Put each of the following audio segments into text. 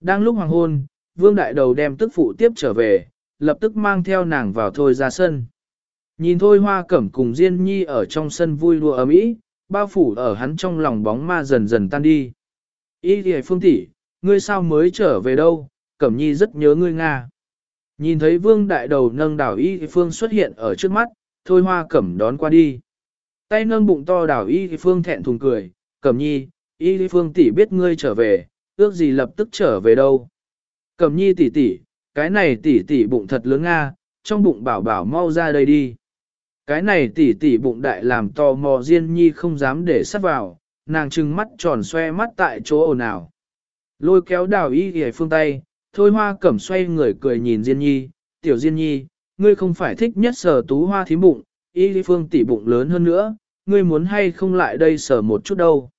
Đang lúc hoàng hôn, vương đại đầu đem tức phụ tiếp trở về, lập tức mang theo nàng vào thôi ra sân. Nhìn thôi hoa cẩm cùng Diên Nhi ở trong sân vui đùa ấm ý, bao phủ ở hắn trong lòng bóng ma dần dần tan đi. Ý thì phương tỷ, ngươi sao mới trở về đâu, cẩm nhi rất nhớ ngươi Nga. Nhìn thấy vương đại đầu nâng đảo y phương xuất hiện ở trước mắt, thôi hoa cẩm đón qua đi. Tay nâng bụng to đảo y phương thẹn thùng cười, cẩm nhi, y phương tỷ biết ngươi trở về, ước gì lập tức trở về đâu. Cẩm nhi tỷ tỷ, cái này tỷ tỷ bụng thật lớn Nga, trong bụng bảo bảo mau ra đây đi. Cái này tỷ tỷ bụng đại làm to mò Diên Nhi không dám để sắt vào, nàng trừng mắt tròn xoe mắt tại chỗ ồn ào. Lôi kéo đào y ghề phương tay, thôi hoa cẩm xoay người cười nhìn Diên Nhi, tiểu Diên Nhi, ngươi không phải thích nhất sở tú hoa thím bụng, y phương tỷ bụng lớn hơn nữa, ngươi muốn hay không lại đây sở một chút đâu.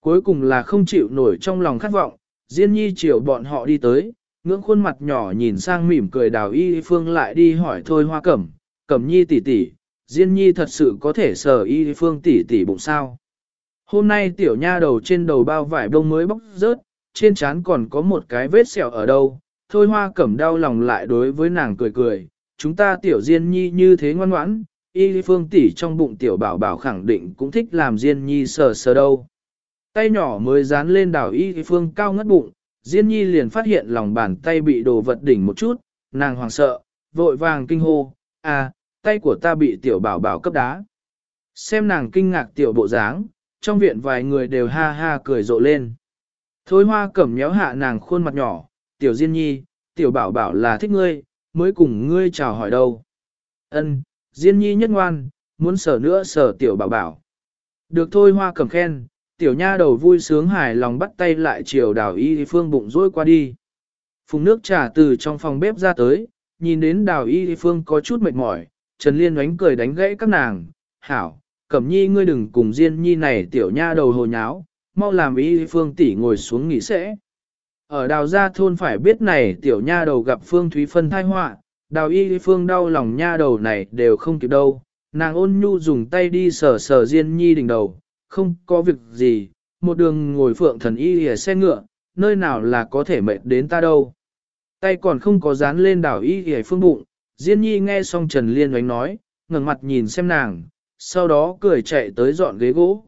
Cuối cùng là không chịu nổi trong lòng khát vọng, Diên Nhi chiều bọn họ đi tới, ngưỡng khuôn mặt nhỏ nhìn sang mỉm cười đào y phương lại đi hỏi thôi hoa cẩm, cẩm nhi tỷ tỷ, Diên Nhi thật sự có thể sờ y phương tỷ tỷ bụng sao. Hôm nay tiểu nha đầu trên đầu bao vải bông mới bóc rớt, trên trán còn có một cái vết sẹo ở đâu, thôi hoa cẩm đau lòng lại đối với nàng cười cười, chúng ta tiểu Diên Nhi như thế ngoan ngoãn, y phương tỷ trong bụng tiểu bảo bảo khẳng định cũng thích làm Diên Nhi sờ sờ đâu. Tay nhỏ mới dán lên đảo y phương cao ngất bụng, Diên Nhi liền phát hiện lòng bàn tay bị đồ vật đỉnh một chút, nàng hoảng sợ, vội vàng kinh hô, à, tay của ta bị tiểu bảo bảo cấp đá. Xem nàng kinh ngạc tiểu bộ dáng, trong viện vài người đều ha ha cười rộ lên. Thôi hoa cẩm nhéo hạ nàng khuôn mặt nhỏ, tiểu Diên Nhi, tiểu bảo bảo là thích ngươi, mới cùng ngươi chào hỏi đâu. Ân, Diên Nhi nhất ngoan, muốn sở nữa sở tiểu bảo bảo. Được thôi hoa cẩm khen, tiểu nha đầu vui sướng hài lòng bắt tay lại chiều đào y phương bụng rối qua đi. Phùng nước trà từ trong phòng bếp ra tới, nhìn đến đào y phương có chút mệt mỏi, Trần Liên oánh cười đánh gãy các nàng, hảo, cẩm nhi ngươi đừng cùng Diên Nhi này tiểu nha đầu hồ nháo, mau làm y phương tỷ ngồi xuống nghỉ sẽ. Ở đào gia thôn phải biết này tiểu nha đầu gặp phương thúy phân thai họa, đào y phương đau lòng nha đầu này đều không kịp đâu, nàng ôn nhu dùng tay đi sờ sờ Diên Nhi đỉnh đầu, không có việc gì, một đường ngồi phượng thần y ở xe ngựa, nơi nào là có thể mệt đến ta đâu. Tay còn không có dán lên đảo y ở phương bụng, Diên Nhi nghe xong Trần Liên oánh nói, ngẩng mặt nhìn xem nàng, sau đó cười chạy tới dọn ghế gỗ.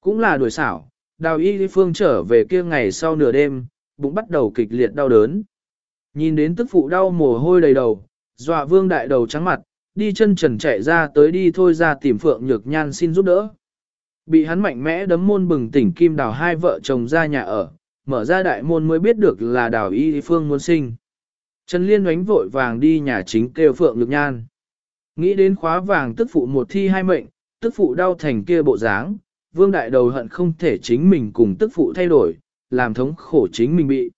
Cũng là đuổi xảo, đào y phương trở về kia ngày sau nửa đêm, bụng bắt đầu kịch liệt đau đớn. Nhìn đến tức phụ đau mồ hôi đầy đầu, dọa vương đại đầu trắng mặt, đi chân trần chạy ra tới đi thôi ra tìm Phượng Nhược Nhan xin giúp đỡ. Bị hắn mạnh mẽ đấm môn bừng tỉnh kim đào hai vợ chồng ra nhà ở, mở ra đại môn mới biết được là đào y phương muốn sinh. Trần Liên oánh vội vàng đi nhà chính kêu Phượng Nhược Nhan. Nghĩ đến khóa vàng tức phụ một thi hai mệnh, tức phụ đau thành kia bộ dáng, vương đại đầu hận không thể chính mình cùng tức phụ thay đổi, làm thống khổ chính mình bị.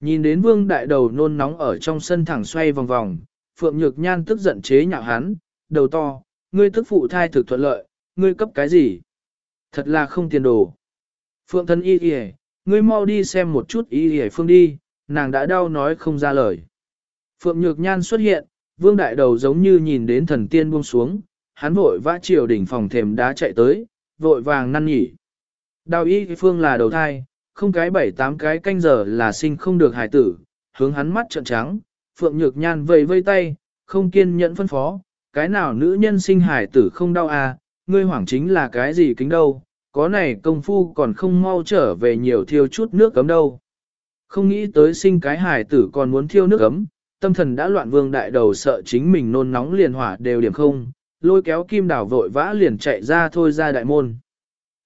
Nhìn đến vương đại đầu nôn nóng ở trong sân thẳng xoay vòng vòng, Phượng Nhược Nhan tức giận chế nhạo hắn, đầu to, ngươi tức phụ thai thực thuận lợi, ngươi cấp cái gì? Thật là không tiền đồ. Phượng thân y y ngươi mau đi xem một chút y y phương đi, nàng đã đau nói không ra lời. Phượng Nhược Nhan xuất hiện, vương đại đầu giống như nhìn đến thần tiên buông xuống, hắn vội vã chiều đỉnh phòng thềm đá chạy tới, vội vàng năn nhỉ. Đào y phương là đầu thai, không cái bảy tám cái canh giờ là sinh không được hài tử, hướng hắn mắt trợn trắng, Phượng Nhược Nhan vầy vây tay, không kiên nhẫn phân phó, cái nào nữ nhân sinh hài tử không đau à, ngươi hoảng chính là cái gì kính đâu, có này công phu còn không mau trở về nhiều thiêu chút nước cấm đâu. Không nghĩ tới sinh cái hài tử còn muốn thiêu nước cấm, tâm thần đã loạn vương đại đầu sợ chính mình nôn nóng liền hỏa đều điểm không, lôi kéo kim đảo vội vã liền chạy ra thôi ra đại môn.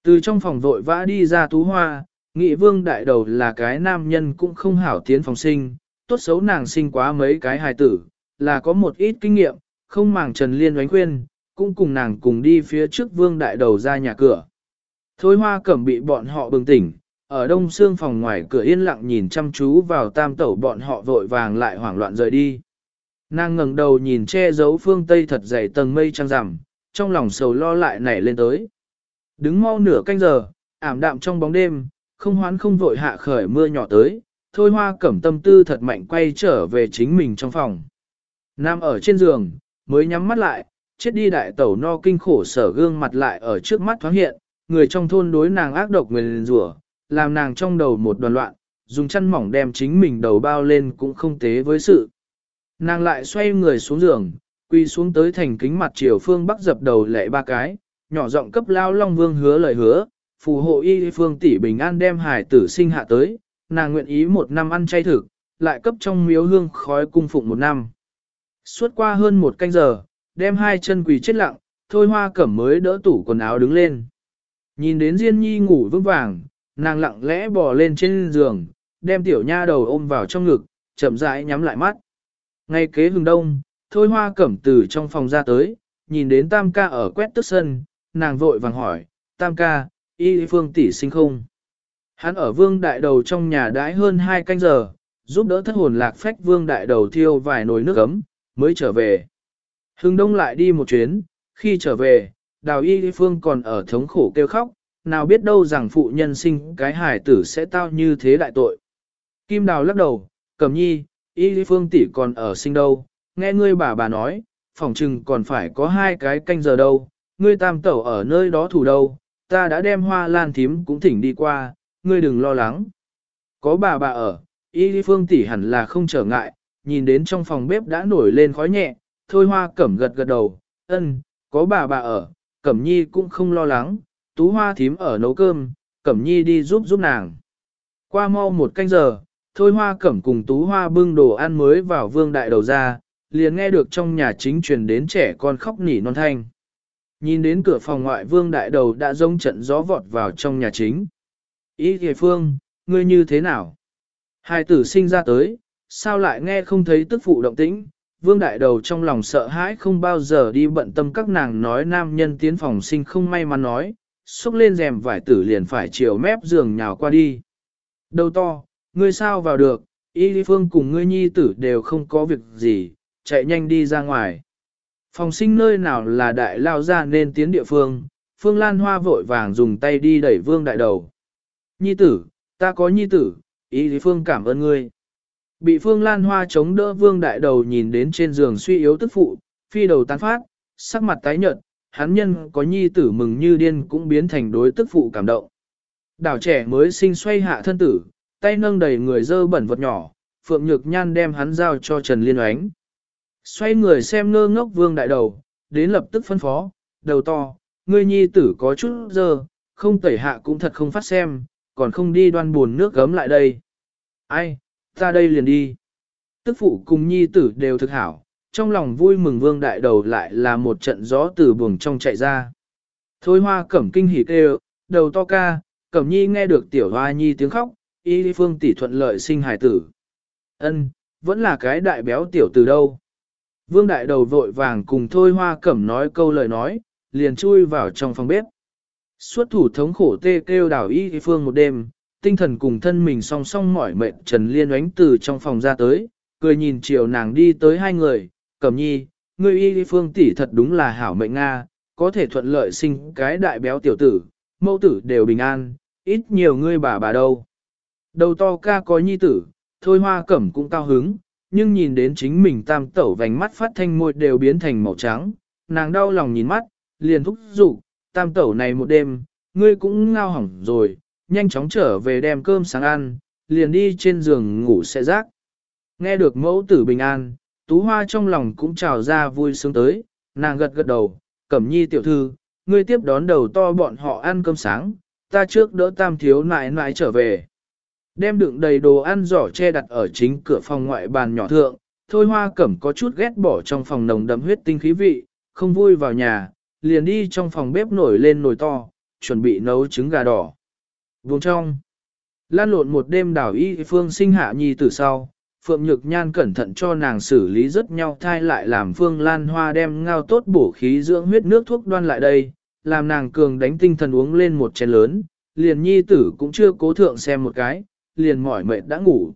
Từ trong phòng vội vã đi ra tú hoa, nghị vương đại đầu là cái nam nhân cũng không hảo tiến phòng sinh, tốt xấu nàng sinh quá mấy cái hài tử, là có một ít kinh nghiệm, không màng Trần Liên oánh khuyên, cũng cùng nàng cùng đi phía trước vương đại đầu ra nhà cửa. Thôi hoa cẩm bị bọn họ bừng tỉnh, ở đông xương phòng ngoài cửa yên lặng nhìn chăm chú vào tam tẩu bọn họ vội vàng lại hoảng loạn rời đi. Nàng ngẩng đầu nhìn che giấu phương Tây thật dày tầng mây trăng rằm, trong lòng sầu lo lại nảy lên tới. Đứng mau nửa canh giờ, ảm đạm trong bóng đêm, không hoán không vội hạ khởi mưa nhỏ tới, thôi hoa cẩm tâm tư thật mạnh quay trở về chính mình trong phòng. Nam ở trên giường, mới nhắm mắt lại, chết đi đại tẩu no kinh khổ sở gương mặt lại ở trước mắt thoáng hiện, người trong thôn đối nàng ác độc người rủa làm nàng trong đầu một đoàn loạn, dùng chăn mỏng đem chính mình đầu bao lên cũng không tế với sự. Nàng lại xoay người xuống giường, quy xuống tới thành kính mặt chiều phương bắc dập đầu lệ ba cái, nhỏ giọng cấp lao long vương hứa lời hứa, phù hộ y phương tỷ bình an đem hải tử sinh hạ tới, nàng nguyện ý một năm ăn chay thực, lại cấp trong miếu hương khói cung phụng một năm. Suốt qua hơn một canh giờ, đem hai chân quỳ chết lặng, thôi hoa cẩm mới đỡ tủ quần áo đứng lên. Nhìn đến Diên Nhi ngủ vững vàng, nàng lặng lẽ bò lên trên giường, đem tiểu nha đầu ôm vào trong ngực, chậm rãi nhắm lại mắt. Ngay kế hừng đông, thôi hoa cẩm từ trong phòng ra tới, nhìn đến tam ca ở quét tức sân, nàng vội vàng hỏi, tam ca, y phương tỷ sinh không? Hắn ở vương đại đầu trong nhà đãi hơn hai canh giờ, giúp đỡ thất hồn lạc phách vương đại đầu thiêu vài nồi nước ấm, mới trở về. Hưng đông lại đi một chuyến, khi trở về, đào y phương còn ở thống khổ kêu khóc, nào biết đâu rằng phụ nhân sinh cái hài tử sẽ tao như thế đại tội. Kim đào lắc đầu, cầm nhi, y phương tỷ còn ở sinh đâu, nghe ngươi bà bà nói, phòng trừng còn phải có hai cái canh giờ đâu, ngươi tam tẩu ở nơi đó thủ đâu, ta đã đem hoa lan thím cũng thỉnh đi qua, ngươi đừng lo lắng. Có bà bà ở, y phương tỷ hẳn là không trở ngại, nhìn đến trong phòng bếp đã nổi lên khói nhẹ, thôi hoa cẩm gật gật đầu, ân, có bà bà ở, cẩm nhi cũng không lo lắng, tú hoa thím ở nấu cơm, cẩm nhi đi giúp giúp nàng. Qua mau một canh giờ, thôi hoa cẩm cùng tú hoa bưng đồ ăn mới vào vương đại đầu ra, liền nghe được trong nhà chính truyền đến trẻ con khóc nỉ non thanh. Nhìn đến cửa phòng ngoại vương đại đầu đã rông trận gió vọt vào trong nhà chính. Ý thề phương, ngươi như thế nào? Hai tử sinh ra tới, sao lại nghe không thấy tức phụ động tĩnh? Vương đại đầu trong lòng sợ hãi không bao giờ đi bận tâm các nàng nói nam nhân tiến phòng sinh không may mắn nói, xúc lên rèm vải tử liền phải chiều mép giường nhào qua đi. Đầu to, ngươi sao vào được, y lý phương cùng ngươi nhi tử đều không có việc gì, chạy nhanh đi ra ngoài. Phòng sinh nơi nào là đại lao ra nên tiến địa phương, Phương Lan Hoa vội vàng dùng tay đi đẩy vương đại đầu. Nhi tử, ta có nhi tử, Y lý phương cảm ơn ngươi. Bị Phương Lan Hoa chống đỡ vương đại đầu nhìn đến trên giường suy yếu tức phụ, phi đầu tán phát, sắc mặt tái nhợt, hắn nhân có nhi tử mừng như điên cũng biến thành đối tức phụ cảm động. Đảo trẻ mới sinh xoay hạ thân tử, tay nâng đầy người dơ bẩn vật nhỏ, Phượng Nhược Nhan đem hắn giao cho Trần Liên Oánh. Xoay người xem ngơ ngốc vương đại đầu, đến lập tức phân phó, đầu to, ngươi nhi tử có chút dơ, không tẩy hạ cũng thật không phát xem, còn không đi đoan buồn nước gấm lại đây. Ai, ta đây liền đi. Tức phụ cùng nhi tử đều thực hảo, trong lòng vui mừng vương đại đầu lại là một trận gió từ buồng trong chạy ra. Thôi hoa cẩm kinh hỉ kêu, đầu to ca, cẩm nhi nghe được tiểu hoa nhi tiếng khóc, y phương tỷ thuận lợi sinh hài tử. Ân, vẫn là cái đại béo tiểu từ đâu. Vương đại đầu vội vàng cùng thôi hoa cẩm nói câu lời nói, liền chui vào trong phòng bếp. Suốt thủ thống khổ tê kêu đảo y phương một đêm, tinh thần cùng thân mình song song mỏi mệt Trần Liên oánh từ trong phòng ra tới, cười nhìn chiều nàng đi tới hai người, cẩm nhi, ngươi y phương tỷ thật đúng là hảo mệnh Nga, có thể thuận lợi sinh cái đại béo tiểu tử, mẫu tử đều bình an, ít nhiều ngươi bà bà đâu. Đầu to ca có nhi tử, thôi hoa cẩm cũng cao hứng, nhưng nhìn đến chính mình tam tẩu vành mắt phát thanh môi đều biến thành màu trắng, nàng đau lòng nhìn mắt, liền thúc giục, tam tẩu này một đêm, ngươi cũng ngao hỏng rồi, nhanh chóng trở về đem cơm sáng ăn, liền đi trên giường ngủ sẽ rác. Nghe được mẫu tử bình an, tú hoa trong lòng cũng trào ra vui sướng tới, nàng gật gật đầu, cẩm nhi tiểu thư, ngươi tiếp đón đầu to bọn họ ăn cơm sáng, ta trước đỡ tam thiếu nại nại trở về. Đem đựng đầy đồ ăn giỏ che đặt ở chính cửa phòng ngoại bàn nhỏ thượng, thôi hoa cẩm có chút ghét bỏ trong phòng nồng đậm huyết tinh khí vị, không vui vào nhà, liền đi trong phòng bếp nổi lên nồi to, chuẩn bị nấu trứng gà đỏ. Vùng trong, lan lộn một đêm đảo y phương sinh hạ nhi từ sau, Phượng Nhược Nhan cẩn thận cho nàng xử lý rất nhau thai lại làm Phương Lan Hoa đem ngao tốt bổ khí dưỡng huyết nước thuốc đoan lại đây, làm nàng cường đánh tinh thần uống lên một chén lớn, liền nhi tử cũng chưa cố thượng xem một cái, liền mỏi mệt đã ngủ.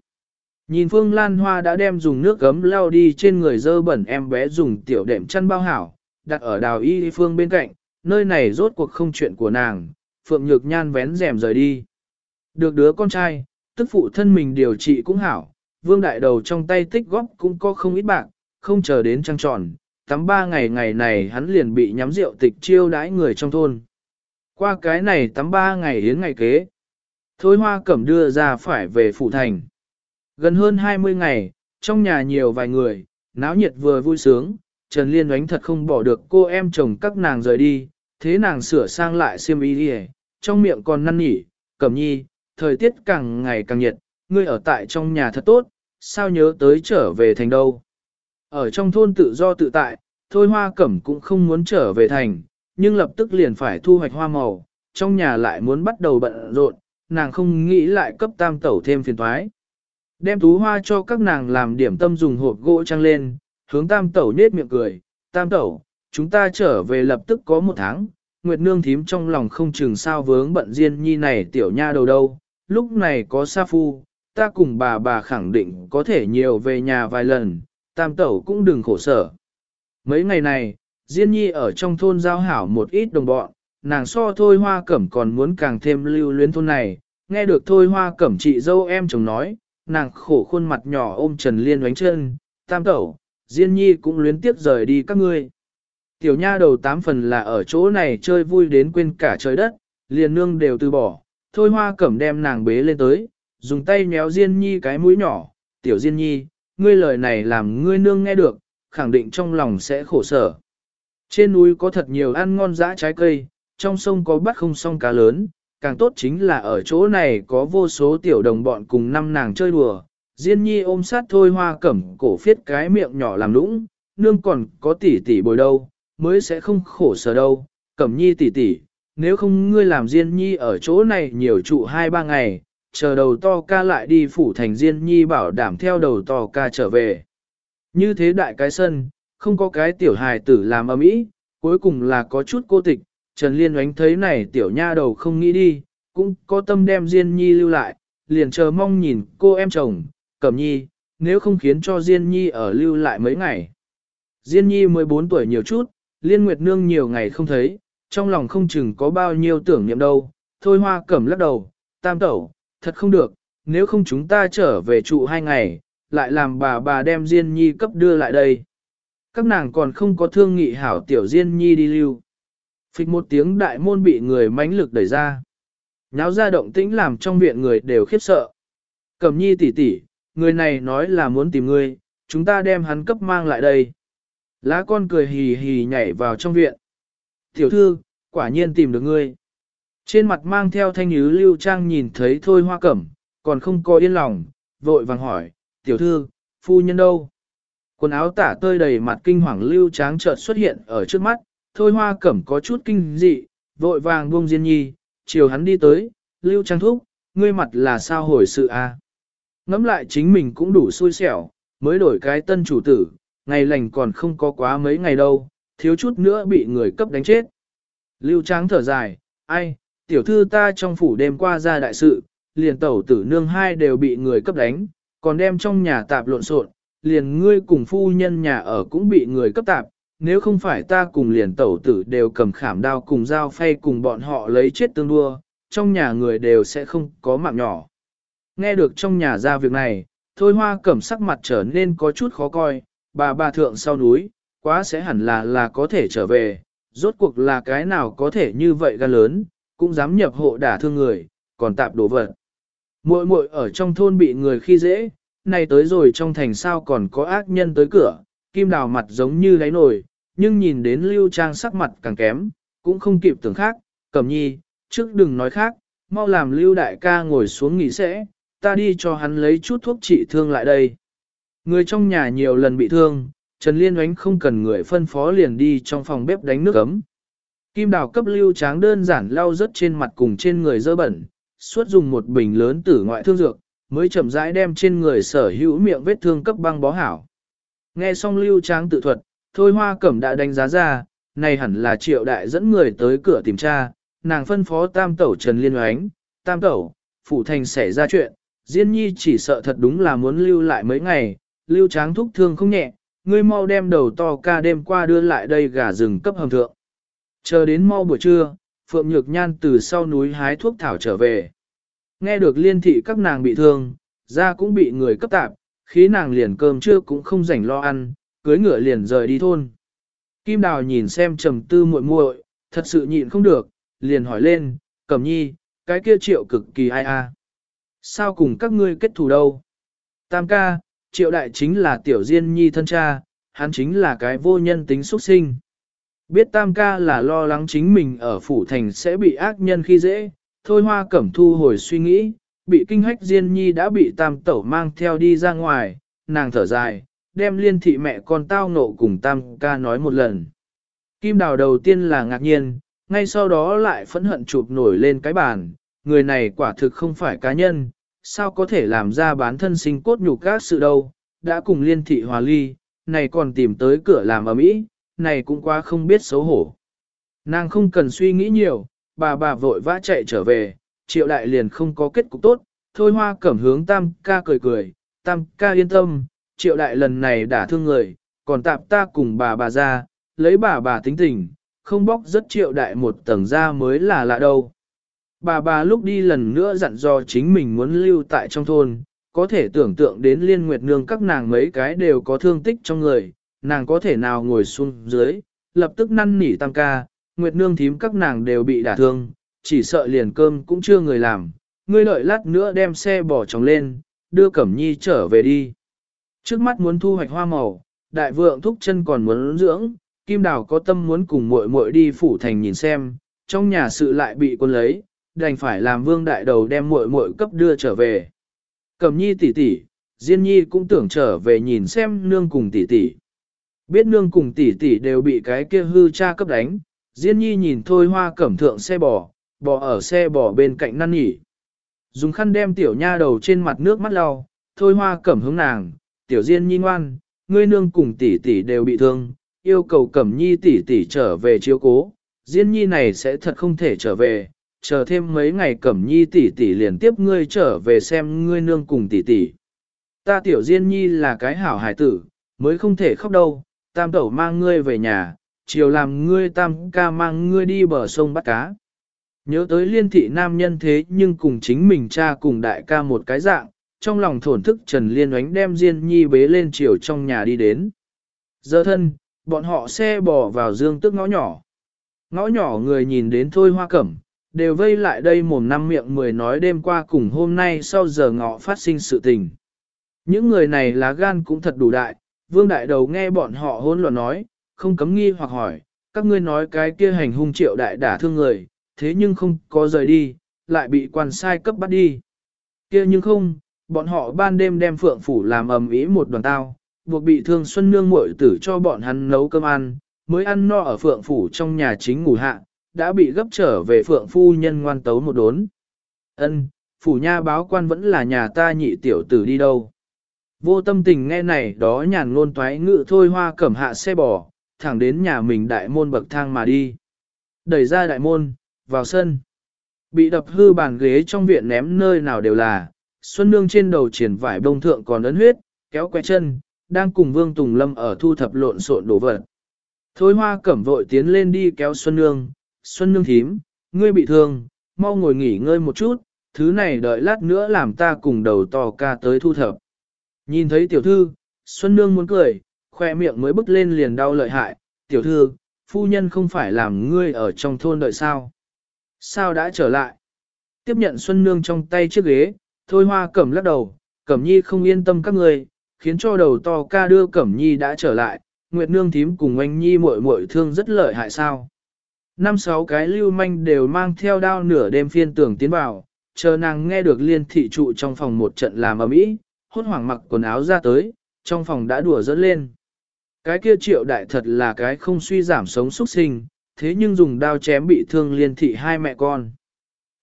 Nhìn Phương Lan Hoa đã đem dùng nước gấm lau đi trên người dơ bẩn em bé dùng tiểu đệm chăn bao hảo, đặt ở đào y phương bên cạnh, nơi này rốt cuộc không chuyện của nàng, Phượng Nhược Nhan vén rèm rời đi. Được đứa con trai, tức phụ thân mình điều trị cũng hảo, vương đại đầu trong tay tích góp cũng có không ít bạc, không chờ đến trăng tròn, tắm ba ngày ngày này hắn liền bị nhắm rượu tịch chiêu đãi người trong thôn. Qua cái này tắm ba ngày đến ngày kế. Thôi hoa cẩm đưa ra phải về phủ thành. Gần hơn 20 ngày, trong nhà nhiều vài người, náo nhiệt vừa vui sướng, Trần Liên oánh thật không bỏ được cô em chồng các nàng rời đi, thế nàng sửa sang lại xiêm y đi trong miệng còn năn nỉ, cẩm nhi, thời tiết càng ngày càng nhiệt, ngươi ở tại trong nhà thật tốt, sao nhớ tới trở về thành đâu. Ở trong thôn tự do tự tại, thôi hoa cẩm cũng không muốn trở về thành, nhưng lập tức liền phải thu hoạch hoa màu, trong nhà lại muốn bắt đầu bận rộn, nàng không nghĩ lại cấp tam tẩu thêm phiền thoái. Đem tú hoa cho các nàng làm điểm tâm dùng hộp gỗ trăng lên, hướng tam tẩu nết miệng cười, tam tẩu, chúng ta trở về lập tức có một tháng, Nguyệt Nương thím trong lòng không chừng sao vướng bận Diên Nhi này tiểu nha đầu đâu, lúc này có Sa Phu, ta cùng bà bà khẳng định có thể nhiều về nhà vài lần, tam tẩu cũng đừng khổ sở. Mấy ngày này, Diên Nhi ở trong thôn giao hảo một ít đồng bọn, nàng so thôi hoa cẩm còn muốn càng thêm lưu luyến thôn này, nghe được thôi hoa cẩm chị dâu em chồng nói, nàng khổ khuôn mặt nhỏ ôm Trần Liên oánh chân, tam tẩu, Diên Nhi cũng luyến tiếp rời đi các ngươi. Tiểu nha đầu tám phần là ở chỗ này chơi vui đến quên cả trời đất, liền nương đều từ bỏ, thôi hoa cẩm đem nàng bế lên tới, dùng tay nhéo Diên Nhi cái mũi nhỏ, tiểu Diên Nhi, ngươi lời này làm ngươi nương nghe được, khẳng định trong lòng sẽ khổ sở. Trên núi có thật nhiều ăn ngon dã trái cây, trong sông có bắt không song cá lớn, càng tốt chính là ở chỗ này có vô số tiểu đồng bọn cùng năm nàng chơi đùa. Diên nhi ôm sát thôi hoa cẩm cổ phiết cái miệng nhỏ làm lũng, nương còn có tỷ tỷ bồi đâu, mới sẽ không khổ sở đâu. Cẩm nhi tỷ tỷ, nếu không ngươi làm Diên nhi ở chỗ này nhiều trụ hai ba ngày, chờ đầu to ca lại đi phủ thành Diên nhi bảo đảm theo đầu to ca trở về. Như thế đại cái sân, không có cái tiểu hài tử làm ầm ĩ, cuối cùng là có chút cô tịch, Trần Liên oánh thấy này tiểu nha đầu không nghĩ đi, cũng có tâm đem Diên Nhi lưu lại, liền chờ mong nhìn cô em chồng, Cẩm Nhi, nếu không khiến cho Diên Nhi ở lưu lại mấy ngày. Diên Nhi 14 tuổi nhiều chút, Liên Nguyệt Nương nhiều ngày không thấy, trong lòng không chừng có bao nhiêu tưởng niệm đâu, thôi hoa cẩm lắc đầu, tam tẩu, thật không được, nếu không chúng ta trở về trụ hai ngày, lại làm bà bà đem Diên Nhi cấp đưa lại đây. Các nàng còn không có thương nghị hảo tiểu Diên Nhi đi lưu. Phịch một tiếng đại môn bị người mãnh lực đẩy ra. Nháo ra động tĩnh làm trong viện người đều khiếp sợ. Cẩm nhi tỷ tỷ, người này nói là muốn tìm ngươi, chúng ta đem hắn cấp mang lại đây. Lá con cười hì hì nhảy vào trong viện. Tiểu thư, quả nhiên tìm được ngươi. Trên mặt mang theo thanh nhứ lưu trang nhìn thấy thôi hoa cẩm, còn không có yên lòng, vội vàng hỏi, tiểu thư, phu nhân đâu? Quần áo tả tơi đầy mặt kinh hoàng lưu tráng chợt xuất hiện ở trước mắt, thôi hoa cẩm có chút kinh dị, vội vàng buông Diên Nhi, chiều hắn đi tới, lưu trang thúc, ngươi mặt là sao hồi sự a? À? Ngắm lại chính mình cũng đủ xui xẻo, mới đổi cái tân chủ tử, ngày lành còn không có quá mấy ngày đâu, thiếu chút nữa bị người cấp đánh chết. Lưu Tráng thở dài, ai, tiểu thư ta trong phủ đêm qua ra đại sự, liền tẩu tử nương hai đều bị người cấp đánh, còn đem trong nhà tạp lộn xộn, liền ngươi cùng phu nhân nhà ở cũng bị người cấp tạp, nếu không phải ta cùng liền tẩu tử đều cầm khảm đao cùng dao phay cùng bọn họ lấy chết tương đua, trong nhà người đều sẽ không có mạng nhỏ. Nghe được trong nhà ra việc này, thôi hoa cẩm sắc mặt trở nên có chút khó coi, bà bà thượng sau núi, quá sẽ hẳn là là có thể trở về, rốt cuộc là cái nào có thể như vậy gan lớn, cũng dám nhập hộ đả thương người, còn tạp đổ vật. Muội muội ở trong thôn bị người khi dễ, nay tới rồi trong thành sao còn có ác nhân tới cửa, kim đào mặt giống như lấy nồi, nhưng nhìn đến lưu trang sắc mặt càng kém, cũng không kịp tưởng khác, cẩm nhi, trước đừng nói khác, mau làm lưu đại ca ngồi xuống nghỉ sẽ, ta đi cho hắn lấy chút thuốc trị thương lại đây. Người trong nhà nhiều lần bị thương, Trần Liên oánh không cần người phân phó liền đi trong phòng bếp đánh nước ấm. Kim đào cấp lưu tráng đơn giản lau rớt trên mặt cùng trên người dơ bẩn, suốt dùng một bình lớn tử ngoại thương dược, mới chậm rãi đem trên người sở hữu miệng vết thương cấp băng bó hảo. Nghe xong lưu tráng tự thuật, thôi hoa cẩm đã đánh giá ra, này hẳn là triệu đại dẫn người tới cửa tìm tra, nàng phân phó tam tẩu Trần Liên oánh, tam tẩu, phủ thành xảy ra chuyện, Diên Nhi chỉ sợ thật đúng là muốn lưu lại mấy ngày, lưu tráng thúc thương không nhẹ, ngươi mau đem đầu to ca đêm qua đưa lại đây gà rừng cấp hầm thượng. Chờ đến mau buổi trưa, Phượng Nhược Nhan từ sau núi hái thuốc thảo trở về. Nghe được liên thị các nàng bị thương, da cũng bị người cấp tạp, khí nàng liền cơm trưa cũng không rảnh lo ăn, cưới ngựa liền rời đi thôn. Kim Đào nhìn xem trầm tư muội muội, thật sự nhịn không được, liền hỏi lên, Cẩm Nhi, cái kia triệu cực kỳ ai a. Sao cùng các ngươi kết thù đâu? Tam ca, triệu đại chính là tiểu diên nhi thân cha, hắn chính là cái vô nhân tính xuất sinh. Biết tam ca là lo lắng chính mình ở phủ thành sẽ bị ác nhân khi dễ, thôi hoa cẩm thu hồi suy nghĩ, bị kinh hách diên nhi đã bị tam tẩu mang theo đi ra ngoài, nàng thở dài, đem liên thị mẹ con tao nộ cùng tam ca nói một lần. Kim đào đầu tiên là ngạc nhiên, ngay sau đó lại phẫn hận chụp nổi lên cái bàn, người này quả thực không phải cá nhân, sao có thể làm ra bán thân sinh cốt nhục các sự đâu, đã cùng liên thị hòa ly, này còn tìm tới cửa làm ở mỹ, này cũng quá không biết xấu hổ. Nàng không cần suy nghĩ nhiều, bà bà vội vã chạy trở về, triệu đại liền không có kết cục tốt, thôi hoa cẩm hướng tam ca cười cười, tam ca yên tâm, triệu đại lần này đã thương người, còn tạp ta cùng bà bà ra, lấy bà bà tính tình, không bóc rất triệu đại một tầng ra mới là lạ đâu. Bà bà lúc đi lần nữa dặn dò chính mình muốn lưu tại trong thôn, có thể tưởng tượng đến liên nguyệt nương các nàng mấy cái đều có thương tích trong người, nàng có thể nào ngồi xuống dưới, lập tức năn nỉ tam ca, nguyệt nương thím các nàng đều bị đả thương, chỉ sợ liền cơm cũng chưa người làm, ngươi đợi lát nữa đem xe bỏ trống lên, đưa Cẩm Nhi trở về đi. Trước mắt muốn thu hoạch hoa màu, đại vượng thúc chân còn muốn dưỡng, Kim Đào có tâm muốn cùng muội muội đi phủ thành nhìn xem, trong nhà sự lại bị quân lấy, đành phải làm vương đại đầu đem muội muội cấp đưa trở về. Cẩm Nhi tỷ tỷ, Diên Nhi cũng tưởng trở về nhìn xem nương cùng tỷ tỷ. Biết nương cùng tỷ tỷ đều bị cái kia hư cha cấp đánh, Diên Nhi nhìn thôi hoa cẩm thượng xe bò, bò ở xe bò bên cạnh năn nhỉ. Dùng khăn đem tiểu nha đầu trên mặt nước mắt lau, thôi hoa cẩm hướng nàng, tiểu Diên Nhi ngoan, ngươi nương cùng tỷ tỷ đều bị thương, yêu cầu cẩm nhi tỷ tỷ trở về chiếu cố, Diên Nhi này sẽ thật không thể trở về, chờ thêm mấy ngày cẩm nhi tỷ tỷ liền tiếp ngươi trở về xem ngươi nương cùng tỷ tỷ. Ta tiểu Diên Nhi là cái hảo hải tử, mới không thể khóc đâu, tam tẩu mang ngươi về nhà, chiều làm ngươi tam ca mang ngươi đi bờ sông bắt cá. Nhớ tới liên thị nam nhân thế nhưng cùng chính mình cha cùng đại ca một cái dạng, trong lòng thổn thức Trần Liên oánh đem Diên Nhi bế lên chiều trong nhà đi đến. Giờ thân, bọn họ xe bò vào dương tức ngõ nhỏ. Ngõ nhỏ người nhìn đến thôi hoa cẩm, đều vây lại đây mồm năm miệng mười nói đêm qua cùng hôm nay sau giờ ngọ phát sinh sự tình. Những người này lá gan cũng thật đủ đại, vương đại đầu nghe bọn họ hôn luận nói, không cấm nghi hoặc hỏi, các ngươi nói cái kia hành hung triệu đại đả thương người, thế nhưng không có rời đi, lại bị quan sai cấp bắt đi. kia nhưng không, bọn họ ban đêm đem phượng phủ làm ầm ĩ một đoàn tao, buộc bị thương xuân nương muội tử cho bọn hắn nấu cơm ăn, mới ăn no ở phượng phủ trong nhà chính ngủ hạ, đã bị gấp trở về phượng phu nhân ngoan tấu một đốn. Ân, phủ nha báo quan vẫn là nhà ta nhị tiểu tử đi đâu. Vô tâm tình nghe này đó nhàn ngôn toái ngự thôi hoa cẩm hạ xe bò, thẳng đến nhà mình đại môn bậc thang mà đi. Đẩy ra đại môn, vào sân. Bị đập hư bàn ghế trong viện ném nơi nào đều là, Xuân Nương trên đầu triển vải bông thượng còn ấn huyết, kéo que chân, đang cùng Vương Tùng Lâm ở thu thập lộn xộn đồ vật. Thôi hoa cẩm vội tiến lên đi kéo Xuân Nương, Xuân Nương thím, ngươi bị thương, mau ngồi nghỉ ngơi một chút, thứ này đợi lát nữa làm ta cùng đầu to ca tới thu thập. Nhìn thấy tiểu thư, Xuân Nương muốn cười, khoe miệng mới bứt lên liền đau lợi hại, tiểu thư, phu nhân không phải làm ngươi ở trong thôn đợi sao. Sao đã trở lại? Tiếp nhận Xuân Nương trong tay chiếc ghế, thôi hoa cẩm lắc đầu, cẩm nhi không yên tâm các ngươi, khiến cho đầu to ca đưa cẩm nhi đã trở lại, Nguyệt Nương thím cùng anh nhi muội muội thương rất lợi hại sao. Năm sáu cái lưu manh đều mang theo đao nửa đêm phiên tưởng tiến vào, chờ nàng nghe được liên thị trụ trong phòng một trận làm ở mỹ, hốt hoảng mặc quần áo ra tới, trong phòng đã đùa dẫn lên. Cái kia triệu đại thật là cái không suy giảm sống xuất sinh, thế nhưng dùng đao chém bị thương liên thị hai mẹ con.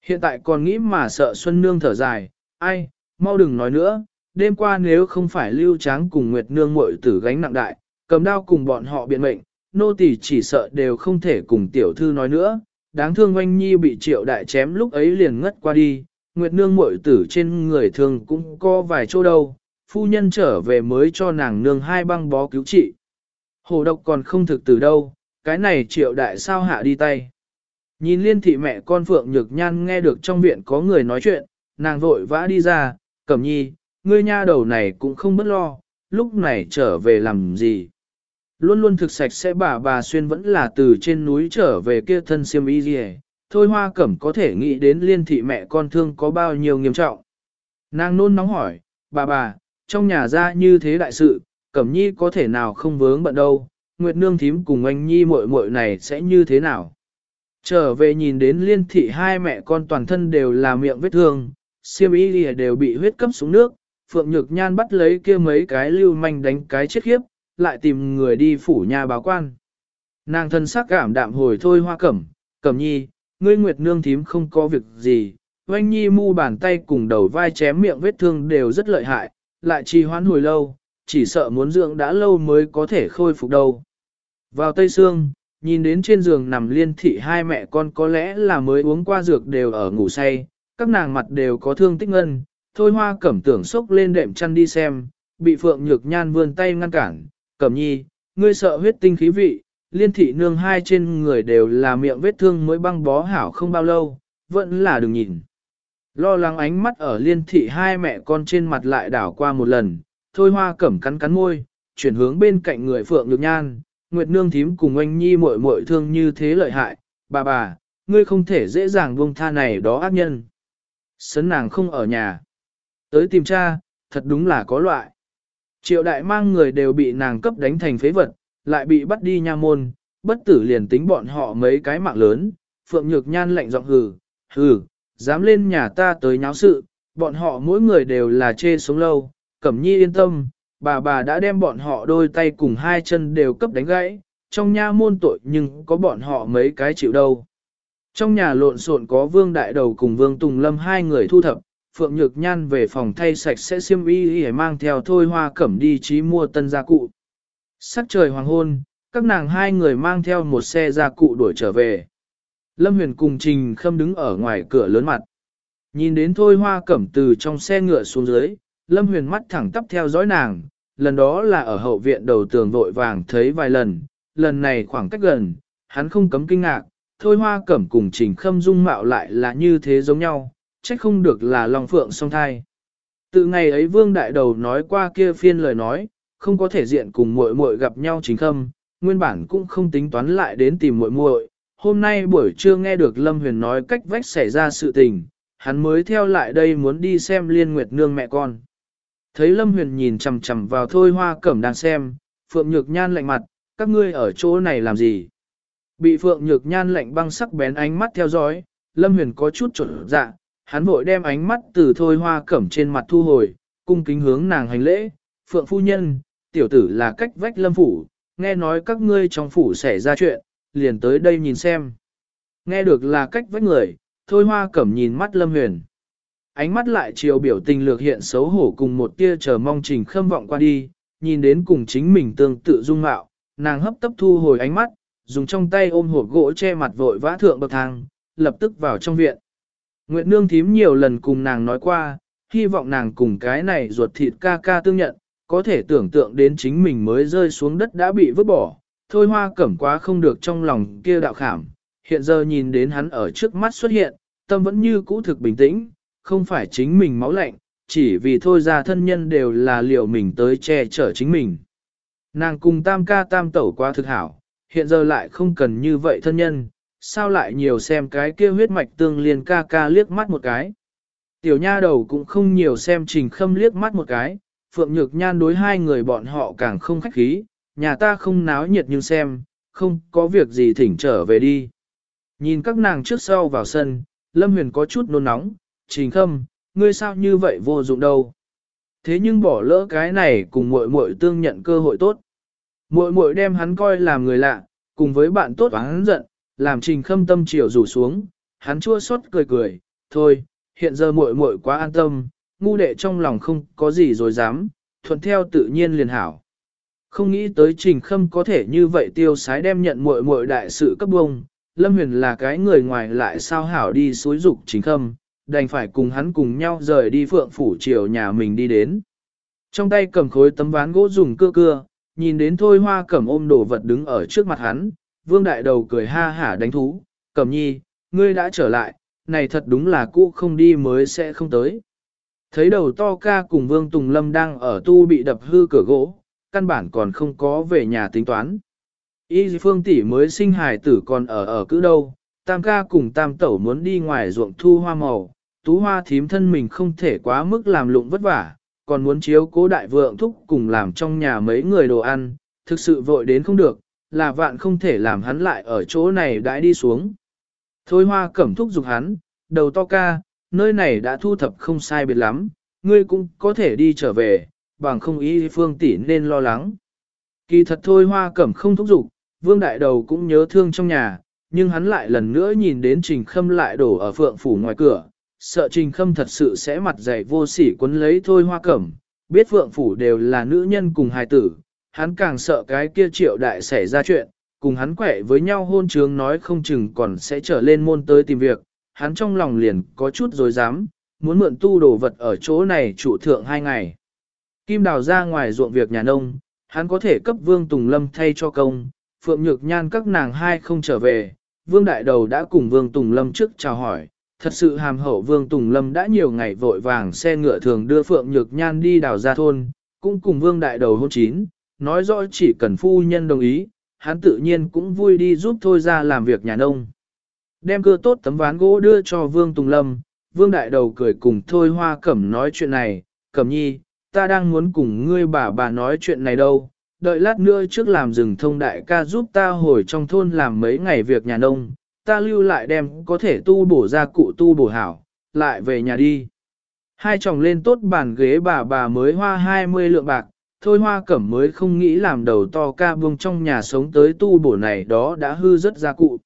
Hiện tại còn nghĩ mà sợ Xuân Nương thở dài, ai, mau đừng nói nữa, đêm qua nếu không phải lưu tráng cùng Nguyệt Nương muội tử gánh nặng đại, cầm đao cùng bọn họ biện mệnh, nô tỳ chỉ sợ đều không thể cùng tiểu thư nói nữa, đáng thương oanh nhi bị triệu đại chém lúc ấy liền ngất qua đi, Nguyệt Nương muội tử trên người thường cũng có vài chỗ đâu, phu nhân trở về mới cho nàng nương hai băng bó cứu trị. Hồ độc còn không thực từ đâu, cái này triệu đại sao hạ đi tay. Nhìn liên thị mẹ con Phượng Nhược Nhan nghe được trong viện có người nói chuyện, nàng vội vã đi ra, cẩm nhi, ngươi nha đầu này cũng không bất lo, lúc này trở về làm gì. Luôn luôn thực sạch sẽ bà bà xuyên vẫn là từ trên núi trở về kia thân siêm y gì thôi hoa cẩm có thể nghĩ đến liên thị mẹ con thương có bao nhiêu nghiêm trọng. Nàng nôn nóng hỏi, bà bà, trong nhà ra như thế đại sự, cẩm nhi có thể nào không vướng bận đâu, Nguyệt Nương thím cùng anh nhi muội muội này sẽ như thế nào? Trở về nhìn đến liên thị hai mẹ con toàn thân đều là miệng vết thương, siêm y đều bị huyết cấp xuống nước, Phượng Nhược Nhan bắt lấy kia mấy cái lưu manh đánh cái chết khiếp, lại tìm người đi phủ nhà báo quan. Nàng thân sắc cảm đạm hồi thôi hoa cẩm, cẩm nhi, ngươi Nguyệt Nương thím không có việc gì, oanh nhi mu bàn tay cùng đầu vai chém miệng vết thương đều rất lợi hại, lại trì hoãn hồi lâu, chỉ sợ muốn dưỡng đã lâu mới có thể khôi phục đâu. Vào Tây Sương, nhìn đến trên giường nằm liên thị hai mẹ con có lẽ là mới uống qua dược đều ở ngủ say, các nàng mặt đều có thương tích ngân, thôi hoa cẩm tưởng sốc lên đệm chăn đi xem, bị Phượng Nhược Nhan vươn tay ngăn cản, cẩm nhi, ngươi sợ huyết tinh khí vị, liên thị nương hai trên người đều là miệng vết thương mới băng bó hảo không bao lâu, vẫn là đừng nhìn. Lo lắng ánh mắt ở liên thị hai mẹ con trên mặt lại đảo qua một lần, thôi hoa cẩm cắn cắn môi, chuyển hướng bên cạnh người Phượng Nhược Nhan, Nguyệt Nương thím cùng anh Nhi muội muội thương như thế lợi hại, bà bà, ngươi không thể dễ dàng buông tha này đó ác nhân. Sấn nàng không ở nhà. Tới tìm cha, thật đúng là có loại. Triệu đại mang người đều bị nàng cấp đánh thành phế vật, lại bị bắt đi nha môn, bất tử liền tính bọn họ mấy cái mạng lớn, Phượng Nhược Nhan lạnh giọng hừ, hừ, dám lên nhà ta tới nháo sự, bọn họ mỗi người đều là chê sống lâu, Cẩm Nhi yên tâm, bà bà đã đem bọn họ đôi tay cùng hai chân đều cấp đánh gãy, trong nha môn tội nhưng có bọn họ mấy cái chịu đâu. Trong nhà lộn xộn có Vương Đại Đầu cùng Vương Tùng Lâm hai người thu thập, Phượng Nhược Nhan về phòng thay sạch sẽ xiêm y để mang theo thôi hoa cẩm đi trí mua tân gia cụ. Sắc trời hoàng hôn, các nàng hai người mang theo một xe gia cụ đuổi trở về. Lâm Huyền cùng Trình Khâm đứng ở ngoài cửa lớn mặt. Nhìn đến thôi hoa cẩm từ trong xe ngựa xuống dưới, Lâm Huyền mắt thẳng tắp theo dõi nàng, lần đó là ở hậu viện đầu tường vội vàng thấy vài lần, lần này khoảng cách gần, hắn không cấm kinh ngạc, thôi hoa cẩm cùng trình khâm dung mạo lại là như thế giống nhau, trách không được là Long Phượng song thai. Từ ngày ấy Vương Đại Đầu nói qua kia phiên lời nói, không có thể diện cùng muội muội gặp nhau chính khâm, nguyên bản cũng không tính toán lại đến tìm muội muội. Hôm nay buổi trưa nghe được Lâm Huyền nói cách vách xảy ra sự tình, hắn mới theo lại đây muốn đi xem Liên Nguyệt Nương mẹ con. Thấy Lâm Huyền nhìn chằm chằm vào thôi hoa cẩm đang xem, Phượng Nhược Nhan lạnh mặt, các ngươi ở chỗ này làm gì? Bị Phượng Nhược Nhan lạnh băng sắc bén ánh mắt theo dõi, Lâm Huyền có chút chột dạ, hắn vội đem ánh mắt từ thôi hoa cẩm trên mặt thu hồi, cung kính hướng nàng hành lễ, Phượng Phu Nhân, tiểu tử là cách vách Lâm Phủ, nghe nói các ngươi trong phủ xảy ra chuyện, liền tới đây nhìn xem. Nghe được là cách vách người, thôi hoa cẩm nhìn mắt Lâm Huyền. Ánh mắt lại chiều biểu tình lược hiện xấu hổ cùng một tia chờ mong trình khâm vọng qua đi, nhìn đến cùng chính mình tương tự dung mạo, nàng hấp tấp thu hồi ánh mắt, dùng trong tay ôm hộp gỗ che mặt vội vã thượng bậc thang, lập tức vào trong viện. Nguyệt Nương thím nhiều lần cùng nàng nói qua, hy vọng nàng cùng cái này ruột thịt ca ca tương nhận, có thể tưởng tượng đến chính mình mới rơi xuống đất đã bị vứt bỏ, thôi hoa cẩm quá không được trong lòng kia đạo khảm, hiện giờ nhìn đến hắn ở trước mắt xuất hiện, tâm vẫn như cũ thực bình tĩnh, không phải chính mình máu lạnh, chỉ vì thôi ra thân nhân đều là liệu mình tới che chở chính mình. Nàng cùng tam ca tam tẩu quá thực hảo, hiện giờ lại không cần như vậy thân nhân, sao lại nhiều xem cái kia huyết mạch tương liên ca ca liếc mắt một cái. Tiểu nha đầu cũng không nhiều xem trình khâm liếc mắt một cái, phượng nhược nhan đối hai người bọn họ càng không khách khí, nhà ta không náo nhiệt nhưng xem, không có việc gì thỉnh trở về đi. Nhìn các nàng trước sau vào sân, Lâm Huyền có chút nôn nóng, trình khâm, ngươi sao như vậy vô dụng đâu. Thế nhưng bỏ lỡ cái này cùng muội muội tương nhận cơ hội tốt. Muội muội đem hắn coi làm người lạ, cùng với bạn tốt và hắn giận, làm trình khâm tâm chiều rủ xuống, hắn chua xót cười cười, thôi, hiện giờ muội muội quá an tâm, ngu đệ trong lòng không có gì rồi dám, thuận theo tự nhiên liền hảo. Không nghĩ tới trình khâm có thể như vậy tiêu sái đem nhận muội muội đại sự cấp bông, Lâm Huyền là cái người ngoài lại sao hảo đi xối dục trình khâm, đành phải cùng hắn cùng nhau rời đi phượng phủ chiều nhà mình đi đến. Trong tay cầm khối tấm ván gỗ dùng cưa cưa, nhìn đến thôi hoa cẩm ôm đồ vật đứng ở trước mặt hắn, vương đại đầu cười ha hả đánh thú, cẩm nhi, ngươi đã trở lại, này thật đúng là cũ không đi mới sẽ không tới. Thấy đầu to ca cùng vương Tùng Lâm đang ở tu bị đập hư cửa gỗ, căn bản còn không có về nhà tính toán. Y phương tỷ mới sinh hài tử còn ở ở cứ đâu, tam ca cùng tam tẩu muốn đi ngoài ruộng thu hoa màu, tú hoa thím thân mình không thể quá mức làm lụng vất vả, còn muốn chiếu cố đại vượng thúc cùng làm trong nhà mấy người đồ ăn, thực sự vội đến không được, là vạn không thể làm hắn lại ở chỗ này đãi đi xuống. Thôi hoa cẩm thúc giục hắn, đầu to ca, nơi này đã thu thập không sai biệt lắm, ngươi cũng có thể đi trở về, bằng không ý phương tỷ nên lo lắng. Kỳ thật thôi hoa cẩm không thúc giục, vương đại đầu cũng nhớ thương trong nhà, nhưng hắn lại lần nữa nhìn đến trình khâm lại đổ ở phượng phủ ngoài cửa, sợ trình khâm thật sự sẽ mặt dày vô sỉ quấn lấy thôi hoa cẩm, biết phượng phủ đều là nữ nhân cùng hài tử, hắn càng sợ cái kia triệu đại xảy ra chuyện, cùng hắn quẻ với nhau hôn trướng nói không chừng còn sẽ trở lên môn tới tìm việc, hắn trong lòng liền có chút dối dám, muốn mượn tu đồ vật ở chỗ này trụ thượng hai ngày. Kim đào ra ngoài ruộng việc nhà nông, hắn có thể cấp Vương Tùng Lâm thay cho công, Phượng Nhược Nhan các nàng hai không trở về, Vương Đại Đầu đã cùng Vương Tùng Lâm trước chào hỏi, thật sự hàm hậu Vương Tùng Lâm đã nhiều ngày vội vàng xe ngựa thường đưa Phượng Nhược Nhan đi đào ra thôn, cũng cùng Vương Đại Đầu hôn chín, nói rõ chỉ cần phu nhân đồng ý, hắn tự nhiên cũng vui đi giúp thôi ra làm việc nhà nông. Đem cơ tốt tấm ván gỗ đưa cho Vương Tùng Lâm, Vương Đại Đầu cười cùng Thôi Hoa Cẩm nói chuyện này, Cẩm nhi, ta đang muốn cùng ngươi bà bà nói chuyện này đâu, đợi lát nữa trước làm rừng thông đại ca giúp ta hồi trong thôn làm mấy ngày việc nhà nông, ta lưu lại đem có thể tu bổ ra cụ tu bổ hảo, lại về nhà đi. Hai chồng lên tốt bàn ghế bà bà mới hoa 20 lượng bạc, thôi hoa cẩm mới không nghĩ làm đầu to ca buông trong nhà sống tới tu bổ này đó đã hư rất ra cụ.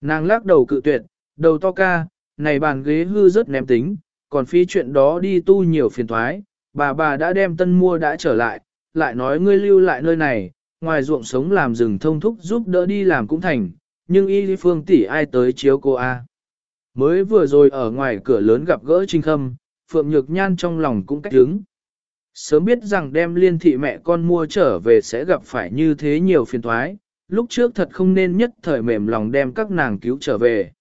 Nàng lắc đầu cự tuyệt, đầu to ca, này bàn ghế hư rất ném tính, còn phí chuyện đó đi tu nhiều phiền thoái, bà bà đã đem tân mua đã trở lại, lại nói ngươi lưu lại nơi này, ngoài ruộng sống làm rừng thông thúc giúp đỡ đi làm cũng thành, nhưng y phương tỷ ai tới chiếu cô A. Mới vừa rồi ở ngoài cửa lớn gặp gỡ Trinh Khâm, Phượng Nhược Nhan trong lòng cũng cách đứng. Sớm biết rằng đem liên thị mẹ con mua trở về sẽ gặp phải như thế nhiều phiền thoái, lúc trước thật không nên nhất thời mềm lòng đem các nàng cứu trở về.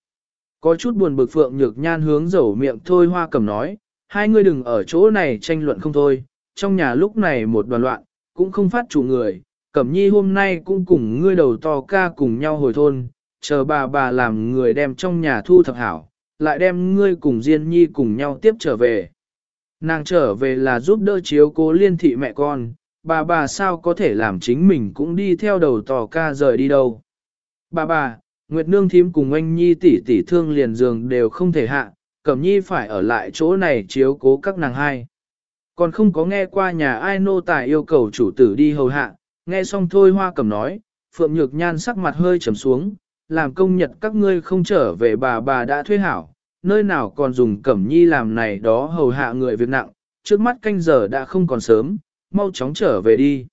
Có chút buồn bực Phượng Nhược Nhan hướng dầu miệng thôi hoa cầm nói, hai người đừng ở chỗ này tranh luận không thôi, trong nhà lúc này một đoàn loạn, cũng không phát chủ người, Cẩm Nhi hôm nay cũng cùng ngươi đầu to ca cùng nhau hồi thôn, chờ bà bà làm người đem trong nhà thu thập hảo, lại đem ngươi cùng Diên Nhi cùng nhau tiếp trở về. Nàng trở về là giúp đỡ chiếu cố liên thị mẹ con, bà bà sao có thể làm chính mình cũng đi theo đầu tò ca rời đi đâu. Bà bà, Nguyệt Nương thím cùng anh Nhi tỷ tỷ thương liền giường đều không thể hạ, Cẩm Nhi phải ở lại chỗ này chiếu cố các nàng hai. Còn không có nghe qua nhà ai nô tài yêu cầu chủ tử đi hầu hạ, nghe xong thôi hoa cẩm nói, Phượng Nhược Nhan sắc mặt hơi trầm xuống, làm công nhật các ngươi không trở về bà bà đã thuê hảo, nơi nào còn dùng cẩm nhi làm này đó hầu hạ người việc nặng, trước mắt canh giờ đã không còn sớm, mau chóng trở về đi.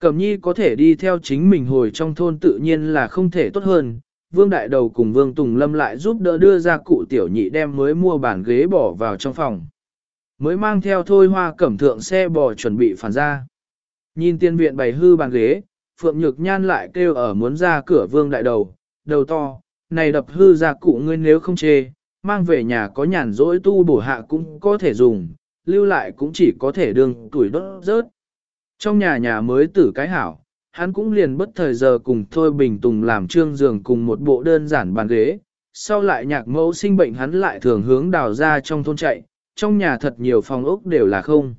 Cẩm nhi có thể đi theo chính mình hồi trong thôn tự nhiên là không thể tốt hơn, Vương Đại Đầu cùng Vương Tùng Lâm lại giúp đỡ đưa ra cụ tiểu nhị đem mới mua bàn ghế bỏ vào trong phòng. Mới mang theo thôi hoa cẩm thượng xe bò chuẩn bị phản ra. Nhìn tiên viện bày hư bàn ghế, Phượng Nhược Nhan lại kêu ở muốn ra cửa Vương Đại Đầu, đầu to, này đập hư ra cụ ngươi nếu không chê, mang về nhà có nhàn rỗi tu bổ hạ cũng có thể dùng, lưu lại cũng chỉ có thể đường tuổi đốt rớt. Trong nhà nhà mới tử cái hảo, hắn cũng liền bất thời giờ cùng Thôi Bình Tùng làm trương giường cùng một bộ đơn giản bàn ghế, sau lại nhạc mẫu sinh bệnh hắn lại thường hướng đào ra trong thôn chạy, trong nhà thật nhiều phòng ốc đều là không.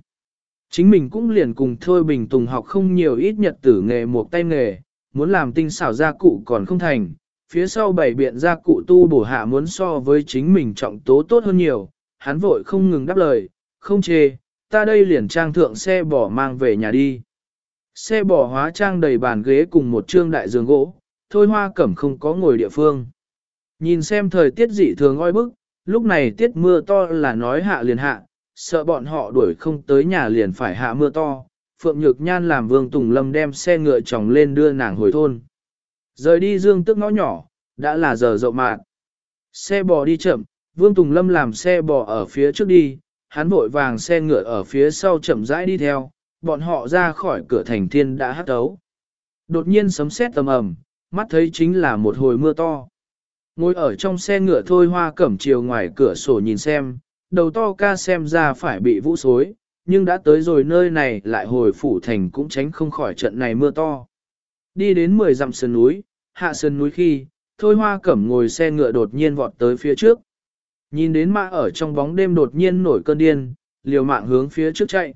Chính mình cũng liền cùng Thôi Bình Tùng học không nhiều ít nhật tử nghề một tay nghề, muốn làm tinh xảo gia cụ còn không thành, phía sau bảy biện gia cụ tu bổ hạ muốn so với chính mình trọng tố tốt hơn nhiều, hắn vội không ngừng đáp lời, không chê, ta đây liền trang thượng xe bỏ mang về nhà đi. Xe bỏ hóa trang đầy bàn ghế cùng một trương đại giường gỗ, thôi hoa cẩm không có ngồi địa phương. Nhìn xem thời tiết dị thường oi bức, lúc này tiết mưa to là nói hạ liền hạ, sợ bọn họ đuổi không tới nhà liền phải hạ mưa to. Phượng Nhược Nhan làm Vương Tùng Lâm đem xe ngựa chồng lên đưa nàng hồi thôn. Rời đi dương tức ngõ nhỏ, đã là giờ rộng mạng. Xe bò đi chậm, Vương Tùng Lâm làm xe bò ở phía trước đi, hắn vội vàng xe ngựa ở phía sau chậm rãi đi theo, bọn họ ra khỏi cửa thành thiên đã hắt tấu. Đột nhiên sấm sét tầm ầm, mắt thấy chính là một hồi mưa to. Ngồi ở trong xe ngựa thôi hoa cẩm chiều ngoài cửa sổ nhìn xem, đầu to ca xem ra phải bị vũ xối, nhưng đã tới rồi nơi này lại hồi phủ thành cũng tránh không khỏi trận này mưa to. Đi đến 10 dặm sơn núi, hạ sơn núi khi, thôi hoa cẩm ngồi xe ngựa đột nhiên vọt tới phía trước. Nhìn đến mã ở trong bóng đêm đột nhiên nổi cơn điên, liều mạng hướng phía trước chạy.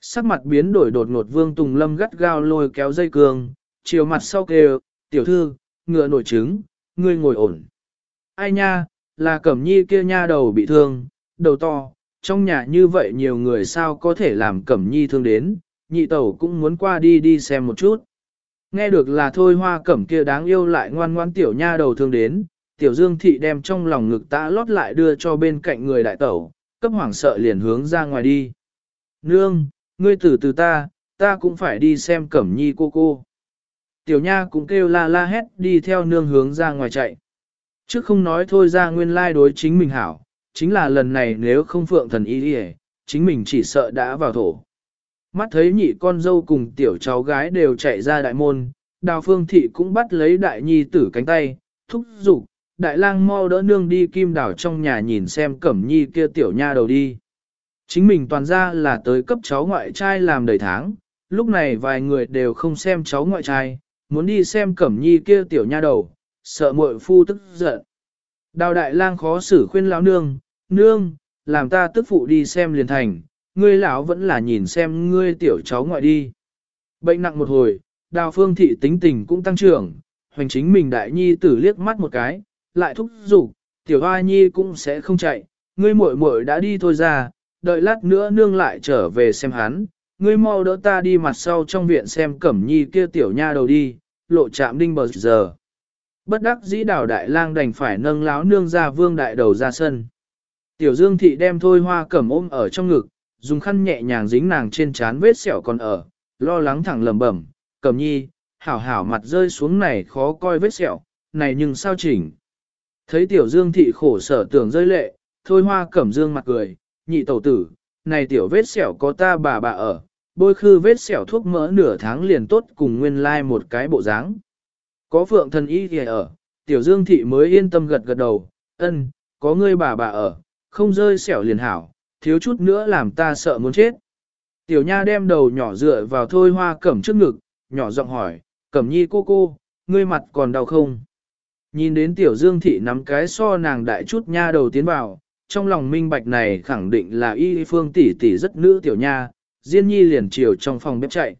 Sắc mặt biến đổi đột ngột vương tùng lâm gắt gao lôi kéo dây cường, chiều mặt sau kêu, tiểu thư, ngựa nổi trứng, ngươi ngồi ổn. Ai nha, là cẩm nhi kia nha đầu bị thương, đầu to, trong nhà như vậy nhiều người sao có thể làm cẩm nhi thương đến, nhị tẩu cũng muốn qua đi đi xem một chút. Nghe được là thôi hoa cẩm kia đáng yêu lại ngoan ngoan tiểu nha đầu thương đến, tiểu dương thị đem trong lòng ngực tã lót lại đưa cho bên cạnh người đại tẩu, cấp hoảng sợ liền hướng ra ngoài đi. Nương, ngươi tử từ ta, ta cũng phải đi xem cẩm nhi cô cô. Tiểu nha cũng kêu la la hét đi theo nương hướng ra ngoài chạy. Trước không nói thôi ra nguyên lai đối chính mình hảo, chính là lần này nếu không phượng thần y đi chính mình chỉ sợ đã vào thổ. Mắt thấy nhị con dâu cùng tiểu cháu gái đều chạy ra đại môn, đào phương thị cũng bắt lấy đại nhi tử cánh tay, thúc giục, đại lang mau đỡ nương đi kim đảo trong nhà nhìn xem cẩm nhi kia tiểu nha đầu đi. Chính mình toàn ra là tới cấp cháu ngoại trai làm đầy tháng, lúc này vài người đều không xem cháu ngoại trai, muốn đi xem cẩm nhi kia tiểu nha đầu, sợ muội phu tức giận. Đào đại lang khó xử khuyên lão nương, nương, làm ta tức phụ đi xem liền thành, ngươi lão vẫn là nhìn xem ngươi tiểu cháu ngoại đi. Bệnh nặng một hồi, đào phương thị tính tình cũng tăng trưởng, hoành chính mình đại nhi tử liếc mắt một cái, lại thúc giục, tiểu hoa nhi cũng sẽ không chạy, ngươi muội muội đã đi thôi ra, đợi lát nữa nương lại trở về xem hắn, ngươi mau đỡ ta đi mặt sau trong viện xem cẩm nhi kia tiểu nha đầu đi, lộ chạm đinh bờ giờ. Bất đắc dĩ đảo đại lang đành phải nâng láo nương ra vương đại đầu ra sân. Tiểu dương thị đem thôi hoa cẩm ôm ở trong ngực, dùng khăn nhẹ nhàng dính nàng trên trán vết sẹo còn ở, lo lắng thẳng lầm bẩm, cẩm nhi, hảo hảo mặt rơi xuống này khó coi vết sẹo, này nhưng sao chỉnh. Thấy tiểu dương thị khổ sở tưởng rơi lệ, thôi hoa cẩm dương mặt cười, nhị tẩu tử, này tiểu vết sẹo có ta bà bà ở, bôi khư vết sẹo thuốc mỡ nửa tháng liền tốt cùng nguyên lai like một cái bộ dáng. Có phượng thần y thì ở, tiểu dương thị mới yên tâm gật gật đầu, ân, có ngươi bà bà ở, không rơi sẹo liền hảo, thiếu chút nữa làm ta sợ muốn chết. Tiểu nha đem đầu nhỏ dựa vào thôi hoa cẩm trước ngực, nhỏ giọng hỏi, cẩm nhi cô cô, ngươi mặt còn đau không? Nhìn đến tiểu dương thị nắm cái so nàng đại chút nha đầu tiến vào, trong lòng minh bạch này khẳng định là y phương tỷ tỷ rất nữ tiểu nha, Diên nhi liền chiều trong phòng bếp chạy.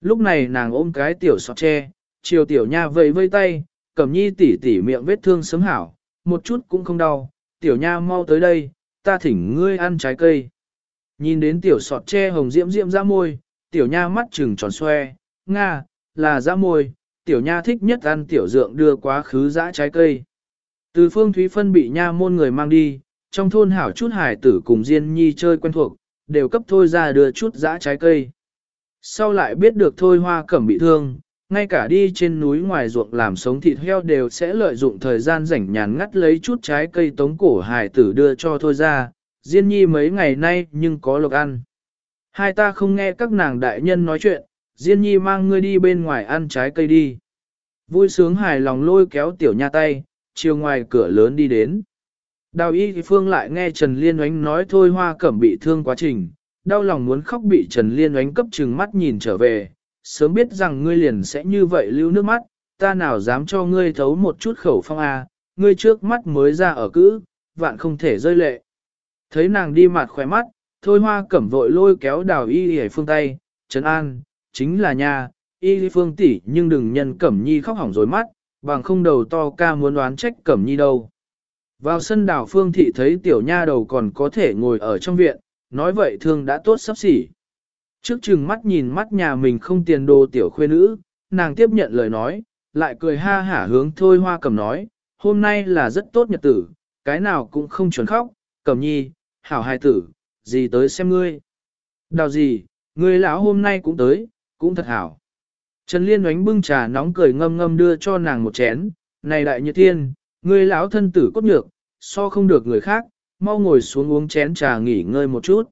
Lúc này nàng ôm cái tiểu sọt tre, chiều tiểu nha vẫy vây tay, cẩm nhi tỷ tỷ miệng vết thương sớm hảo, một chút cũng không đau, tiểu nha mau tới đây, ta thỉnh ngươi ăn trái cây. Nhìn đến tiểu sọt tre hồng diễm diễm ra môi, tiểu nha mắt trừng tròn xoe, nga, là ra môi, tiểu nha thích nhất ăn tiểu dượng đưa quá khứ dã trái cây. Từ phương Thúy Phân bị nha môn người mang đi, trong thôn hảo chút hải tử cùng Diên Nhi chơi quen thuộc, đều cấp thôi ra đưa chút dã trái cây. Sau lại biết được thôi hoa cẩm bị thương, ngay cả đi trên núi ngoài ruộng làm sống thịt heo đều sẽ lợi dụng thời gian rảnh nhàn ngắt lấy chút trái cây tống cổ hải tử đưa cho thôi ra, Diên Nhi mấy ngày nay nhưng có lộc ăn. Hai ta không nghe các nàng đại nhân nói chuyện, Diên Nhi mang ngươi đi bên ngoài ăn trái cây đi. Vui sướng hài lòng lôi kéo tiểu nha tay, chiều ngoài cửa lớn đi đến. Đào y phương lại nghe Trần Liên oánh nói thôi hoa cẩm bị thương quá trình, đau lòng muốn khóc bị Trần Liên oánh cấp trừng mắt nhìn trở về, sớm biết rằng ngươi liền sẽ như vậy lưu nước mắt, ta nào dám cho ngươi thấu một chút khẩu phong a, ngươi trước mắt mới ra ở cữ, vạn không thể rơi lệ. Thấy nàng đi mặt khỏe mắt, thôi hoa cẩm vội lôi kéo đào y hề phương tay, Trấn An, chính là nha, y phương tỷ nhưng đừng nhân cẩm nhi khóc hỏng rồi mắt, bằng không đầu to ca muốn đoán trách cẩm nhi đâu. Vào sân đảo phương thị thấy tiểu nha đầu còn có thể ngồi ở trong viện, nói vậy thương đã tốt sắp xỉ. Trước chừng mắt nhìn mắt nhà mình không tiền đồ tiểu khuê nữ, nàng tiếp nhận lời nói, lại cười ha hả hướng thôi hoa cầm nói, hôm nay là rất tốt nhật tử, cái nào cũng không chuẩn khóc, cầm nhi, hảo hài tử, gì tới xem ngươi. Đào gì, ngươi lão hôm nay cũng tới, cũng thật hảo. Trần Liên oánh bưng trà nóng cười ngâm ngâm đưa cho nàng một chén, này đại nhật thiên, ngươi lão thân tử cốt nhược, so không được người khác, mau ngồi xuống uống chén trà nghỉ ngơi một chút.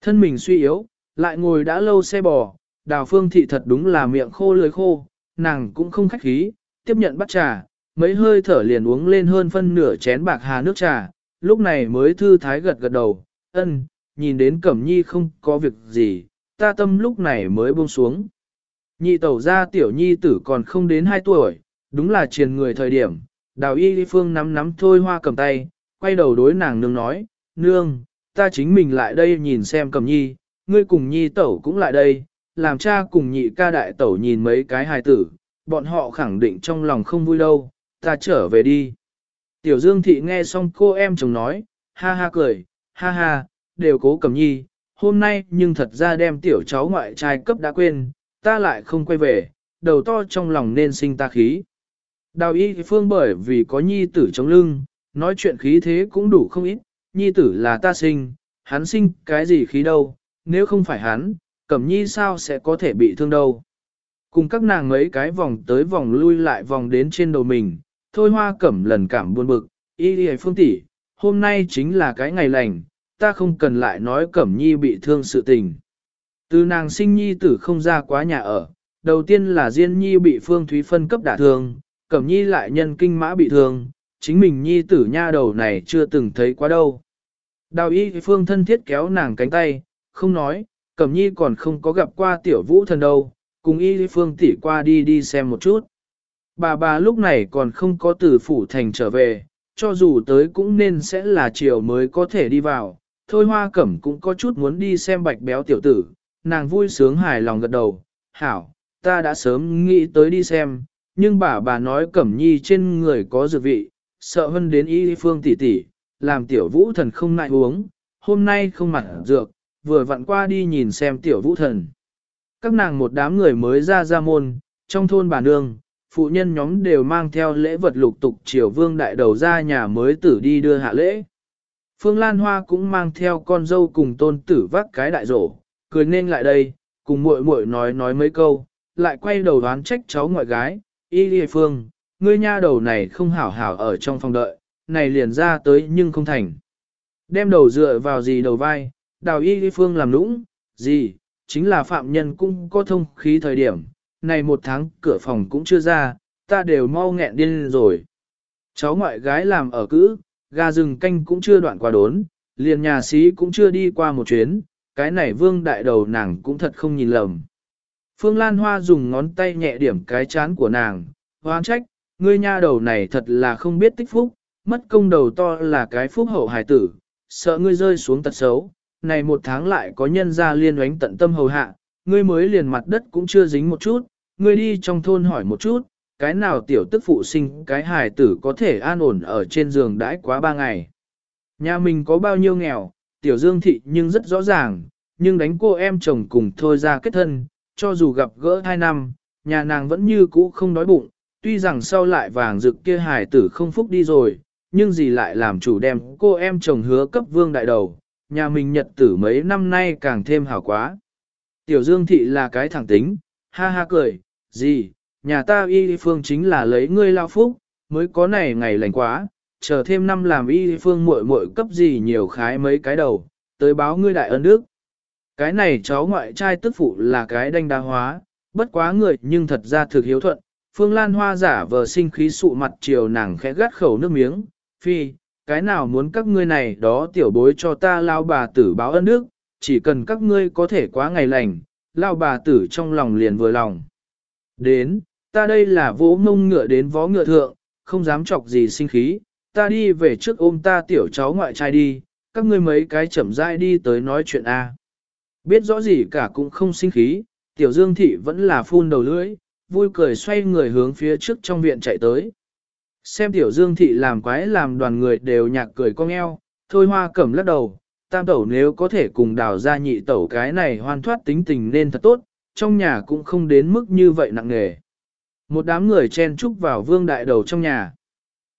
Thân mình suy yếu, lại ngồi đã lâu xe bò, đào phương thị thật đúng là miệng khô lưỡi khô, nàng cũng không khách khí, tiếp nhận bắt trà, mấy hơi thở liền uống lên hơn phân nửa chén bạc hà nước trà, lúc này mới thư thái gật gật đầu, ân, nhìn đến Cẩm Nhi không có việc gì, ta tâm lúc này mới buông xuống. Nhị tẩu ra tiểu nhi tử còn không đến 2 tuổi, Đúng là triền người thời điểm, đào y phương nắm nắm thôi hoa cầm tay, quay đầu đối nàng nương nói, nương, ta chính mình lại đây nhìn xem cầm nhi, ngươi cùng nhi tẩu cũng lại đây, làm cha cùng nhị ca đại tẩu nhìn mấy cái hài tử, bọn họ khẳng định trong lòng không vui đâu, ta trở về đi. Tiểu Dương Thị nghe xong cô em chồng nói, ha ha cười, ha ha, đều cố cầm nhi, hôm nay nhưng thật ra đem tiểu cháu ngoại trai cấp đã quên, ta lại không quay về, đầu to trong lòng nên sinh ta khí. Đào y phương bởi vì có nhi tử chống lưng, nói chuyện khí thế cũng đủ không ít, nhi tử là ta sinh, hắn sinh cái gì khí đâu, nếu không phải hắn, cẩm nhi sao sẽ có thể bị thương đâu. Cùng các nàng mấy cái vòng tới vòng lui lại vòng đến trên đầu mình, thôi hoa cẩm lần cảm buồn bực, y đi phương tỷ, hôm nay chính là cái ngày lành, ta không cần lại nói cẩm nhi bị thương sự tình. Từ nàng sinh nhi tử không ra quá nhà ở, đầu tiên là Diên Nhi bị Phương Thúy phân cấp đả thương, Cẩm Nhi lại nhân kinh mã bị thương, chính mình Nhi tử nha đầu này chưa từng thấy quá đâu. Đào y Phương thân thiết kéo nàng cánh tay, không nói, Cẩm Nhi còn không có gặp qua tiểu vũ thần đâu, cùng y Phương tỷ qua đi đi xem một chút. Bà bà lúc này còn không có từ phủ thành trở về, cho dù tới cũng nên sẽ là chiều mới có thể đi vào. Thôi hoa cẩm cũng có chút muốn đi xem bạch béo tiểu tử, nàng vui sướng hài lòng gật đầu, hảo, ta đã sớm nghĩ tới đi xem, nhưng bà bà nói cẩm nhi trên người có dược vị, sợ hơn đến y phương tỷ tỷ, làm tiểu vũ thần không nại uống, hôm nay không mặt dược, vừa vặn qua đi nhìn xem tiểu vũ thần. Các nàng một đám người mới ra ra môn, trong thôn bà nương, phụ nhân nhóm đều mang theo lễ vật lục tục triều vương đại đầu ra nhà mới tử đi đưa hạ lễ. Phương Lan Hoa cũng mang theo con dâu cùng tôn tử vác cái đại rổ, cười nên lại đây, cùng muội muội nói nói mấy câu, lại quay đầu đoán trách cháu ngoại gái, y lì phương, ngươi nha đầu này không hảo hảo ở trong phòng đợi, này liền ra tới nhưng không thành. Đem đầu dựa vào gì đầu vai, đào y lìa phương làm nũng, gì, chính là phạm nhân cũng có thông khí thời điểm, này một tháng cửa phòng cũng chưa ra, ta đều mau nghẹn điên rồi. Cháu ngoại gái làm ở cữ, gà rừng canh cũng chưa đoạn qua đốn, liền nhà sĩ cũng chưa đi qua một chuyến, cái này vương đại đầu nàng cũng thật không nhìn lầm. Phương Lan Hoa dùng ngón tay nhẹ điểm cái chán của nàng, hoang trách, ngươi nha đầu này thật là không biết tích phúc, mất công đầu to là cái phúc hậu hài tử, sợ ngươi rơi xuống tật xấu, này một tháng lại có nhân gia liên oánh tận tâm hầu hạ, ngươi mới liền mặt đất cũng chưa dính một chút, ngươi đi trong thôn hỏi một chút, cái nào tiểu tức phụ sinh cái hài tử có thể an ổn ở trên giường đãi quá ba ngày. Nhà mình có bao nhiêu nghèo, tiểu dương thị nhưng rất rõ ràng, nhưng đánh cô em chồng cùng thôi ra kết thân, cho dù gặp gỡ hai năm, nhà nàng vẫn như cũ không đói bụng, tuy rằng sau lại vàng rực kia hài tử không phúc đi rồi, nhưng gì lại làm chủ đem cô em chồng hứa cấp vương đại đầu, nhà mình nhật tử mấy năm nay càng thêm hảo quá. Tiểu Dương Thị là cái thẳng tính, ha ha cười, gì, nhà ta y phương chính là lấy ngươi lao phúc, mới có này ngày lành quá, chờ thêm năm làm y phương muội muội cấp gì nhiều khái mấy cái đầu, tới báo ngươi đại ân đức. Cái này cháu ngoại trai tức phụ là cái đanh đa hóa, bất quá người nhưng thật ra thực hiếu thuận. Phương Lan Hoa giả vờ sinh khí sụ mặt chiều nàng khẽ gắt khẩu nước miếng, phi, cái nào muốn các ngươi này đó tiểu bối cho ta lao bà tử báo ân đức, chỉ cần các ngươi có thể quá ngày lành, lao bà tử trong lòng liền vừa lòng. Đến, ta đây là vỗ mông ngựa đến vó ngựa thượng, không dám chọc gì sinh khí, ta đi về trước ôm ta tiểu cháu ngoại trai đi, các ngươi mấy cái chậm rãi đi tới nói chuyện A. Biết rõ gì cả cũng không sinh khí, tiểu dương thị vẫn là phun đầu lưỡi, vui cười xoay người hướng phía trước trong viện chạy tới. Xem tiểu dương thị làm quái làm đoàn người đều nhạc cười cong eo, thôi hoa cẩm lắc đầu, tam tẩu nếu có thể cùng đào ra nhị tẩu cái này hoàn thoát tính tình nên thật tốt, trong nhà cũng không đến mức như vậy nặng nề. Một đám người chen chúc vào vương đại đầu trong nhà.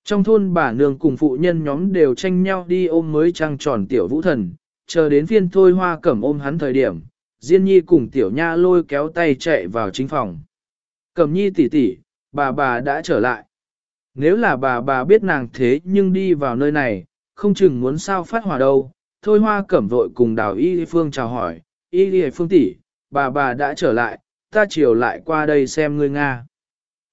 Trong thôn bà nương cùng phụ nhân nhóm đều tranh nhau đi ôm mới trăng tròn tiểu vũ thần, chờ đến phiên thôi hoa cẩm ôm hắn thời điểm, Diên Nhi cùng tiểu nha lôi kéo tay chạy vào chính phòng. Cẩm Nhi tỷ tỷ, bà bà đã trở lại. Nếu là bà bà biết nàng thế nhưng đi vào nơi này, không chừng muốn sao phát hỏa đâu. Thôi hoa cẩm vội cùng đào y phương chào hỏi, y phương tỷ, bà bà đã trở lại, ta chiều lại qua đây xem ngươi Nga.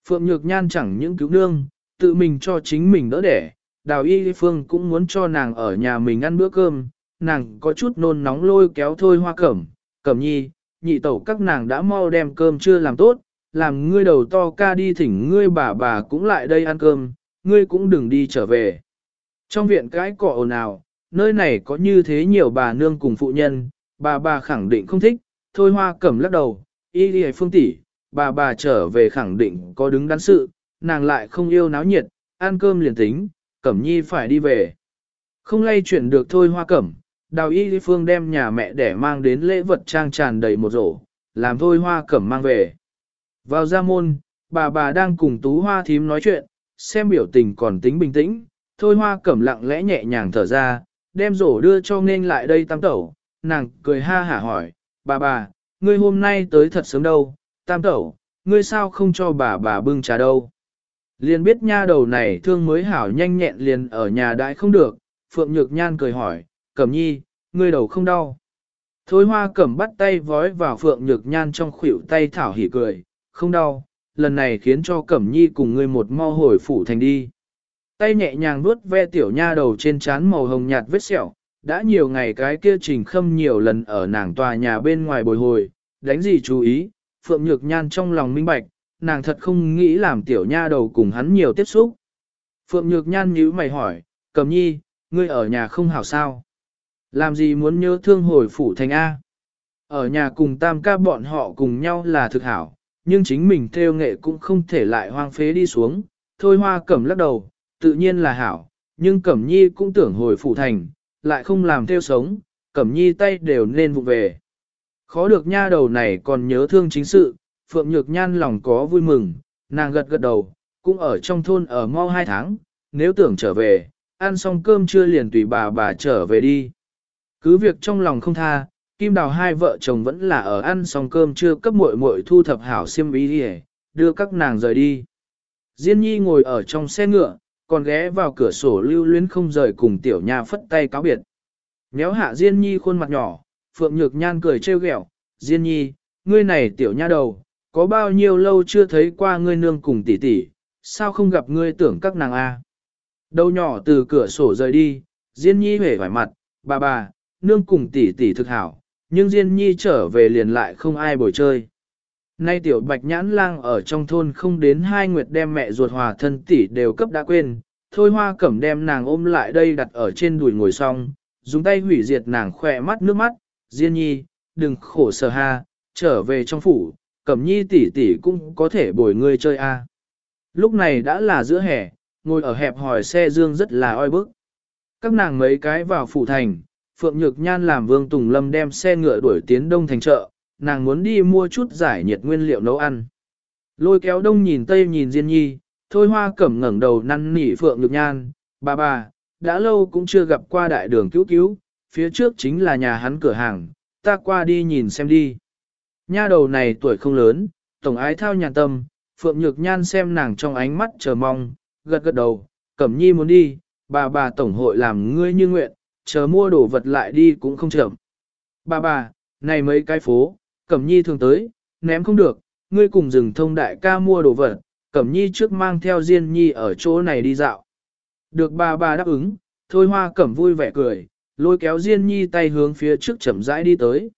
Phượng Nhược Nhan chẳng những cứu nương, tự mình cho chính mình đỡ đẻ, đào y phương cũng muốn cho nàng ở nhà mình ăn bữa cơm, nàng có chút nôn nóng lôi kéo thôi hoa cẩm, cẩm nhi, nhị tẩu các nàng đã mau đem cơm chưa làm tốt, làm ngươi đầu to ca đi thỉnh ngươi bà bà cũng lại đây ăn cơm, ngươi cũng đừng đi trở về. Trong viện cái cọ ồn ào, nơi này có như thế nhiều bà nương cùng phụ nhân, bà bà khẳng định không thích, thôi hoa cẩm lắc đầu, y đi phương tỷ, bà bà trở về khẳng định có đứng đắn sự, nàng lại không yêu náo nhiệt, ăn cơm liền tính, cẩm nhi phải đi về. Không lay chuyển được thôi hoa cẩm, đào y đi phương đem nhà mẹ để mang đến lễ vật trang tràn đầy một rổ, làm thôi hoa cẩm mang về. Vào ra môn, bà bà đang cùng tú hoa thím nói chuyện, xem biểu tình còn tính bình tĩnh, thôi hoa cẩm lặng lẽ nhẹ nhàng thở ra, đem rổ đưa cho nên lại đây tam tẩu, nàng cười ha hả hỏi, bà bà, ngươi hôm nay tới thật sớm đâu, tam tẩu, ngươi sao không cho bà bà bưng trà đâu. Liền biết nha đầu này thương mới hảo nhanh nhẹn liền ở nhà đại không được, Phượng Nhược Nhan cười hỏi, Cẩm nhi, ngươi đầu không đau. Thôi hoa cẩm bắt tay vói vào Phượng Nhược Nhan trong khuỷu tay thảo hỉ cười, không đau, lần này khiến cho Cẩm nhi cùng ngươi một mau hồi phủ thành đi. Tay nhẹ nhàng vuốt ve tiểu nha đầu trên trán màu hồng nhạt vết sẹo, đã nhiều ngày cái kia trình khâm nhiều lần ở nàng tòa nhà bên ngoài bồi hồi, đánh gì chú ý, Phượng Nhược Nhan trong lòng minh bạch, nàng thật không nghĩ làm tiểu nha đầu cùng hắn nhiều tiếp xúc. Phượng Nhược Nhan nhíu mày hỏi, cẩm nhi, ngươi ở nhà không hảo sao? Làm gì muốn nhớ thương hồi phủ thành A? Ở nhà cùng tam ca bọn họ cùng nhau là thực hảo, nhưng chính mình theo nghệ cũng không thể lại hoang phế đi xuống. Thôi hoa cẩm lắc đầu, tự nhiên là hảo, nhưng cẩm nhi cũng tưởng hồi phủ thành, lại không làm theo sống, cẩm nhi tay đều nên vụ về. Khó được nha đầu này còn nhớ thương chính sự, Phượng Nhược Nhan lòng có vui mừng, nàng gật gật đầu, cũng ở trong thôn ở mau hai tháng, nếu tưởng trở về, ăn xong cơm chưa liền tùy bà bà trở về đi. Cứ việc trong lòng không tha, Kim Đào hai vợ chồng vẫn là ở ăn xong cơm chưa cấp muội muội thu thập hảo xiêm y đi đưa các nàng rời đi. Diên Nhi ngồi ở trong xe ngựa, còn ghé vào cửa sổ lưu luyến không rời cùng tiểu nha phất tay cáo biệt. Néo hạ Diên Nhi khuôn mặt nhỏ, Phượng Nhược Nhan cười trêu ghẹo, Diên Nhi, ngươi này tiểu nha đầu, có bao nhiêu lâu chưa thấy qua ngươi nương cùng tỷ tỷ, sao không gặp ngươi tưởng các nàng a? Đầu nhỏ từ cửa sổ rời đi, Diên Nhi hể vải mặt, bà bà, nương cùng tỷ tỷ thực hảo, nhưng Diên Nhi trở về liền lại không ai bồi chơi. Nay tiểu bạch nhãn lang ở trong thôn không đến hai nguyệt đem mẹ ruột hòa thân tỷ đều cấp đã quên, thôi hoa cẩm đem nàng ôm lại đây đặt ở trên đùi ngồi xong, dùng tay hủy diệt nàng khỏe mắt nước mắt, Diên Nhi, đừng khổ sở ha, trở về trong phủ, cẩm nhi tỷ tỷ cũng có thể bồi ngươi chơi a. Lúc này đã là giữa hè, ngồi ở hẹp hỏi xe dương rất là oi bức. Các nàng mấy cái vào phủ thành, Phượng Nhược Nhan làm Vương Tùng Lâm đem xe ngựa đuổi tiến đông thành chợ, nàng muốn đi mua chút giải nhiệt nguyên liệu nấu ăn. Lôi kéo đông nhìn tây nhìn Diên Nhi, thôi hoa cẩm ngẩng đầu năn nỉ Phượng Nhược Nhan, bà bà, đã lâu cũng chưa gặp qua đại đường cứu cứu, phía trước chính là nhà hắn cửa hàng, ta qua đi nhìn xem đi. Nha đầu này tuổi không lớn, tổng ái thao nhàn tâm, Phượng Nhược Nhan xem nàng trong ánh mắt chờ mong, gật gật đầu, Cẩm Nhi muốn đi, bà bà tổng hội làm ngươi như nguyện, chờ mua đồ vật lại đi cũng không chậm. Bà bà, này mấy cái phố, Cẩm Nhi thường tới, ném không được, ngươi cùng rừng thông đại ca mua đồ vật, Cẩm Nhi trước mang theo Diên Nhi ở chỗ này đi dạo. Được bà bà đáp ứng, Thôi Hoa Cẩm vui vẻ cười, lôi kéo Diên Nhi tay hướng phía trước chậm rãi đi tới.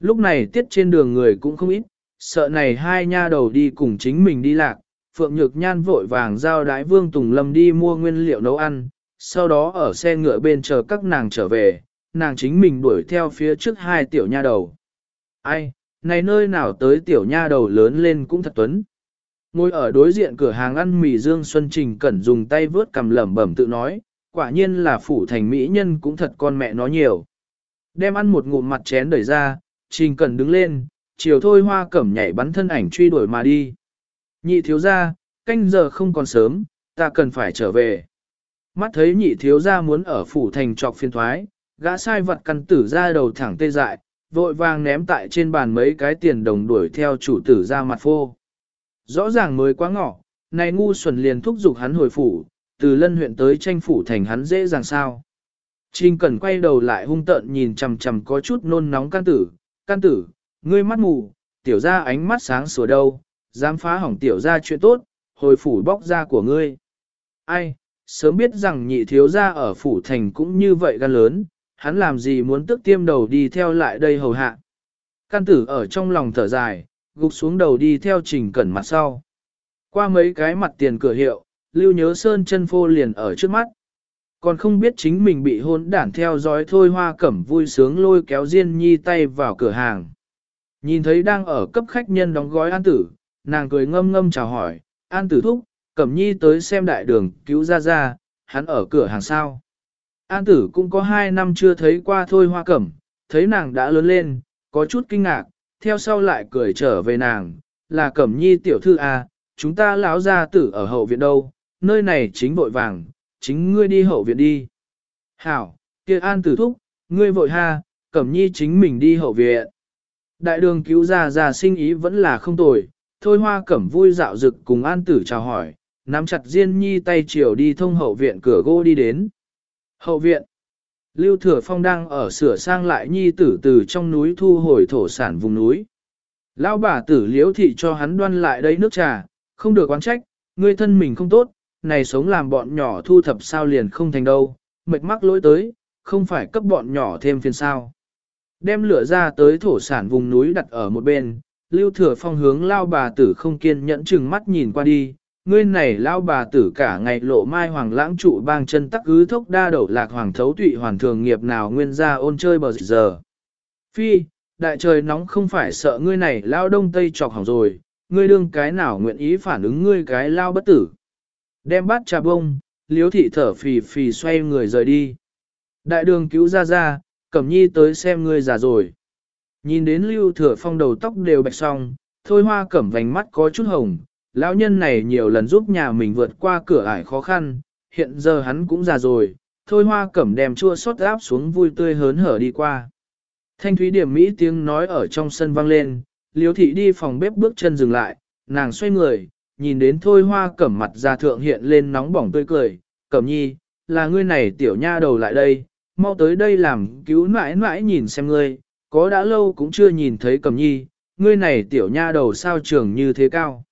Lúc này tiết trên đường người cũng không ít, sợ này hai nha đầu đi cùng chính mình đi lạc, Phượng Nhược Nhan vội vàng giao đái Vương Tùng Lâm đi mua nguyên liệu nấu ăn, sau đó ở xe ngựa bên chờ các nàng trở về, nàng chính mình đuổi theo phía trước hai tiểu nha đầu. Ai, này nơi nào tới tiểu nha đầu lớn lên cũng thật tuấn. Ngồi ở đối diện cửa hàng ăn mì Dương Xuân Trình Cẩn dùng tay vớt cầm lẩm bẩm tự nói, quả nhiên là phủ thành mỹ nhân cũng thật con mẹ nó nhiều. Đem ăn một ngụm mặt chén đẩy ra, Trình Cẩn đứng lên, chiều thôi hoa cẩm nhảy bắn thân ảnh truy đuổi mà đi. Nhị thiếu ra, canh giờ không còn sớm, ta cần phải trở về. Mắt thấy nhị thiếu gia muốn ở phủ thành trọc phiên thoái, gã sai vật căn tử ra đầu thẳng tê dại, vội vàng ném tại trên bàn mấy cái tiền đồng đuổi theo chủ tử ra mặt phô. Rõ ràng mới quá ngỏ, này ngu xuẩn liền thúc giục hắn hồi phủ, từ lân huyện tới tranh phủ thành hắn dễ dàng sao. Trình cần quay đầu lại hung tợn nhìn chằm chằm có chút nôn nóng can tử, can tử, ngươi mắt mù, tiểu ra ánh mắt sáng sủa đâu, dám phá hỏng tiểu ra chuyện tốt, hồi phủ bóc ra của ngươi. Ai, sớm biết rằng nhị thiếu gia ở phủ thành cũng như vậy gan lớn, hắn làm gì muốn tức tiêm đầu đi theo lại đây hầu hạ. Can tử ở trong lòng thở dài, gục xuống đầu đi theo trình cẩn mặt sau. Qua mấy cái mặt tiền cửa hiệu, lưu nhớ sơn chân phô liền ở trước mắt. Còn không biết chính mình bị hôn đản theo dõi thôi hoa cẩm vui sướng lôi kéo Diên Nhi tay vào cửa hàng. Nhìn thấy đang ở cấp khách nhân đóng gói an tử, nàng cười ngâm ngâm chào hỏi, an tử thúc, cẩm nhi tới xem đại đường cứu ra ra, hắn ở cửa hàng sao. An tử cũng có hai năm chưa thấy qua thôi hoa cẩm, thấy nàng đã lớn lên, có chút kinh ngạc, theo sau lại cười trở về nàng, là cẩm nhi tiểu thư à, chúng ta lão gia tử ở hậu viện đâu, nơi này chính vội vàng, chính ngươi đi hậu viện đi. Hảo, kia an tử thúc, ngươi vội ha, cẩm nhi chính mình đi hậu viện. Đại đường cứu ra ra sinh ý vẫn là không tồi, thôi hoa cẩm vui dạo dực cùng an tử chào hỏi, nắm chặt Diên Nhi tay chiều đi thông hậu viện cửa gỗ đi đến. Hậu viện. Lưu Thừa Phong đang ở sửa sang lại Nhi tử từ trong núi thu hồi thổ sản vùng núi. Lão bà tử liễu thị cho hắn đoan lại đây nước trà, không được quán trách, ngươi thân mình không tốt, này sống làm bọn nhỏ thu thập sao liền không thành đâu, mệt mắc lỗi tới, không phải cấp bọn nhỏ thêm phiền sao. Đem lửa ra tới thổ sản vùng núi đặt ở một bên, Lưu Thừa Phong hướng lao bà tử không kiên nhẫn chừng mắt nhìn qua đi, ngươi này lao bà tử cả ngày lộ mai hoàng lãng trụ bang chân tắc cứ thốc đa đậu lạc hoàng thấu tụy hoàn thường nghiệp nào nguyên ra ôn chơi bờ giờ. Phi, đại trời nóng không phải sợ ngươi này lao đông tây trọc hỏng rồi, ngươi đương cái nào nguyện ý phản ứng ngươi cái lao bất tử. Đem bát trà bông, liếu thị thở phì phì xoay người rời đi. Đại đường cứu ra ra, cẩm nhi tới xem ngươi già rồi. Nhìn đến lưu thừa phong đầu tóc đều bạch xong, thôi hoa cẩm vành mắt có chút hồng, lão nhân này nhiều lần giúp nhà mình vượt qua cửa ải khó khăn, hiện giờ hắn cũng già rồi, thôi hoa cẩm đem chua xót áp xuống vui tươi hớn hở đi qua. Thanh thúy điểm Mỹ tiếng nói ở trong sân vang lên, liếu thị đi phòng bếp bước chân dừng lại, nàng xoay người, nhìn đến thôi hoa cẩm mặt ra thượng hiện lên nóng bỏng tươi cười, cẩm nhi, là ngươi này tiểu nha đầu lại đây, mau tới đây làm cứu mãi mãi nhìn xem ngươi, có đã lâu cũng chưa nhìn thấy cẩm nhi, ngươi này tiểu nha đầu sao trường như thế cao.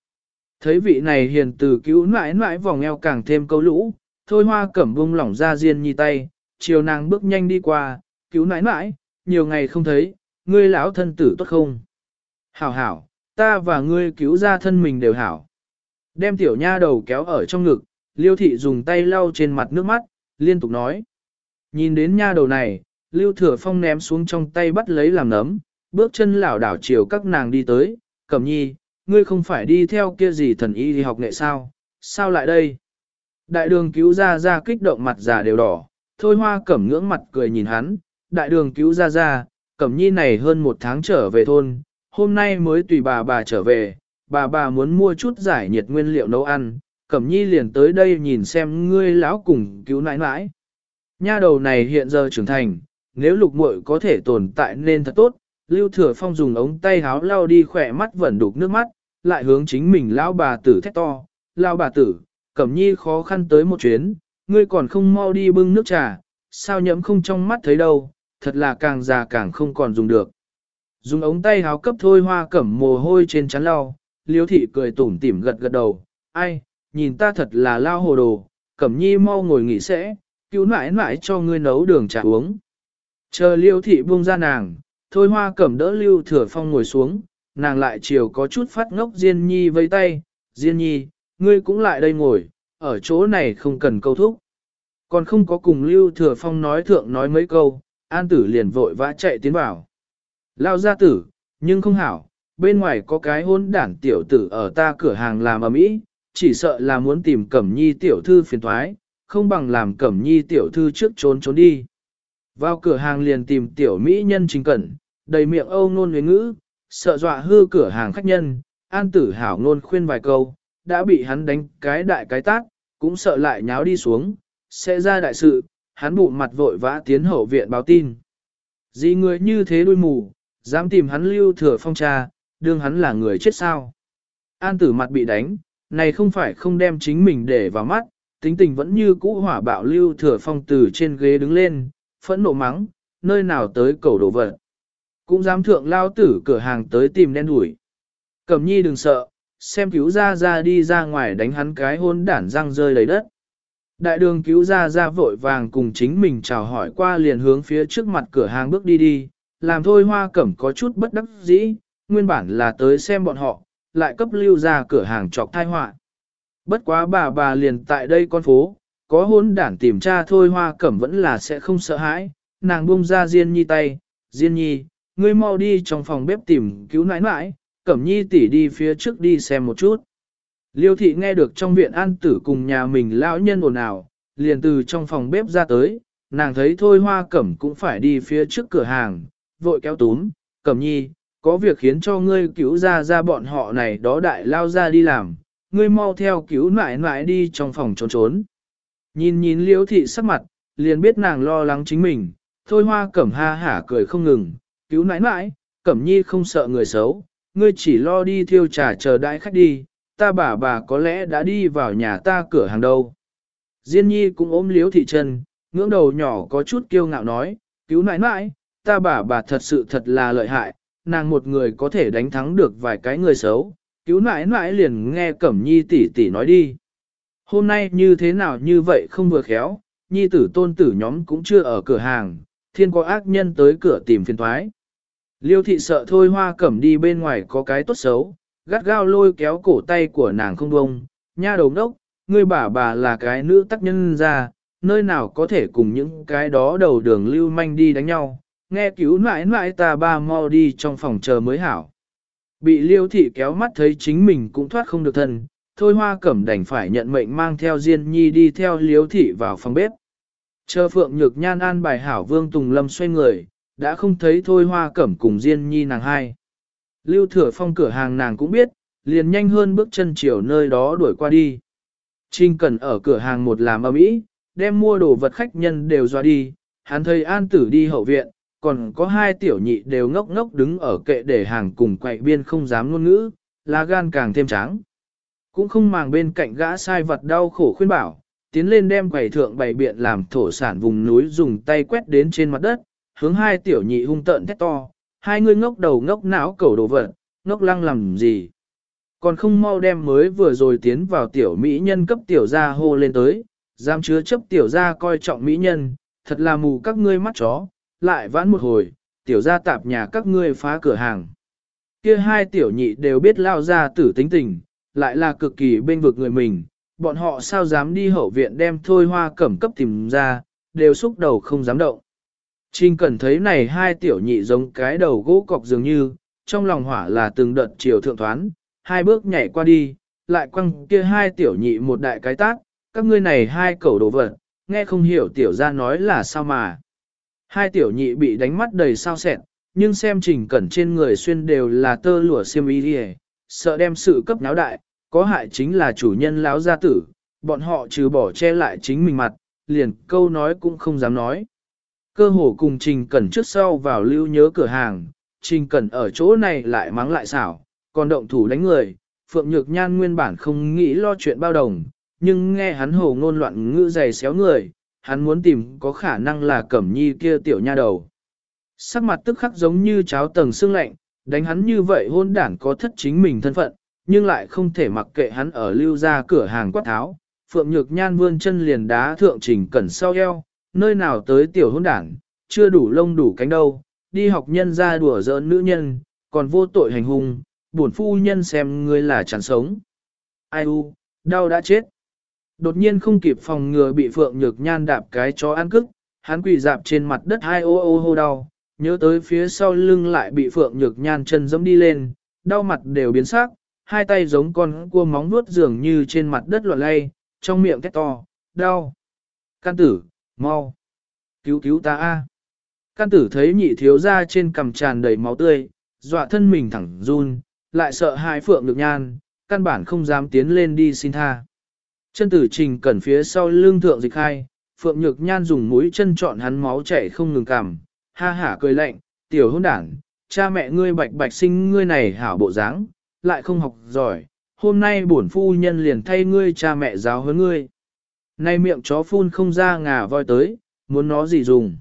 Thấy vị này hiền từ cứu mãi mãi vòng eo càng thêm câu lũ, thôi hoa cẩm bung lỏng ra riêng nhi tay, chiều nàng bước nhanh đi qua, cứu mãi mãi, nhiều ngày không thấy, ngươi lão thân tử tốt không? Hảo hảo, ta và ngươi cứu ra thân mình đều hảo. Đem tiểu nha đầu kéo ở trong ngực, liêu thị dùng tay lau trên mặt nước mắt, liên tục nói. Nhìn đến nha đầu này, lưu thừa phong ném xuống trong tay bắt lấy làm nấm, bước chân lảo đảo chiều các nàng đi tới, cẩm nhi, ngươi không phải đi theo kia gì thần y đi học nghệ sao, sao lại đây? Đại đường cứu ra ra kích động mặt già đều đỏ, thôi hoa cẩm ngưỡng mặt cười nhìn hắn, đại đường cứu ra ra, cẩm nhi này hơn một tháng trở về thôn, hôm nay mới tùy bà bà trở về, bà bà muốn mua chút giải nhiệt nguyên liệu nấu ăn, cẩm nhi liền tới đây nhìn xem ngươi lão cùng cứu nãi nãi. Nha đầu này hiện giờ trưởng thành, nếu lục muội có thể tồn tại nên thật tốt, Lưu Thừa Phong dùng ống tay háo lau đi khỏe mắt vẫn đục nước mắt, lại hướng chính mình lão bà tử thét to, lão bà tử, Cẩm Nhi khó khăn tới một chuyến, ngươi còn không mau đi bưng nước trà, sao nhẫm không trong mắt thấy đâu, thật là càng già càng không còn dùng được. Dùng ống tay háo cấp thôi hoa cẩm mồ hôi trên chắn lau, liếu thị cười tủm tỉm gật gật đầu, ai, nhìn ta thật là lao hồ đồ, cẩm nhi mau ngồi nghỉ sẽ, cứu nãi nãi cho ngươi nấu đường trà uống. Chờ liêu thị buông ra nàng, thôi hoa cẩm đỡ lưu thừa phong ngồi xuống, nàng lại chiều có chút phát ngốc Diên Nhi vây tay, Diên Nhi, ngươi cũng lại đây ngồi, ở chỗ này không cần câu thúc. Còn không có cùng Lưu Thừa Phong nói thượng nói mấy câu, An Tử liền vội vã chạy tiến vào. Lao ra tử, nhưng không hảo, bên ngoài có cái hôn đản tiểu tử ở ta cửa hàng làm ở mỹ, chỉ sợ là muốn tìm Cẩm Nhi tiểu thư phiền thoái, không bằng làm Cẩm Nhi tiểu thư trước trốn trốn đi. Vào cửa hàng liền tìm tiểu mỹ nhân trình cẩn, đầy miệng âu nôn với ngữ, sợ dọa hư cửa hàng khách nhân, an tử hảo ngôn khuyên vài câu, đã bị hắn đánh cái đại cái tác, cũng sợ lại nháo đi xuống, sẽ ra đại sự, hắn bụng mặt vội vã tiến hậu viện báo tin. Gì người như thế đuôi mù, dám tìm hắn lưu thừa phong trà, đương hắn là người chết sao. An tử mặt bị đánh, này không phải không đem chính mình để vào mắt, tính tình vẫn như cũ hỏa bạo lưu thừa phong từ trên ghế đứng lên, phẫn nộ mắng, nơi nào tới cầu đồ vật. Cũng dám thượng lao tử cửa hàng tới tìm đen đuổi. Cẩm nhi đừng sợ, xem cứu ra ra đi ra ngoài đánh hắn cái hôn đản răng rơi lấy đất. Đại đường cứu ra ra vội vàng cùng chính mình chào hỏi qua liền hướng phía trước mặt cửa hàng bước đi đi, làm thôi hoa cẩm có chút bất đắc dĩ, nguyên bản là tới xem bọn họ, lại cấp lưu ra cửa hàng trọc thai họa. Bất quá bà bà liền tại đây con phố, có hôn đản tìm tra thôi hoa cẩm vẫn là sẽ không sợ hãi, nàng buông ra Diên Nhi tay, Diên Nhi, ngươi mau đi trong phòng bếp tìm cứu nãi nãi, cẩm nhi tỷ đi phía trước đi xem một chút. Liêu thị nghe được trong viện an tử cùng nhà mình lão nhân ồn ào, liền từ trong phòng bếp ra tới, nàng thấy thôi hoa cẩm cũng phải đi phía trước cửa hàng, vội kéo túm, cẩm nhi, có việc khiến cho ngươi cứu ra ra bọn họ này đó đại lao ra đi làm, ngươi mau theo cứu nãi nãi đi trong phòng trốn trốn. Nhìn nhìn liêu thị sắc mặt, liền biết nàng lo lắng chính mình, thôi hoa cẩm ha hả cười không ngừng, cứu nãi nãi, cẩm nhi không sợ người xấu, ngươi chỉ lo đi thiêu trà chờ đãi khách đi, ta bà bà có lẽ đã đi vào nhà ta cửa hàng đâu. Diên nhi cũng ôm liếu thị chân, ngưỡng đầu nhỏ có chút kiêu ngạo nói, cứu nãi nãi, ta bà bà thật sự thật là lợi hại, nàng một người có thể đánh thắng được vài cái người xấu, cứu nãi nãi liền nghe cẩm nhi tỷ tỷ nói đi. Hôm nay như thế nào như vậy không vừa khéo, nhi tử tôn tử nhóm cũng chưa ở cửa hàng, thiên có ác nhân tới cửa tìm phiền thoái. Liêu thị sợ thôi hoa cẩm đi bên ngoài có cái tốt xấu, gắt gao lôi kéo cổ tay của nàng không bông, nha đầu đốc, ngươi bà bà là cái nữ tác nhân ra, nơi nào có thể cùng những cái đó đầu đường lưu manh đi đánh nhau, nghe cứu mãi mãi ta ba mau đi trong phòng chờ mới hảo. Bị liêu thị kéo mắt thấy chính mình cũng thoát không được thân, thôi hoa cẩm đành phải nhận mệnh mang theo Diên Nhi đi theo liêu thị vào phòng bếp. Chờ Phượng Nhược Nhan an bài hảo Vương Tùng Lâm xoay người, đã không thấy thôi hoa cẩm cùng Diên Nhi nàng hai. Lưu thừa phong cửa hàng nàng cũng biết, liền nhanh hơn bước chân chiều nơi đó đuổi qua đi. Trinh cần ở cửa hàng một làm ầm ĩ, đem mua đồ vật khách nhân đều dọa đi, hắn thấy an tử đi hậu viện, còn có hai tiểu nhị đều ngốc ngốc đứng ở kệ để hàng cùng quậy biên không dám ngôn ngữ, lá gan càng thêm trắng. Cũng không màng bên cạnh gã sai vật đau khổ khuyên bảo, tiến lên đem quầy thượng bày biện làm thổ sản vùng núi dùng tay quét đến trên mặt đất, hướng hai tiểu nhị hung tợn thét to, hai người ngốc đầu ngốc não cầu đồ vật, ngốc lăng làm gì. Còn không mau đem mới vừa rồi tiến vào tiểu mỹ nhân cấp tiểu gia hô lên tới, giam chứa chấp tiểu gia coi trọng mỹ nhân, thật là mù các ngươi mắt chó, lại vãn một hồi, tiểu gia tạp nhà các ngươi phá cửa hàng. Kia hai tiểu nhị đều biết lao ra tử tính tình, lại là cực kỳ bên vực người mình, bọn họ sao dám đi hậu viện đem thôi hoa cẩm cấp tìm ra, đều xúc đầu không dám động. Trình Cẩn thấy này hai tiểu nhị giống cái đầu gỗ cọc dường như, trong lòng hỏa là từng đợt chiều thượng thoán, hai bước nhảy qua đi, lại quăng kia hai tiểu nhị một đại cái tác, các ngươi này hai cẩu đồ vật, nghe không hiểu tiểu ra nói là sao mà. Hai tiểu nhị bị đánh mắt đầy sao sẹn, nhưng xem trình cẩn trên người xuyên đều là tơ lụa xiêm y đi sợ đem sự cấp náo đại, có hại chính là chủ nhân lão gia tử, bọn họ trừ bỏ che lại chính mình mặt, liền câu nói cũng không dám nói. Cơ hồ cùng Trình Cẩn trước sau vào lưu nhớ cửa hàng, Trình Cẩn ở chỗ này lại mắng lại xảo, còn động thủ đánh người, Phượng Nhược Nhan nguyên bản không nghĩ lo chuyện bao đồng, nhưng nghe hắn hồ ngôn loạn ngữ dày xéo người, hắn muốn tìm có khả năng là Cẩm Nhi kia tiểu nha đầu. Sắc mặt tức khắc giống như cháo tầng xương lạnh, đánh hắn như vậy hôn đản có thất chính mình thân phận, nhưng lại không thể mặc kệ hắn ở lưu ra cửa hàng quát tháo. Phượng Nhược Nhan vươn chân liền đá thượng trình cẩn sau eo, nơi nào tới tiểu hôn đảng, chưa đủ lông đủ cánh đâu, đi học nhân ra đùa giỡn nữ nhân, còn vô tội hành hung, buồn phu nhân xem ngươi là chẳng sống. Ai u, đau đã chết. Đột nhiên không kịp phòng ngừa bị Phượng Nhược Nhan đạp cái chó ăn cức, hắn quỳ dạp trên mặt đất hai ô ô hô đau, nhớ tới phía sau lưng lại bị Phượng Nhược Nhan chân dẫm đi lên, đau mặt đều biến sắc, hai tay giống con cua móng nuốt dường như trên mặt đất loạn lay, trong miệng thét to, đau. Can tử, mau. Cứu cứu ta a. Can tử thấy nhị thiếu ra trên cằm tràn đầy máu tươi, dọa thân mình thẳng run, lại sợ hai phượng được nhan, căn bản không dám tiến lên đi xin tha. Chân tử trình cẩn phía sau lưng thượng dịch hai, phượng nhược nhan dùng mũi chân chọn hắn máu chảy không ngừng cằm, ha hả cười lạnh, tiểu hôn đảng, cha mẹ ngươi bạch bạch sinh ngươi này hảo bộ dáng, lại không học giỏi, hôm nay bổn phu nhân liền thay ngươi cha mẹ giáo huấn ngươi. Nay miệng chó phun không ra ngà voi tới, muốn nó gì dùng.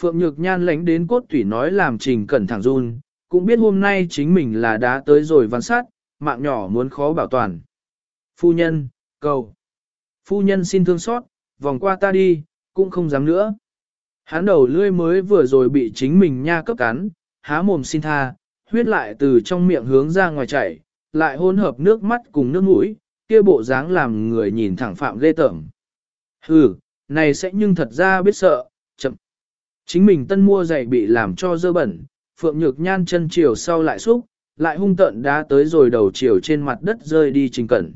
Phượng Nhược Nhan lánh đến cốt tủy nói làm trình cẩn thẳng run, cũng biết hôm nay chính mình là đã tới rồi văn sát, mạng nhỏ muốn khó bảo toàn. Phu nhân, cầu. Phu nhân xin thương xót, vòng qua ta đi, cũng không dám nữa. Hắn đầu lươi mới vừa rồi bị chính mình nha cấp cắn, há mồm xin tha, huyết lại từ trong miệng hướng ra ngoài chảy, lại hỗn hợp nước mắt cùng nước mũi, kia bộ dáng làm người nhìn thẳng phạm ghê tởm. Hừ, này sẽ nhưng thật ra biết sợ, chậm. Chính mình tân mua giày bị làm cho dơ bẩn, Phượng Nhược Nhan chân chiều sau lại xúc, lại hung tận đá tới rồi đầu chiều trên mặt đất rơi đi trình cẩn.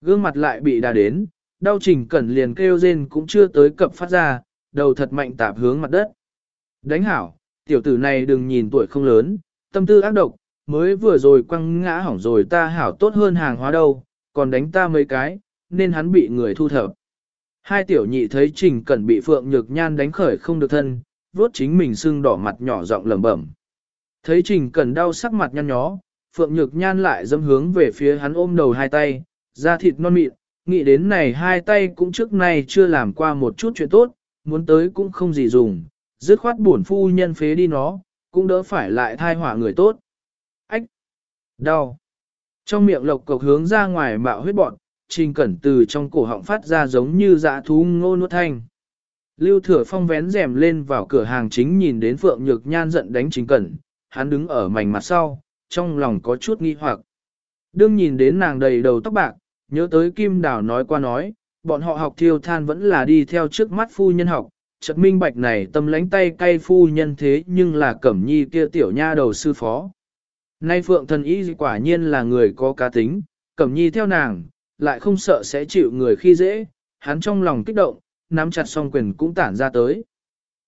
Gương mặt lại bị đá đến, đau trình cẩn liền kêu rên cũng chưa tới cập phát ra, đầu thật mạnh tạp hướng mặt đất. Đánh hảo, tiểu tử này đừng nhìn tuổi không lớn, tâm tư ác độc, mới vừa rồi quăng ngã hỏng rồi ta hảo tốt hơn hàng hóa đâu, còn đánh ta mấy cái, nên hắn bị người thu thập. Hai tiểu nhị thấy Trình Cẩn bị Phượng Nhược Nhan đánh khởi không được thân, vốt chính mình sưng đỏ mặt nhỏ giọng lẩm bẩm. Thấy Trình Cẩn đau sắc mặt nhăn nhó, Phượng Nhược Nhan lại dâm hướng về phía hắn ôm đầu hai tay, da thịt non mịn, nghĩ đến này hai tay cũng trước nay chưa làm qua một chút chuyện tốt, muốn tới cũng không gì dùng, dứt khoát buồn phu nhân phế đi nó, cũng đỡ phải lại thai hỏa người tốt. Ách! Đau! Trong miệng lộc cộc hướng ra ngoài mạo huyết bọn, trình cẩn từ trong cổ họng phát ra giống như dạ thú ngô nuốt thanh. Lưu thừa phong vén rèm lên vào cửa hàng chính nhìn đến Phượng Nhược Nhan giận đánh trình cẩn, hắn đứng ở mảnh mặt sau, trong lòng có chút nghi hoặc. Đương nhìn đến nàng đầy đầu tóc bạc, nhớ tới Kim Đào nói qua nói, bọn họ học thiêu than vẫn là đi theo trước mắt phu nhân học, chợt minh bạch này tâm lánh tay cay phu nhân thế nhưng là cẩm nhi kia tiểu nha đầu sư phó. Nay phượng thần y quả nhiên là người có cá tính, cẩm nhi theo nàng, lại không sợ sẽ chịu người khi dễ, hắn trong lòng kích động, nắm chặt song quyền cũng tản ra tới.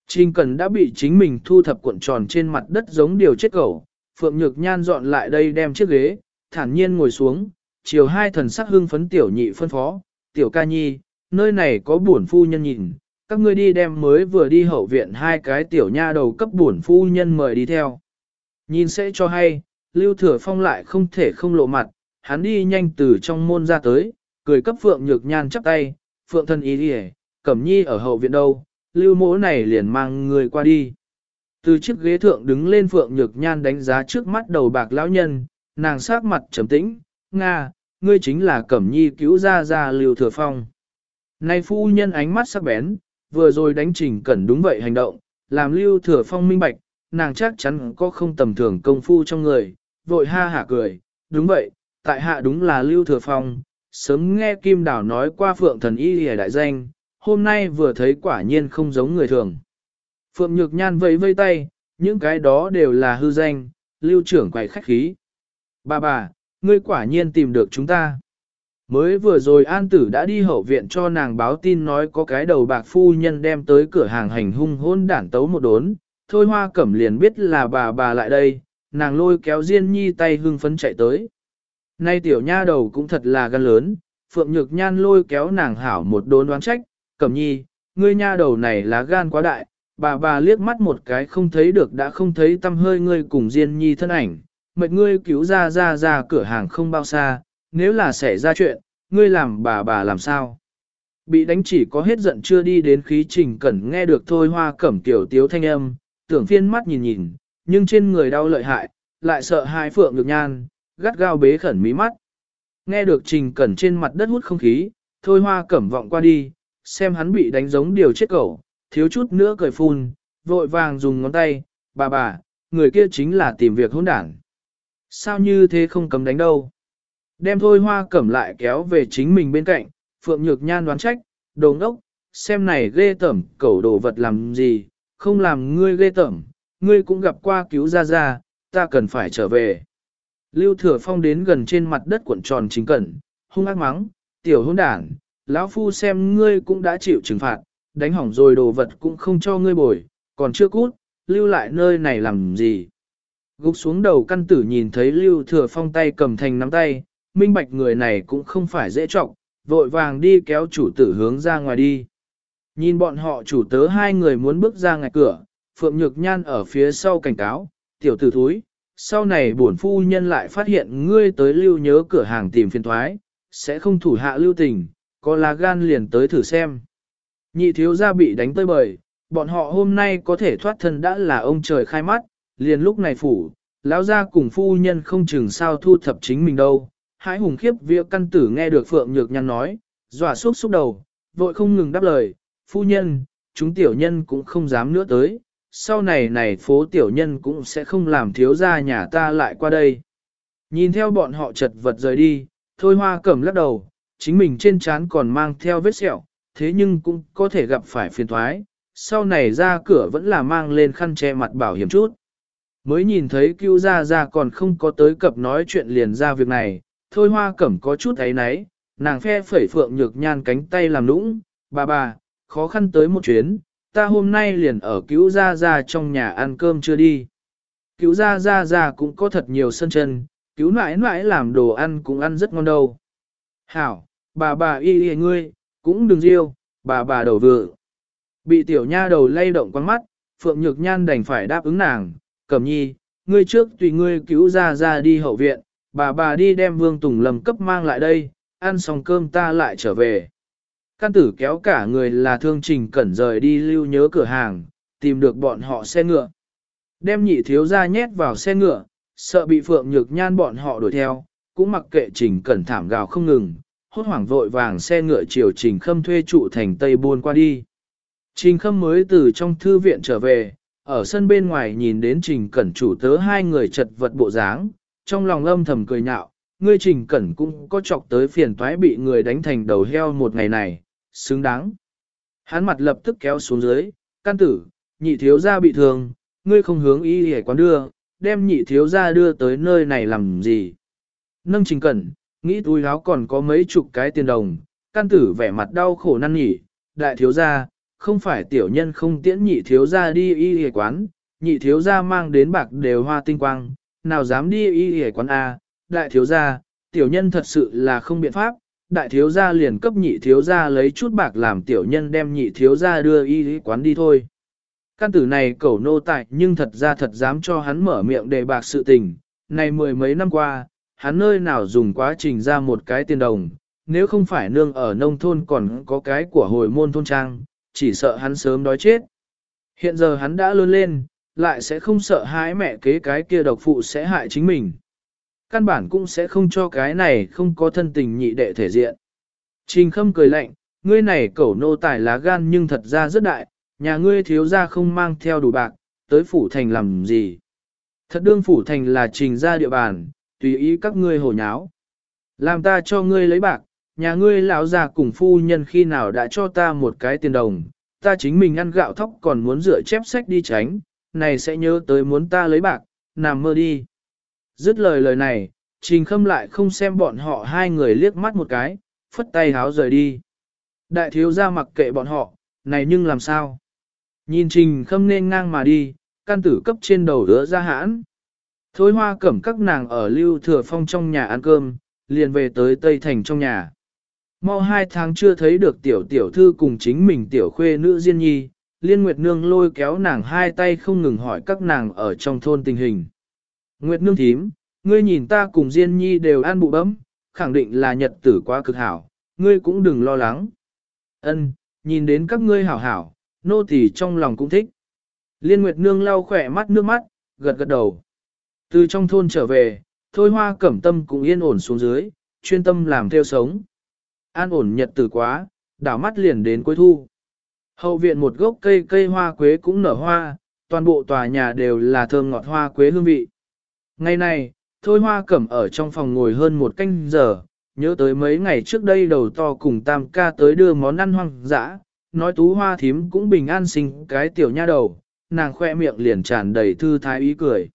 Trình Cần đã bị chính mình thu thập cuộn tròn trên mặt đất giống điều chết cẩu, Phượng Nhược Nhan dọn lại đây đem chiếc ghế, thản nhiên ngồi xuống, chiều hai thần sắc hưng phấn tiểu nhị phân phó, tiểu ca nhi, nơi này có buồn phu nhân nhìn, các ngươi đi đem mới vừa đi hậu viện hai cái tiểu nha đầu cấp buồn phu nhân mời đi theo. Nhìn sẽ cho hay, Lưu Thừa Phong lại không thể không lộ mặt, hắn đi nhanh từ trong môn ra tới, cười cấp Phượng Nhược Nhan chắp tay, Phượng thân ý đi Cẩm Nhi ở hậu viện đâu, Lưu mỗ này liền mang người qua đi. Từ chiếc ghế thượng đứng lên Phượng Nhược Nhan đánh giá trước mắt đầu bạc lão nhân, nàng sát mặt trầm tĩnh, Nga, ngươi chính là Cẩm Nhi cứu ra ra Lưu Thừa Phong. nay phu nhân ánh mắt sắc bén, vừa rồi đánh trình cẩn đúng vậy hành động, làm Lưu Thừa Phong minh bạch, nàng chắc chắn có không tầm thường công phu trong người, vội ha hả cười, đúng vậy, tại hạ đúng là Lưu Thừa Phong, sớm nghe Kim Đảo nói qua Phượng Thần Y Lìa đại danh, hôm nay vừa thấy quả nhiên không giống người thường. Phượng Nhược Nhan vẫy vây tay, những cái đó đều là hư danh, Lưu trưởng quầy khách khí. Bà bà, ngươi quả nhiên tìm được chúng ta. Mới vừa rồi An Tử đã đi hậu viện cho nàng báo tin nói có cái đầu bạc phu nhân đem tới cửa hàng hành hung hôn đản tấu một đốn, thôi hoa cẩm liền biết là bà bà lại đây, nàng lôi kéo Diên Nhi tay hưng phấn chạy tới. Nay tiểu nha đầu cũng thật là gan lớn, Phượng Nhược Nhan lôi kéo nàng hảo một đốn đoán trách, Cẩm Nhi, ngươi nha đầu này là gan quá đại, bà bà liếc mắt một cái không thấy được đã không thấy tâm hơi ngươi cùng Diên Nhi thân ảnh, mệt ngươi cứu ra ra ra cửa hàng không bao xa, nếu là xảy ra chuyện, ngươi làm bà bà làm sao? Bị đánh chỉ có hết giận chưa đi đến khí trình cẩn nghe được thôi hoa cẩm tiểu tiếu thanh âm, tưởng phiên mắt nhìn nhìn, nhưng trên người đau lợi hại, lại sợ hai phượng được nhan, gắt gao bế khẩn mí mắt. Nghe được trình cẩn trên mặt đất hút không khí, thôi hoa cẩm vọng qua đi, xem hắn bị đánh giống điều chết cẩu, thiếu chút nữa cười phun, vội vàng dùng ngón tay, bà bà, người kia chính là tìm việc hỗn đảng. Sao như thế không cấm đánh đâu? Đem thôi hoa cẩm lại kéo về chính mình bên cạnh, Phượng Nhược Nhan đoán trách, đồ ngốc, xem này ghê tẩm, cẩu đồ vật làm gì, không làm ngươi ghê tẩm, ngươi cũng gặp qua cứu ra ra, ta cần phải trở về. Lưu Thừa Phong đến gần trên mặt đất cuộn tròn chính cẩn, hung ác mắng, tiểu hôn đảng, lão phu xem ngươi cũng đã chịu trừng phạt, đánh hỏng rồi đồ vật cũng không cho ngươi bồi, còn chưa cút, lưu lại nơi này làm gì. Gục xuống đầu căn tử nhìn thấy Lưu Thừa Phong tay cầm thành nắm tay, minh bạch người này cũng không phải dễ trọng, vội vàng đi kéo chủ tử hướng ra ngoài đi. Nhìn bọn họ chủ tớ hai người muốn bước ra ngoài cửa, Phượng Nhược Nhan ở phía sau cảnh cáo, tiểu tử thúi, sau này bổn phu nhân lại phát hiện ngươi tới lưu nhớ cửa hàng tìm phiền thoái, sẽ không thủ hạ lưu tình, có lá gan liền tới thử xem. Nhị thiếu gia bị đánh tơi bời, bọn họ hôm nay có thể thoát thân đã là ông trời khai mắt, liền lúc này phủ, lão gia cùng phu nhân không chừng sao thu thập chính mình đâu. Hãi hùng khiếp việc căn tử nghe được Phượng Nhược Nhăn nói, dọa suốt xúc đầu, vội không ngừng đáp lời, phu nhân, chúng tiểu nhân cũng không dám nữa tới, sau này này phố tiểu nhân cũng sẽ không làm thiếu gia nhà ta lại qua đây. Nhìn theo bọn họ chật vật rời đi, thôi hoa cẩm lắc đầu, chính mình trên trán còn mang theo vết sẹo, thế nhưng cũng có thể gặp phải phiền thoái, sau này ra cửa vẫn là mang lên khăn che mặt bảo hiểm chút. Mới nhìn thấy cứu ra ra còn không có tới cập nói chuyện liền ra việc này, thôi hoa cẩm có chút ấy náy, nàng phe phẩy phượng nhược nhan cánh tay làm nũng, bà bà, khó khăn tới một chuyến, ta hôm nay liền ở cứu gia gia trong nhà ăn cơm chưa đi. Cứu gia gia gia cũng có thật nhiều sân chân, cứu nãi nãi làm đồ ăn cũng ăn rất ngon đâu. Hảo, bà bà y y ngươi, cũng đừng riêu, bà bà đầu vự. Bị tiểu nha đầu lay động quăng mắt, Phượng Nhược Nhan đành phải đáp ứng nàng, cẩm nhi, ngươi trước tùy ngươi cứu ra ra đi hậu viện, bà bà đi đem Vương Tùng lầm cấp mang lại đây, ăn xong cơm ta lại trở về. Can tử kéo cả người là thương trình cẩn rời đi lưu nhớ cửa hàng, tìm được bọn họ xe ngựa. Đem nhị thiếu ra nhét vào xe ngựa, sợ bị Phượng Nhược Nhan bọn họ đuổi theo, cũng mặc kệ trình cẩn thảm gào không ngừng, hốt hoảng vội vàng xe ngựa chiều trình khâm thuê trụ thành Tây Buôn qua đi. Trình khâm mới từ trong thư viện trở về, ở sân bên ngoài nhìn đến trình cẩn chủ tớ hai người chật vật bộ dáng, trong lòng âm thầm cười nhạo, ngươi trình cẩn cũng có chọc tới phiền toái bị người đánh thành đầu heo một ngày này, xứng đáng. Hắn mặt lập tức kéo xuống dưới, can tử, nhị thiếu gia bị thương, ngươi không hướng y hề quán đưa, đem nhị thiếu gia đưa tới nơi này làm gì. Nâng trình cẩn, nghĩ túi áo còn có mấy chục cái tiền đồng, can tử vẻ mặt đau khổ năn nhỉ, đại thiếu gia, không phải tiểu nhân không tiễn nhị thiếu gia đi y hề quán, nhị thiếu gia mang đến bạc đều hoa tinh quang, nào dám đi y hề quán A, đại thiếu gia, tiểu nhân thật sự là không biện pháp, đại thiếu gia liền cấp nhị thiếu gia lấy chút bạc làm tiểu nhân đem nhị thiếu gia đưa y quán đi thôi. Căn tử này cẩu nô tại nhưng thật ra thật dám cho hắn mở miệng đề bạc sự tình, này mười mấy năm qua, hắn nơi nào dùng quá trình ra một cái tiền đồng, nếu không phải nương ở nông thôn còn có cái của hồi môn thôn trang, chỉ sợ hắn sớm đói chết. Hiện giờ hắn đã lớn lên, lại sẽ không sợ hãi mẹ kế cái kia độc phụ sẽ hại chính mình. Căn bản cũng sẽ không cho cái này không có thân tình nhị đệ thể diện. Trình khâm cười lạnh, ngươi này cẩu nô tài lá gan nhưng thật ra rất đại, nhà ngươi thiếu ra không mang theo đủ bạc, tới phủ thành làm gì. Thật đương phủ thành là trình ra địa bàn, tùy ý các ngươi hồ nháo. Làm ta cho ngươi lấy bạc, nhà ngươi lão già cùng phu nhân khi nào đã cho ta một cái tiền đồng, ta chính mình ăn gạo thóc còn muốn rửa chép sách đi tránh, này sẽ nhớ tới muốn ta lấy bạc, nằm mơ đi. Dứt lời lời này, Trình Khâm lại không xem bọn họ hai người liếc mắt một cái, phất tay háo rời đi. Đại thiếu gia mặc kệ bọn họ, này nhưng làm sao? Nhìn Trình Khâm nên ngang mà đi, can tử cấp trên đầu đứa ra hãn. thối hoa cẩm các nàng ở lưu thừa phong trong nhà ăn cơm, liền về tới Tây Thành trong nhà. Mau hai tháng chưa thấy được tiểu tiểu thư cùng chính mình tiểu khuê nữ Diên Nhi, Liên Nguyệt Nương lôi kéo nàng hai tay không ngừng hỏi các nàng ở trong thôn tình hình. Nguyệt Nương thím, ngươi nhìn ta cùng Diên Nhi đều ăn bụ bấm, khẳng định là nhật tử quá cực hảo, ngươi cũng đừng lo lắng. Ân, nhìn đến các ngươi hảo hảo, nô tỳ trong lòng cũng thích. Liên Nguyệt Nương lau khỏe mắt nước mắt, gật gật đầu. Từ trong thôn trở về, thôi hoa cẩm tâm cũng yên ổn xuống dưới, chuyên tâm làm theo sống. An ổn nhật tử quá, đảo mắt liền đến cuối thu. Hậu viện một gốc cây cây hoa quế cũng nở hoa, toàn bộ tòa nhà đều là thơm ngọt hoa quế hương vị. Ngày này, Thôi Hoa Cẩm ở trong phòng ngồi hơn một canh giờ, nhớ tới mấy ngày trước đây đầu to cùng Tam ca tới đưa món ăn hoang dã, nói tú hoa thím cũng bình an sinh cái tiểu nha đầu, nàng khoe miệng liền tràn đầy thư thái ý cười.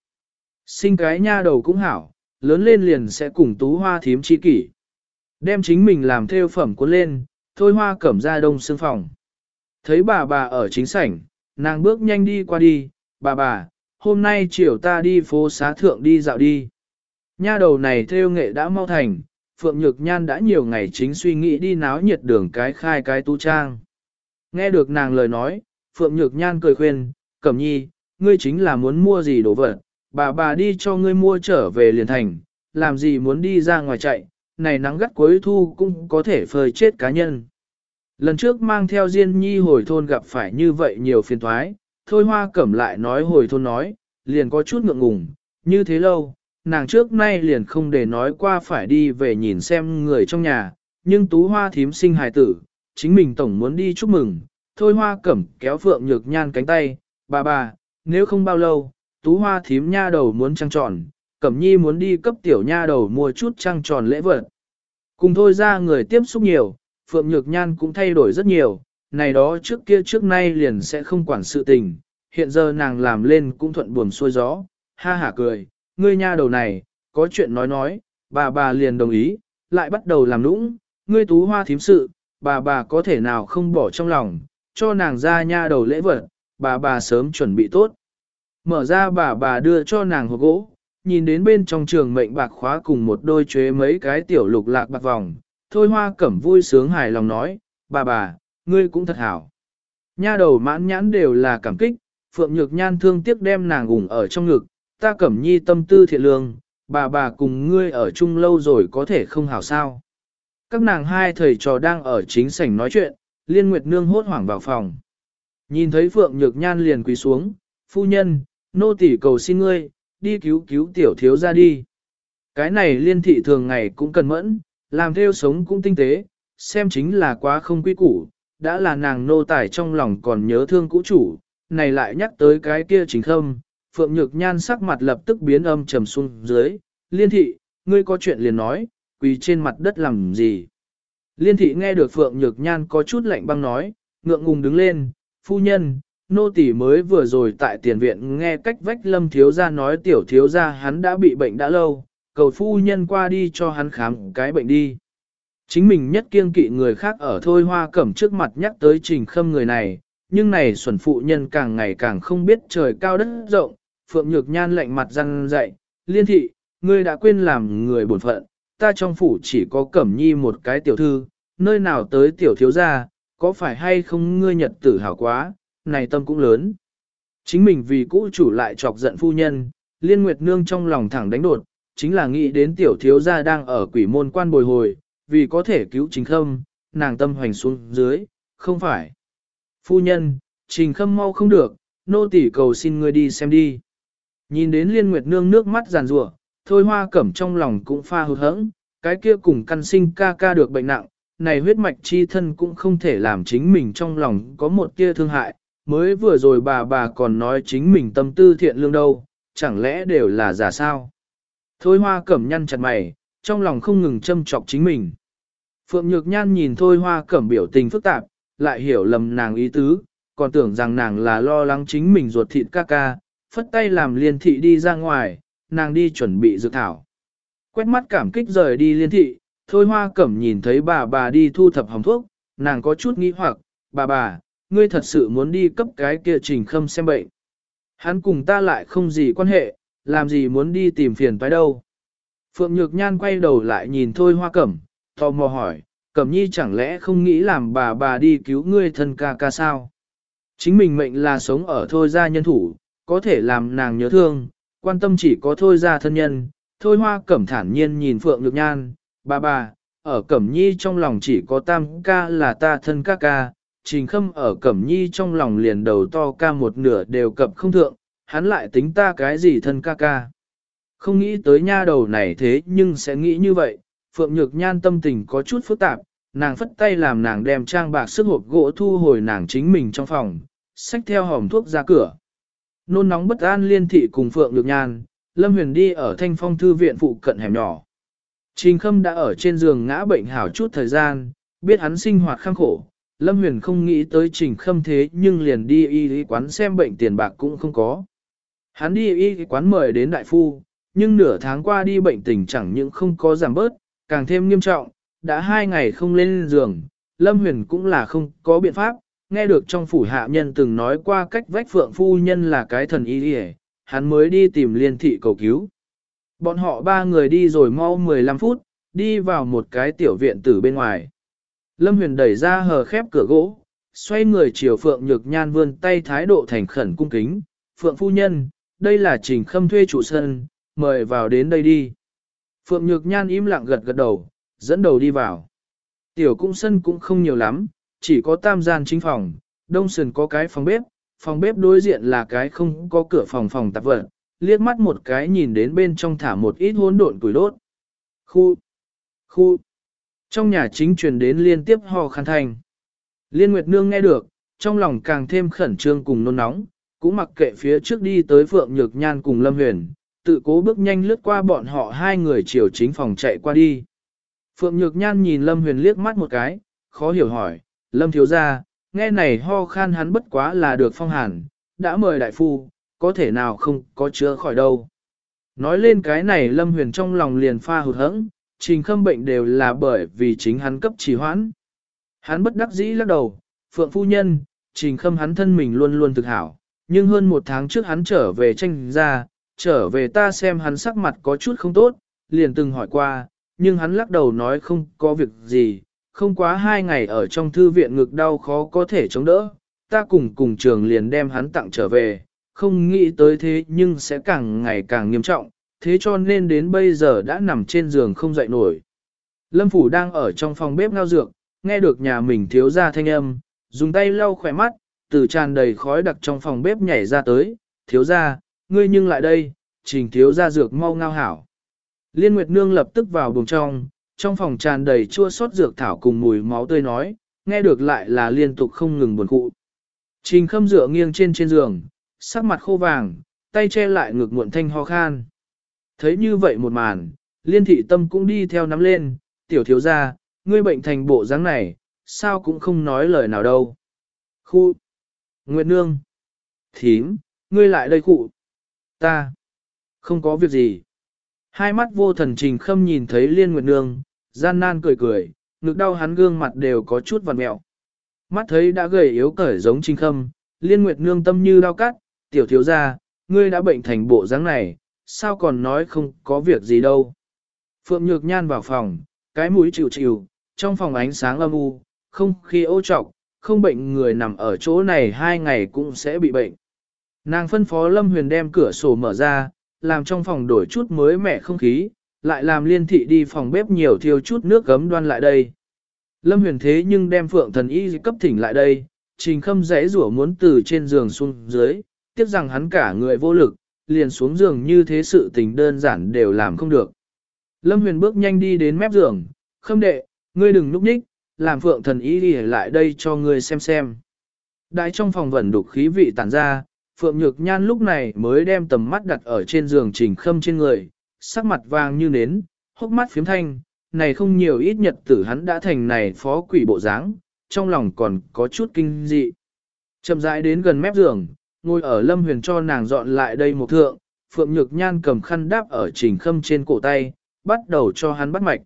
Sinh cái nha đầu cũng hảo, lớn lên liền sẽ cùng tú hoa thím chi kỷ. Đem chính mình làm theo phẩm cuốn lên, thôi hoa cẩm ra đông xương phòng. Thấy bà bà ở chính sảnh, nàng bước nhanh đi qua đi, bà bà, hôm nay chiều ta đi phố xá thượng đi dạo đi. Nha đầu này theo nghệ đã mau thành, Phượng Nhược Nhan đã nhiều ngày chính suy nghĩ đi náo nhiệt đường cái khai cái tu trang. Nghe được nàng lời nói, Phượng Nhược Nhan cười khuyên, Cẩm nhi, ngươi chính là muốn mua gì đồ vật, bà bà đi cho ngươi mua trở về liền thành, làm gì muốn đi ra ngoài chạy, này nắng gắt cuối thu cũng có thể phơi chết cá nhân. Lần trước mang theo Diên Nhi hồi thôn gặp phải như vậy nhiều phiền thoái, thôi hoa cẩm lại nói hồi thôn nói, liền có chút ngượng ngùng, như thế lâu, nàng trước nay liền không để nói qua phải đi về nhìn xem người trong nhà, nhưng tú hoa thím sinh hài tử, chính mình tổng muốn đi chúc mừng, thôi hoa cẩm kéo phượng nhược nhan cánh tay, bà bà, nếu không bao lâu, tú hoa thím nha đầu muốn trăng tròn, cẩm nhi muốn đi cấp tiểu nha đầu mua chút trăng tròn lễ vật. Cùng thôi ra người tiếp xúc nhiều, Phượng Nhược Nhan cũng thay đổi rất nhiều, này đó trước kia trước nay liền sẽ không quản sự tình, hiện giờ nàng làm lên cũng thuận buồm xuôi gió, ha hả cười, ngươi nha đầu này, có chuyện nói nói, bà bà liền đồng ý, lại bắt đầu làm nũng, ngươi tú hoa thím sự, bà bà có thể nào không bỏ trong lòng, cho nàng ra nha đầu lễ vật, bà bà sớm chuẩn bị tốt. Mở ra bà bà đưa cho nàng hộp gỗ, nhìn đến bên trong trường mệnh bạc khóa cùng một đôi chế mấy cái tiểu lục lạc bạc vòng, thôi hoa cẩm vui sướng hài lòng nói, bà bà, ngươi cũng thật hảo. Nha đầu mãn nhãn đều là cảm kích, Phượng Nhược Nhan thương tiếc đem nàng gùng ở trong ngực, ta cẩm nhi tâm tư thiện lương, bà bà cùng ngươi ở chung lâu rồi có thể không hảo sao. Các nàng hai thầy trò đang ở chính sảnh nói chuyện, Liên Nguyệt Nương hốt hoảng vào phòng. Nhìn thấy Phượng Nhược Nhan liền quỳ xuống, phu nhân, nô tỉ cầu xin ngươi, đi cứu cứu tiểu thiếu ra đi. Cái này liên thị thường ngày cũng cần mẫn, làm theo sống cũng tinh tế, xem chính là quá không quy củ, đã là nàng nô tài trong lòng còn nhớ thương cũ chủ, này lại nhắc tới cái kia chính không, Phượng Nhược Nhan sắc mặt lập tức biến âm trầm xuống dưới, liên thị, ngươi có chuyện liền nói, quỳ trên mặt đất làm gì. Liên thị nghe được Phượng Nhược Nhan có chút lạnh băng nói, ngượng ngùng đứng lên, phu nhân, nô tỳ mới vừa rồi tại tiền viện nghe cách vách lâm thiếu gia nói tiểu thiếu gia hắn đã bị bệnh đã lâu, cầu phu nhân qua đi cho hắn khám cái bệnh đi. Chính mình nhất kiêng kỵ người khác ở thôi hoa cẩm trước mặt nhắc tới trình khâm người này, nhưng này xuẩn phụ nhân càng ngày càng không biết trời cao đất rộng, phượng nhược nhan lạnh mặt răng dậy, liên thị, ngươi đã quên làm người bổn phận, ta trong phủ chỉ có cẩm nhi một cái tiểu thư, nơi nào tới tiểu thiếu gia, có phải hay không ngươi nhật tử hào quá, này tâm cũng lớn. Chính mình vì cũ chủ lại chọc giận phu nhân, liên nguyệt nương trong lòng thẳng đánh đột, chính là nghĩ đến tiểu thiếu gia đang ở quỷ môn quan bồi hồi, vì có thể cứu trình khâm, nàng tâm hoành xuống dưới, không phải. Phu nhân, trình khâm mau không được, nô tỳ cầu xin ngươi đi xem đi. Nhìn đến liên nguyệt nương nước mắt giàn rủa thôi hoa cẩm trong lòng cũng pha hụt hẫng, cái kia cùng căn sinh ca ca được bệnh nặng, này huyết mạch chi thân cũng không thể làm chính mình trong lòng có một tia thương hại, mới vừa rồi bà bà còn nói chính mình tâm tư thiện lương đâu, chẳng lẽ đều là giả sao? Thôi hoa cẩm nhăn chặt mày, trong lòng không ngừng châm chọc chính mình. Phượng Nhược Nhan nhìn thôi hoa cẩm biểu tình phức tạp, lại hiểu lầm nàng ý tứ, còn tưởng rằng nàng là lo lắng chính mình ruột thịt ca ca, phất tay làm liên thị đi ra ngoài, nàng đi chuẩn bị dược thảo. Quét mắt cảm kích rời đi liên thị, thôi hoa cẩm nhìn thấy bà bà đi thu thập hồng thuốc, nàng có chút nghĩ hoặc, bà bà, ngươi thật sự muốn đi cấp cái kia trình khâm xem bệnh. Hắn cùng ta lại không gì quan hệ, làm gì muốn đi tìm phiền phải đâu. Phượng Nhược Nhan quay đầu lại nhìn thôi hoa cẩm, tò mò hỏi, cẩm nhi chẳng lẽ không nghĩ làm bà bà đi cứu ngươi thân ca ca sao? Chính mình mệnh là sống ở thôi gia nhân thủ, có thể làm nàng nhớ thương, quan tâm chỉ có thôi gia thân nhân. Thôi hoa cẩm thản nhiên nhìn Phượng Nhược Nhan, bà bà, ở cẩm nhi trong lòng chỉ có tam ca là ta thân ca ca, trình khâm ở cẩm nhi trong lòng liền đầu to ca một nửa đều cập không thượng, hắn lại tính ta cái gì thân ca ca. Không nghĩ tới nha đầu này thế nhưng sẽ nghĩ như vậy, Phượng Nhược Nhan tâm tình có chút phức tạp, nàng phất tay làm nàng đem trang bạc sức hộp gỗ thu hồi nàng chính mình trong phòng, xách theo hòm thuốc ra cửa. Nôn nóng bất an liên thị cùng Phượng Nhược Nhan, Lâm Huyền đi ở thanh phong thư viện phụ cận hẻm nhỏ. Trình Khâm đã ở trên giường ngã bệnh hảo chút thời gian, biết hắn sinh hoạt khăng khổ, Lâm Huyền không nghĩ tới Trình Khâm thế nhưng liền đi y quán xem bệnh tiền bạc cũng không có. Hắn đi y quán mời đến đại phu, nhưng nửa tháng qua đi bệnh tình chẳng những không có giảm bớt, càng thêm nghiêm trọng, đã hai ngày không lên giường, Lâm Huyền cũng là không có biện pháp, nghe được trong phủ hạ nhân từng nói qua cách vách phượng phu nhân là cái thần y đi hắn mới đi tìm liên thị cầu cứu. Bọn họ ba người đi rồi mau 15 phút, đi vào một cái tiểu viện từ bên ngoài. Lâm Huyền đẩy ra hờ khép cửa gỗ, xoay người chiều Phượng Nhược Nhan vươn tay thái độ thành khẩn cung kính. Phượng phu nhân, đây là trình khâm thuê chủ sân, mời vào đến đây đi. Phượng Nhược Nhan im lặng gật gật đầu, dẫn đầu đi vào. Tiểu cung sân cũng không nhiều lắm, chỉ có tam gian chính phòng, đông sườn có cái phòng bếp, phòng bếp đối diện là cái không có cửa phòng phòng tạp vật, liếc mắt một cái nhìn đến bên trong thả một ít hỗn độn củi đốt. Khu, khu, trong nhà chính truyền đến liên tiếp ho khăn thành. Liên Nguyệt Nương nghe được, trong lòng càng thêm khẩn trương cùng nôn nóng, cũng mặc kệ phía trước đi tới Phượng Nhược Nhan cùng Lâm Huyền, tự cố bước nhanh lướt qua bọn họ hai người chiều chính phòng chạy qua đi. Phượng Nhược Nhan nhìn Lâm Huyền liếc mắt một cái, khó hiểu hỏi, Lâm thiếu gia, nghe này ho khan hắn bất quá là được phong hàn, đã mời đại phu, có thể nào không có chữa khỏi đâu. Nói lên cái này Lâm Huyền trong lòng liền pha hụt hẫng, trình khâm bệnh đều là bởi vì chính hắn cấp trì hoãn. Hắn bất đắc dĩ lắc đầu, Phượng Phu Nhân, trình khâm hắn thân mình luôn luôn thực hảo, nhưng hơn một tháng trước hắn trở về tranh ra, trở về ta xem hắn sắc mặt có chút không tốt, liền từng hỏi qua, nhưng hắn lắc đầu nói không có việc gì, không quá hai ngày ở trong thư viện ngực đau khó có thể chống đỡ, ta cùng cùng trường liền đem hắn tặng trở về, không nghĩ tới thế nhưng sẽ càng ngày càng nghiêm trọng, thế cho nên đến bây giờ đã nằm trên giường không dậy nổi. Lâm Phủ đang ở trong phòng bếp ngao dược, nghe được nhà mình thiếu ra thanh âm, dùng tay lau khỏe mắt, từ tràn đầy khói đặc trong phòng bếp nhảy ra tới, thiếu ra, ngươi nhưng lại đây, trình thiếu ra dược mau ngao hảo. Liên Nguyệt Nương lập tức vào buồng trong, trong phòng tràn đầy chua sót dược thảo cùng mùi máu tươi nói, nghe được lại là liên tục không ngừng buồn cụ. Trình khâm dựa nghiêng trên trên giường, sắc mặt khô vàng, tay che lại ngực muộn thanh ho khan. Thấy như vậy một màn, liên thị tâm cũng đi theo nắm lên, tiểu thiếu ra, ngươi bệnh thành bộ dáng này, sao cũng không nói lời nào đâu. Khu! Nguyệt Nương! Thím! Ngươi lại đây cụ! Ta! Không có việc gì. Hai mắt vô thần trình khâm nhìn thấy liên nguyệt nương, gian nan cười cười, ngực đau hắn gương mặt đều có chút vằn mẹo. Mắt thấy đã gầy yếu cởi giống trình khâm, liên nguyệt nương tâm như đau cắt, tiểu thiếu gia, ngươi đã bệnh thành bộ dáng này, sao còn nói không có việc gì đâu. Phượng Nhược Nhan vào phòng, cái mũi chịu chịu, trong phòng ánh sáng âm u, không khí ô trọc, không bệnh người nằm ở chỗ này hai ngày cũng sẽ bị bệnh. Nàng phân phó Lâm Huyền đem cửa sổ mở ra, làm trong phòng đổi chút mới mẻ không khí, lại làm liên thị đi phòng bếp nhiều thiêu chút nước gấm đoan lại đây. Lâm huyền thế nhưng đem phượng thần y cấp thỉnh lại đây, trình khâm rẽ rủa muốn từ trên giường xuống dưới, tiếc rằng hắn cả người vô lực, liền xuống giường như thế sự tình đơn giản đều làm không được. Lâm huyền bước nhanh đi đến mép giường, khâm đệ, ngươi đừng núp nhích, làm phượng thần y đi lại đây cho ngươi xem xem. Đại trong phòng vẫn đục khí vị tản ra, Phượng Nhược Nhan lúc này mới đem tầm mắt đặt ở trên giường trình khâm trên người, sắc mặt vàng như nến, hốc mắt phiếm thanh, này không nhiều ít nhật tử hắn đã thành này phó quỷ bộ dáng, trong lòng còn có chút kinh dị. Chậm rãi đến gần mép giường, ngồi ở lâm huyền cho nàng dọn lại đây một thượng, Phượng Nhược Nhan cầm khăn đáp ở trình khâm trên cổ tay, bắt đầu cho hắn bắt mạch.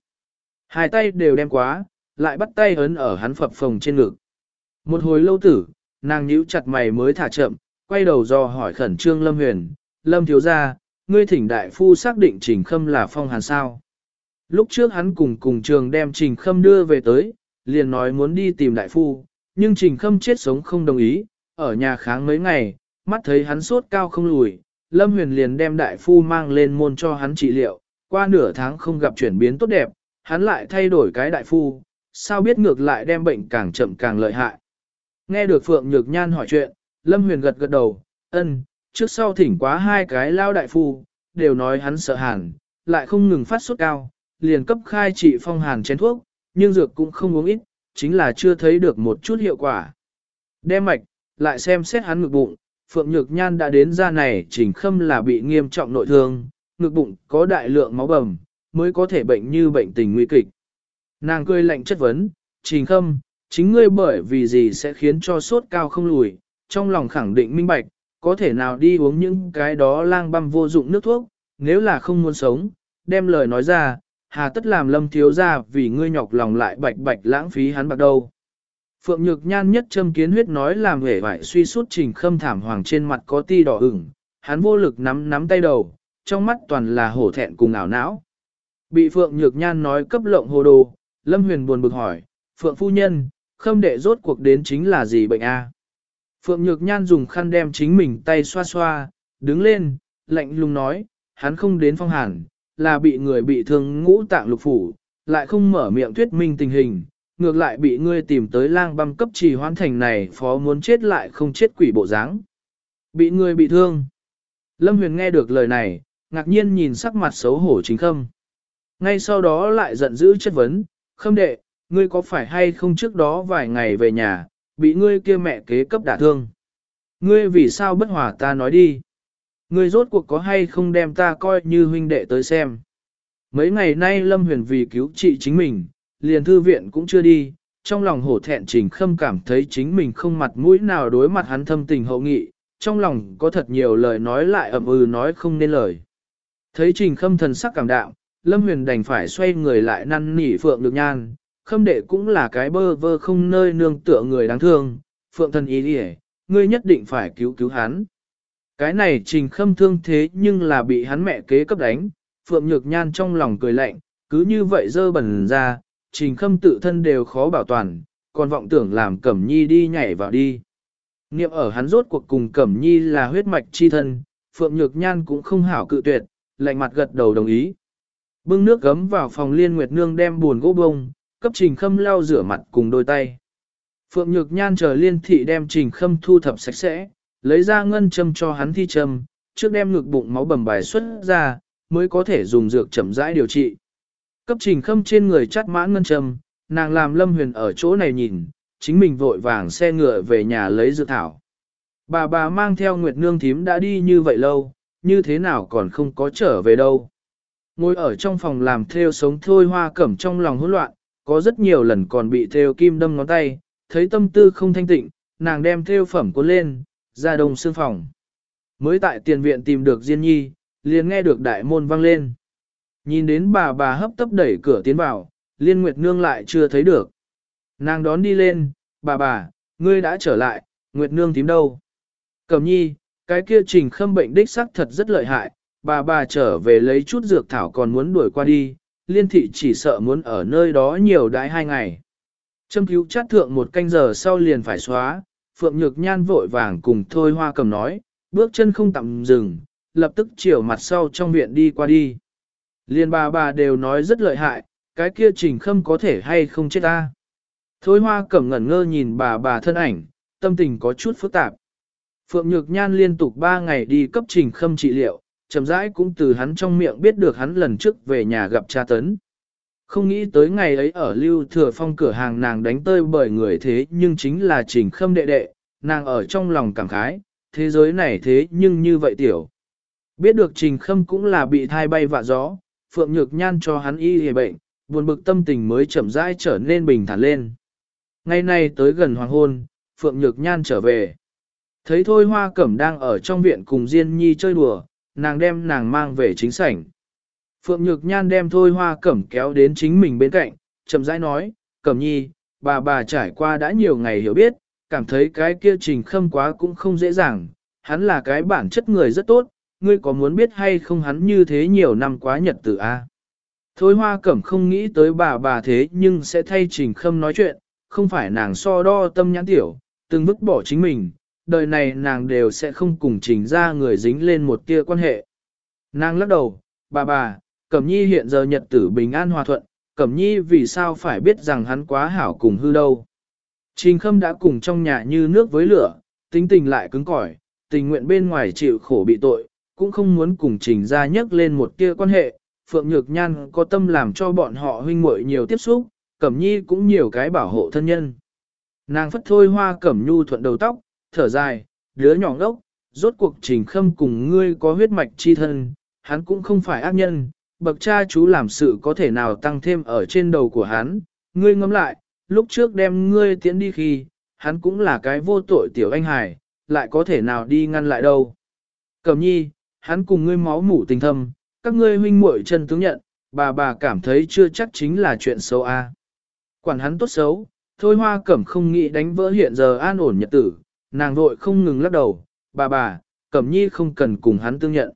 Hai tay đều đem quá, lại bắt tay ấn ở hắn phập phồng trên ngực. Một hồi lâu tử, nàng nhíu chặt mày mới thả chậm, quay đầu do hỏi khẩn trương Lâm Huyền, Lâm thiếu gia, ngươi thỉnh đại phu xác định Trình Khâm là phong hàn sao. Lúc trước hắn cùng cùng trường đem Trình Khâm đưa về tới, liền nói muốn đi tìm đại phu, nhưng Trình Khâm chết sống không đồng ý, ở nhà kháng mấy ngày, mắt thấy hắn sốt cao không lùi, Lâm Huyền liền đem đại phu mang lên môn cho hắn trị liệu, qua nửa tháng không gặp chuyển biến tốt đẹp, hắn lại thay đổi cái đại phu, sao biết ngược lại đem bệnh càng chậm càng lợi hại. Nghe được Phượng Nhược Nhan hỏi chuyện, Lâm Huyền gật gật đầu, ân, trước sau thỉnh quá hai cái lao đại phu, đều nói hắn sợ hàn, lại không ngừng phát sốt cao, liền cấp khai trị phong hàn chén thuốc, nhưng dược cũng không uống ít, chính là chưa thấy được một chút hiệu quả. Đem mạch, lại xem xét hắn ngực bụng, Phượng Nhược Nhan đã đến ra này chỉnh khâm là bị nghiêm trọng nội thương, ngực bụng có đại lượng máu bầm, mới có thể bệnh như bệnh tình nguy kịch. Nàng cười lạnh chất vấn, trình khâm, chính ngươi bởi vì gì sẽ khiến cho sốt cao không lùi, trong lòng khẳng định minh bạch, có thể nào đi uống những cái đó lang băm vô dụng nước thuốc, nếu là không muốn sống, đem lời nói ra, hà tất làm lâm thiếu ra vì ngươi nhọc lòng lại bạch bạch lãng phí hắn bạc đâu. Phượng Nhược Nhan nhất châm kiến huyết nói làm hề vải suy suốt trình khâm thảm hoàng trên mặt có ti đỏ ửng, hắn vô lực nắm nắm tay đầu, trong mắt toàn là hổ thẹn cùng ảo não. Bị Phượng Nhược Nhan nói cấp lộng hồ đồ, Lâm Huyền buồn bực hỏi, Phượng Phu Nhân, khâm đệ rốt cuộc đến chính là gì bệnh a? Phượng Nhược Nhan dùng khăn đem chính mình tay xoa xoa, đứng lên, lạnh lùng nói, hắn không đến phong hàn, là bị người bị thương ngũ tạng lục phủ, lại không mở miệng thuyết minh tình hình, ngược lại bị ngươi tìm tới lang băm cấp trì hoãn thành này phó muốn chết lại không chết quỷ bộ dáng. Bị người bị thương. Lâm Huyền nghe được lời này, ngạc nhiên nhìn sắc mặt xấu hổ chính khâm. Ngay sau đó lại giận dữ chất vấn, khâm đệ, ngươi có phải hay không trước đó vài ngày về nhà, bị ngươi kia mẹ kế cấp đả thương. Ngươi vì sao bất hòa ta nói đi? Ngươi rốt cuộc có hay không đem ta coi như huynh đệ tới xem? Mấy ngày nay Lâm Huyền vì cứu trị chính mình, liền thư viện cũng chưa đi, trong lòng hổ thẹn trình khâm cảm thấy chính mình không mặt mũi nào đối mặt hắn thâm tình hậu nghị, trong lòng có thật nhiều lời nói lại ậm ừ nói không nên lời. Thấy trình khâm thần sắc cảm đạo, Lâm Huyền đành phải xoay người lại năn nỉ Phượng được Nhan, khâm đệ cũng là cái bơ vơ không nơi nương tựa người đáng thương, Phượng thần ý đi ngươi nhất định phải cứu cứu hắn. Cái này trình khâm thương thế nhưng là bị hắn mẹ kế cấp đánh, Phượng Nhược Nhan trong lòng cười lạnh, cứ như vậy dơ bẩn ra, trình khâm tự thân đều khó bảo toàn, còn vọng tưởng làm Cẩm Nhi đi nhảy vào đi. Niệm ở hắn rốt cuộc cùng Cẩm Nhi là huyết mạch chi thân, Phượng Nhược Nhan cũng không hảo cự tuyệt, lạnh mặt gật đầu đồng ý. Bưng nước gấm vào phòng liên nguyệt nương đem buồn gỗ bông, cấp trình khâm lau rửa mặt cùng đôi tay. Phượng Nhược Nhan chờ liên thị đem trình khâm thu thập sạch sẽ, lấy ra ngân châm cho hắn thi châm, trước đem ngực bụng máu bầm bài xuất ra, mới có thể dùng dược chậm rãi điều trị. Cấp trình khâm trên người chắt mãn ngân châm, nàng làm lâm huyền ở chỗ này nhìn, chính mình vội vàng xe ngựa về nhà lấy dược thảo. Bà bà mang theo Nguyệt Nương thím đã đi như vậy lâu, như thế nào còn không có trở về đâu. Ngồi ở trong phòng làm theo sống thôi hoa cẩm trong lòng hỗn loạn, có rất nhiều lần còn bị theo kim đâm ngón tay, thấy tâm tư không thanh tịnh, nàng đem theo phẩm cuốn lên, ra đồng xương phòng. Mới tại tiền viện tìm được Diên Nhi, liền nghe được đại môn vang lên. Nhìn đến bà bà hấp tấp đẩy cửa tiến vào, Liên Nguyệt Nương lại chưa thấy được. Nàng đón đi lên, bà bà, ngươi đã trở lại, Nguyệt Nương tím đâu? Cẩm nhi, cái kia trình khâm bệnh đích xác thật rất lợi hại, bà bà trở về lấy chút dược thảo còn muốn đuổi qua đi, liên thị chỉ sợ muốn ở nơi đó nhiều đái hai ngày. Châm cứu chát thượng một canh giờ sau liền phải xóa, Phượng Nhược Nhan vội vàng cùng Thôi Hoa cầm nói, bước chân không tạm dừng, lập tức chiều mặt sau trong viện đi qua đi. Liên bà bà đều nói rất lợi hại, cái kia trình khâm có thể hay không chết ta. Thôi Hoa cẩm ngẩn ngơ nhìn bà bà thân ảnh, tâm tình có chút phức tạp. Phượng Nhược Nhan liên tục 3 ngày đi cấp trình khâm trị liệu, chậm rãi cũng từ hắn trong miệng biết được hắn lần trước về nhà gặp cha tấn. Không nghĩ tới ngày ấy ở lưu thừa phong cửa hàng nàng đánh tơi bởi người thế nhưng chính là trình khâm đệ đệ, nàng ở trong lòng cảm khái, thế giới này thế nhưng như vậy tiểu. Biết được trình khâm cũng là bị thai bay vạ gió, Phượng Nhược Nhan cho hắn y hề bệnh, buồn bực tâm tình mới chậm rãi trở nên bình thản lên. Ngày nay tới gần hoàng hôn, Phượng Nhược Nhan trở về. Thấy thôi hoa cẩm đang ở trong viện cùng Diên Nhi chơi đùa, nàng đem nàng mang về chính sảnh. Phượng Nhược Nhan đem thôi hoa cẩm kéo đến chính mình bên cạnh, chậm rãi nói, cẩm nhi, bà bà trải qua đã nhiều ngày hiểu biết, cảm thấy cái kia trình khâm quá cũng không dễ dàng, hắn là cái bản chất người rất tốt, ngươi có muốn biết hay không hắn như thế nhiều năm quá nhật tử a? Thôi hoa cẩm không nghĩ tới bà bà thế nhưng sẽ thay trình khâm nói chuyện, không phải nàng so đo tâm nhãn tiểu, từng vứt bỏ chính mình, đời này nàng đều sẽ không cùng trình ra người dính lên một tia quan hệ. Nàng lắc đầu, bà bà, Cẩm Nhi hiện giờ nhật tử bình an hòa thuận, Cẩm Nhi vì sao phải biết rằng hắn quá hảo cùng hư đâu. Trình Khâm đã cùng trong nhà như nước với lửa, tính tình lại cứng cỏi, tình nguyện bên ngoài chịu khổ bị tội, cũng không muốn cùng Trình ra nhắc lên một tia quan hệ. Phượng Nhược Nhan có tâm làm cho bọn họ huynh muội nhiều tiếp xúc, Cẩm Nhi cũng nhiều cái bảo hộ thân nhân. Nàng phất thôi hoa Cẩm Nhu thuận đầu tóc, thở dài, đứa nhỏ ngốc, rốt cuộc Trình Khâm cùng ngươi có huyết mạch chi thân, hắn cũng không phải ác nhân, bậc cha chú làm sự có thể nào tăng thêm ở trên đầu của hắn, ngươi ngẫm lại, lúc trước đem ngươi tiến đi khi, hắn cũng là cái vô tội tiểu anh hải, lại có thể nào đi ngăn lại đâu. Cẩm nhi, hắn cùng ngươi máu mủ tình thâm, các ngươi huynh muội chân tướng nhận, bà bà cảm thấy chưa chắc chính là chuyện xấu a. Quản hắn tốt xấu, thôi hoa cẩm không nghĩ đánh vỡ hiện giờ an ổn nhật tử, nàng vội không ngừng lắc đầu, bà bà, cẩm nhi không cần cùng hắn tương nhận.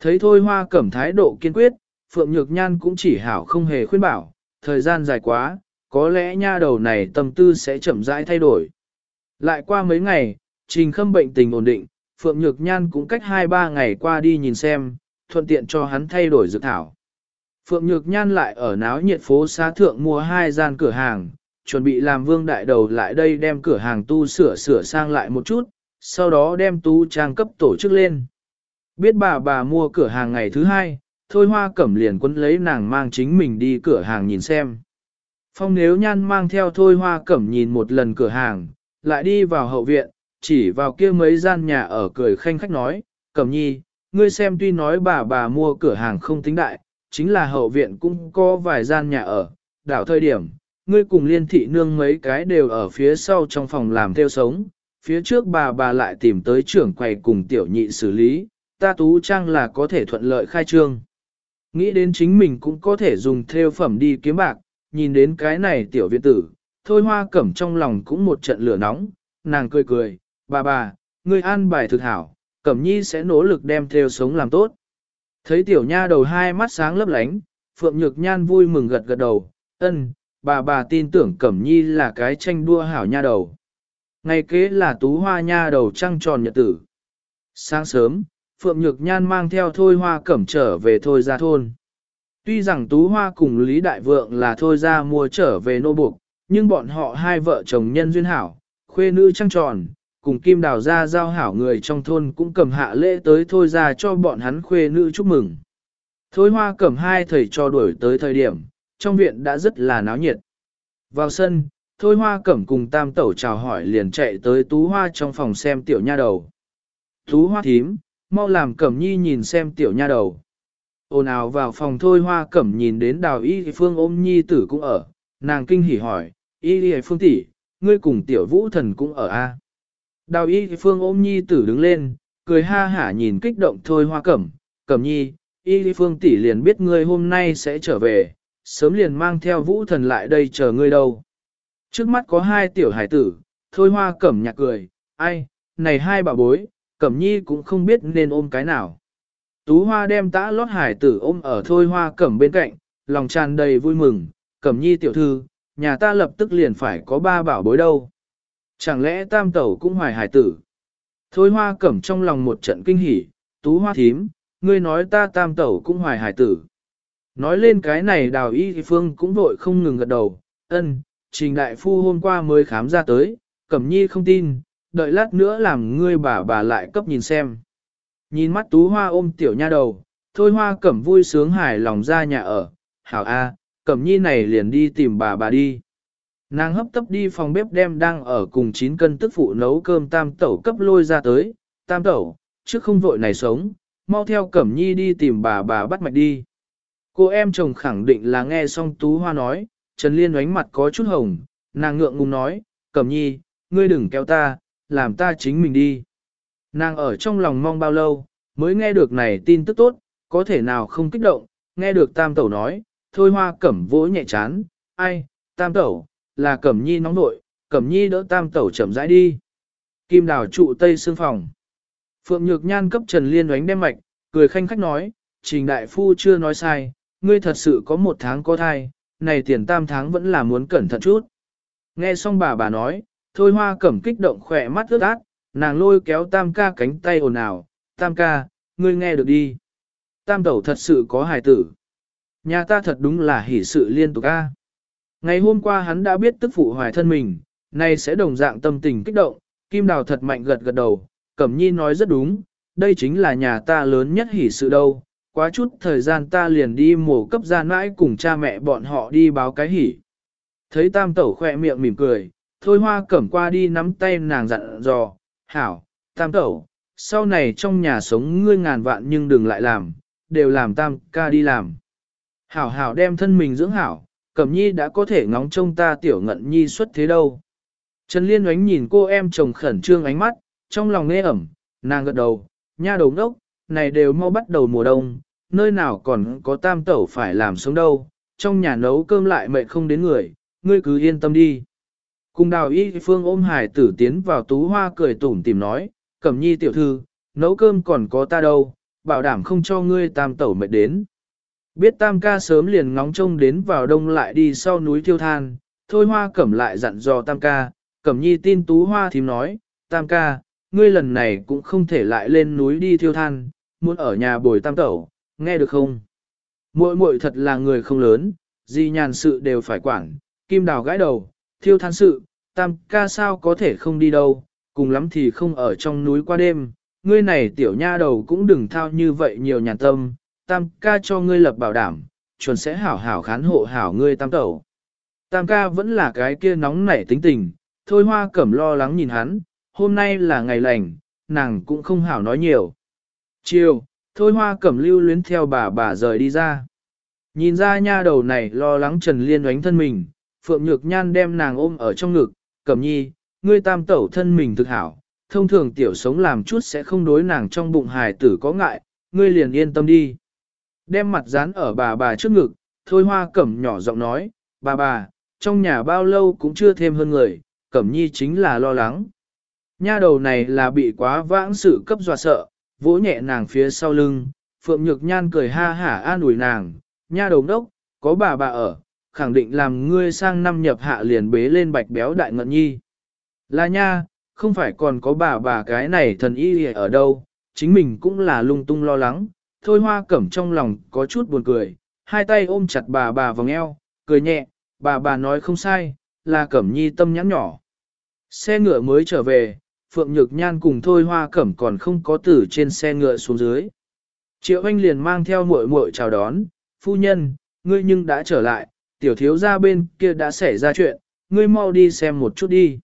Thấy thôi hoa cẩm thái độ kiên quyết, Phượng Nhược Nhan cũng chỉ hảo không hề khuyên bảo, thời gian dài quá, có lẽ nha đầu này tâm tư sẽ chậm rãi thay đổi. Lại qua mấy ngày, trình khâm bệnh tình ổn định, Phượng Nhược Nhan cũng cách 2-3 ngày qua đi nhìn xem, thuận tiện cho hắn thay đổi dược thảo. Phượng Nhược Nhan lại ở náo nhiệt phố xá thượng mua hai gian cửa hàng, chuẩn bị làm vương đại đầu lại đây đem cửa hàng tu sửa sửa sang lại một chút, sau đó đem tu trang cấp tổ chức lên. Biết bà bà mua cửa hàng ngày thứ hai, thôi hoa cẩm liền quấn lấy nàng mang chính mình đi cửa hàng nhìn xem. Phong nếu nhan mang theo thôi hoa cẩm nhìn một lần cửa hàng, lại đi vào hậu viện, chỉ vào kia mấy gian nhà ở cười khanh khách nói, Cẩm nhi, ngươi xem tuy nói bà bà mua cửa hàng không tính đại, chính là hậu viện cũng có vài gian nhà ở, đảo thời điểm, ngươi cùng liên thị nương mấy cái đều ở phía sau trong phòng làm theo sống, phía trước bà bà lại tìm tới trưởng quầy cùng tiểu nhị xử lý, ta tú trang là có thể thuận lợi khai trương. Nghĩ đến chính mình cũng có thể dùng theo phẩm đi kiếm bạc, nhìn đến cái này tiểu viện tử, thôi hoa cẩm trong lòng cũng một trận lửa nóng, nàng cười cười, bà bà, ngươi an bài thực hảo, cẩm nhi sẽ nỗ lực đem theo sống làm tốt. Thấy tiểu nha đầu hai mắt sáng lấp lánh, Phượng Nhược Nhan vui mừng gật gật đầu, ân, bà bà tin tưởng Cẩm Nhi là cái tranh đua hảo nha đầu. Ngày kế là tú hoa nha đầu trăng tròn nhật tử. Sáng sớm, Phượng Nhược Nhan mang theo thôi hoa cẩm trở về thôi ra thôn. Tuy rằng tú hoa cùng Lý Đại Vượng là thôi ra mua trở về nô buộc, nhưng bọn họ hai vợ chồng nhân duyên hảo, khuê nữ trăng tròn, cùng kim đào ra giao hảo người trong thôn cũng cầm hạ lễ tới thôi ra cho bọn hắn khuê nữ chúc mừng. Thôi hoa cẩm hai thầy cho đuổi tới thời điểm, trong viện đã rất là náo nhiệt. Vào sân, thôi hoa cẩm cùng tam tẩu chào hỏi liền chạy tới tú hoa trong phòng xem tiểu nha đầu. Tú hoa thím, mau làm cẩm nhi nhìn xem tiểu nha đầu. Ôn ào vào phòng thôi hoa cẩm nhìn đến đào y phương ôm nhi tử cũng ở, nàng kinh hỉ hỏi, y phương tỷ, ngươi cùng tiểu vũ thần cũng ở a Đào y phương ôm nhi tử đứng lên, cười ha hả nhìn kích động thôi hoa cẩm, cẩm nhi, y phương tỷ liền biết ngươi hôm nay sẽ trở về, sớm liền mang theo vũ thần lại đây chờ ngươi đâu. Trước mắt có hai tiểu hải tử, thôi hoa cẩm nhạc cười, ai, này hai bà bối, cẩm nhi cũng không biết nên ôm cái nào. Tú hoa đem tã lót hải tử ôm ở thôi hoa cẩm bên cạnh, lòng tràn đầy vui mừng, cẩm nhi tiểu thư, nhà ta lập tức liền phải có ba bảo bối đâu. Chẳng lẽ tam tẩu cũng hoài hải tử? Thôi hoa cẩm trong lòng một trận kinh hỉ, tú hoa thím, ngươi nói ta tam tẩu cũng hoài hải tử. Nói lên cái này đào y thì phương cũng vội không ngừng gật đầu, ân, trình đại phu hôm qua mới khám ra tới, cẩm nhi không tin, đợi lát nữa làm ngươi bà bà lại cấp nhìn xem. Nhìn mắt tú hoa ôm tiểu nha đầu, thôi hoa cẩm vui sướng hài lòng ra nhà ở, hảo a, cẩm nhi này liền đi tìm bà bà đi. Nàng hấp tấp đi phòng bếp đem đang ở cùng 9 cân tức phụ nấu cơm tam tẩu cấp lôi ra tới, tam tẩu, trước không vội này sống, mau theo cẩm nhi đi tìm bà bà bắt mạch đi. Cô em chồng khẳng định là nghe xong tú hoa nói, Trần Liên ánh mặt có chút hồng, nàng ngượng ngùng nói, cẩm nhi, ngươi đừng kéo ta, làm ta chính mình đi. Nàng ở trong lòng mong bao lâu, mới nghe được này tin tức tốt, có thể nào không kích động, nghe được tam tẩu nói, thôi hoa cẩm vỗ nhẹ chán, ai, tam tẩu, là cẩm nhi nóng nội, cẩm nhi đỡ tam tẩu chậm rãi đi. Kim đào trụ tây xương phòng. Phượng Nhược Nhan cấp Trần Liên đánh đem mạch, cười khanh khách nói, trình đại phu chưa nói sai, ngươi thật sự có một tháng có thai, này tiền tam tháng vẫn là muốn cẩn thận chút. Nghe xong bà bà nói, thôi hoa cẩm kích động khỏe mắt ướt át, nàng lôi kéo tam ca cánh tay ồn ào, tam ca, ngươi nghe được đi. Tam tẩu thật sự có hài tử. Nhà ta thật đúng là hỷ sự liên tục a. Ngày hôm qua hắn đã biết tức phụ hoài thân mình, nay sẽ đồng dạng tâm tình kích động, kim đào thật mạnh gật gật đầu, cẩm nhi nói rất đúng, đây chính là nhà ta lớn nhất hỷ sự đâu, quá chút thời gian ta liền đi mổ cấp ra nãi cùng cha mẹ bọn họ đi báo cái hỉ. Thấy tam tẩu khỏe miệng mỉm cười, thôi hoa cẩm qua đi nắm tay nàng dặn dò, hảo, tam tẩu, sau này trong nhà sống ngươi ngàn vạn nhưng đừng lại làm, đều làm tam ca đi làm. Hảo hảo đem thân mình dưỡng hảo, cẩm nhi đã có thể ngóng trông ta tiểu ngận nhi xuất thế đâu. Trần Liên oánh nhìn cô em chồng khẩn trương ánh mắt, trong lòng nghe ẩm, nàng gật đầu, nha đầu ngốc, này đều mau bắt đầu mùa đông, nơi nào còn có tam tẩu phải làm sống đâu, trong nhà nấu cơm lại mệt không đến người, ngươi cứ yên tâm đi. Cùng đào y phương ôm hải tử tiến vào tú hoa cười tủm tìm nói, cẩm nhi tiểu thư, nấu cơm còn có ta đâu, bảo đảm không cho ngươi tam tẩu mệt đến. Biết tam ca sớm liền ngóng trông đến vào đông lại đi sau núi thiêu than, thôi hoa cẩm lại dặn dò tam ca, cẩm nhi tin tú hoa thím nói, tam ca, ngươi lần này cũng không thể lại lên núi đi thiêu than, muốn ở nhà bồi tam tẩu, nghe được không? Muội muội thật là người không lớn, gì nhàn sự đều phải quản, kim đào gãi đầu, thiêu than sự, tam ca sao có thể không đi đâu, cùng lắm thì không ở trong núi qua đêm, ngươi này tiểu nha đầu cũng đừng thao như vậy nhiều nhàn tâm, tam ca cho ngươi lập bảo đảm, chuẩn sẽ hảo hảo khán hộ hảo ngươi tam tẩu. Tam ca vẫn là cái kia nóng nảy tính tình, thôi hoa cẩm lo lắng nhìn hắn, hôm nay là ngày lành, nàng cũng không hảo nói nhiều. Chiều, thôi hoa cẩm lưu luyến theo bà bà rời đi ra. Nhìn ra nha đầu này lo lắng Trần Liên oánh thân mình, Phượng Nhược Nhan đem nàng ôm ở trong ngực, cẩm nhi, ngươi tam tẩu thân mình thực hảo, thông thường tiểu sống làm chút sẽ không đối nàng trong bụng hài tử có ngại, ngươi liền yên tâm đi. Đem mặt dán ở bà bà trước ngực, thôi hoa cẩm nhỏ giọng nói, bà bà, trong nhà bao lâu cũng chưa thêm hơn người, cẩm nhi chính là lo lắng. Nha đầu này là bị quá vãng sự cấp dọa sợ, vỗ nhẹ nàng phía sau lưng, Phượng Nhược Nhan cười ha hả an ủi nàng, nha đầu đốc, có bà bà ở, khẳng định làm ngươi sang năm nhập hạ liền bế lên bạch béo đại ngận nhi. Là nha, không phải còn có bà bà cái này thần y ở đâu, chính mình cũng là lung tung lo lắng, thôi hoa cẩm trong lòng có chút buồn cười, hai tay ôm chặt bà bà vòng eo, cười nhẹ, bà bà nói không sai, là cẩm nhi tâm nhắn nhỏ. Xe ngựa mới trở về, Phượng Nhược Nhan cùng Thôi Hoa Cẩm còn không có tử trên xe ngựa xuống dưới. Triệu Anh liền mang theo muội muội chào đón, phu nhân, ngươi nhưng đã trở lại, tiểu thiếu gia bên kia đã xảy ra chuyện, ngươi mau đi xem một chút đi.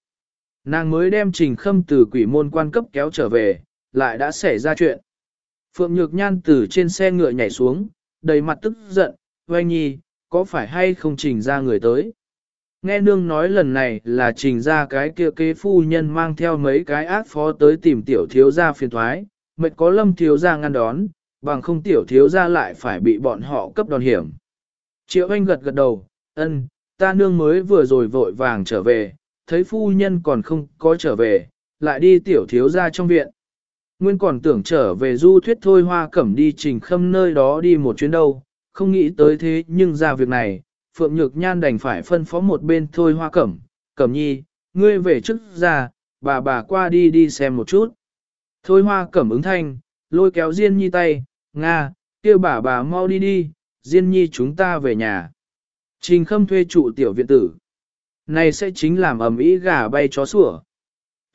Nàng mới đem trình khâm từ quỷ môn quan cấp kéo trở về, lại đã xảy ra chuyện. Phượng Nhược Nhan từ trên xe ngựa nhảy xuống, đầy mặt tức giận, oanh nhi, có phải hay không trình ra người tới? Nghe nương nói lần này là trình ra cái kia kế phu nhân mang theo mấy cái ác phó tới tìm tiểu thiếu gia phiền thoái, mệt có lâm thiếu gia ngăn đón, bằng không tiểu thiếu gia lại phải bị bọn họ cấp đòn hiểm. Triệu anh gật gật đầu, ân, ta nương mới vừa rồi vội vàng trở về, thấy phu nhân còn không có trở về, lại đi tiểu thiếu gia trong viện. Nguyên còn tưởng trở về du thuyết thôi hoa cẩm đi trình khâm nơi đó đi một chuyến đâu, không nghĩ tới thế nhưng ra việc này, Phượng Nhược Nhan đành phải phân phó một bên thôi hoa cẩm, cẩm nhi, ngươi về trước ra, bà bà qua đi đi xem một chút. Thôi hoa cẩm ứng thanh, lôi kéo Diên Nhi tay, Nga, kêu bà bà mau đi đi, Diên Nhi chúng ta về nhà. Trình khâm thuê trụ tiểu viện tử. Này sẽ chính làm ẩm ý gà bay chó sủa.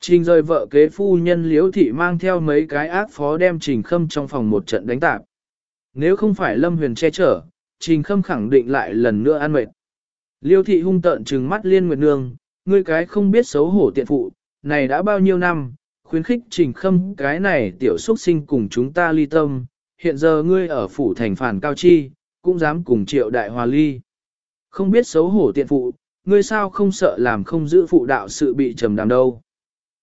Trình rời vợ kế phu nhân liễu thị mang theo mấy cái ác phó đem trình khâm trong phòng một trận đánh tạp. Nếu không phải Lâm Huyền che chở, Trình Khâm khẳng định lại lần nữa ăn mệt. Liêu thị hung tợn trừng mắt Liên Nguyệt Nương, ngươi cái không biết xấu hổ tiện phụ, này đã bao nhiêu năm, khuyến khích Trình Khâm cái này tiểu xuất sinh cùng chúng ta ly tâm, hiện giờ ngươi ở phủ thành phản cao chi, cũng dám cùng triệu đại hòa ly. Không biết xấu hổ tiện phụ, ngươi sao không sợ làm không giữ phụ đạo sự bị trầm đàm đâu.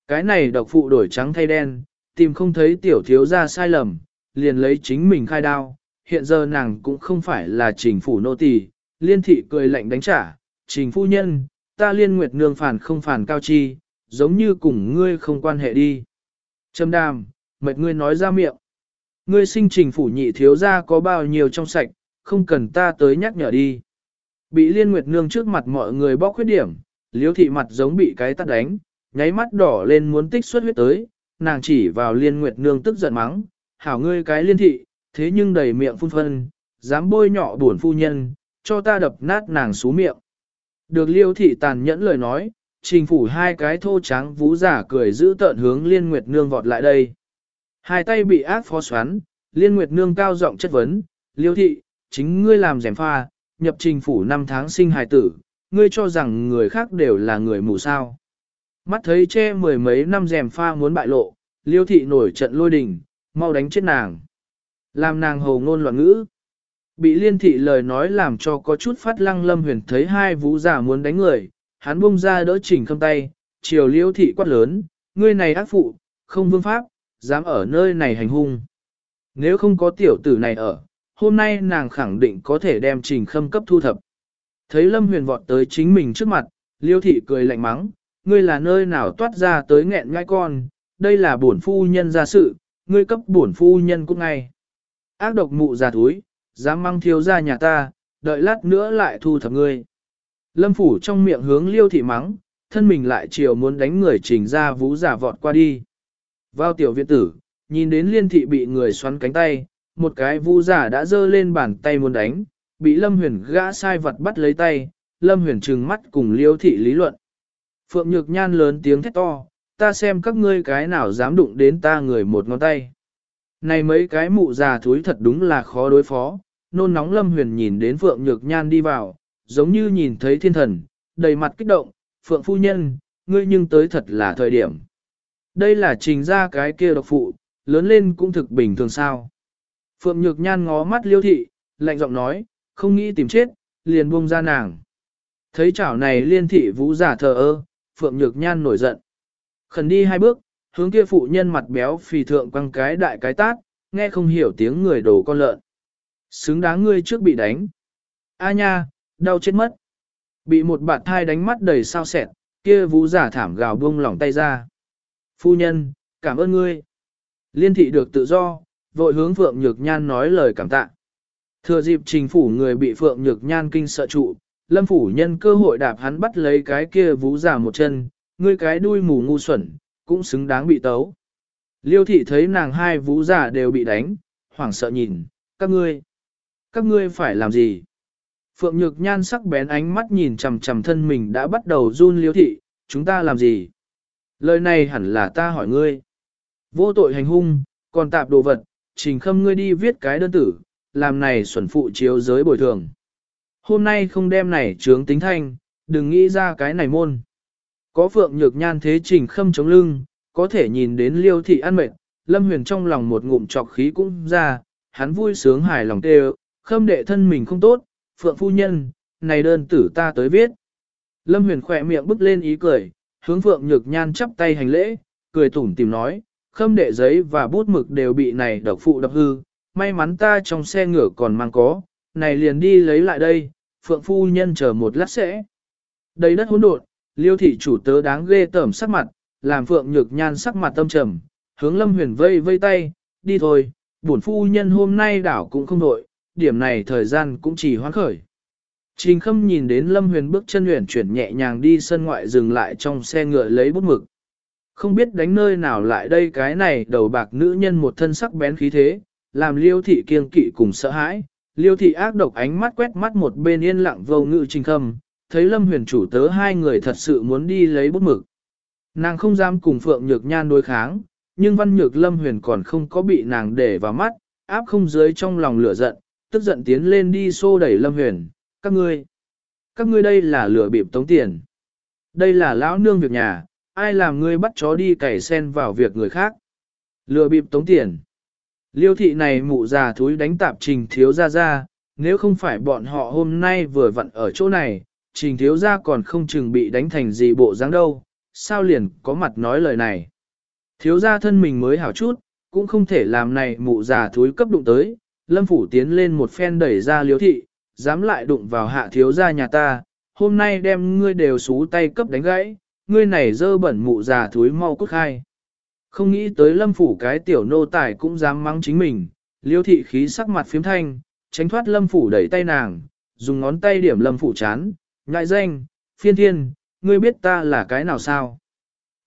Cái này độc phụ đổi trắng thay đen, tìm không thấy tiểu thiếu ra sai lầm, liền lấy chính mình khai đao, hiện giờ nàng cũng không phải là trình phủ nô tỳ, liên thị cười lạnh đánh trả, trình phu nhân, ta liên nguyệt nương phản không phản cao chi, giống như cùng ngươi không quan hệ đi. Trâm đàm, mệt ngươi nói ra miệng. Ngươi sinh trình phủ nhị thiếu ra có bao nhiêu trong sạch, không cần ta tới nhắc nhở đi. Bị liên nguyệt nương trước mặt mọi người bóc khuyết điểm, liếu thị mặt giống bị cái tắt đánh, nháy mắt đỏ lên muốn tích xuất huyết tới, nàng chỉ vào liên nguyệt nương tức giận mắng, hảo ngươi cái liên thị, thế nhưng đầy miệng phun phân, dám bôi nhọ buồn phu nhân, cho ta đập nát nàng xú miệng. Được liêu thị tàn nhẫn lời nói, trình phủ hai cái thô trắng vú giả cười giữ tợn hướng liên nguyệt nương vọt lại đây. Hai tay bị ác phó xoắn, liên nguyệt nương cao giọng chất vấn, liêu thị, chính ngươi làm rèm pha, nhập trình phủ năm tháng sinh hài tử, ngươi cho rằng người khác đều là người mù sao. Mắt thấy che mười mấy năm rèm pha muốn bại lộ, liêu thị nổi trận lôi đình, mau đánh chết nàng. Làm nàng hồ ngôn loạn ngữ. Bị liên thị lời nói làm cho có chút phát lăng lâm huyền thấy hai vũ giả muốn đánh người, hắn bung ra đỡ chỉnh khâm tay, chiều liêu thị quát lớn, ngươi này ác phụ, không vương pháp, dám ở nơi này hành hung. Nếu không có tiểu tử này ở, hôm nay nàng khẳng định có thể đem trình khâm cấp thu thập. Thấy lâm huyền vọt tới chính mình trước mặt, liêu thị cười lạnh mắng, ngươi là nơi nào toát ra tới nghẹn ngai con, đây là bổn phu nhân ra sự, ngươi cấp bổn phu nhân cũng ngay. Ác độc mụ già túi, dám mang thiếu ra nhà ta, đợi lát nữa lại thu thập ngươi. Lâm phủ trong miệng hướng liêu thị mắng, thân mình lại chiều muốn đánh người trình ra vũ giả vọt qua đi. Vào tiểu viện tử, nhìn đến liên thị bị người xoắn cánh tay, một cái vũ giả đã giơ lên bàn tay muốn đánh, bị lâm huyền gã sai vật bắt lấy tay, lâm huyền trừng mắt cùng liêu thị lý luận. Phượng Nhược Nhan lớn tiếng thét to, ta xem các ngươi cái nào dám đụng đến ta người một ngón tay. Này mấy cái mụ già thúi thật đúng là khó đối phó, nôn nóng Lâm Huyền nhìn đến Phượng Nhược Nhan đi vào, giống như nhìn thấy thiên thần, đầy mặt kích động, Phượng Phu Nhân, ngươi nhưng tới thật là thời điểm. Đây là trình ra cái kia độc phụ, lớn lên cũng thực bình thường sao. Phượng Nhược Nhan ngó mắt liêu thị, lạnh giọng nói, không nghĩ tìm chết, liền buông ra nàng. Thấy chảo này liên thị vũ giả thờ ơ, Phượng Nhược Nhan nổi giận. Khẩn đi hai bước, hướng kia phụ nhân mặt béo phì thượng quăng cái đại cái tát, nghe không hiểu tiếng người đổ con lợn. Xứng đáng ngươi trước bị đánh. A nha, đau chết mất. Bị một bạt thai đánh mắt đầy sao sẹt, kia vũ giả thảm gào buông lỏng tay ra. Phu nhân, cảm ơn ngươi. Liên thị được tự do, vội hướng Phượng Nhược Nhan nói lời cảm tạ. Thừa dịp trình phủ người bị Phượng Nhược Nhan kinh sợ trụ, lâm phủ nhân cơ hội đạp hắn bắt lấy cái kia vũ giả một chân, ngươi cái đuôi mù ngu xuẩn, cũng xứng đáng bị tấu. Liêu thị thấy nàng hai vũ giả đều bị đánh, hoảng sợ nhìn, các ngươi, các ngươi phải làm gì? Phượng Nhược Nhan sắc bén ánh mắt nhìn chầm chầm thân mình đã bắt đầu run liêu thị, chúng ta làm gì? Lời này hẳn là ta hỏi ngươi. Vô tội hành hung, còn tạp đồ vật, trình khâm ngươi đi viết cái đơn tử, làm này xuẩn phụ chiếu giới bồi thường. Hôm nay không đem này trướng tính thanh, đừng nghĩ ra cái này môn. Có phượng nhược nhan thế trình khâm chống lưng, có thể nhìn đến liêu thị ăn mệt, lâm huyền trong lòng một ngụm trọc khí cũng ra, hắn vui sướng hài lòng tê khâm đệ thân mình không tốt, phượng phu nhân, này đơn tử ta tới viết. Lâm huyền khỏe miệng bứt lên ý cười, hướng phượng nhược nhan chắp tay hành lễ, cười tủm tìm nói, khâm đệ giấy và bút mực đều bị này độc phụ đập hư, may mắn ta trong xe ngựa còn mang có, này liền đi lấy lại đây, phượng phu nhân chờ một lát sẽ. Đầy đất hỗn độn, liêu thị chủ tớ đáng ghê tởm sắc mặt, làm phượng nhược nhan sắc mặt tâm trầm, hướng lâm huyền vây vây tay, đi thôi, bổn phu nhân hôm nay đảo cũng không đội, điểm này thời gian cũng chỉ hoán khởi. Trình khâm nhìn đến lâm huyền bước chân luyện chuyển nhẹ nhàng đi sân ngoại dừng lại trong xe ngựa lấy bút mực. Không biết đánh nơi nào lại đây cái này đầu bạc nữ nhân một thân sắc bén khí thế, làm liêu thị kiêng kỵ cùng sợ hãi. Liêu thị ác độc ánh mắt quét mắt một bên yên lặng vô ngự trình khâm, thấy lâm huyền chủ tớ hai người thật sự muốn đi lấy bút mực. Nàng không dám cùng Phượng Nhược Nhan đối kháng, nhưng văn nhược lâm huyền còn không có bị nàng để vào mắt, áp không dưới trong lòng lửa giận, tức giận tiến lên đi xô đẩy lâm huyền, các ngươi, các ngươi đây là lửa bịp tống tiền. Đây là lão nương việc nhà, ai làm ngươi bắt chó đi cày sen vào việc người khác. Lừa bịp tống tiền. Liêu thị này mụ già thúi đánh tạp trình thiếu ra ra, nếu không phải bọn họ hôm nay vừa vặn ở chỗ này, trình thiếu gia còn không chừng bị đánh thành gì bộ dáng đâu, sao liền có mặt nói lời này. Thiếu gia thân mình mới hảo chút, cũng không thể làm này mụ già thúi cấp đụng tới, lâm phủ tiến lên một phen đẩy ra liêu thị, dám lại đụng vào hạ thiếu gia nhà ta, hôm nay đem ngươi đều xú tay cấp đánh gãy, ngươi này dơ bẩn mụ già thúi mau cút khai. Không nghĩ tới lâm phủ cái tiểu nô tài cũng dám mắng chính mình, liêu thị khí sắc mặt phiếm thanh, tránh thoát lâm phủ đẩy tay nàng, dùng ngón tay điểm lâm phủ chán, ngại danh, phiên thiên, ngươi biết ta là cái nào sao?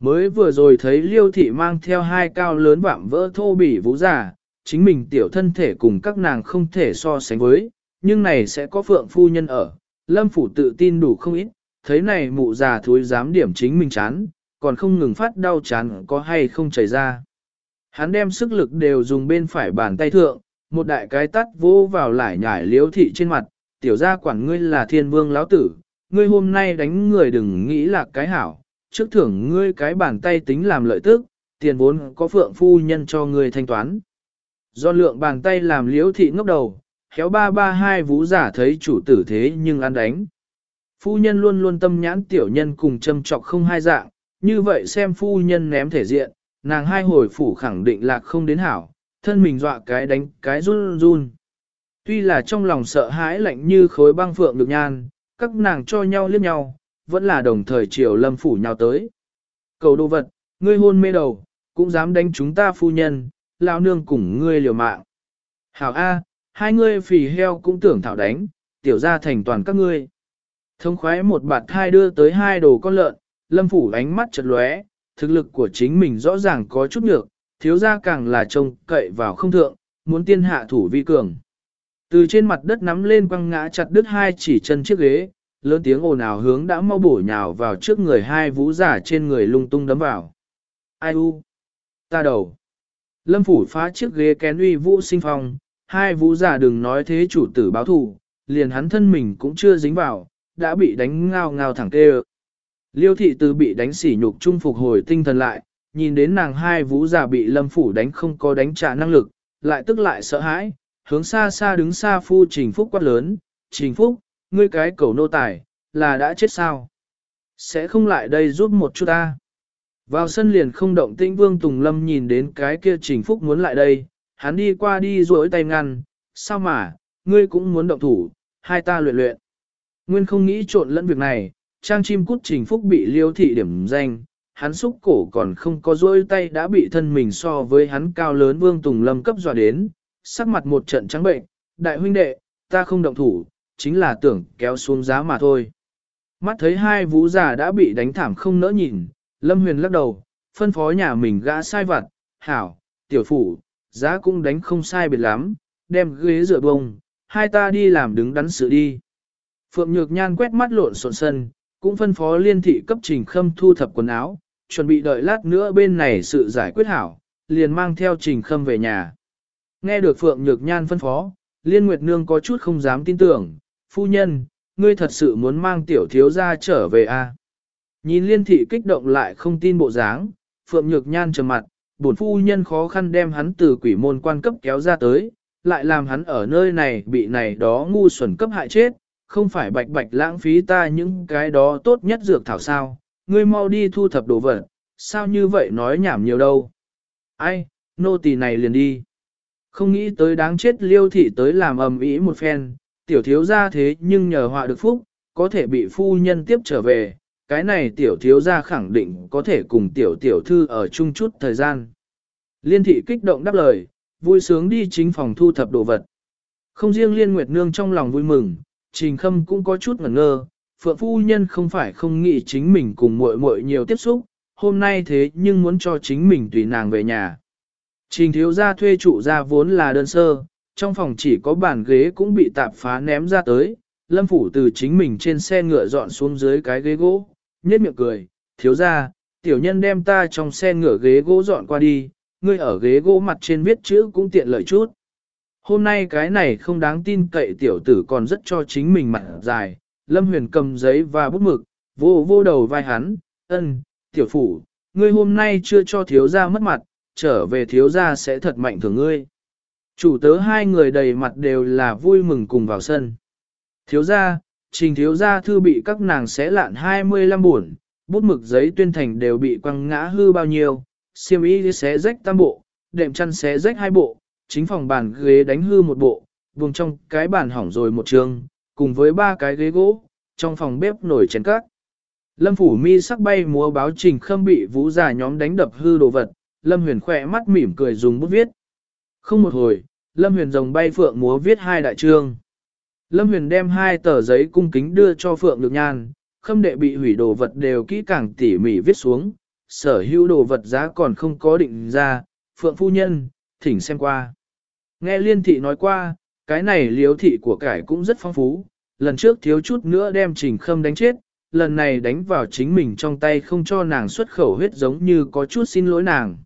Mới vừa rồi thấy liêu thị mang theo hai cao lớn vạm vỡ thô bỉ vũ giả, chính mình tiểu thân thể cùng các nàng không thể so sánh với, nhưng này sẽ có phượng phu nhân ở, lâm phủ tự tin đủ không ít, thấy này mụ già thúi dám điểm chính mình chán, còn không ngừng phát đau chán có hay không chảy ra. Hắn đem sức lực đều dùng bên phải bàn tay thượng, một đại cái tắt vô vào lại nhải liếu thị trên mặt, tiểu gia quản ngươi là thiên vương lão tử, ngươi hôm nay đánh người đừng nghĩ là cái hảo, trước thưởng ngươi cái bàn tay tính làm lợi tức, tiền vốn có phượng phu nhân cho ngươi thanh toán. Do lượng bàn tay làm liễu thị ngốc đầu, khéo ba ba hai vũ giả thấy chủ tử thế nhưng ăn đánh. Phu nhân luôn luôn tâm nhãn tiểu nhân cùng châm trọc không hai dạng, như vậy xem phu nhân ném thể diện, nàng hai hồi phủ khẳng định là không đến hảo, thân mình dọa cái đánh cái run run. Tuy là trong lòng sợ hãi lạnh như khối băng phượng được nhan, các nàng cho nhau liếc nhau, vẫn là đồng thời chiều lâm phủ nhau tới. Cầu đồ vật, ngươi hôn mê đầu, cũng dám đánh chúng ta phu nhân, lao nương cùng ngươi liều mạng. Hảo A, hai ngươi phì heo cũng tưởng thảo đánh, tiểu ra thành toàn các ngươi. Thông khoái một bạt thai đưa tới hai đồ con lợn, lâm phủ ánh mắt chật lóe, thực lực của chính mình rõ ràng có chút nhược, thiếu ra càng là trông cậy vào không thượng, muốn tiên hạ thủ vi cường. Từ trên mặt đất nắm lên quăng ngã chặt đứt hai chỉ chân chiếc ghế, lớn tiếng ồn ào hướng đã mau bổ nhào vào trước người hai vũ giả trên người lung tung đấm vào. Ai u? Ta đầu. Lâm phủ phá chiếc ghế kén uy vũ sinh phong, hai vũ giả đừng nói thế chủ tử báo thù, liền hắn thân mình cũng chưa dính vào, đã bị đánh ngao ngao thẳng tê Liêu thị từ bị đánh sỉ nhục trung phục hồi tinh thần lại, nhìn đến nàng hai vũ giả bị lâm phủ đánh không có đánh trả năng lực, lại tức lại sợ hãi, hướng xa xa đứng xa phu trình phúc quát lớn, trình phúc, ngươi cái cầu nô tài, là đã chết sao? Sẽ không lại đây giúp một chút ta. Vào sân liền không động tĩnh vương Tùng Lâm nhìn đến cái kia trình phúc muốn lại đây, hắn đi qua đi rối tay ngăn, sao mà, ngươi cũng muốn động thủ, hai ta luyện luyện. Nguyên không nghĩ trộn lẫn việc này, trang chim cút trình phúc bị liêu thị điểm danh, hắn xúc cổ còn không có rối tay đã bị thân mình so với hắn cao lớn vương Tùng Lâm cấp dọa đến, sắc mặt một trận trắng bệnh, đại huynh đệ, ta không động thủ, chính là tưởng kéo xuống giá mà thôi. Mắt thấy hai vũ già đã bị đánh thảm không nỡ nhìn, Lâm Huyền lắc đầu, phân phó nhà mình gã sai vặt, hảo, tiểu phủ, giá cũng đánh không sai biệt lắm, đem ghế rửa bông, hai ta đi làm đứng đắn sự đi. Phượng Nhược Nhan quét mắt lộn xộn sân, cũng phân phó liên thị cấp trình khâm thu thập quần áo, chuẩn bị đợi lát nữa bên này sự giải quyết hảo, liền mang theo trình khâm về nhà. Nghe được Phượng Nhược Nhan phân phó, Liên Nguyệt Nương có chút không dám tin tưởng, phu nhân, ngươi thật sự muốn mang tiểu thiếu ra trở về à? Nhìn Liên Thị kích động lại không tin bộ dáng, Phượng Nhược Nhan trầm mặt, bổn phu nhân khó khăn đem hắn từ quỷ môn quan cấp kéo ra tới, lại làm hắn ở nơi này bị này đó ngu xuẩn cấp hại chết, không phải bạch bạch lãng phí ta những cái đó tốt nhất dược thảo sao, ngươi mau đi thu thập đồ vật, sao như vậy nói nhảm nhiều đâu. Ai, nô tỳ này liền đi. Không nghĩ tới đáng chết liêu thị tới làm ầm ĩ một phen, tiểu thiếu gia thế nhưng nhờ họa được phúc, có thể bị phu nhân tiếp trở về, cái này tiểu thiếu gia khẳng định có thể cùng tiểu tiểu thư ở chung chút thời gian. Liên thị kích động đáp lời, vui sướng đi chính phòng thu thập đồ vật. Không riêng Liên Nguyệt Nương trong lòng vui mừng, Trình Khâm cũng có chút ngẩn ngơ, Phượng Phu Nhân không phải không nghĩ chính mình cùng muội muội nhiều tiếp xúc, hôm nay thế nhưng muốn cho chính mình tùy nàng về nhà. Trình thiếu gia thuê trụ ra vốn là đơn sơ, trong phòng chỉ có bàn ghế cũng bị tạp phá ném ra tới, lâm phủ từ chính mình trên xe ngựa dọn xuống dưới cái ghế gỗ, nhếch miệng cười, thiếu gia, tiểu nhân đem ta trong xe ngựa ghế gỗ dọn qua đi, ngươi ở ghế gỗ mặt trên viết chữ cũng tiện lợi chút. Hôm nay cái này không đáng tin cậy tiểu tử còn rất cho chính mình mặt dài, lâm huyền cầm giấy và bút mực, vô vô đầu vai hắn, ân, tiểu phủ, ngươi hôm nay chưa cho thiếu gia mất mặt, trở về thiếu gia sẽ thật mạnh thường ngươi. Chủ tớ hai người đầy mặt đều là vui mừng cùng vào sân. Thiếu gia, trình thiếu gia thư bị các nàng xé lạn 25 buồn, bút mực giấy tuyên thành đều bị quăng ngã hư bao nhiêu, xiêm y xé rách tam bộ, đệm chăn xé rách hai bộ, chính phòng bàn ghế đánh hư một bộ, vùng trong cái bàn hỏng rồi một trường, cùng với ba cái ghế gỗ, trong phòng bếp nổi chén cát. Lâm Phủ Mi sắc bay múa báo trình khâm bị vũ giả nhóm đánh đập hư đồ vật, Lâm Huyền khỏe mắt mỉm cười dùng bút viết. Không một hồi, Lâm Huyền rồng bay phượng múa viết hai đại trương. Lâm Huyền đem hai tờ giấy cung kính đưa cho Phượng Nhược Nhan, khâm đệ bị hủy đồ vật đều kỹ càng tỉ mỉ viết xuống, sở hữu đồ vật giá còn không có định ra, Phượng Phu Nhân, thỉnh xem qua. Nghe Liên Thị nói qua, cái này liếu thị của cải cũng rất phong phú, lần trước thiếu chút nữa đem trình khâm đánh chết, lần này đánh vào chính mình trong tay không cho nàng xuất khẩu huyết giống như có chút xin lỗi nàng.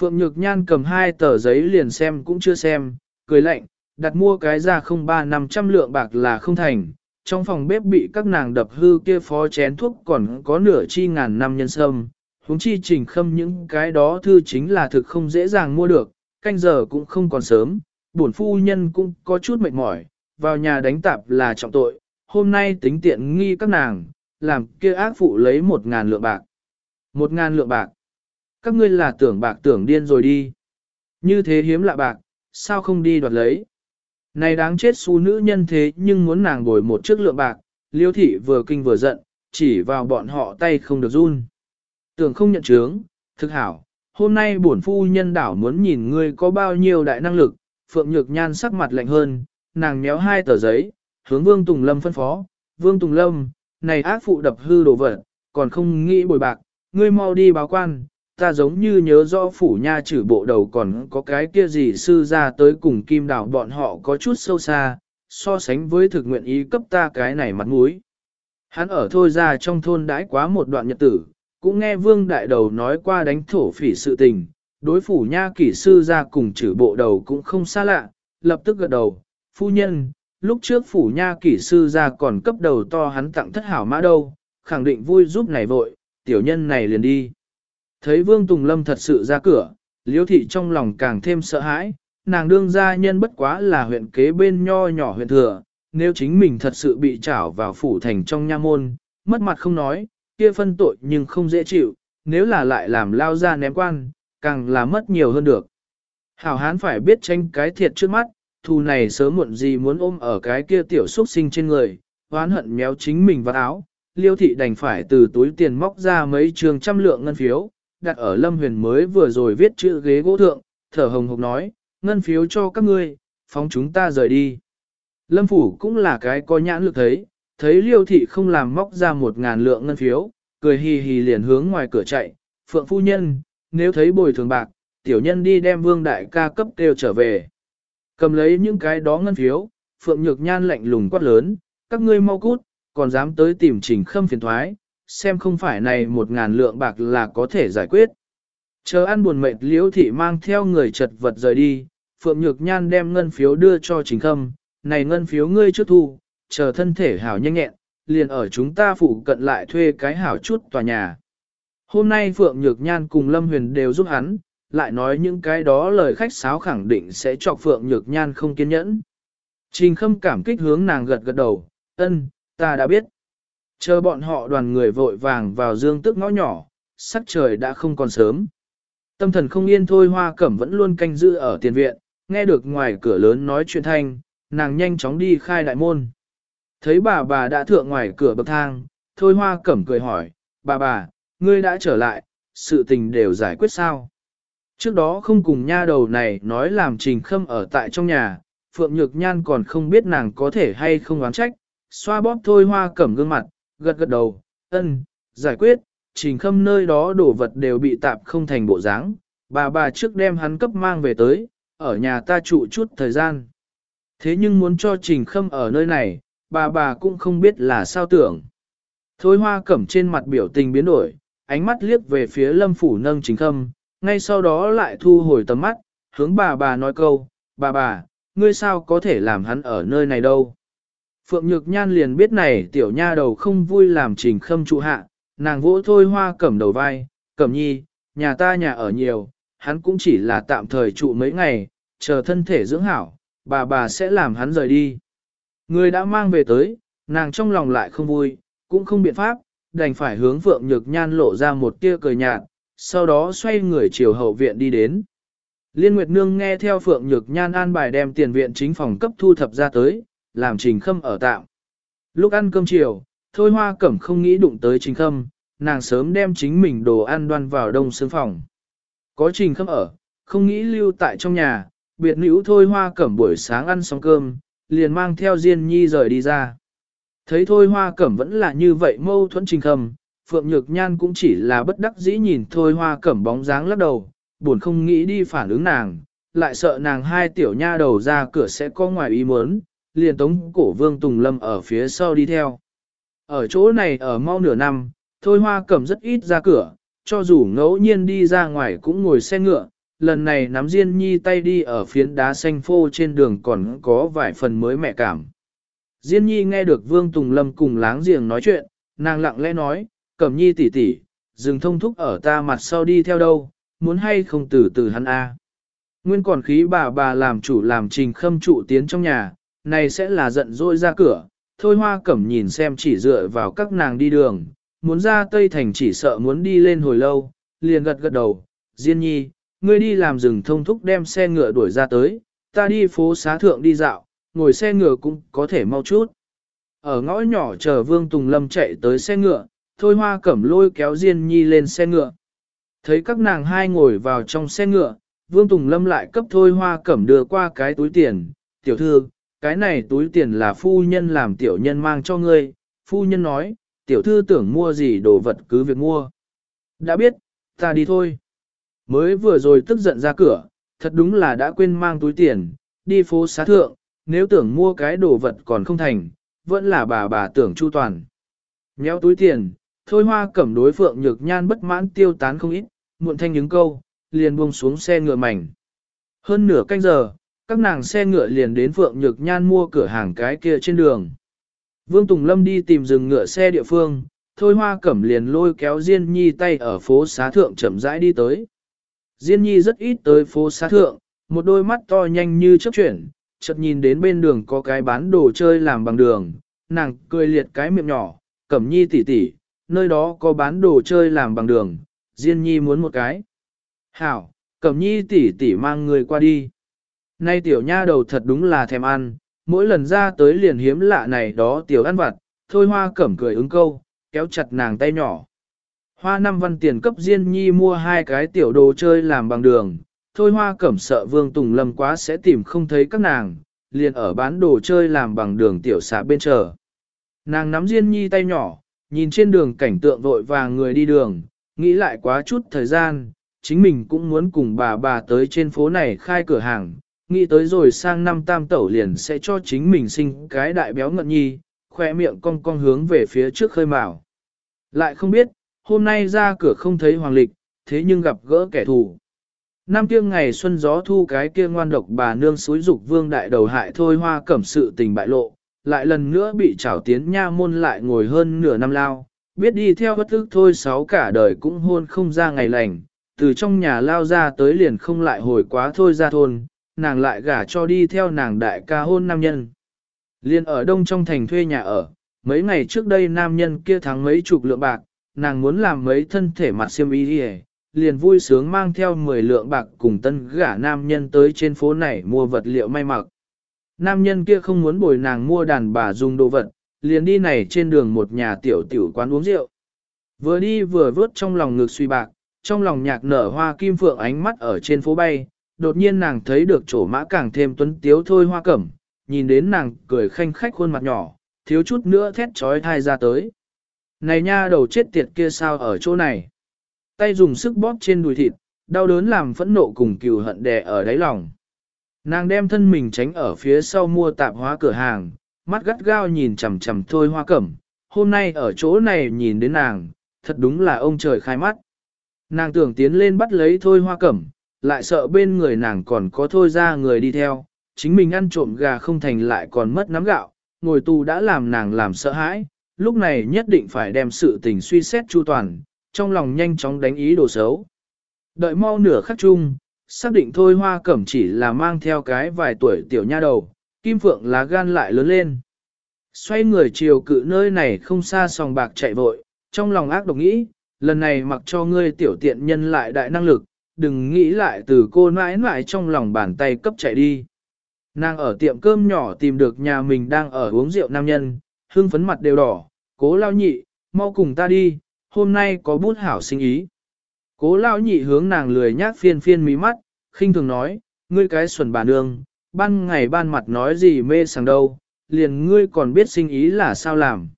Phượng Nhược Nhan cầm hai tờ giấy liền xem cũng chưa xem, cười lạnh, đặt mua cái ra không ba năm trăm lượng bạc là không thành. Trong phòng bếp bị các nàng đập hư kia phó chén thuốc còn có nửa chi ngàn năm nhân sâm, huống chi trình khâm những cái đó thư chính là thực không dễ dàng mua được, canh giờ cũng không còn sớm, bổn phu nhân cũng có chút mệt mỏi, vào nhà đánh tạp là trọng tội, hôm nay tính tiện nghi các nàng, làm kia ác phụ lấy một ngàn lượng bạc. Một ngàn lượng bạc các ngươi là tưởng bạc tưởng điên rồi đi. Như thế hiếm lạ bạc, sao không đi đoạt lấy. Này đáng chết su nữ nhân thế nhưng muốn nàng bồi một chiếc lượng bạc, liêu thị vừa kinh vừa giận, chỉ vào bọn họ tay không được run. Tưởng không nhận chướng, thực hảo, hôm nay bổn phu nhân đảo muốn nhìn ngươi có bao nhiêu đại năng lực, phượng nhược nhan sắc mặt lạnh hơn, nàng méo hai tờ giấy, hướng vương Tùng Lâm phân phó, vương Tùng Lâm, này ác phụ đập hư đồ vật, còn không nghĩ bồi bạc, ngươi mau đi báo quan, ta giống như nhớ rõ phủ nha trừ bộ đầu còn có cái kia gì sư ra tới cùng kim đảo bọn họ có chút sâu xa, so sánh với thực nguyện ý cấp ta cái này mặt mũi. Hắn ở thôi ra trong thôn đãi quá một đoạn nhật tử, cũng nghe vương đại đầu nói qua đánh thổ phỉ sự tình, đối phủ nha kỷ sư ra cùng trừ bộ đầu cũng không xa lạ, lập tức gật đầu, phu nhân, lúc trước phủ nha kỷ sư ra còn cấp đầu to hắn tặng thất hảo mã đâu, khẳng định vui giúp này vội, tiểu nhân này liền đi. Thấy Vương Tùng Lâm thật sự ra cửa, Liễu thị trong lòng càng thêm sợ hãi, nàng đương gia nhân bất quá là huyện kế bên nho nhỏ huyện thừa, nếu chính mình thật sự bị trảo vào phủ thành trong nha môn, mất mặt không nói, kia phân tội nhưng không dễ chịu, nếu là lại làm lao ra ném quan, càng là mất nhiều hơn được. Hảo hán phải biết tranh cái thiệt trước mắt, thù này sớm muộn gì muốn ôm ở cái kia tiểu xuất sinh trên người, hoán hận méo chính mình vào áo, liêu thị đành phải từ túi tiền móc ra mấy trường trăm lượng ngân phiếu, đặt ở lâm huyền mới vừa rồi viết chữ ghế gỗ thượng, thở hồng hộc nói, ngân phiếu cho các ngươi, phóng chúng ta rời đi. Lâm phủ cũng là cái có nhãn lực thấy, thấy liêu thị không làm móc ra một ngàn lượng ngân phiếu, cười hì hì liền hướng ngoài cửa chạy, phượng phu nhân, nếu thấy bồi thường bạc, tiểu nhân đi đem vương đại ca cấp kêu trở về. Cầm lấy những cái đó ngân phiếu, phượng nhược nhan lạnh lùng quát lớn, các ngươi mau cút, còn dám tới tìm trình khâm phiền thoái, xem không phải này một ngàn lượng bạc là có thể giải quyết. Chờ ăn buồn mệt liễu thị mang theo người chật vật rời đi, Phượng Nhược Nhan đem ngân phiếu đưa cho Trình Khâm, này ngân phiếu ngươi trước thu, chờ thân thể hảo nhanh nhẹn, liền ở chúng ta phụ cận lại thuê cái hảo chút tòa nhà. Hôm nay Phượng Nhược Nhan cùng Lâm Huyền đều giúp hắn, lại nói những cái đó lời khách sáo khẳng định sẽ chọc Phượng Nhược Nhan không kiên nhẫn. Trình Khâm cảm kích hướng nàng gật gật đầu, ân, ta đã biết. Chờ bọn họ đoàn người vội vàng vào dương tức ngõ nhỏ, sắc trời đã không còn sớm. Tâm thần không yên thôi hoa cẩm vẫn luôn canh giữ ở tiền viện, nghe được ngoài cửa lớn nói chuyện thanh, nàng nhanh chóng đi khai đại môn. Thấy bà bà đã thượng ngoài cửa bậc thang, thôi hoa cẩm cười hỏi, bà bà, ngươi đã trở lại, sự tình đều giải quyết sao? Trước đó không cùng nha đầu này nói làm trình khâm ở tại trong nhà, Phượng Nhược Nhan còn không biết nàng có thể hay không oán trách, xoa bóp thôi hoa cẩm gương mặt, gật gật đầu, ân, giải quyết, trình khâm nơi đó đổ vật đều bị tạp không thành bộ dáng, bà bà trước đem hắn cấp mang về tới, ở nhà ta trụ chút thời gian. Thế nhưng muốn cho trình khâm ở nơi này, bà bà cũng không biết là sao tưởng. Thôi hoa cẩm trên mặt biểu tình biến đổi, ánh mắt liếc về phía lâm phủ nâng trình khâm, ngay sau đó lại thu hồi tầm mắt, hướng bà bà nói câu, bà bà, ngươi sao có thể làm hắn ở nơi này đâu. Phượng Nhược Nhan liền biết này tiểu nha đầu không vui làm trình khâm trụ hạ, nàng vỗ thôi hoa cẩm đầu vai, cẩm nhi, nhà ta nhà ở nhiều, hắn cũng chỉ là tạm thời trụ mấy ngày, chờ thân thể dưỡng hảo, bà bà sẽ làm hắn rời đi. Người đã mang về tới, nàng trong lòng lại không vui, cũng không biện pháp, đành phải hướng Phượng Nhược Nhan lộ ra một tia cười nhạt, sau đó xoay người chiều hậu viện đi đến. Liên Nguyệt Nương nghe theo Phượng Nhược Nhan an bài đem tiền viện chính phòng cấp thu thập ra tới, làm Trình Khâm ở tạm. Lúc ăn cơm chiều, Thôi Hoa Cẩm không nghĩ đụng tới Trình Khâm, nàng sớm đem chính mình đồ ăn đoan vào đông sương phòng. Có Trình Khâm ở, không nghĩ lưu tại trong nhà, biệt nữ Thôi Hoa Cẩm buổi sáng ăn xong cơm, liền mang theo Diên Nhi rời đi ra. Thấy Thôi Hoa Cẩm vẫn là như vậy mâu thuẫn Trình Khâm, Phượng Nhược Nhan cũng chỉ là bất đắc dĩ nhìn Thôi Hoa Cẩm bóng dáng lắc đầu, buồn không nghĩ đi phản ứng nàng, lại sợ nàng hai tiểu nha đầu ra cửa sẽ có ngoài ý muốn, liền tống cổ vương Tùng Lâm ở phía sau đi theo. Ở chỗ này ở mau nửa năm, thôi hoa cầm rất ít ra cửa, cho dù ngẫu nhiên đi ra ngoài cũng ngồi xe ngựa, lần này nắm Diên Nhi tay đi ở phiến đá xanh phô trên đường còn có vài phần mới mẹ cảm. Diên Nhi nghe được Vương Tùng Lâm cùng láng giềng nói chuyện, nàng lặng lẽ nói, Cẩm Nhi tỷ tỷ, dừng thông thúc ở ta mặt sau đi theo đâu, muốn hay không từ từ hắn a. Nguyên còn khí bà bà làm chủ làm trình khâm trụ tiến trong nhà, này sẽ là giận dỗi ra cửa, thôi hoa cẩm nhìn xem chỉ dựa vào các nàng đi đường, muốn ra Tây Thành chỉ sợ muốn đi lên hồi lâu, liền gật gật đầu, Diên nhi, ngươi đi làm rừng thông thúc đem xe ngựa đuổi ra tới, ta đi phố xá thượng đi dạo, ngồi xe ngựa cũng có thể mau chút. Ở ngõ nhỏ chờ Vương Tùng Lâm chạy tới xe ngựa, thôi hoa cẩm lôi kéo Diên nhi lên xe ngựa. Thấy các nàng hai ngồi vào trong xe ngựa, Vương Tùng Lâm lại cấp thôi hoa cẩm đưa qua cái túi tiền, tiểu thư, cái này túi tiền là phu nhân làm tiểu nhân mang cho ngươi, phu nhân nói, tiểu thư tưởng mua gì đồ vật cứ việc mua. Đã biết, ta đi thôi. Mới vừa rồi tức giận ra cửa, thật đúng là đã quên mang túi tiền, đi phố xá thượng, nếu tưởng mua cái đồ vật còn không thành, vẫn là bà bà tưởng chu toàn. Nhéo túi tiền, thôi hoa cẩm đối phượng nhược nhan bất mãn tiêu tán không ít, muộn thanh những câu, liền buông xuống xe ngựa mảnh. Hơn nửa canh giờ, các nàng xe ngựa liền đến Phượng Nhược Nhan mua cửa hàng cái kia trên đường. Vương Tùng Lâm đi tìm rừng ngựa xe địa phương, thôi hoa cẩm liền lôi kéo Diên Nhi tay ở phố xá thượng chậm rãi đi tới. Diên Nhi rất ít tới phố xá thượng, một đôi mắt to nhanh như chớp chuyển, chợt nhìn đến bên đường có cái bán đồ chơi làm bằng đường, nàng cười liệt cái miệng nhỏ, cẩm nhi tỷ tỷ, nơi đó có bán đồ chơi làm bằng đường, Diên Nhi muốn một cái. Hảo, cẩm nhi tỷ tỷ mang người qua đi. Nay tiểu nha đầu thật đúng là thèm ăn, mỗi lần ra tới liền hiếm lạ này đó tiểu ăn vặt, thôi hoa cẩm cười ứng câu, kéo chặt nàng tay nhỏ. Hoa năm văn tiền cấp Diên Nhi mua hai cái tiểu đồ chơi làm bằng đường, thôi hoa cẩm sợ Vương Tùng Lâm quá sẽ tìm không thấy các nàng, liền ở bán đồ chơi làm bằng đường tiểu xạ bên chờ. Nàng nắm Diên Nhi tay nhỏ, nhìn trên đường cảnh tượng vội vàng người đi đường, nghĩ lại quá chút thời gian, chính mình cũng muốn cùng bà bà tới trên phố này khai cửa hàng, nghĩ tới rồi sang năm tam tẩu liền sẽ cho chính mình sinh cái đại béo ngận nhi, khoe miệng cong cong hướng về phía trước khơi mào. Lại không biết, hôm nay ra cửa không thấy hoàng lịch, thế nhưng gặp gỡ kẻ thù. Năm kia ngày xuân gió thu cái kia ngoan độc bà nương suối dục vương đại đầu hại thôi hoa cẩm sự tình bại lộ, lại lần nữa bị trảo tiến nha môn lại ngồi hơn nửa năm lao, biết đi theo bất thức thôi sáu cả đời cũng hôn không ra ngày lành, từ trong nhà lao ra tới liền không lại hồi quá thôi ra thôn, nàng lại gả cho đi theo nàng đại ca hôn nam nhân. Liên ở đông trong thành thuê nhà ở, mấy ngày trước đây nam nhân kia thắng mấy chục lượng bạc, nàng muốn làm mấy thân thể mặt xiêm y đi liền vui sướng mang theo 10 lượng bạc cùng tân gả nam nhân tới trên phố này mua vật liệu may mặc. Nam nhân kia không muốn bồi nàng mua đàn bà dùng đồ vật, liền đi này trên đường một nhà tiểu tiểu quán uống rượu. Vừa đi vừa vớt trong lòng ngực suy bạc, trong lòng nhạc nở hoa kim phượng ánh mắt ở trên phố bay, đột nhiên nàng thấy được chỗ mã càng thêm tuấn tiếu thôi hoa cẩm, nhìn đến nàng cười khanh khách khuôn mặt nhỏ, thiếu chút nữa thét trói thai ra tới. Này nha đầu chết tiệt kia sao ở chỗ này? Tay dùng sức bóp trên đùi thịt, đau đớn làm phẫn nộ cùng cừu hận đè ở đáy lòng. Nàng đem thân mình tránh ở phía sau mua tạp hóa cửa hàng, mắt gắt gao nhìn chằm chằm thôi hoa cẩm, hôm nay ở chỗ này nhìn đến nàng, thật đúng là ông trời khai mắt. Nàng tưởng tiến lên bắt lấy thôi hoa cẩm, lại sợ bên người nàng còn có thôi ra người đi theo, chính mình ăn trộm gà không thành lại còn mất nắm gạo, ngồi tù đã làm nàng làm sợ hãi, lúc này nhất định phải đem sự tình suy xét chu toàn, trong lòng nhanh chóng đánh ý đồ xấu. Đợi mau nửa khắc chung, xác định thôi hoa cẩm chỉ là mang theo cái vài tuổi tiểu nha đầu, kim phượng lá gan lại lớn lên. Xoay người chiều cự nơi này không xa sòng bạc chạy vội, trong lòng ác độc nghĩ, lần này mặc cho ngươi tiểu tiện nhân lại đại năng lực, đừng nghĩ lại từ cô mãi mãi trong lòng bàn tay cấp chạy đi. Nàng ở tiệm cơm nhỏ tìm được nhà mình đang ở uống rượu nam nhân, hương phấn mặt đều đỏ, cố lao nhị, mau cùng ta đi, hôm nay có bút hảo sinh ý. Cố lao nhị hướng nàng lười nhác phiên phiên mí mắt, khinh thường nói, ngươi cái xuẩn bà nương, ban ngày ban mặt nói gì mê sảng đâu, liền ngươi còn biết sinh ý là sao làm.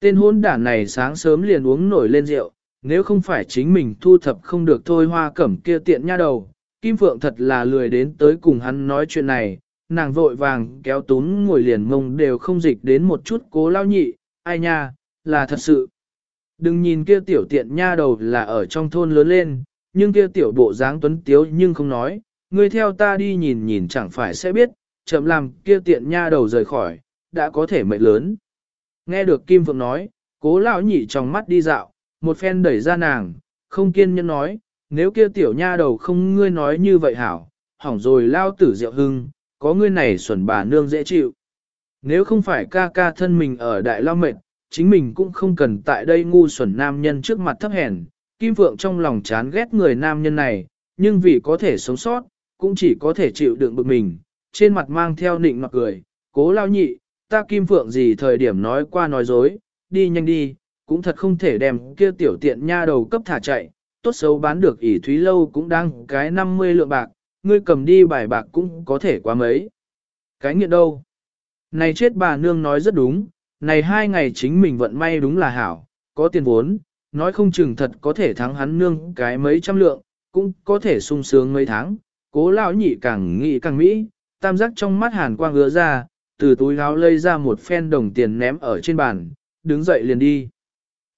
Tên hôn đản này sáng sớm liền uống nổi lên rượu, nếu không phải chính mình thu thập không được thôi hoa cẩm kia tiện nha đầu, Kim Phượng thật là lười đến tới cùng hắn nói chuyện này, nàng vội vàng kéo tún ngồi liền mông đều không dịch đến một chút cố lao nhị, ai nha, là thật sự. Đừng nhìn kia tiểu tiện nha đầu là ở trong thôn lớn lên, nhưng kia tiểu bộ dáng tuấn tiếu nhưng không nói, ngươi theo ta đi nhìn nhìn chẳng phải sẽ biết, chậm làm kia tiện nha đầu rời khỏi, đã có thể mệnh lớn. Nghe được Kim Phượng nói, cố lão nhị trong mắt đi dạo, một phen đẩy ra nàng, không kiên nhẫn nói, nếu kia tiểu nha đầu không ngươi nói như vậy hảo, hỏng rồi lao tử rượu hưng, có ngươi này xuẩn bà nương dễ chịu. Nếu không phải ca ca thân mình ở đại lao mệt, chính mình cũng không cần tại đây ngu xuẩn nam nhân trước mặt thấp hèn. Kim Phượng trong lòng chán ghét người nam nhân này, nhưng vì có thể sống sót, cũng chỉ có thể chịu đựng bực mình, trên mặt mang theo nịnh mặt cười, cố lao nhị, ta Kim Phượng gì thời điểm nói qua nói dối, đi nhanh đi, cũng thật không thể đem kia tiểu tiện nha đầu cấp thả chạy, tốt xấu bán được ỷ thúy lâu cũng đang cái 50 lượng bạc, ngươi cầm đi bài bạc cũng có thể qua mấy. Cái nghiện đâu? Này chết bà nương nói rất đúng, này hai ngày chính mình vận may đúng là hảo, có tiền vốn, nói không chừng thật có thể thắng hắn nương cái mấy trăm lượng, cũng có thể sung sướng mấy tháng, cố lão nhị càng nghĩ càng mỹ, tam giác trong mắt hàn quang ứa ra, từ túi áo lây ra một phen đồng tiền ném ở trên bàn, đứng dậy liền đi.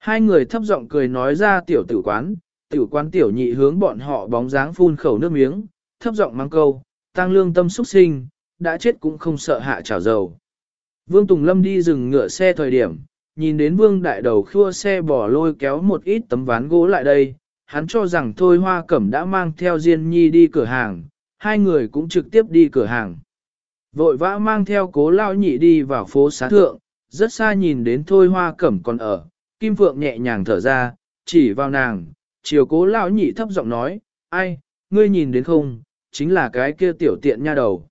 Hai người thấp giọng cười nói ra tiểu tử quán, tiểu quán tiểu nhị hướng bọn họ bóng dáng phun khẩu nước miếng, thấp giọng mang câu, tăng lương tâm xuất sinh, đã chết cũng không sợ hạ trào dầu. Vương Tùng Lâm đi dừng ngựa xe thời điểm, nhìn đến vương đại đầu khua xe bỏ lôi kéo một ít tấm ván gỗ lại đây, hắn cho rằng thôi hoa cẩm đã mang theo Diên Nhi đi cửa hàng, hai người cũng trực tiếp đi cửa hàng. Vội vã mang theo cố lao nhị đi vào phố xá thượng, rất xa nhìn đến thôi hoa cẩm còn ở, Kim Phượng nhẹ nhàng thở ra, chỉ vào nàng, chiều cố Lão nhị thấp giọng nói, ai, ngươi nhìn đến không, chính là cái kia tiểu tiện nha đầu.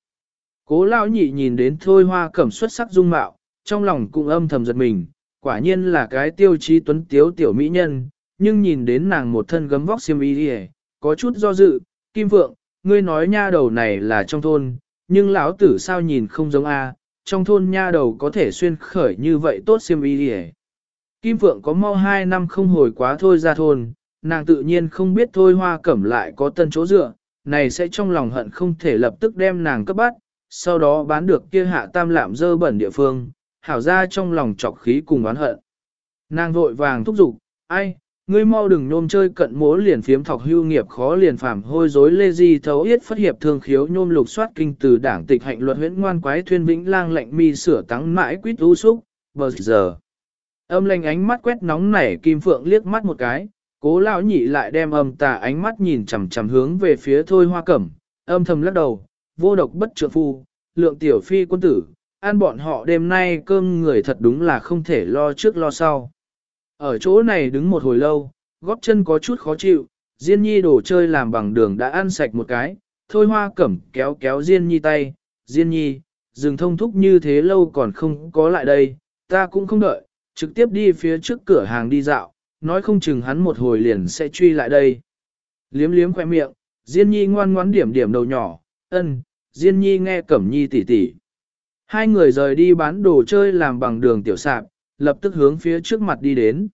Cố Lão nhị nhìn đến thôi hoa cẩm xuất sắc dung mạo, trong lòng cũng âm thầm giật mình, quả nhiên là cái tiêu chí tuấn tiếu tiểu mỹ nhân, nhưng nhìn đến nàng một thân gấm vóc xiêm y đi có chút do dự, Kim Phượng, ngươi nói nha đầu này là trong thôn, nhưng lão tử sao nhìn không giống a? trong thôn nha đầu có thể xuyên khởi như vậy tốt xiêm y đi Kim Phượng có mau hai năm không hồi quá thôi ra thôn, nàng tự nhiên không biết thôi hoa cẩm lại có tân chỗ dựa, này sẽ trong lòng hận không thể lập tức đem nàng cấp bắt, sau đó bán được kia hạ tam lạm dơ bẩn địa phương, hảo ra trong lòng trọc khí cùng oán hận. Nàng vội vàng thúc giục, ai, ngươi mau đừng nôm chơi cận mố liền phiếm thọc hưu nghiệp khó liền phạm hôi dối lê di thấu yết phát hiệp thương khiếu nhôm lục soát kinh từ đảng tịch hạnh luật huyễn ngoan quái thuyên vĩnh lang lệnh mi sửa tắng mãi quýt u xúc, bờ giờ. Âm lệnh ánh mắt quét nóng nảy kim phượng liếc mắt một cái, cố lão nhị lại đem âm tà ánh mắt nhìn chằm chằm hướng về phía thôi hoa cẩm, âm thầm lắc đầu, vô độc bất trượng phu, lượng tiểu phi quân tử, ăn bọn họ đêm nay cơm người thật đúng là không thể lo trước lo sau. Ở chỗ này đứng một hồi lâu, góp chân có chút khó chịu, Diên Nhi đồ chơi làm bằng đường đã ăn sạch một cái, thôi hoa cẩm kéo kéo Diên Nhi tay, Diên Nhi, dừng thông thúc như thế lâu còn không có lại đây, ta cũng không đợi, trực tiếp đi phía trước cửa hàng đi dạo, nói không chừng hắn một hồi liền sẽ truy lại đây. Liếm liếm khoe miệng, Diên Nhi ngoan ngoãn điểm điểm đầu nhỏ, ân, Diên Nhi nghe Cẩm Nhi tỉ tỉ. Hai người rời đi bán đồ chơi làm bằng đường tiểu sạp, lập tức hướng phía trước mặt đi đến.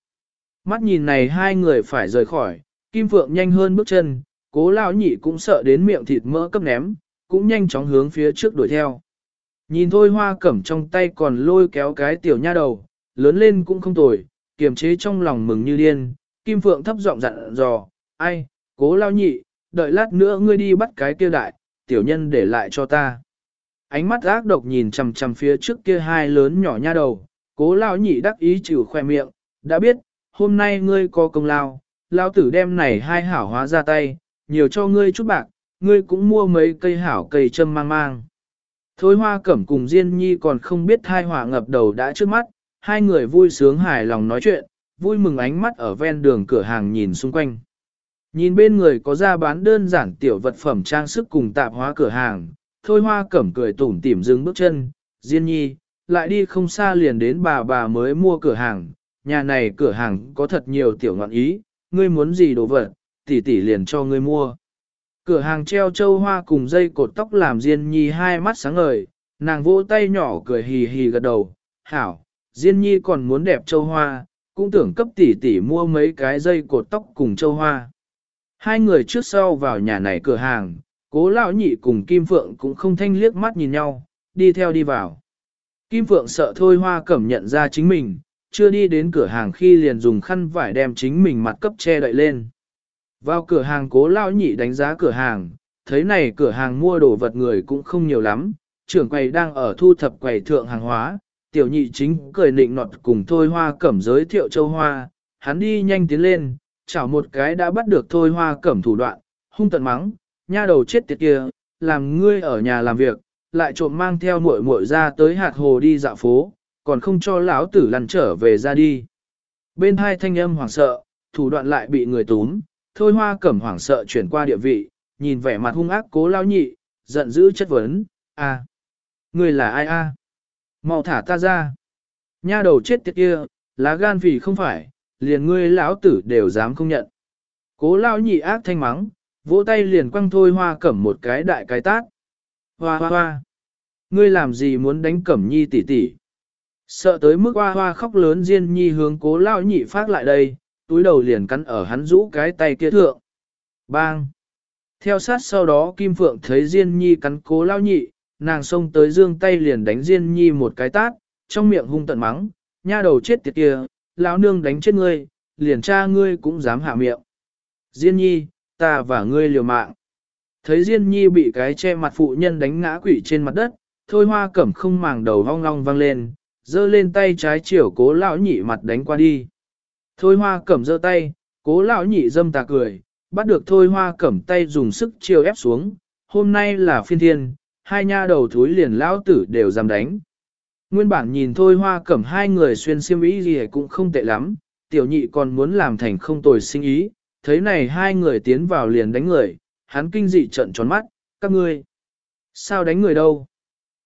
Mắt nhìn này hai người phải rời khỏi, Kim Phượng nhanh hơn bước chân, cố lão nhị cũng sợ đến miệng thịt mỡ cấp ném, cũng nhanh chóng hướng phía trước đuổi theo. Nhìn thôi hoa cẩm trong tay còn lôi kéo cái tiểu nha đầu, lớn lên cũng không tồi, kiềm chế trong lòng mừng như điên, Kim Phượng thấp giọng dặn dò, ai, cố lao nhị, đợi lát nữa ngươi đi bắt cái kia đại, tiểu nhân để lại cho ta. Ánh mắt ác độc nhìn chằm chằm phía trước kia hai lớn nhỏ nha đầu, cố lao nhị đắc ý chịu khoe miệng, đã biết, hôm nay ngươi có công lao, lao tử đem này hai hảo hóa ra tay, nhiều cho ngươi chút bạc, ngươi cũng mua mấy cây hảo cây châm mang mang. Thôi hoa cẩm cùng Diên Nhi còn không biết thai hỏa ngập đầu đã trước mắt, hai người vui sướng hài lòng nói chuyện, vui mừng ánh mắt ở ven đường cửa hàng nhìn xung quanh. Nhìn bên người có ra bán đơn giản tiểu vật phẩm trang sức cùng tạp hóa cửa hàng, thôi hoa cẩm cười tủm tỉm dừng bước chân, Diên Nhi, lại đi không xa liền đến bà bà mới mua cửa hàng, nhà này cửa hàng có thật nhiều tiểu ngọn ý, ngươi muốn gì đồ vật, tỷ tỷ liền cho ngươi mua. Cửa hàng treo châu hoa cùng dây cột tóc làm Diên Nhi hai mắt sáng ngời, nàng vỗ tay nhỏ cười hì hì gật đầu, hảo, Diên Nhi còn muốn đẹp châu hoa, cũng tưởng cấp tỷ tỷ mua mấy cái dây cột tóc cùng châu hoa. Hai người trước sau vào nhà này cửa hàng, cố lão nhị cùng Kim Phượng cũng không thanh liếc mắt nhìn nhau, đi theo đi vào. Kim Phượng sợ thôi hoa cẩm nhận ra chính mình, chưa đi đến cửa hàng khi liền dùng khăn vải đem chính mình mặt cấp che đậy lên. Vào cửa hàng cố lão nhị đánh giá cửa hàng, thấy này cửa hàng mua đồ vật người cũng không nhiều lắm, trưởng quầy đang ở thu thập quầy thượng hàng hóa, tiểu nhị chính cười nịnh nọt cùng thôi hoa cẩm giới thiệu châu hoa, hắn đi nhanh tiến lên, chảo một cái đã bắt được thôi hoa cẩm thủ đoạn, hung tận mắng, nha đầu chết tiệt kia, làm ngươi ở nhà làm việc, lại trộm mang theo muội muội ra tới hạt hồ đi dạo phố, còn không cho lão tử lăn trở về ra đi. Bên hai thanh âm hoảng sợ, thủ đoạn lại bị người túm, thôi hoa cẩm hoảng sợ chuyển qua địa vị, nhìn vẻ mặt hung ác cố lao nhị, giận dữ chất vấn, a, ngươi là ai a? Mau thả ta ra. Nha đầu chết tiệt kia, lá gan vì không phải, liền ngươi lão tử đều dám không nhận. Cố lao nhị ác thanh mắng, vỗ tay liền quăng thôi hoa cẩm một cái đại cái tát. Hoa hoa hoa. Ngươi làm gì muốn đánh cẩm nhi tỷ tỷ? Sợ tới mức hoa hoa khóc lớn Diên Nhi hướng cố lao nhị phát lại đây, túi đầu liền cắn ở hắn rũ cái tay kia thượng. Bang! Theo sát sau đó Kim Phượng thấy Diên Nhi cắn cố lao nhị, nàng xông tới dương tay liền đánh Diên Nhi một cái tát, trong miệng hung tận mắng, nha đầu chết tiệt kia, lão nương đánh chết ngươi, liền cha ngươi cũng dám hạ miệng. Diên Nhi, ta và ngươi liều mạng. Thấy Diên Nhi bị cái che mặt phụ nhân đánh ngã quỷ trên mặt đất, thôi hoa cẩm không màng đầu hong long vang lên, giơ lên tay trái chiều cố lão nhị mặt đánh qua đi. Thôi hoa cẩm giơ tay, cố lão nhị dâm tà cười, bắt được thôi hoa cẩm tay dùng sức chiều ép xuống, hôm nay là phiên thiên, hai nha đầu thúi liền lão tử đều dám đánh. Nguyên bản nhìn thôi hoa cẩm hai người xuyên xiêm ý gì cũng không tệ lắm, tiểu nhị còn muốn làm thành không tồi sinh ý, thấy này hai người tiến vào liền đánh người, hắn kinh dị trận tròn mắt, các ngươi. Sao đánh người đâu?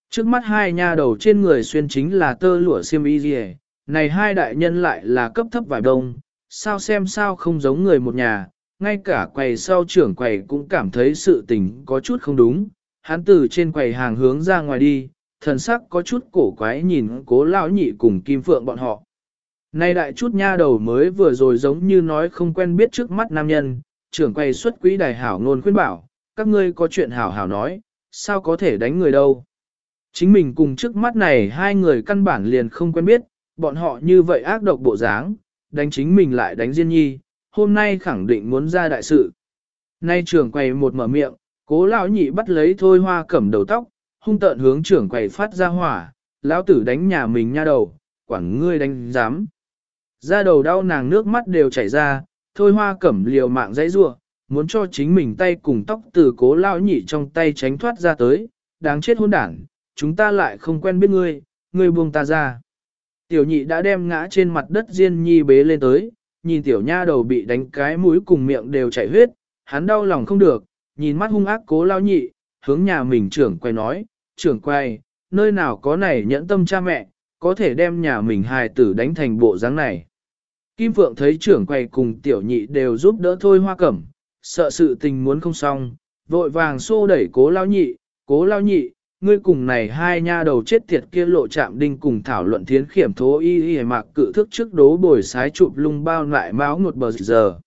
Trước mắt hai nha đầu trên người xuyên chính là tơ lụa xiêm y gì này hai đại nhân lại là cấp thấp vài đông, sao xem sao không giống người một nhà, ngay cả quầy sau trưởng quầy cũng cảm thấy sự tình có chút không đúng, hắn từ trên quầy hàng hướng ra ngoài đi, thần sắc có chút cổ quái nhìn cố lão nhị cùng kim phượng bọn họ. Nay đại chút nha đầu mới vừa rồi giống như nói không quen biết trước mắt nam nhân, trưởng quầy xuất quỹ đài hảo ngôn khuyên bảo, các ngươi có chuyện hảo hảo nói, sao có thể đánh người đâu. Chính mình cùng trước mắt này hai người căn bản liền không quen biết, bọn họ như vậy ác độc bộ dáng, đánh chính mình lại đánh Diên Nhi, hôm nay khẳng định muốn ra đại sự. Nay trưởng quầy một mở miệng, cố lão nhị bắt lấy thôi hoa cẩm đầu tóc, hung tợn hướng trưởng quầy phát ra hỏa, lão tử đánh nhà mình nha đầu, quản ngươi đánh dám. Ra đầu đau nàng nước mắt đều chảy ra, thôi hoa cẩm liều mạng dãy rua, muốn cho chính mình tay cùng tóc từ cố lão nhị trong tay tránh thoát ra tới, đáng chết hôn đảng, chúng ta lại không quen biết ngươi, ngươi buông ta ra. Tiểu nhị đã đem ngã trên mặt đất Diên Nhi bế lên tới, nhìn tiểu nha đầu bị đánh cái mũi cùng miệng đều chảy huyết, hắn đau lòng không được, nhìn mắt hung ác cố lao nhị, hướng nhà mình trưởng quay nói, trưởng quay, nơi nào có này nhẫn tâm cha mẹ, có thể đem nhà mình hài tử đánh thành bộ dáng này. Kim Phượng thấy trưởng quay cùng tiểu nhị đều giúp đỡ thôi hoa cẩm, sợ sự tình muốn không xong, vội vàng xô đẩy cố lao nhị, cố lao nhị, ngươi cùng này hai nha đầu chết tiệt kia lộ chạm đinh cùng thảo luận thiến khiểm thố y y mạc cự thức trước đố bồi sái chụp lung bao lại máu ngột bờ giờ.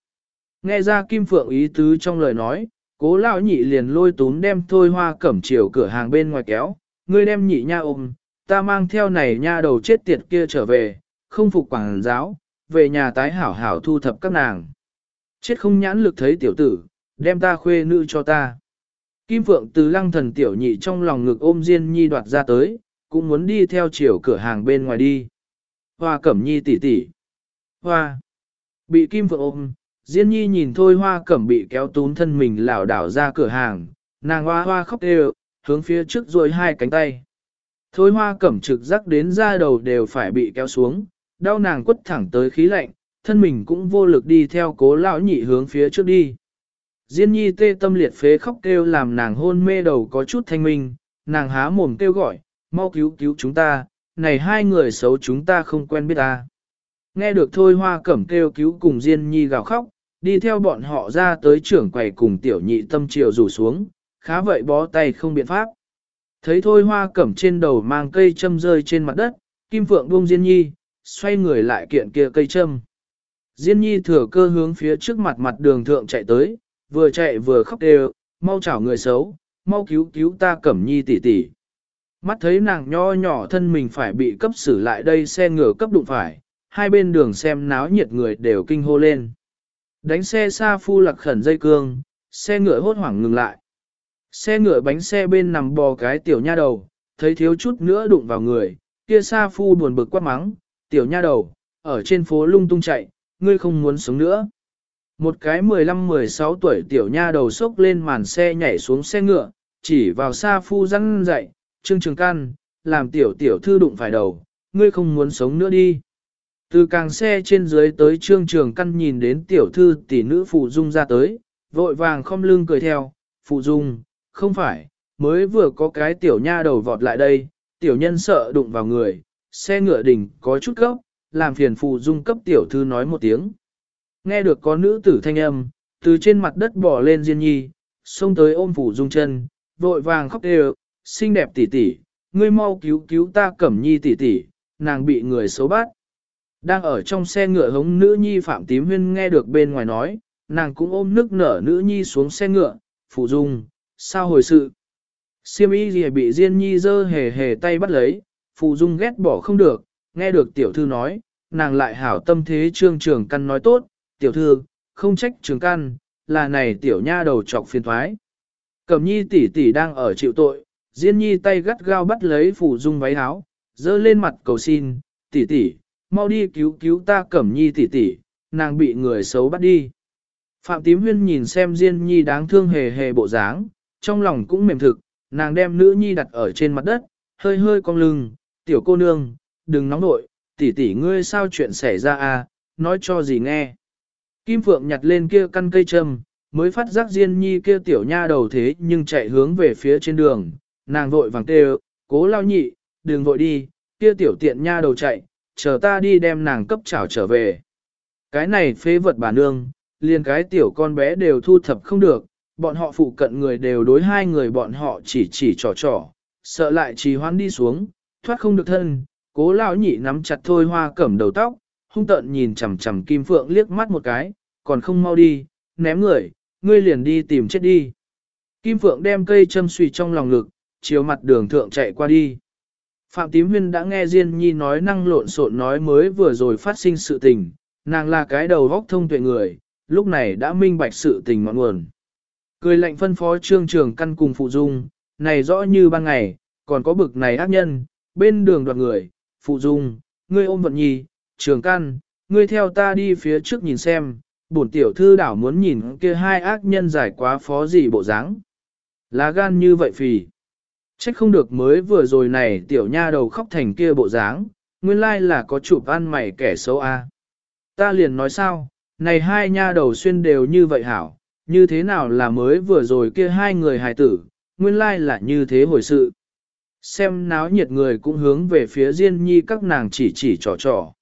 Nghe ra Kim Phượng ý tứ trong lời nói, cố lão nhị liền lôi tún đem thôi hoa cẩm chiều cửa hàng bên ngoài kéo, ngươi đem nhị nha ôm, ta mang theo này nha đầu chết tiệt kia trở về, không phục quảng giáo, về nhà tái hảo hảo thu thập các nàng. Chết không nhãn lực thấy tiểu tử, đem ta khuê nữ cho ta. Kim Phượng từ lăng thần tiểu nhị trong lòng ngực ôm Diên Nhi đoạt ra tới, cũng muốn đi theo chiều cửa hàng bên ngoài đi. Hoa Cẩm Nhi tỷ tỷ. Hoa. Bị Kim Phượng ôm, Diên Nhi nhìn thôi Hoa Cẩm bị kéo tún thân mình lảo đảo ra cửa hàng, nàng hoa hoa khóc đều, hướng phía trước rồi hai cánh tay. Thôi Hoa Cẩm trực giác đến ra đầu đều phải bị kéo xuống, đau nàng quất thẳng tới khí lạnh, thân mình cũng vô lực đi theo cố lão nhị hướng phía trước đi. Diên nhi tê tâm liệt phế khóc kêu làm nàng hôn mê đầu có chút thanh minh, nàng há mồm kêu gọi, mau cứu cứu chúng ta, này hai người xấu chúng ta không quen biết ta. Nghe được thôi hoa cẩm kêu cứu cùng Diên nhi gào khóc, đi theo bọn họ ra tới trưởng quầy cùng tiểu nhị tâm triều rủ xuống, khá vậy bó tay không biện pháp. Thấy thôi hoa cẩm trên đầu mang cây châm rơi trên mặt đất, kim phượng buông Diên nhi, xoay người lại kiện kia cây châm. Diên nhi thừa cơ hướng phía trước mặt mặt đường thượng chạy tới, vừa chạy vừa khóc đều, mau chảo người xấu, mau cứu cứu ta cẩm nhi tỷ tỷ. Mắt thấy nàng nho nhỏ thân mình phải bị cấp xử lại đây xe ngựa cấp đụng phải, hai bên đường xem náo nhiệt người đều kinh hô lên. Đánh xe xa phu lạc khẩn dây cương, xe ngựa hốt hoảng ngừng lại. Xe ngựa bánh xe bên nằm bò cái tiểu nha đầu, thấy thiếu chút nữa đụng vào người, kia xa phu buồn bực quát mắng, tiểu nha đầu, ở trên phố lung tung chạy, ngươi không muốn sống nữa. Một cái 15-16 tuổi tiểu nha đầu sốc lên màn xe nhảy xuống xe ngựa, chỉ vào xa phu răng dậy, trương trường can, làm tiểu tiểu thư đụng phải đầu, ngươi không muốn sống nữa đi. Từ càng xe trên dưới tới trương trường căn nhìn đến tiểu thư tỷ nữ phụ dung ra tới, vội vàng không lưng cười theo, phụ dung, không phải, mới vừa có cái tiểu nha đầu vọt lại đây, tiểu nhân sợ đụng vào người, xe ngựa đỉnh có chút gốc, làm phiền phụ dung cấp tiểu thư nói một tiếng. Nghe được có nữ tử thanh âm, từ trên mặt đất bỏ lên Diên Nhi, xông tới ôm phụ dung chân, vội vàng khóc đều, xinh đẹp tỷ tỷ, ngươi mau cứu cứu ta cẩm nhi tỷ tỷ, nàng bị người xấu bắt. Đang ở trong xe ngựa hống nữ nhi Phạm Tím Huyên nghe được bên ngoài nói, nàng cũng ôm nước nở nữ nhi xuống xe ngựa, phụ dung, sao hồi sự. Siêm y gì bị Diên Nhi dơ hề hề tay bắt lấy, phụ dung ghét bỏ không được, nghe được tiểu thư nói, nàng lại hảo tâm thế trương trường căn nói tốt, tiểu thư, không trách trường căn, là này tiểu nha đầu trọc phiền thoái. Cẩm nhi tỷ tỷ đang ở chịu tội, Diên nhi tay gắt gao bắt lấy phụ dung váy áo, dơ lên mặt cầu xin, tỷ tỷ, mau đi cứu cứu ta cẩm nhi tỷ tỷ, nàng bị người xấu bắt đi. Phạm Tím Huyên nhìn xem Diên Nhi đáng thương hề hề bộ dáng, trong lòng cũng mềm thực, nàng đem nữ nhi đặt ở trên mặt đất, hơi hơi cong lưng, tiểu cô nương, đừng nóng nội, tỷ tỷ ngươi sao chuyện xảy ra à, nói cho gì nghe. Kim Phượng nhặt lên kia căn cây châm, mới phát giác Diên Nhi kia tiểu nha đầu thế nhưng chạy hướng về phía trên đường, nàng vội vàng kêu, cố lao nhị, đừng vội đi, kia tiểu tiện nha đầu chạy, chờ ta đi đem nàng cấp trảo trở về. Cái này phế vật bà nương, liền cái tiểu con bé đều thu thập không được, bọn họ phụ cận người đều đối hai người bọn họ chỉ chỉ trò trò, sợ lại trì hoãn đi xuống, thoát không được thân, cố lão nhị nắm chặt thôi hoa cẩm đầu tóc, hung tợn nhìn chằm chằm kim phượng liếc mắt một cái, còn không mau đi, ném người, ngươi liền đi tìm chết đi. Kim phượng đem cây châm suy trong lòng ngực, chiếu mặt đường thượng chạy qua đi. Phạm Tím Huyên đã nghe Diên Nhi nói năng lộn xộn nói mới vừa rồi phát sinh sự tình, nàng là cái đầu góc thông tuệ người, lúc này đã minh bạch sự tình ngọn nguồn. Cười lạnh phân phó trương trường căn cùng phụ dung, này rõ như ban ngày, còn có bực này ác nhân, bên đường đoạt người, phụ dung, ngươi ôm vận nhi, trường căn, ngươi theo ta đi phía trước nhìn xem, bổn tiểu thư đảo muốn nhìn kia hai ác nhân giải quá phó gì bộ dáng. Lá gan như vậy phì. Trách không được mới vừa rồi này tiểu nha đầu khóc thành kia bộ dáng, nguyên lai là có chụp ăn mày kẻ xấu a. Ta liền nói sao, này hai nha đầu xuyên đều như vậy hảo, như thế nào là mới vừa rồi kia hai người hài tử, nguyên lai là như thế hồi sự. Xem náo nhiệt người cũng hướng về phía Diên Nhi các nàng chỉ chỉ trò trò.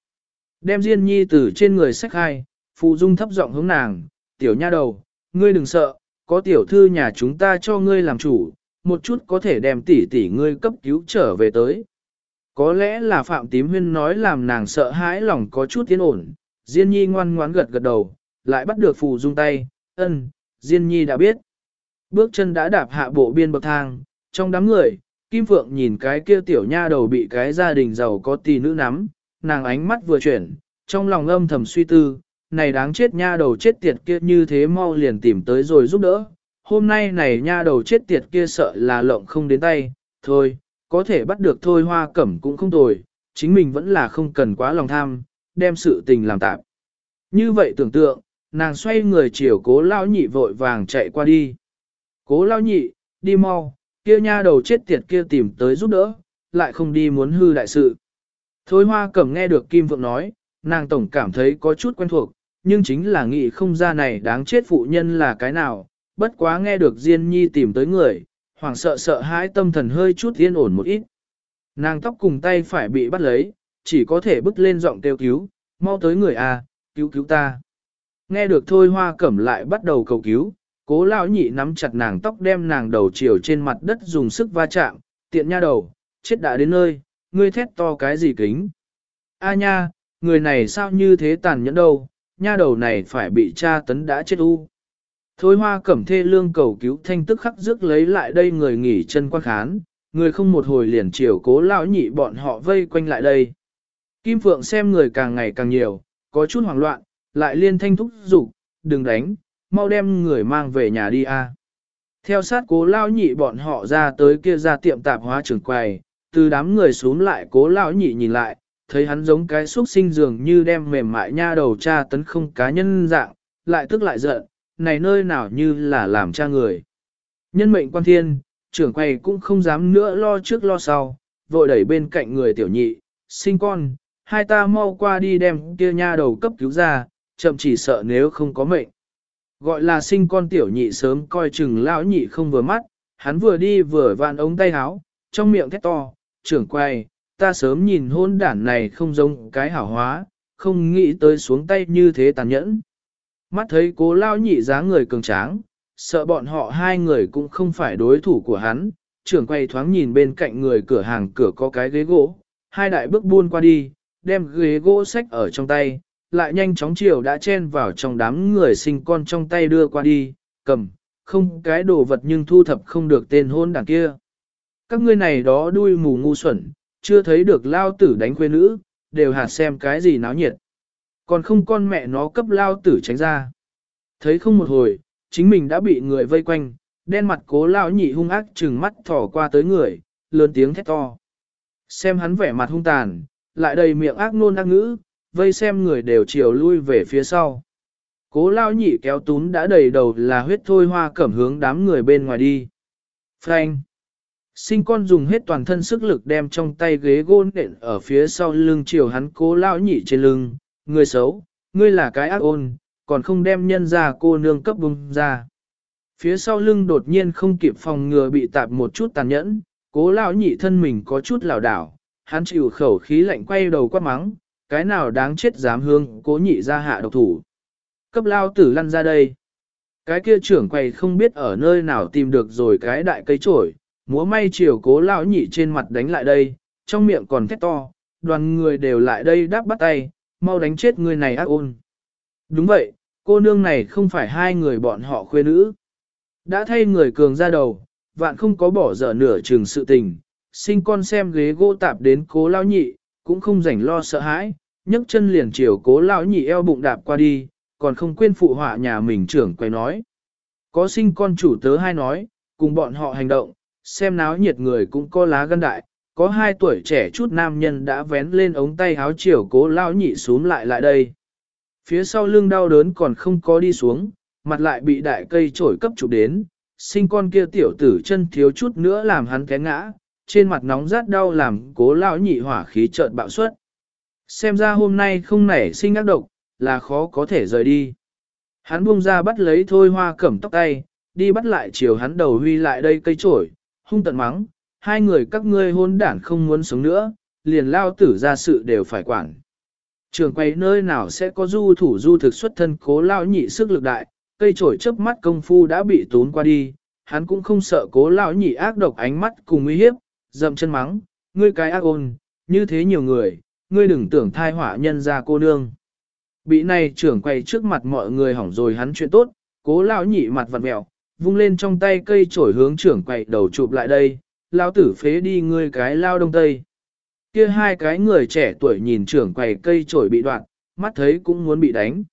Đem Diên Nhi từ trên người sách hai, phụ dung thấp giọng hướng nàng, tiểu nha đầu, ngươi đừng sợ, có tiểu thư nhà chúng ta cho ngươi làm chủ, một chút có thể đem tỷ tỷ ngươi cấp cứu trở về tới. Có lẽ là Phạm Tím Huyên nói làm nàng sợ hãi lòng có chút tiến ổn, Diên Nhi ngoan ngoãn gật gật đầu, lại bắt được phù dung tay, ân, Diên Nhi đã biết. Bước chân đã đạp hạ bộ biên bậc thang, trong đám người, Kim Phượng nhìn cái kia tiểu nha đầu bị cái gia đình giàu có tỷ nữ nắm, nàng ánh mắt vừa chuyển, trong lòng âm thầm suy tư, này đáng chết nha đầu chết tiệt kia như thế mau liền tìm tới rồi giúp đỡ. Hôm nay này nha đầu chết tiệt kia sợ là lộng không đến tay, thôi, có thể bắt được thôi hoa cẩm cũng không tồi, chính mình vẫn là không cần quá lòng tham, đem sự tình làm tạm. Như vậy tưởng tượng, nàng xoay người chiều cố lao nhị vội vàng chạy qua đi. Cố lao nhị, đi mau, kia nha đầu chết tiệt kia tìm tới giúp đỡ, lại không đi muốn hư đại sự. Thôi hoa cẩm nghe được Kim Phượng nói, nàng tổng cảm thấy có chút quen thuộc, nhưng chính là nghĩ không ra này đáng chết phụ nhân là cái nào, bất quá nghe được Diên Nhi tìm tới người, hoảng sợ sợ hãi tâm thần hơi chút yên ổn một ít. Nàng tóc cùng tay phải bị bắt lấy, chỉ có thể bước lên giọng kêu cứu, mau tới người à, cứu cứu ta. Nghe được thôi hoa cẩm lại bắt đầu cầu cứu, cố lão nhị nắm chặt nàng tóc đem nàng đầu chiều trên mặt đất dùng sức va chạm, tiện nha đầu, chết đã đến nơi, ngươi thét to cái gì kính. A nha, người này sao như thế tàn nhẫn đâu, nha đầu này phải bị cha tấn đã chết u. Thôi hoa cẩm thê lương cầu cứu thanh tức khắc rước lấy lại đây người nghỉ chân quan khán, người không một hồi liền chiều cố lão nhị bọn họ vây quanh lại đây. Kim Phượng xem người càng ngày càng nhiều, có chút hoảng loạn, lại liên thanh thúc dục đừng đánh, mau đem người mang về nhà đi a. Theo sát cố lao nhị bọn họ ra tới kia ra tiệm tạp hóa trường quầy, từ đám người xuống lại cố lao nhị nhìn lại, thấy hắn giống cái xúc sinh dường như đem mềm mại nha đầu cha tấn không cá nhân dạng, lại tức lại giận, này nơi nào như là làm cha người. Nhân mệnh quan thiên, trưởng quầy cũng không dám nữa lo trước lo sau, vội đẩy bên cạnh người tiểu nhị, sinh con, hai ta mau qua đi đem kia nha đầu cấp cứu ra, chậm chỉ sợ nếu không có mệnh. Gọi là sinh con tiểu nhị sớm coi chừng lão nhị không vừa mắt, hắn vừa đi vừa vạn ống tay háo, trong miệng thét to, trưởng quay, ta sớm nhìn hôn đản này không giống cái hảo hóa, không nghĩ tới xuống tay như thế tàn nhẫn. Mắt thấy cố lao nhị dáng người cường tráng, sợ bọn họ hai người cũng không phải đối thủ của hắn, trưởng quay thoáng nhìn bên cạnh người cửa hàng cửa có cái ghế gỗ, hai đại bước buôn qua đi, đem ghế gỗ sách ở trong tay, lại nhanh chóng chiều đã chen vào trong đám người sinh con trong tay đưa qua đi, cầm, không cái đồ vật nhưng thu thập không được tên hôn đảng kia. Các ngươi này đó đuôi mù ngu xuẩn, chưa thấy được lao tử đánh quê nữ, đều hạt xem cái gì náo nhiệt. Còn không con mẹ nó cấp lao tử tránh ra. Thấy không một hồi, chính mình đã bị người vây quanh, đen mặt cố lao nhị hung ác chừng mắt thỏ qua tới người, lớn tiếng thét to. Xem hắn vẻ mặt hung tàn, lại đầy miệng ác nôn ác ngữ, vây xem người đều chiều lui về phía sau. Cố lao nhị kéo tún đã đầy đầu là huyết thôi hoa cẩm hướng đám người bên ngoài đi. Frank! Sinh con dùng hết toàn thân sức lực đem trong tay ghế gôn nện ở phía sau lưng chiều hắn cố lao nhị trên lưng. Người xấu, ngươi là cái ác ôn, còn không đem nhân ra cô nương cấp bung ra. Phía sau lưng đột nhiên không kịp phòng ngừa bị tạp một chút tàn nhẫn, cố Lão nhị thân mình có chút lảo đảo, hắn chịu khẩu khí lạnh quay đầu quát mắng, cái nào đáng chết dám hương cố nhị ra hạ độc thủ. Cấp lao tử lăn ra đây. Cái kia trưởng quầy không biết ở nơi nào tìm được rồi cái đại cây trổi, múa may chiều cố Lão nhị trên mặt đánh lại đây, trong miệng còn thét to, đoàn người đều lại đây đáp bắt tay, mau đánh chết người này ác ôn. Đúng vậy, cô nương này không phải hai người bọn họ khuê nữ. Đã thay người cường ra đầu, vạn không có bỏ dở nửa chừng sự tình, sinh con xem ghế gỗ tạp đến cố lao nhị, cũng không rảnh lo sợ hãi, nhấc chân liền chiều cố lao nhị eo bụng đạp qua đi, còn không quên phụ họa nhà mình trưởng quay nói. Có sinh con chủ tớ hai nói, cùng bọn họ hành động, xem náo nhiệt người cũng có lá gân đại, có hai tuổi trẻ chút nam nhân đã vén lên ống tay áo chiều cố lao nhị xuống lại lại đây. Phía sau lưng đau đớn còn không có đi xuống, mặt lại bị đại cây trổi cấp chụp đến, sinh con kia tiểu tử chân thiếu chút nữa làm hắn té ngã, trên mặt nóng rát đau làm cố lao nhị hỏa khí trợn bạo suất. Xem ra hôm nay không nảy sinh ác độc, là khó có thể rời đi. Hắn buông ra bắt lấy thôi hoa cẩm tóc tay, đi bắt lại chiều hắn đầu huy lại đây cây trổi, hung tận mắng, hai người các ngươi hôn đản không muốn sống nữa, liền lao tử ra sự đều phải quản. Trường quay nơi nào sẽ có du thủ du thực xuất thân cố lao nhị sức lực đại, cây trổi chớp mắt công phu đã bị tốn qua đi, hắn cũng không sợ cố lao nhị ác độc ánh mắt cùng uy hiếp, dậm chân mắng, ngươi cái ác ôn, như thế nhiều người, ngươi đừng tưởng thai họa nhân ra cô nương. Bị này trưởng quay trước mặt mọi người hỏng rồi hắn chuyện tốt, cố lao nhị mặt vặt mẹo, vung lên trong tay cây trổi hướng trưởng quay đầu chụp lại đây, lao tử phế đi ngươi cái lao đông tây. Kia hai cái người trẻ tuổi nhìn trưởng quầy cây trổi bị đoạn, mắt thấy cũng muốn bị đánh.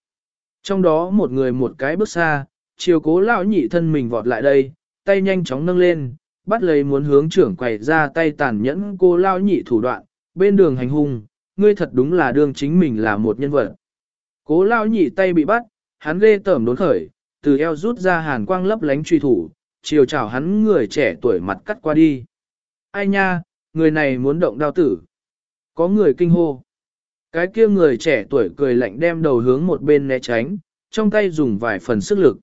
Trong đó một người một cái bước xa, chiều cố lão nhị thân mình vọt lại đây, tay nhanh chóng nâng lên, bắt lấy muốn hướng trưởng quầy ra tay tàn nhẫn cô lao nhị thủ đoạn, bên đường hành hung, ngươi thật đúng là đương chính mình là một nhân vật. Cố lao nhị tay bị bắt, hắn ghê tởm đốn khởi, từ eo rút ra hàn quang lấp lánh truy thủ, chiều chào hắn người trẻ tuổi mặt cắt qua đi. Ai nha, người này muốn động đao tử. Có người kinh hô. Cái kia người trẻ tuổi cười lạnh đem đầu hướng một bên né tránh, trong tay dùng vài phần sức lực.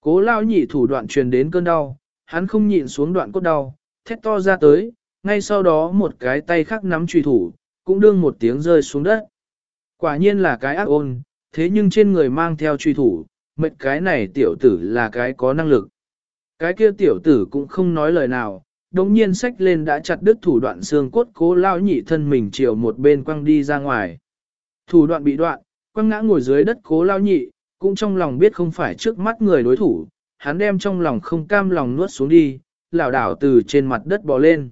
Cố lao nhị thủ đoạn truyền đến cơn đau, hắn không nhịn xuống đoạn cốt đau, thét to ra tới, ngay sau đó một cái tay khác nắm truy thủ, cũng đương một tiếng rơi xuống đất. Quả nhiên là cái ác ôn, thế nhưng trên người mang theo truy thủ, mệt cái này tiểu tử là cái có năng lực. Cái kia tiểu tử cũng không nói lời nào, đồng nhiên sách lên đã chặt đứt thủ đoạn xương cốt cố lao nhị thân mình chiều một bên quăng đi ra ngoài. Thủ đoạn bị đoạn, quăng ngã ngồi dưới đất cố lao nhị, cũng trong lòng biết không phải trước mắt người đối thủ, hắn đem trong lòng không cam lòng nuốt xuống đi, lảo đảo từ trên mặt đất bò lên.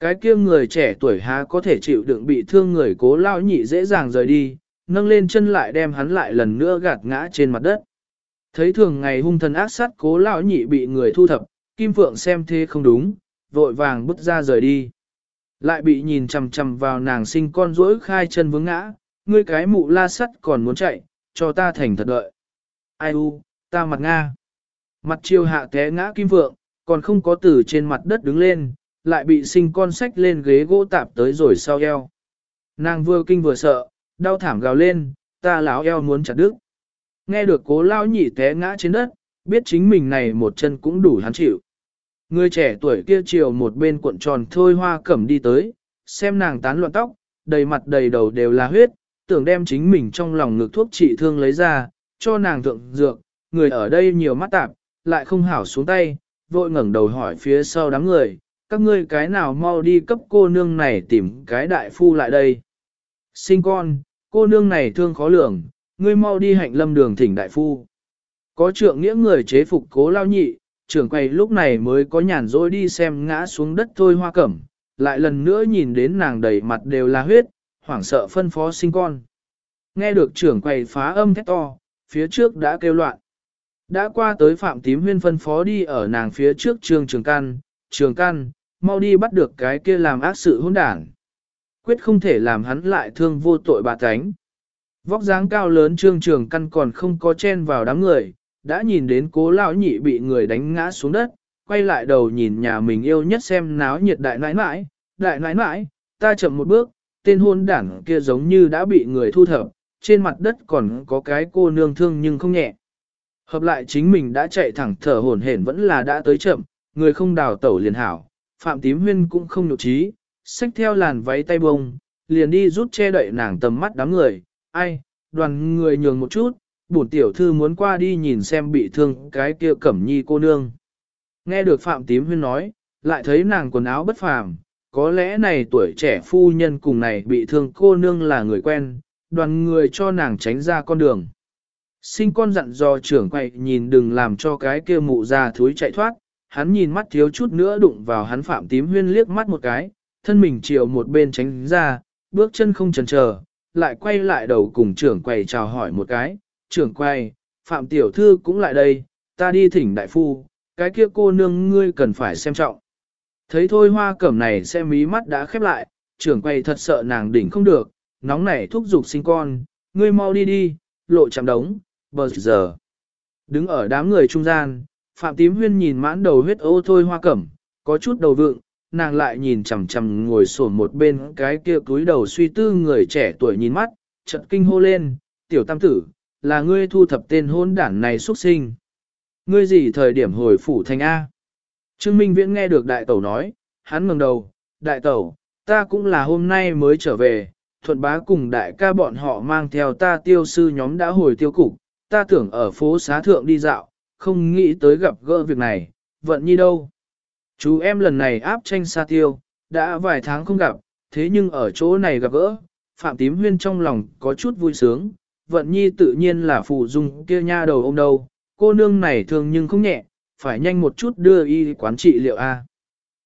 Cái kia người trẻ tuổi há có thể chịu đựng bị thương người cố lao nhị dễ dàng rời đi, nâng lên chân lại đem hắn lại lần nữa gạt ngã trên mặt đất. Thấy thường ngày hung thần ác sát cố lão nhị bị người thu thập, Kim Phượng xem thế không đúng, vội vàng bước ra rời đi. Lại bị nhìn chằm chằm vào nàng sinh con rỗi khai chân vướng ngã, ngươi cái mụ la sắt còn muốn chạy, cho ta thành thật đợi. Ai u, ta mặt Nga. Mặt chiêu hạ té ngã Kim Phượng, còn không có từ trên mặt đất đứng lên, lại bị sinh con sách lên ghế gỗ tạp tới rồi sau eo. Nàng vừa kinh vừa sợ, đau thảm gào lên, ta lão eo muốn chặt đứt. Nghe được cố lao nhị té ngã trên đất, biết chính mình này một chân cũng đủ hắn chịu. Người trẻ tuổi kia chiều một bên cuộn tròn thôi hoa cẩm đi tới, xem nàng tán loạn tóc, đầy mặt đầy đầu đều là huyết, tưởng đem chính mình trong lòng ngực thuốc trị thương lấy ra, cho nàng thượng dược, người ở đây nhiều mắt tạp, lại không hảo xuống tay, vội ngẩng đầu hỏi phía sau đám người, các ngươi cái nào mau đi cấp cô nương này tìm cái đại phu lại đây. Sinh con, cô nương này thương khó lường, ngươi mau đi hạnh lâm đường thỉnh đại phu. Có trượng nghĩa người chế phục cố lao nhị, trưởng quầy lúc này mới có nhàn rỗi đi xem ngã xuống đất thôi hoa cẩm, lại lần nữa nhìn đến nàng đầy mặt đều là huyết, hoảng sợ phân phó sinh con. Nghe được trưởng quầy phá âm thét to, phía trước đã kêu loạn. Đã qua tới phạm tím huyên phân phó đi ở nàng phía trước trường trường căn, trường căn, mau đi bắt được cái kia làm ác sự hỗn đản. Quyết không thể làm hắn lại thương vô tội bà tánh. Vóc dáng cao lớn trương trường căn còn không có chen vào đám người, đã nhìn đến cố lão nhị bị người đánh ngã xuống đất, quay lại đầu nhìn nhà mình yêu nhất xem náo nhiệt đại nãi nãi, đại nãi nãi, ta chậm một bước, tên hôn đảng kia giống như đã bị người thu thập, trên mặt đất còn có cái cô nương thương nhưng không nhẹ. Hợp lại chính mình đã chạy thẳng thở hổn hển vẫn là đã tới chậm, người không đào tẩu liền hảo, Phạm Tím Huyên cũng không nhục trí, xách theo làn váy tay bông, liền đi rút che đậy nàng tầm mắt đám người, ai, đoàn người nhường một chút, bổn tiểu thư muốn qua đi nhìn xem bị thương cái kia cẩm nhi cô nương. Nghe được Phạm Tím Huyên nói, lại thấy nàng quần áo bất phàm, có lẽ này tuổi trẻ phu nhân cùng này bị thương cô nương là người quen, đoàn người cho nàng tránh ra con đường. Sinh con dặn dò trưởng quậy nhìn đừng làm cho cái kia mụ già thúi chạy thoát, hắn nhìn mắt thiếu chút nữa đụng vào hắn phạm tím huyên liếc mắt một cái, thân mình chiều một bên tránh ra, bước chân không chần chờ, lại quay lại đầu cùng trưởng quầy chào hỏi một cái, trưởng quầy, phạm tiểu thư cũng lại đây, ta đi thỉnh đại phu, cái kia cô nương ngươi cần phải xem trọng. Thấy thôi hoa cẩm này xem mí mắt đã khép lại, trưởng quầy thật sợ nàng đỉnh không được, nóng nảy thúc giục sinh con, ngươi mau đi đi, lộ chạm đống, bờ giờ. Đứng ở đám người trung gian, Phạm Tím Huyên nhìn mãn đầu huyết ô thôi hoa cẩm, có chút đầu vượng, nàng lại nhìn chằm chằm ngồi sổn một bên cái kia cúi đầu suy tư người trẻ tuổi nhìn mắt, chợt kinh hô lên, tiểu tam tử, là ngươi thu thập tên hôn đản này xuất sinh. Ngươi gì thời điểm hồi phủ thành A? Trương Minh Viễn nghe được đại tẩu nói, hắn ngẩng đầu, đại tẩu, ta cũng là hôm nay mới trở về, thuận bá cùng đại ca bọn họ mang theo ta tiêu sư nhóm đã hồi tiêu cục, ta tưởng ở phố xá thượng đi dạo, không nghĩ tới gặp gỡ việc này, vận nhi đâu. Chú em lần này áp tranh xa tiêu, đã vài tháng không gặp, thế nhưng ở chỗ này gặp gỡ, Phạm Tím Huyên trong lòng có chút vui sướng, vận nhi tự nhiên là phụ dung kia nha đầu ông đâu, cô nương này thường nhưng không nhẹ, phải nhanh một chút đưa y quán trị liệu A.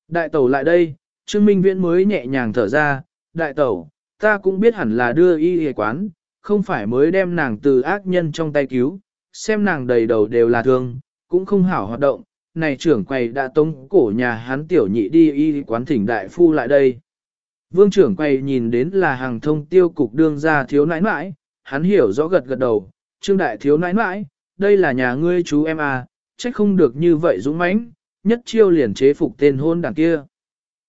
Đại tẩu lại đây, Trương Minh Viễn mới nhẹ nhàng thở ra, đại tẩu, ta cũng biết hẳn là đưa y y quán, không phải mới đem nàng từ ác nhân trong tay cứu, xem nàng đầy đầu đều là thương, cũng không hảo hoạt động, này trưởng quầy đã tống cổ nhà hắn tiểu nhị đi y quán thỉnh đại phu lại đây. Vương trưởng quầy nhìn đến là hàng thông tiêu cục đương ra thiếu nãi nãi, hắn hiểu rõ gật gật đầu, trương đại thiếu nãi nãi, đây là nhà ngươi chú em à, trách không được như vậy dũng mãnh, nhất chiêu liền chế phục tên hôn đảng kia.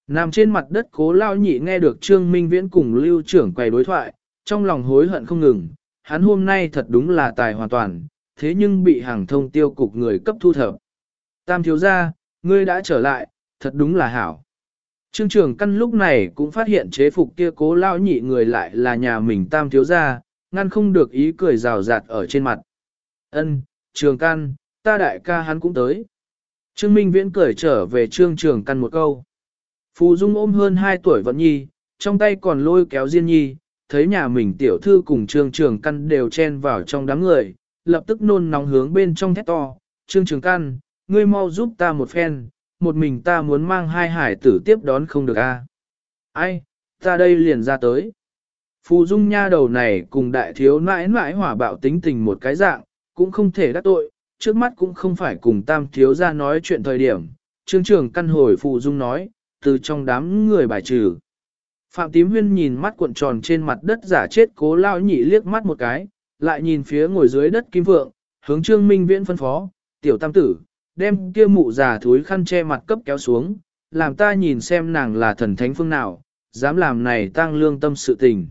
Nằm trên mặt đất cố lao nhị nghe được Trương Minh Viễn cùng lưu trưởng quầy đối thoại, trong lòng hối hận không ngừng, hắn hôm nay thật đúng là tài hoàn toàn, thế nhưng bị hàng thông tiêu cục người cấp thu thập. Tam thiếu gia, ngươi đã trở lại, thật đúng là hảo. Trương Trường căn lúc này cũng phát hiện chế phục kia cố lao nhị người lại là nhà mình tam thiếu gia, ngăn không được ý cười rào rạt ở trên mặt. Ân, trường căn, ta đại ca hắn cũng tới. Trương Minh Viễn cười trở về trương trường căn một câu. Phù Dung ôm hơn 2 tuổi vẫn nhi, trong tay còn lôi kéo Diên Nhi, thấy nhà mình tiểu thư cùng trương trường căn đều chen vào trong đám người, lập tức nôn nóng hướng bên trong thét to, trương trường căn, ngươi mau giúp ta một phen, một mình ta muốn mang hai hải tử tiếp đón không được a. Ai, ta đây liền ra tới. Phù Dung nha đầu này cùng đại thiếu nãi nãi hỏa bạo tính tình một cái dạng, cũng không thể đắc tội, trước mắt cũng không phải cùng tam thiếu ra nói chuyện thời điểm. Trương trưởng căn hồi Phù Dung nói, từ trong đám người bài trừ. Phạm Tím Huyên nhìn mắt cuộn tròn trên mặt đất giả chết cố lao nhị liếc mắt một cái, lại nhìn phía ngồi dưới đất kim vượng, hướng Trương Minh Viễn phân phó, tiểu tam tử, đem kia mụ già thúi khăn che mặt cấp kéo xuống, làm ta nhìn xem nàng là thần thánh phương nào, dám làm này tăng lương tâm sự tình.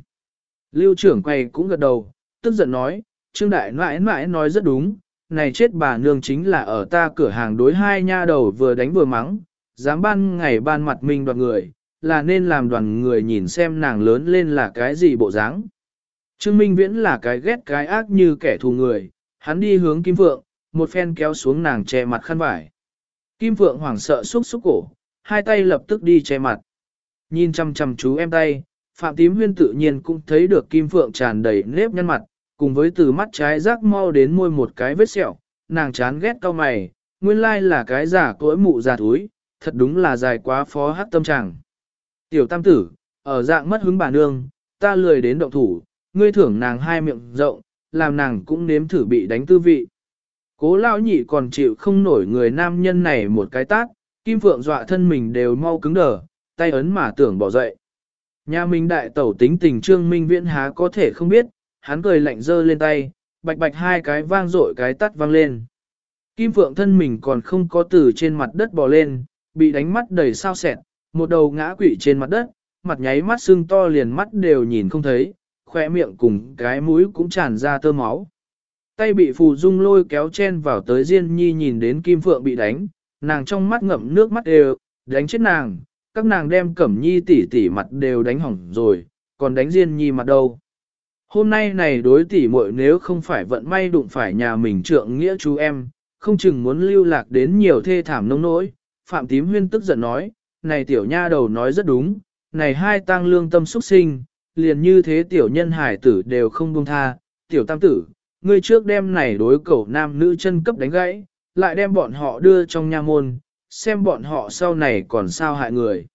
Lưu trưởng quay cũng gật đầu, tức giận nói, Trương Đại mãi mãi nói rất đúng, này chết bà nương chính là ở ta cửa hàng đối hai nha đầu vừa đánh vừa mắng, dám ban ngày ban mặt mình đoàn người, là nên làm đoàn người nhìn xem nàng lớn lên là cái gì bộ dáng. Trương Minh Viễn là cái ghét cái ác như kẻ thù người, hắn đi hướng Kim Phượng, một phen kéo xuống nàng che mặt khăn vải. Kim Phượng hoảng sợ xúc xúc cổ, hai tay lập tức đi che mặt. Nhìn chăm chăm chú em tay, Phạm Tím Huyên tự nhiên cũng thấy được Kim Phượng tràn đầy nếp nhăn mặt, cùng với từ mắt trái rác mau đến môi một cái vết sẹo, nàng chán ghét cau mày, nguyên lai là cái giả cỗi mụ già thúi, thật đúng là dài quá phó hát tâm trạng. Tiểu tam tử, ở dạng mất hứng bà nương, ta lười đến động thủ, ngươi thưởng nàng hai miệng rộng, làm nàng cũng nếm thử bị đánh tư vị. Cố lão nhị còn chịu không nổi người nam nhân này một cái tát, Kim Phượng dọa thân mình đều mau cứng đờ, tay ấn mà tưởng bỏ dậy. Nhà mình đại tẩu tính tình trương minh viễn há có thể không biết, hắn cười lạnh dơ lên tay, bạch bạch hai cái vang rội cái tắt vang lên. Kim Phượng thân mình còn không có từ trên mặt đất bò lên, bị đánh mắt đầy sao sẹt, một đầu ngã quỵ trên mặt đất, mặt nháy mắt sưng to liền mắt đều nhìn không thấy, khỏe miệng cùng cái mũi cũng tràn ra tơ máu. Tay bị phù dung lôi kéo chen vào tới Diên Nhi nhìn đến Kim Phượng bị đánh, nàng trong mắt ngậm nước mắt đều, đánh chết nàng, các nàng đem Cẩm Nhi tỉ tỉ mặt đều đánh hỏng rồi, còn đánh Diên Nhi mặt đâu. Hôm nay này đối tỉ muội nếu không phải vận may đụng phải nhà mình trượng nghĩa chú em, không chừng muốn lưu lạc đến nhiều thê thảm nông nỗi. Phạm Tím Huyên tức giận nói, này tiểu nha đầu nói rất đúng, này hai tang lương tâm xuất sinh, liền như thế tiểu nhân hải tử đều không buông tha, tiểu tam tử, ngươi trước đem này đối cầu nam nữ chân cấp đánh gãy, lại đem bọn họ đưa trong nha môn, xem bọn họ sau này còn sao hại người.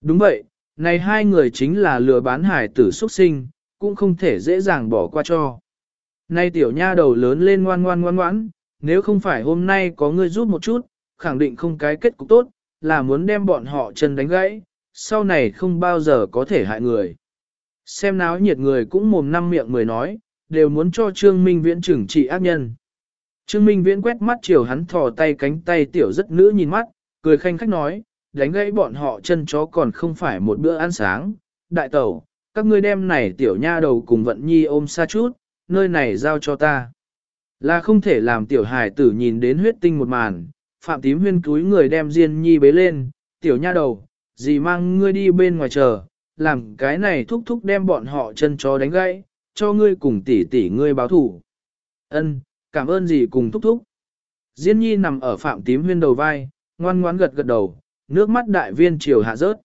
Đúng vậy, này hai người chính là lừa bán hải tử xuất sinh, cũng không thể dễ dàng bỏ qua cho. Nay tiểu nha đầu lớn lên ngoan ngoan ngoan ngoãn, nếu không phải hôm nay có ngươi giúp một chút, khẳng định không cái kết cục tốt, là muốn đem bọn họ chân đánh gãy, sau này không bao giờ có thể hại người. Xem náo nhiệt người cũng mồm năm miệng mười nói, đều muốn cho Trương Minh Viễn trừng trị ác nhân. Trương Minh Viễn quét mắt chiều hắn thò tay cánh tay tiểu rất nữ nhìn mắt, cười khanh khách nói, đánh gãy bọn họ chân chó còn không phải một bữa ăn sáng. Đại tẩu, các ngươi đem này tiểu nha đầu cùng vận nhi ôm xa chút, nơi này giao cho ta. Là không thể làm tiểu hài tử nhìn đến huyết tinh một màn, phạm tím huyên cúi người đem Diên Nhi bế lên, tiểu nha đầu, gì mang ngươi đi bên ngoài chờ, làm cái này thúc thúc đem bọn họ chân chó đánh gãy, cho ngươi cùng tỷ tỷ ngươi báo thủ. Ân, cảm ơn gì cùng thúc thúc. Diên Nhi nằm ở phạm tím huyên đầu vai, ngoan ngoãn gật gật đầu, nước mắt đại viên chiều hạ rớt.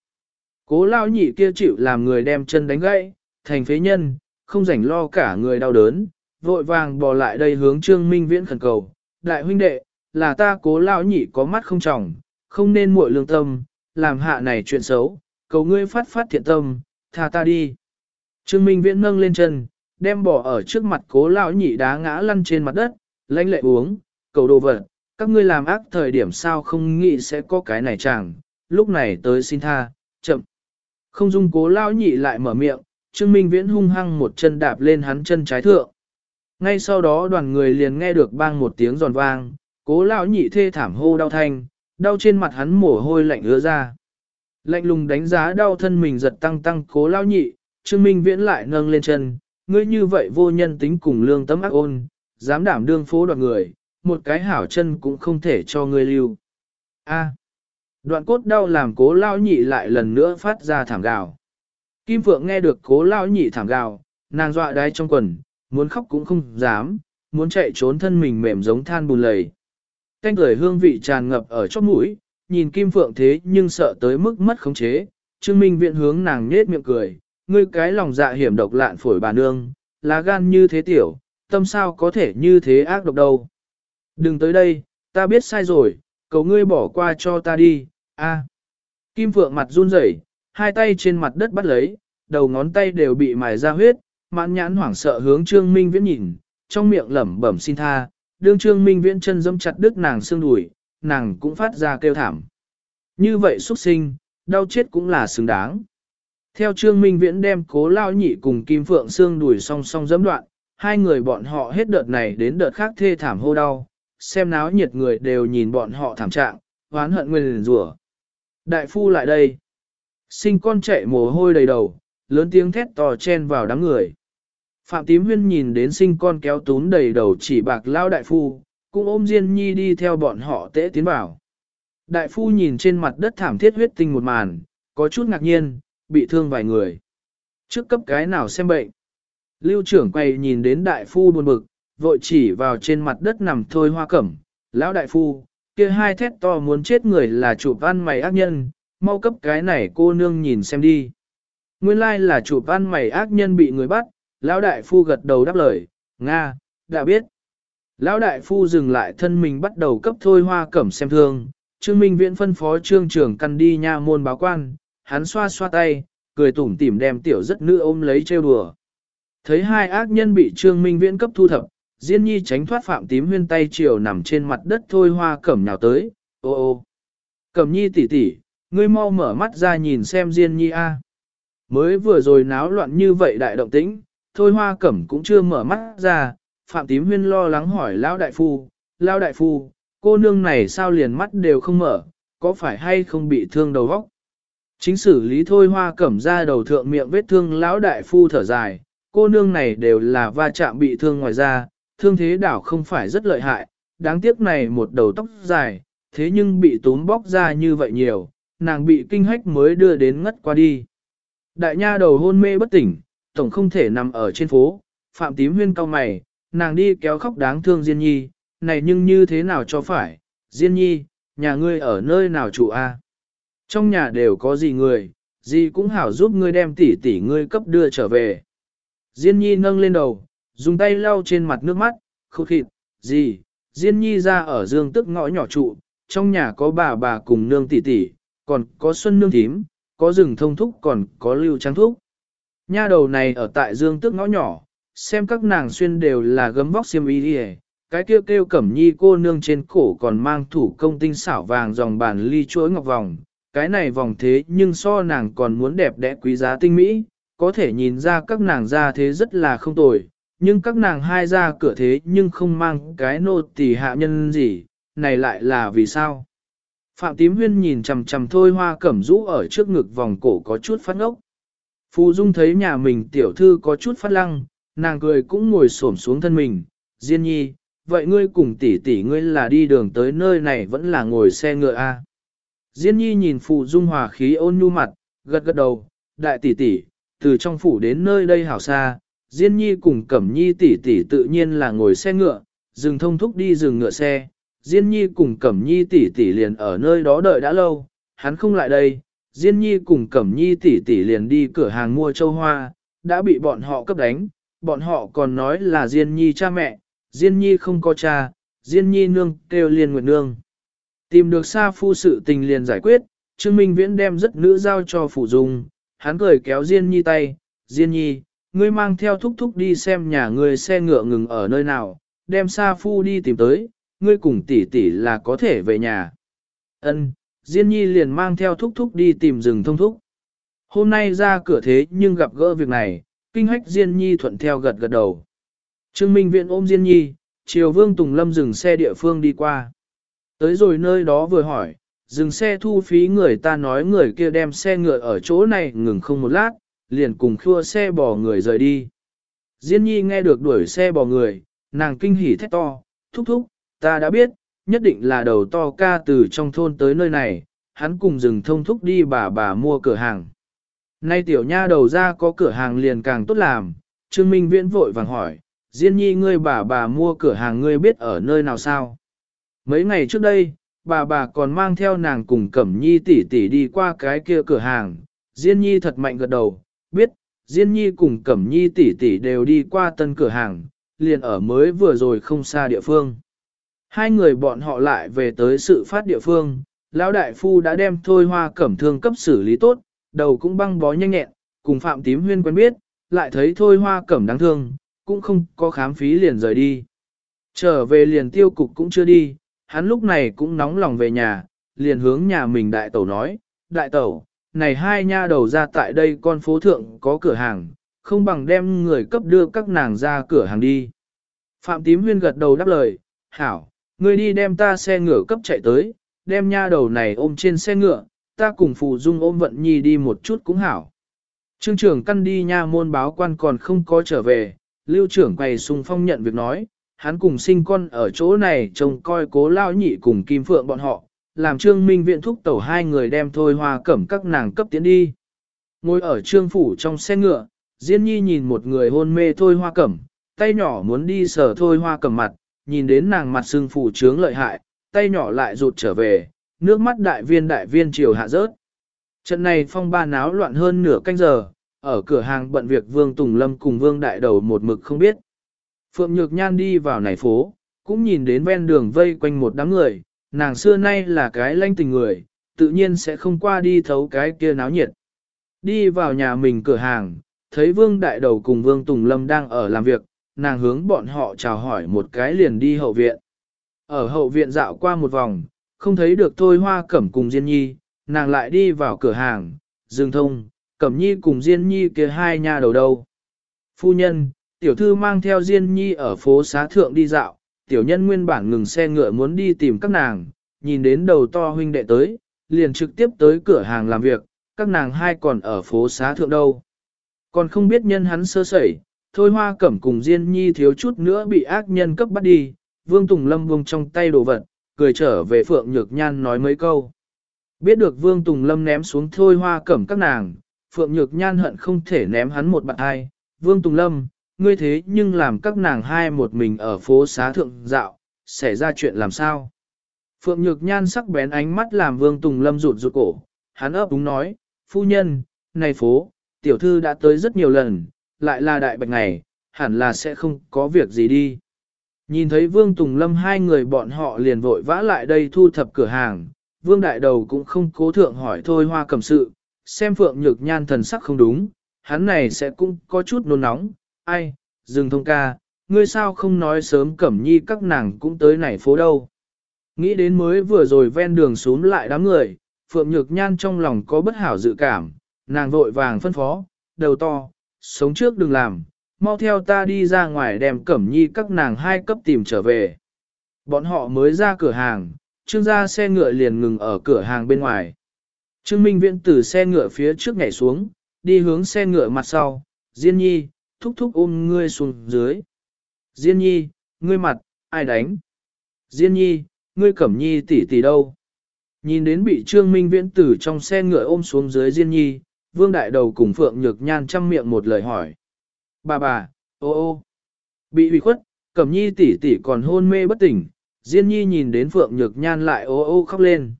Cố lao nhị kia chịu làm người đem chân đánh gãy, thành phế nhân, không rảnh lo cả người đau đớn, vội vàng bò lại đây hướng Trương Minh Viễn khẩn cầu, đại huynh đệ, là ta cố lao nhị có mắt không trọng, không nên muội lương tâm, làm hạ này chuyện xấu, cầu ngươi phát phát thiện tâm, tha ta đi. Trương Minh Viễn nâng lên chân, đem bỏ ở trước mặt cố lão nhị đá ngã lăn trên mặt đất, lãnh lệ uống, cầu đồ vật, các ngươi làm ác thời điểm sao không nghĩ sẽ có cái này chẳng, lúc này tới xin tha, chậm. Không dung cố lão nhị lại mở miệng, Trương Minh Viễn hung hăng một chân đạp lên hắn chân trái thượng. Ngay sau đó đoàn người liền nghe được bang một tiếng giòn vang, cố lão nhị thê thảm hô đau thanh, đau trên mặt hắn mồ hôi lạnh ứa ra. Lạnh lùng đánh giá đau thân mình giật tăng tăng cố lão nhị, Trương Minh Viễn lại nâng lên chân, ngươi như vậy vô nhân tính cùng lương tâm ác ôn, dám đảm đương phố đoạt người, một cái hảo chân cũng không thể cho ngươi lưu. A. đoạn cốt đau làm cố lao nhị lại lần nữa phát ra thảm gào. Kim Phượng nghe được cố lao nhị thảm gào, nàng dọa đáy trong quần, muốn khóc cũng không dám, muốn chạy trốn thân mình mềm giống than bùn lầy. Canh cười hương vị tràn ngập ở chóp mũi, nhìn Kim Phượng thế nhưng sợ tới mức mất khống chế, Trương Minh viện hướng nàng nhết miệng cười, ngươi cái lòng dạ hiểm độc lạn phổi bà nương, lá gan như thế tiểu, tâm sao có thể như thế ác độc đâu. Đừng tới đây, ta biết sai rồi, cầu ngươi bỏ qua cho ta đi, a. Kim Phượng mặt run rẩy, hai tay trên mặt đất bắt lấy, đầu ngón tay đều bị mài ra huyết, mãn nhãn hoảng sợ hướng Trương Minh Viễn nhìn, trong miệng lẩm bẩm xin tha, đương Trương Minh Viễn chân dẫm chặt đứt nàng xương đùi, nàng cũng phát ra kêu thảm. Như vậy xuất sinh, đau chết cũng là xứng đáng. Theo Trương Minh Viễn đem cố lao nhị cùng Kim Phượng Sương đuổi song song dẫm đoạn, hai người bọn họ hết đợt này đến đợt khác thê thảm hô đau, xem náo nhiệt người đều nhìn bọn họ thảm trạng, oán hận nguyên rủa. Đại phu lại đây. Sinh con chạy mồ hôi đầy đầu, lớn tiếng thét to chen vào đám người. Phạm Tím Huyên nhìn đến sinh con kéo tún đầy đầu chỉ bạc lao đại phu, cũng ôm Diên Nhi đi theo bọn họ tễ tiến vào. Đại phu nhìn trên mặt đất thảm thiết huyết tinh một màn, có chút ngạc nhiên, bị thương vài người. Trước cấp cái nào xem bệnh. Lưu trưởng quay nhìn đến đại phu buồn bực, vội chỉ vào trên mặt đất nằm thôi hoa cẩm. Lão đại phu, kia hai thét to muốn chết người là chủ văn mày ác nhân, mau cấp cái này cô nương nhìn xem đi. Nguyên lai là chủ văn mày ác nhân bị người bắt, Lão đại phu gật đầu đáp lời, Nga, đã biết. Lão đại phu dừng lại thân mình bắt đầu cấp thôi hoa cẩm xem thương, Trương Minh Viễn phân phó trương trưởng căn đi nha môn báo quan, hắn xoa xoa tay, cười tủm tỉm đem tiểu rất nữ ôm lấy trêu đùa. Thấy hai ác nhân bị Trương Minh Viễn cấp thu thập, Diên Nhi tránh thoát phạm tím huyên tay chiều nằm trên mặt đất thôi hoa cẩm nhào tới, ô ô. Cẩm nhi tỷ tỷ, ngươi mau mở mắt ra nhìn xem Diên nhi a. Mới vừa rồi náo loạn như vậy đại động tĩnh, thôi hoa cẩm cũng chưa mở mắt ra, Phạm Tím Huyên lo lắng hỏi Lão Đại Phu, Lão Đại Phu, cô nương này sao liền mắt đều không mở, có phải hay không bị thương đầu vóc? Chính xử lý thôi hoa cẩm ra đầu thượng miệng vết thương Lão Đại Phu thở dài, cô nương này đều là va chạm bị thương ngoài ra thương thế đảo không phải rất lợi hại, đáng tiếc này một đầu tóc dài, thế nhưng bị túm bóc ra như vậy nhiều, nàng bị kinh hách mới đưa đến ngất qua đi. Đại nha đầu hôn mê bất tỉnh, tổng không thể nằm ở trên phố, phạm tím huyên cao mày, nàng đi kéo khóc đáng thương Diên Nhi, này nhưng như thế nào cho phải, Diên Nhi, nhà ngươi ở nơi nào trụ a? Trong nhà đều có gì người, gì cũng hảo giúp ngươi đem tỷ tỷ ngươi cấp đưa trở về. Diên Nhi nâng lên đầu, dùng tay lau trên mặt nước mắt, khô khịt, gì, Diên Nhi ra ở dương tức ngõ nhỏ trụ, trong nhà có bà bà cùng nương tỷ tỷ, còn có xuân nương thím, có rừng thông thúc còn có lưu trắng thúc. Nha đầu này ở tại dương tức ngõ nhỏ, xem các nàng xuyên đều là gấm vóc xiêm y đi cái kêu kêu cẩm nhi cô nương trên cổ còn mang thủ công tinh xảo vàng dòng bàn ly chuỗi ngọc vòng, cái này vòng thế nhưng so nàng còn muốn đẹp đẽ quý giá tinh mỹ, có thể nhìn ra các nàng ra thế rất là không tồi, nhưng các nàng hai ra cửa thế nhưng không mang cái nô tỳ hạ nhân gì, này lại là vì sao? Phạm Tím Huyên nhìn chằm chằm thôi hoa cẩm rũ ở trước ngực vòng cổ có chút phát ngốc. Phù Dung thấy nhà mình tiểu thư có chút phát lăng, nàng cười cũng ngồi xổm xuống thân mình. Diên nhi, vậy ngươi cùng tỷ tỷ ngươi là đi đường tới nơi này vẫn là ngồi xe ngựa a? À? Diên nhi nhìn phụ Dung hòa khí ôn nhu mặt, gật gật đầu, đại tỷ tỷ, từ trong phủ đến nơi đây hảo xa, Diên nhi cùng Cẩm nhi tỷ tỷ tự nhiên là ngồi xe ngựa, dừng thông thúc đi dừng ngựa xe, Diên Nhi cùng Cẩm Nhi tỷ tỷ liền ở nơi đó đợi đã lâu, hắn không lại đây, Diên Nhi cùng Cẩm Nhi tỷ tỷ liền đi cửa hàng mua châu hoa, đã bị bọn họ cấp đánh, bọn họ còn nói là Diên Nhi cha mẹ, Diên Nhi không có cha, Diên Nhi nương kêu liền nguyệt nương. Tìm được Sa Phu sự tình liền giải quyết, Trương Minh Viễn đem rất nữ giao cho Phủ Dung, hắn cười kéo Diên Nhi tay, Diên Nhi, ngươi mang theo thúc thúc đi xem nhà ngươi xe ngựa ngừng ở nơi nào, đem Sa Phu đi tìm tới, ngươi cùng tỷ tỷ là có thể về nhà. Ân, Diên Nhi liền mang theo thúc thúc đi tìm rừng thông thúc. Hôm nay ra cửa thế nhưng gặp gỡ việc này, kinh hách Diên Nhi thuận theo gật gật đầu. Trương Minh Viễn ôm Diên Nhi, chiều Vương Tùng Lâm dừng xe địa phương đi qua. Tới rồi nơi đó vừa hỏi, dừng xe thu phí người ta nói người kia đem xe ngựa ở chỗ này ngừng không một lát, liền cùng khua xe bò người rời đi. Diên Nhi nghe được đuổi xe bò người, nàng kinh hỉ thét to, thúc thúc, Ta đã biết, nhất định là đầu to ca từ trong thôn tới nơi này, hắn cùng dừng thông thúc đi bà bà mua cửa hàng. Nay tiểu nha đầu ra có cửa hàng liền càng tốt làm, Trương Minh Viễn vội vàng hỏi, Diên nhi ngươi bà bà mua cửa hàng ngươi biết ở nơi nào sao? Mấy ngày trước đây, bà bà còn mang theo nàng cùng Cẩm Nhi tỷ tỷ đi qua cái kia cửa hàng, Diên nhi thật mạnh gật đầu, biết, Diên nhi cùng Cẩm Nhi tỷ tỷ đều đi qua tân cửa hàng, liền ở mới vừa rồi không xa địa phương. Hai người bọn họ lại về tới sự phát địa phương, lão đại phu đã đem thôi hoa cẩm thương cấp xử lý tốt, đầu cũng băng bó nhanh nhẹn, cùng Phạm Tím Huyên quen biết, lại thấy thôi hoa cẩm đáng thương, cũng không có khám phí liền rời đi. Trở về liền tiêu cục cũng chưa đi, hắn lúc này cũng nóng lòng về nhà, liền hướng nhà mình đại tẩu nói, đại tẩu, này hai nha đầu ra tại đây con phố thượng có cửa hàng, không bằng đem người cấp đưa các nàng ra cửa hàng đi. Phạm Tím Huyên gật đầu đáp lời, hảo, Ngươi đi đem ta xe ngựa cấp chạy tới, đem nha đầu này ôm trên xe ngựa, ta cùng phụ Dung ôm Vận Nhi đi một chút cũng hảo. Trương trưởng căn đi nha môn báo quan còn không có trở về, lưu trưởng quầy sung phong nhận việc nói, hắn cùng sinh con ở chỗ này trông coi cố lao nhị cùng Kim Phượng bọn họ, làm trương minh viện thúc tẩu hai người đem thôi hoa cẩm các nàng cấp tiến đi. Ngồi ở trương phủ trong xe ngựa, Diên Nhi nhìn một người hôn mê thôi hoa cẩm, tay nhỏ muốn đi sờ thôi hoa cẩm mặt, nhìn đến nàng mặt sưng phủ trướng lợi hại, tay nhỏ lại rụt trở về, nước mắt đại viên đại viên chiều hạ rớt. Trận này phong ba náo loạn hơn nửa canh giờ, ở cửa hàng bận việc Vương Tùng Lâm cùng Vương Đại Đầu một mực không biết. Phượng Nhược Nhan đi vào nải phố, cũng nhìn đến ven đường vây quanh một đám người, nàng xưa nay là cái lanh tình người, tự nhiên sẽ không qua đi thấu cái kia náo nhiệt. Đi vào nhà mình cửa hàng, thấy Vương Đại Đầu cùng Vương Tùng Lâm đang ở làm việc, nàng hướng bọn họ chào hỏi một cái liền đi hậu viện. Ở hậu viện dạo qua một vòng, không thấy được thôi hoa cẩm cùng Diên Nhi, nàng lại đi vào cửa hàng, Dương thông, cẩm nhi cùng Diên Nhi kia hai nhà đầu đâu? Phu nhân, tiểu thư mang theo Diên Nhi ở phố xá thượng đi dạo, tiểu nhân nguyên bản ngừng xe ngựa muốn đi tìm các nàng, nhìn đến đầu to huynh đệ tới, liền trực tiếp tới cửa hàng làm việc, các nàng hai còn ở phố xá thượng đâu. Còn không biết nhân hắn sơ sẩy, thôi hoa cẩm cùng Diên Nhi thiếu chút nữa bị ác nhân cấp bắt đi, Vương Tùng Lâm vùng trong tay đồ vật, cười trở về Phượng Nhược Nhan nói mấy câu. Biết được Vương Tùng Lâm ném xuống thôi hoa cẩm các nàng, Phượng Nhược Nhan hận không thể ném hắn một bạn ai, Vương Tùng Lâm, ngươi thế nhưng làm các nàng hai một mình ở phố xá thượng dạo, xảy ra chuyện làm sao? Phượng Nhược Nhan sắc bén ánh mắt làm Vương Tùng Lâm rụt rụt cổ, hắn ấp đúng nói, phu nhân, này phố, tiểu thư đã tới rất nhiều lần, lại là đại bạch ngày, hẳn là sẽ không có việc gì đi. Nhìn thấy Vương Tùng Lâm hai người bọn họ liền vội vã lại đây thu thập cửa hàng, Vương Đại Đầu cũng không cố thượng hỏi thôi hoa cầm sự, xem Phượng Nhược Nhan thần sắc không đúng, hắn này sẽ cũng có chút nôn nóng, ai, dừng thông ca, ngươi sao không nói sớm cẩm nhi các nàng cũng tới này phố đâu. Nghĩ đến mới vừa rồi ven đường xuống lại đám người, Phượng Nhược Nhan trong lòng có bất hảo dự cảm, nàng vội vàng phân phó, đầu to, sống trước đừng làm, mau theo ta đi ra ngoài đem cẩm nhi các nàng hai cấp tìm trở về. Bọn họ mới ra cửa hàng, trương gia xe ngựa liền ngừng ở cửa hàng bên ngoài. Trương Minh Viễn từ xe ngựa phía trước nhảy xuống, đi hướng xe ngựa mặt sau, Diên Nhi, thúc thúc ôm ngươi xuống dưới. Diên Nhi, ngươi mặt, ai đánh? Diên Nhi, ngươi cẩm nhi tỷ tỷ đâu? Nhìn đến bị Trương Minh Viễn tử trong xe ngựa ôm xuống dưới Diên Nhi, Vương Đại Đầu cùng Phượng Nhược Nhan chăm miệng một lời hỏi. Bà bà, ô ô, bị ủy khuất, Cẩm Nhi tỷ tỷ còn hôn mê bất tỉnh, Diên Nhi nhìn đến Phượng Nhược Nhan lại ô ô khóc lên.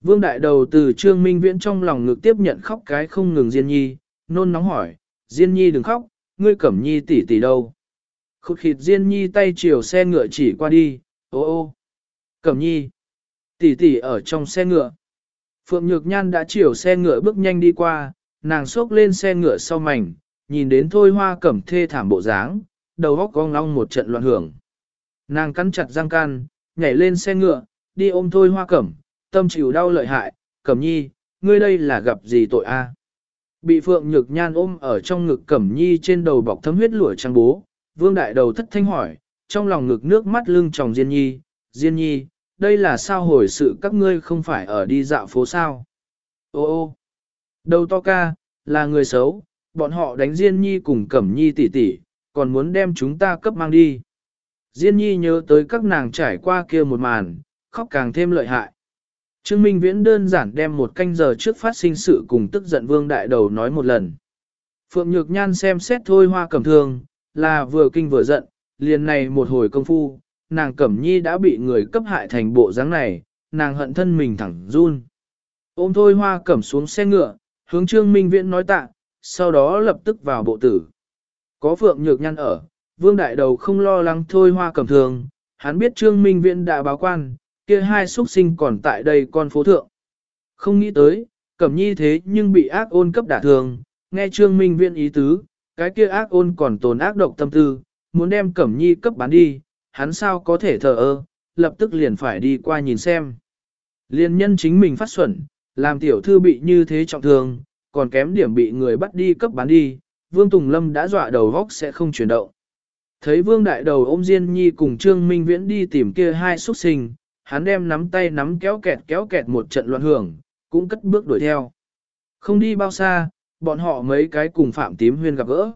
Vương Đại Đầu từ Trương Minh Viễn trong lòng ngực tiếp nhận khóc cái không ngừng Diên Nhi, nôn nóng hỏi, Diên Nhi đừng khóc, ngươi Cẩm Nhi tỷ tỷ đâu? Khụt khịt Diên Nhi tay chiều xe ngựa chỉ qua đi, ô ô. Cẩm Nhi, tỷ tỷ ở trong xe ngựa. Phượng Nhược Nhan đã chiều xe ngựa bước nhanh đi qua, nàng xốc lên xe ngựa sau mảnh, nhìn đến thôi hoa cẩm thê thảm bộ dáng, đầu góc cong long một trận loạn hưởng. Nàng cắn chặt răng can, nhảy lên xe ngựa, đi ôm thôi hoa cẩm, tâm chịu đau lợi hại, cẩm nhi, ngươi đây là gặp gì tội a? Bị Phượng Nhược Nhan ôm ở trong ngực cẩm nhi trên đầu bọc thấm huyết lụa trắng bố, vương đại đầu thất thanh hỏi, trong lòng ngực nước mắt lưng tròng Diên Nhi, Diên Nhi, đây là sao hồi sự các ngươi không phải ở đi dạo phố sao? Ô ô, đầu to ca, là người xấu, bọn họ đánh Diên Nhi cùng Cẩm Nhi tỷ tỷ, còn muốn đem chúng ta cấp mang đi. Diên Nhi nhớ tới các nàng trải qua kia một màn, khóc càng thêm lợi hại. Trương Minh Viễn đơn giản đem một canh giờ trước phát sinh sự cùng tức giận vương đại đầu nói một lần. Phượng Nhược Nhan xem xét thôi hoa cẩm thương, là vừa kinh vừa giận, liền này một hồi công phu, nàng cẩm nhi đã bị người cấp hại thành bộ dáng này, nàng hận thân mình thẳng run. Ôm thôi hoa cẩm xuống xe ngựa, hướng Trương Minh Viễn nói tạ, sau đó lập tức vào bộ tử. Có Phượng Nhược Nhan ở, Vương Đại Đầu không lo lắng thôi hoa cẩm thường, hắn biết Trương Minh Viễn đã báo quan, kia hai xuất sinh còn tại đây con phố thượng. Không nghĩ tới, cẩm nhi thế nhưng bị ác ôn cấp đả thường, nghe Trương Minh Viễn ý tứ, cái kia ác ôn còn tồn ác độc tâm tư, muốn đem cẩm nhi cấp bán đi, hắn sao có thể thờ ơ, lập tức liền phải đi qua nhìn xem. Liên nhân chính mình phát xuẩn, làm tiểu thư bị như thế trọng thương, còn kém điểm bị người bắt đi cấp bán đi, Vương Tùng Lâm đã dọa đầu vóc sẽ không chuyển động. Thấy Vương Đại Đầu ôm Diên Nhi cùng Trương Minh Viễn đi tìm kia hai xuất sinh, hắn đem nắm tay nắm kéo kẹt kéo kẹt một trận loạn hưởng, cũng cất bước đuổi theo. Không đi bao xa, bọn họ mấy cái cùng Phạm Tím Huyên gặp gỡ.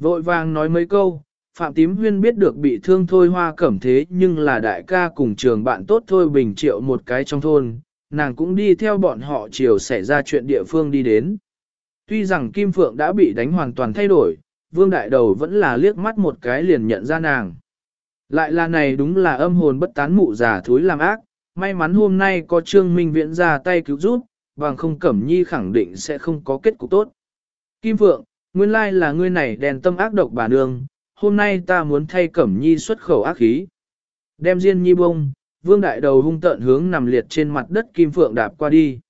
Vội vàng nói mấy câu, Phạm Tím Huyên biết được bị thương thôi hoa cẩm thế nhưng là đại ca cùng trường bạn tốt thôi bình triệu một cái trong thôn, nàng cũng đi theo bọn họ chiều xảy ra chuyện địa phương đi đến. Tuy rằng Kim Phượng đã bị đánh hoàn toàn thay đổi, Vương Đại Đầu vẫn là liếc mắt một cái liền nhận ra nàng. Lại là này đúng là âm hồn bất tán mụ già thúi làm ác, may mắn hôm nay có Trương Minh Viễn ra tay cứu giúp, bằng không Cẩm Nhi khẳng định sẽ không có kết cục tốt. Kim Phượng, nguyên lai là ngươi này đèn tâm ác độc bà nương, hôm nay ta muốn thay Cẩm Nhi xuất khẩu ác khí. Đem Diên Nhi bông, Vương Đại Đầu hung tợn hướng nằm liệt trên mặt đất Kim Phượng đạp qua đi.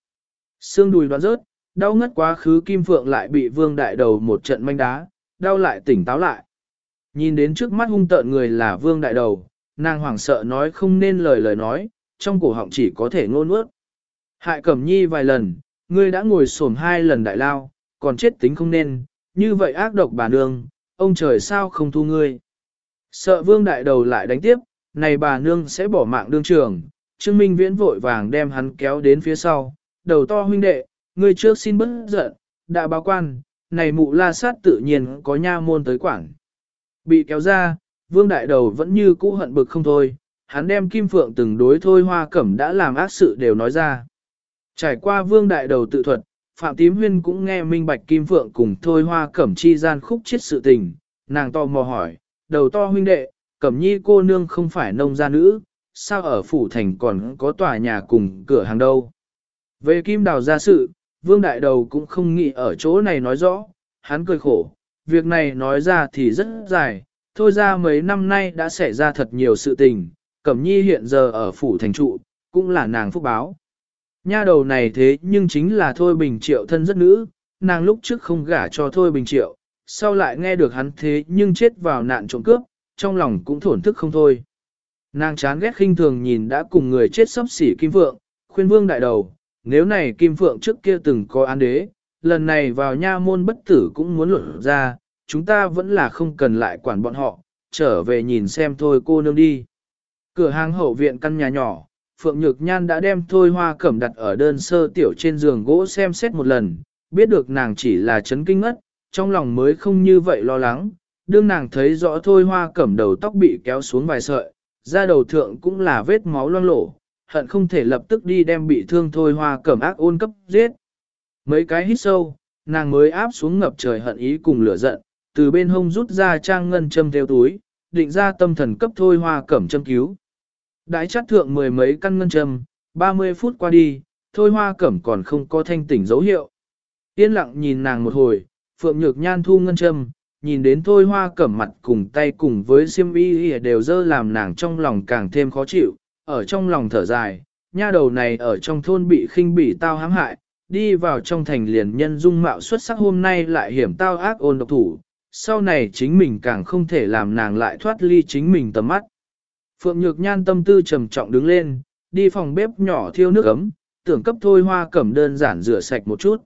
Xương đùi đoán rớt, đau ngất quá khứ Kim Phượng lại bị Vương Đại Đầu một trận manh đá, đau lại tỉnh táo lại. Nhìn đến trước mắt hung tợn người là Vương Đại Đầu, nàng hoảng sợ nói không nên lời lời nói, trong cổ họng chỉ có thể ngôn nuốt. Hại Cẩm Nhi vài lần, ngươi đã ngồi xổm hai lần đại lao, còn chết tính không nên, như vậy ác độc bà nương, ông trời sao không thu ngươi. Sợ vương đại đầu lại đánh tiếp, này bà nương sẽ bỏ mạng đương trường, Trương Minh Viễn vội vàng đem hắn kéo đến phía sau, đầu to huynh đệ, ngươi trước xin bớt giận, đã báo quan, này mụ la sát tự nhiên có nha môn tới quảng. Bị kéo ra, vương đại đầu vẫn như cũ hận bực không thôi, hắn đem kim phượng từng đối thôi hoa cẩm đã làm ác sự đều nói ra. Trải qua vương đại đầu tự thuật, Phạm Tím Huyên cũng nghe minh bạch kim phượng cùng thôi hoa cẩm chi gian khúc chết sự tình, nàng to mò hỏi, đầu to huynh đệ, cẩm nhi cô nương không phải nông gia nữ, sao ở phủ thành còn có tòa nhà cùng cửa hàng đâu. Về kim đào gia sự, vương đại đầu cũng không nghĩ ở chỗ này nói rõ, hắn cười khổ, việc này nói ra thì rất dài, thôi ra mấy năm nay đã xảy ra thật nhiều sự tình, cẩm nhi hiện giờ ở phủ thành trụ, cũng là nàng phúc báo. Nha đầu này thế nhưng chính là Thôi Bình Triệu thân rất nữ, nàng lúc trước không gả cho Thôi Bình Triệu, sau lại nghe được hắn thế nhưng chết vào nạn trộm cướp, trong lòng cũng thổn thức không thôi. Nàng chán ghét khinh thường nhìn đã cùng người chết sắp xỉ Kim Phượng, khuyên vương đại đầu, nếu này Kim Phượng trước kia từng có án đế, lần này vào nha môn bất tử cũng muốn luận ra, chúng ta vẫn là không cần lại quản bọn họ, trở về nhìn xem thôi cô nương đi. Cửa hàng hậu viện căn nhà nhỏ, Phượng Nhược Nhan đã đem thôi hoa cẩm đặt ở đơn sơ tiểu trên giường gỗ xem xét một lần, biết được nàng chỉ là chấn kinh ngất, trong lòng mới không như vậy lo lắng, đương nàng thấy rõ thôi hoa cẩm đầu tóc bị kéo xuống vài sợi, da đầu thượng cũng là vết máu loang lổ, hận không thể lập tức đi đem bị thương thôi hoa cẩm ác ôn cấp giết. Mấy cái hít sâu, nàng mới áp xuống ngập trời hận ý cùng lửa giận, từ bên hông rút ra trang ngân châm theo túi, định ra tâm thần cấp thôi hoa cẩm châm cứu. Đãi chắt thượng mười mấy căn ngân châm, 30 phút qua đi, thôi hoa cẩm còn không có thanh tỉnh dấu hiệu. Yên lặng nhìn nàng một hồi, phượng nhược nhan thu ngân châm, nhìn đến thôi hoa cẩm mặt cùng tay cùng với siêm y đều dơ làm nàng trong lòng càng thêm khó chịu, ở trong lòng thở dài, nha đầu này ở trong thôn bị khinh bỉ tao hãm hại, đi vào trong thành liền nhân dung mạo xuất sắc hôm nay lại hiểm tao ác ôn độc thủ, sau này chính mình càng không thể làm nàng lại thoát ly chính mình tầm mắt. Phượng Nhược Nhan tâm tư trầm trọng đứng lên, đi phòng bếp nhỏ thiêu nước ấm, tưởng cấp thôi hoa cẩm đơn giản rửa sạch một chút.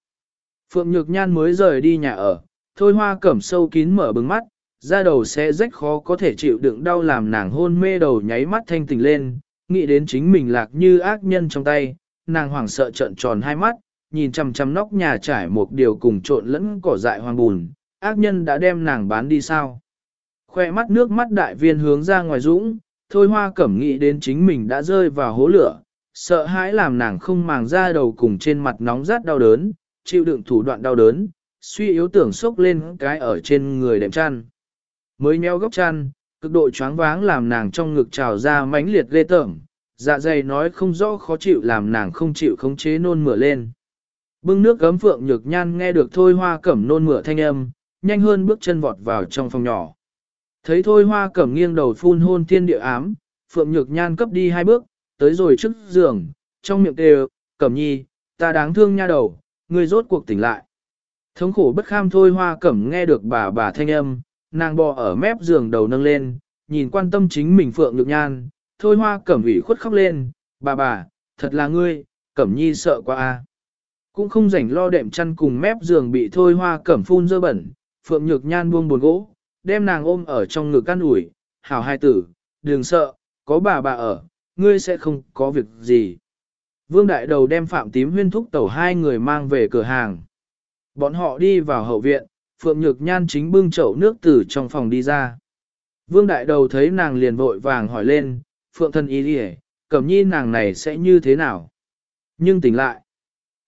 Phượng Nhược Nhan mới rời đi nhà ở, thôi hoa cẩm sâu kín mở bừng mắt, da đầu sẽ rách khó có thể chịu đựng đau làm nàng hôn mê đầu nháy mắt thanh tỉnh lên, nghĩ đến chính mình lạc như ác nhân trong tay, nàng hoảng sợ trận tròn hai mắt, nhìn chằm chằm nóc nhà trải một điều cùng trộn lẫn cỏ dại hoang bùn, ác nhân đã đem nàng bán đi sao. Khoe mắt nước mắt đại viên hướng ra ngoài dũng, thôi hoa cẩm nghĩ đến chính mình đã rơi vào hố lửa, sợ hãi làm nàng không màng ra đầu cùng trên mặt nóng rát đau đớn, chịu đựng thủ đoạn đau đớn, suy yếu tưởng sốc lên cái ở trên người đệm chăn. Mới nheo góc chăn, cực độ choáng váng làm nàng trong ngực trào ra mãnh liệt ghê tởm, dạ dày nói không rõ khó chịu làm nàng không chịu khống chế nôn mửa lên. Bưng nước gấm phượng nhược nhan nghe được thôi hoa cẩm nôn mửa thanh âm, nhanh hơn bước chân vọt vào trong phòng nhỏ. Thấy thôi hoa cẩm nghiêng đầu phun hôn thiên địa ám, phượng nhược nhan cấp đi hai bước, tới rồi trước giường, trong miệng kêu, cẩm nhi, ta đáng thương nha đầu, người rốt cuộc tỉnh lại. Thống khổ bất kham thôi hoa cẩm nghe được bà bà thanh âm, nàng bò ở mép giường đầu nâng lên, nhìn quan tâm chính mình phượng nhược nhan, thôi hoa cẩm ủy khuất khóc lên, bà bà, thật là ngươi, cẩm nhi sợ quá a. Cũng không rảnh lo đệm chăn cùng mép giường bị thôi hoa cẩm phun dơ bẩn, phượng nhược nhan buông buồn gỗ, đem nàng ôm ở trong ngực căn ủi, hảo hai tử, đừng sợ, có bà bà ở, ngươi sẽ không có việc gì. Vương Đại Đầu đem Phạm Tím Huyên thúc tẩu hai người mang về cửa hàng. Bọn họ đi vào hậu viện, Phượng Nhược Nhan chính bưng chậu nước từ trong phòng đi ra. Vương Đại Đầu thấy nàng liền vội vàng hỏi lên, Phượng thân ý đi cẩm nhi nàng này sẽ như thế nào? Nhưng tỉnh lại,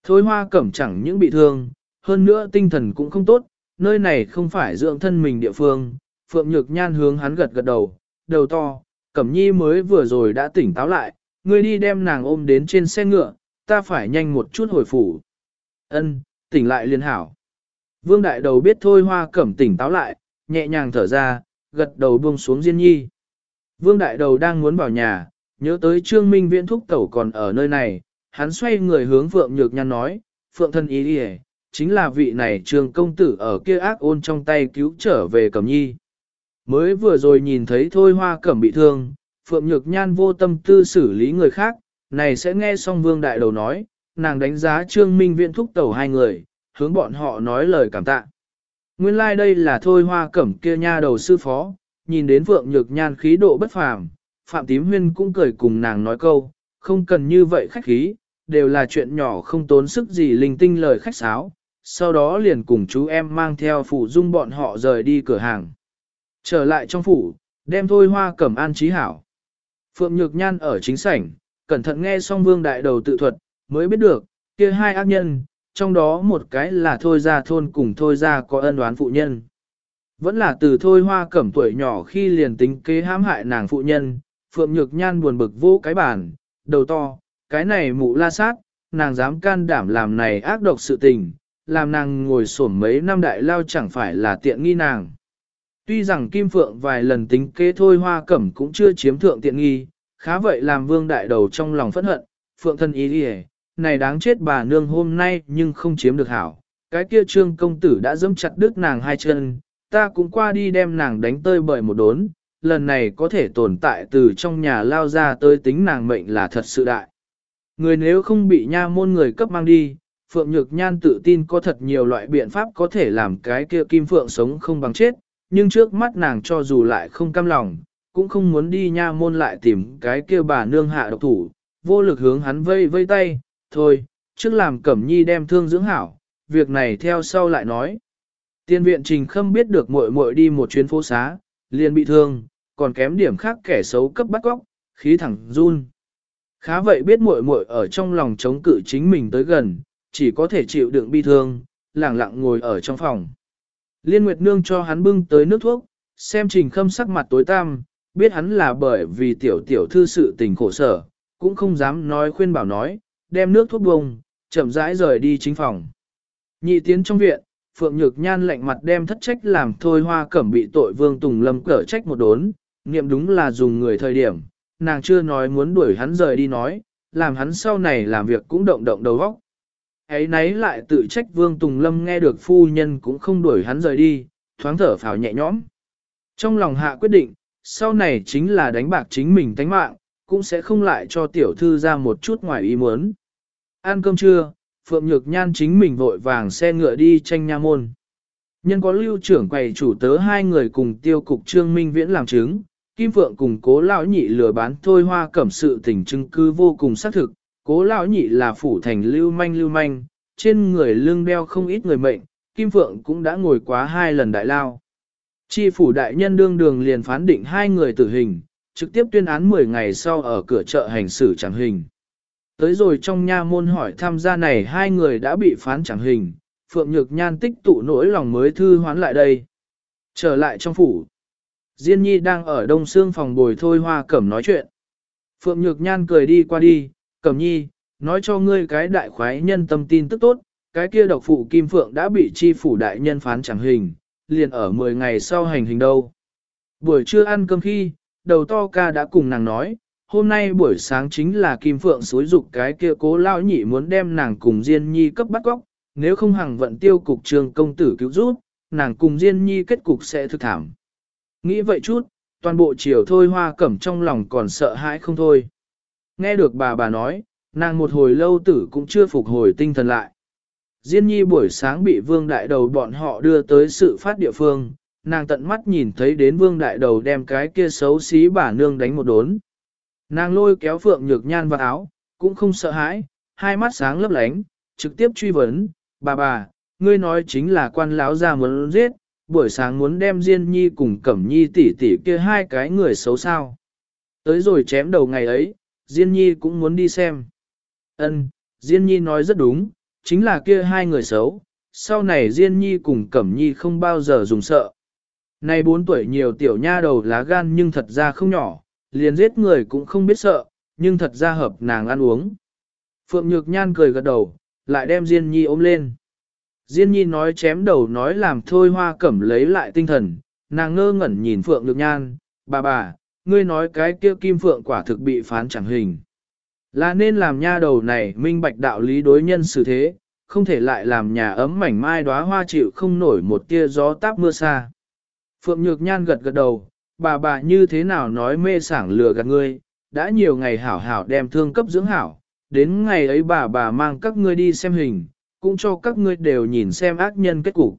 Thôi hoa cẩm chẳng những bị thương, hơn nữa tinh thần cũng không tốt, nơi này không phải dưỡng thân mình địa phương, Phượng Nhược Nhan hướng hắn gật gật đầu, đầu to, Cẩm Nhi mới vừa rồi đã tỉnh táo lại, ngươi đi đem nàng ôm đến trên xe ngựa, ta phải nhanh một chút hồi phủ. Ân, tỉnh lại liền hảo. Vương Đại Đầu biết thôi hoa cẩm tỉnh táo lại, nhẹ nhàng thở ra, gật đầu buông xuống Diên Nhi. Vương Đại Đầu đang muốn vào nhà, nhớ tới Trương Minh Viễn Thúc Tẩu còn ở nơi này, hắn xoay người hướng Phượng Nhược Nhan nói, Phượng thân ý đi chính là vị này trường công tử ở kia ác ôn trong tay cứu trở về cẩm nhi. Mới vừa rồi nhìn thấy thôi hoa cẩm bị thương, Phượng Nhược Nhan vô tâm tư xử lý người khác, này sẽ nghe xong vương đại đầu nói, nàng đánh giá trương minh viện thúc tẩu hai người, hướng bọn họ nói lời cảm tạ. Nguyên lai like đây là thôi hoa cẩm kia nha đầu sư phó, nhìn đến Phượng nhược nhan khí độ bất phàm, Phạm Tím Huyên cũng cười cùng nàng nói câu, không cần như vậy khách khí, đều là chuyện nhỏ không tốn sức gì linh tinh lời khách sáo, sau đó liền cùng chú em mang theo phụ dung bọn họ rời đi cửa hàng. Trở lại trong phủ, đem thôi hoa cẩm an trí hảo. Phượng Nhược Nhan ở chính sảnh, cẩn thận nghe xong vương đại đầu tự thuật, mới biết được, kia hai ác nhân, trong đó một cái là thôi ra thôn cùng thôi ra có ân đoán phụ nhân. Vẫn là từ thôi hoa cẩm tuổi nhỏ khi liền tính kế hãm hại nàng phụ nhân, Phượng Nhược Nhan buồn bực vô cái bản, đầu to, cái này mụ la sát, nàng dám can đảm làm này ác độc sự tình, làm nàng ngồi sổm mấy năm đại lao chẳng phải là tiện nghi nàng. Tuy rằng Kim Phượng vài lần tính kế thôi hoa cẩm cũng chưa chiếm thượng tiện nghi, khá vậy làm vương đại đầu trong lòng phẫn hận, Phượng thân ý đi này đáng chết bà nương hôm nay nhưng không chiếm được hảo. Cái kia trương công tử đã dẫm chặt đứt nàng hai chân, ta cũng qua đi đem nàng đánh tơi bởi một đốn, lần này có thể tồn tại từ trong nhà lao ra tới tính nàng mệnh là thật sự đại. Người nếu không bị nha môn người cấp mang đi, Phượng Nhược Nhan tự tin có thật nhiều loại biện pháp có thể làm cái kia Kim Phượng sống không bằng chết, nhưng trước mắt nàng cho dù lại không cam lòng, cũng không muốn đi nha môn lại tìm cái kia bà nương hạ độc thủ, vô lực hướng hắn vây vây tay, thôi, trước làm Cẩm Nhi đem thương dưỡng hảo, việc này theo sau lại nói. Tiên viện Trình Khâm biết được muội muội đi một chuyến phố xá, liền bị thương, còn kém điểm khác kẻ xấu cấp bắt góc, khí thẳng run. Khá vậy biết muội muội ở trong lòng chống cự chính mình tới gần, chỉ có thể chịu đựng bi thương, lặng lặng ngồi ở trong phòng. Liên Nguyệt Nương cho hắn bưng tới nước thuốc, xem Trình Khâm sắc mặt tối tăm, biết hắn là bởi vì tiểu tiểu thư sự tình khổ sở, cũng không dám nói khuyên bảo nói, đem nước thuốc bông, chậm rãi rời đi chính phòng. Nhị tiến trong viện, Phượng Nhược Nhan lạnh mặt đem thất trách làm thôi hoa cẩm bị tội Vương Tùng Lâm cở trách một đốn, nghiệm đúng là dùng người thời điểm, nàng chưa nói muốn đuổi hắn rời đi nói, làm hắn sau này làm việc cũng động động đầu óc. Ấy nấy lại tự trách Vương Tùng Lâm nghe được phu nhân cũng không đuổi hắn rời đi, thoáng thở phào nhẹ nhõm. Trong lòng hạ quyết định, sau này chính là đánh bạc chính mình tánh mạng, cũng sẽ không lại cho tiểu thư ra một chút ngoài ý muốn. Ăn cơm trưa, Phượng Nhược Nhan chính mình vội vàng xe ngựa đi tranh nha môn. Nhân có lưu trưởng quầy chủ tớ hai người cùng tiêu cục trương minh viễn làm chứng, Kim Phượng cùng cố lão nhị lừa bán thôi hoa cẩm sự tình chứng cứ vô cùng xác thực, cố lão nhị là phủ thành lưu manh lưu manh, trên người lưng đeo không ít người mệnh, Kim Phượng cũng đã ngồi quá hai lần đại lao. Chi phủ đại nhân đương đường liền phán định hai người tử hình, trực tiếp tuyên án 10 ngày sau ở cửa chợ hành xử chẳng hình. Tới rồi trong nha môn hỏi tham gia này hai người đã bị phán chẳng hình, Phượng Nhược Nhan tích tụ nỗi lòng mới thư hoán lại đây. Trở lại trong phủ. Diên Nhi đang ở đông xương phòng bồi thôi hoa cẩm nói chuyện. Phượng Nhược Nhan cười đi qua đi, cẩm nhi, nói cho ngươi cái đại khoái nhân tâm tin tức tốt, cái kia độc phụ Kim Phượng đã bị chi phủ đại nhân phán chẳng hình, liền ở 10 ngày sau hành hình đâu. Buổi trưa ăn cơm khi, đầu to ca đã cùng nàng nói, hôm nay buổi sáng chính là Kim Phượng xối dục cái kia cố lao nhị muốn đem nàng cùng Diên Nhi cấp bắt góc, nếu không hằng vận tiêu cục trường công tử cứu giúp, nàng cùng Diên Nhi kết cục sẽ thực thảm. Nghĩ vậy chút, toàn bộ chiều thôi hoa cẩm trong lòng còn sợ hãi không thôi. Nghe được bà bà nói, nàng một hồi lâu tử cũng chưa phục hồi tinh thần lại. Diên nhi buổi sáng bị vương đại đầu bọn họ đưa tới sự phát địa phương, nàng tận mắt nhìn thấy đến vương đại đầu đem cái kia xấu xí bà nương đánh một đốn. Nàng lôi kéo phượng nhược nhan vào áo, cũng không sợ hãi, hai mắt sáng lấp lánh, trực tiếp truy vấn, bà bà, ngươi nói chính là quan lão già muốn giết, buổi sáng muốn đem Diên Nhi cùng Cẩm Nhi tỷ tỷ kia hai cái người xấu sao. Tới rồi chém đầu ngày ấy, Diên Nhi cũng muốn đi xem. Ân, Diên Nhi nói rất đúng, chính là kia hai người xấu, sau này Diên Nhi cùng Cẩm Nhi không bao giờ dùng sợ. Nay bốn tuổi nhiều tiểu nha đầu lá gan nhưng thật ra không nhỏ, liền giết người cũng không biết sợ, nhưng thật ra hợp nàng ăn uống. Phượng Nhược Nhan cười gật đầu, lại đem Diên Nhi ôm lên. Diên nhi nói chém đầu nói làm thôi hoa cẩm lấy lại tinh thần, nàng ngơ ngẩn nhìn Phượng Nhược Nhan, bà bà, ngươi nói cái kia kim phượng quả thực bị phán chẳng hình. Là nên làm nha đầu này minh bạch đạo lý đối nhân xử thế, không thể lại làm nhà ấm mảnh mai đóa hoa chịu không nổi một tia gió táp mưa xa. Phượng Nhược Nhan gật gật đầu, bà bà như thế nào nói mê sảng lừa gạt ngươi, đã nhiều ngày hảo hảo đem thương cấp dưỡng hảo, đến ngày ấy bà bà mang các ngươi đi xem hình, cũng cho các ngươi đều nhìn xem ác nhân kết cục.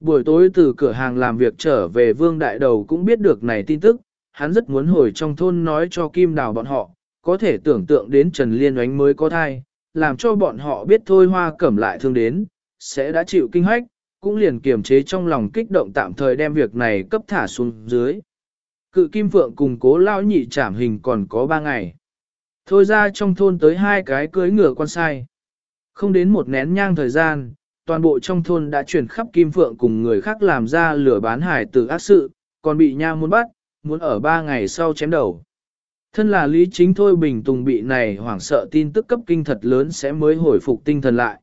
Buổi tối từ cửa hàng làm việc trở về Vương Đại Đầu cũng biết được này tin tức, hắn rất muốn hồi trong thôn nói cho Kim Đào bọn họ, có thể tưởng tượng đến Trần Liên oánh mới có thai, làm cho bọn họ biết thôi hoa cẩm lại thương đến, sẽ đã chịu kinh hoách, cũng liền kiềm chế trong lòng kích động tạm thời đem việc này cấp thả xuống dưới. Cự Kim Phượng cùng cố lao nhị trảm hình còn có ba ngày. Thôi ra trong thôn tới hai cái cưới ngựa quan sai. Không đến một nén nhang thời gian, toàn bộ trong thôn đã chuyển khắp Kim Phượng cùng người khác làm ra lửa bán hải tử ác sự, còn bị nha muốn bắt, muốn ở ba ngày sau chém đầu. Thân là lý chính thôi bình tùng bị này hoảng sợ tin tức cấp kinh thật lớn sẽ mới hồi phục tinh thần lại.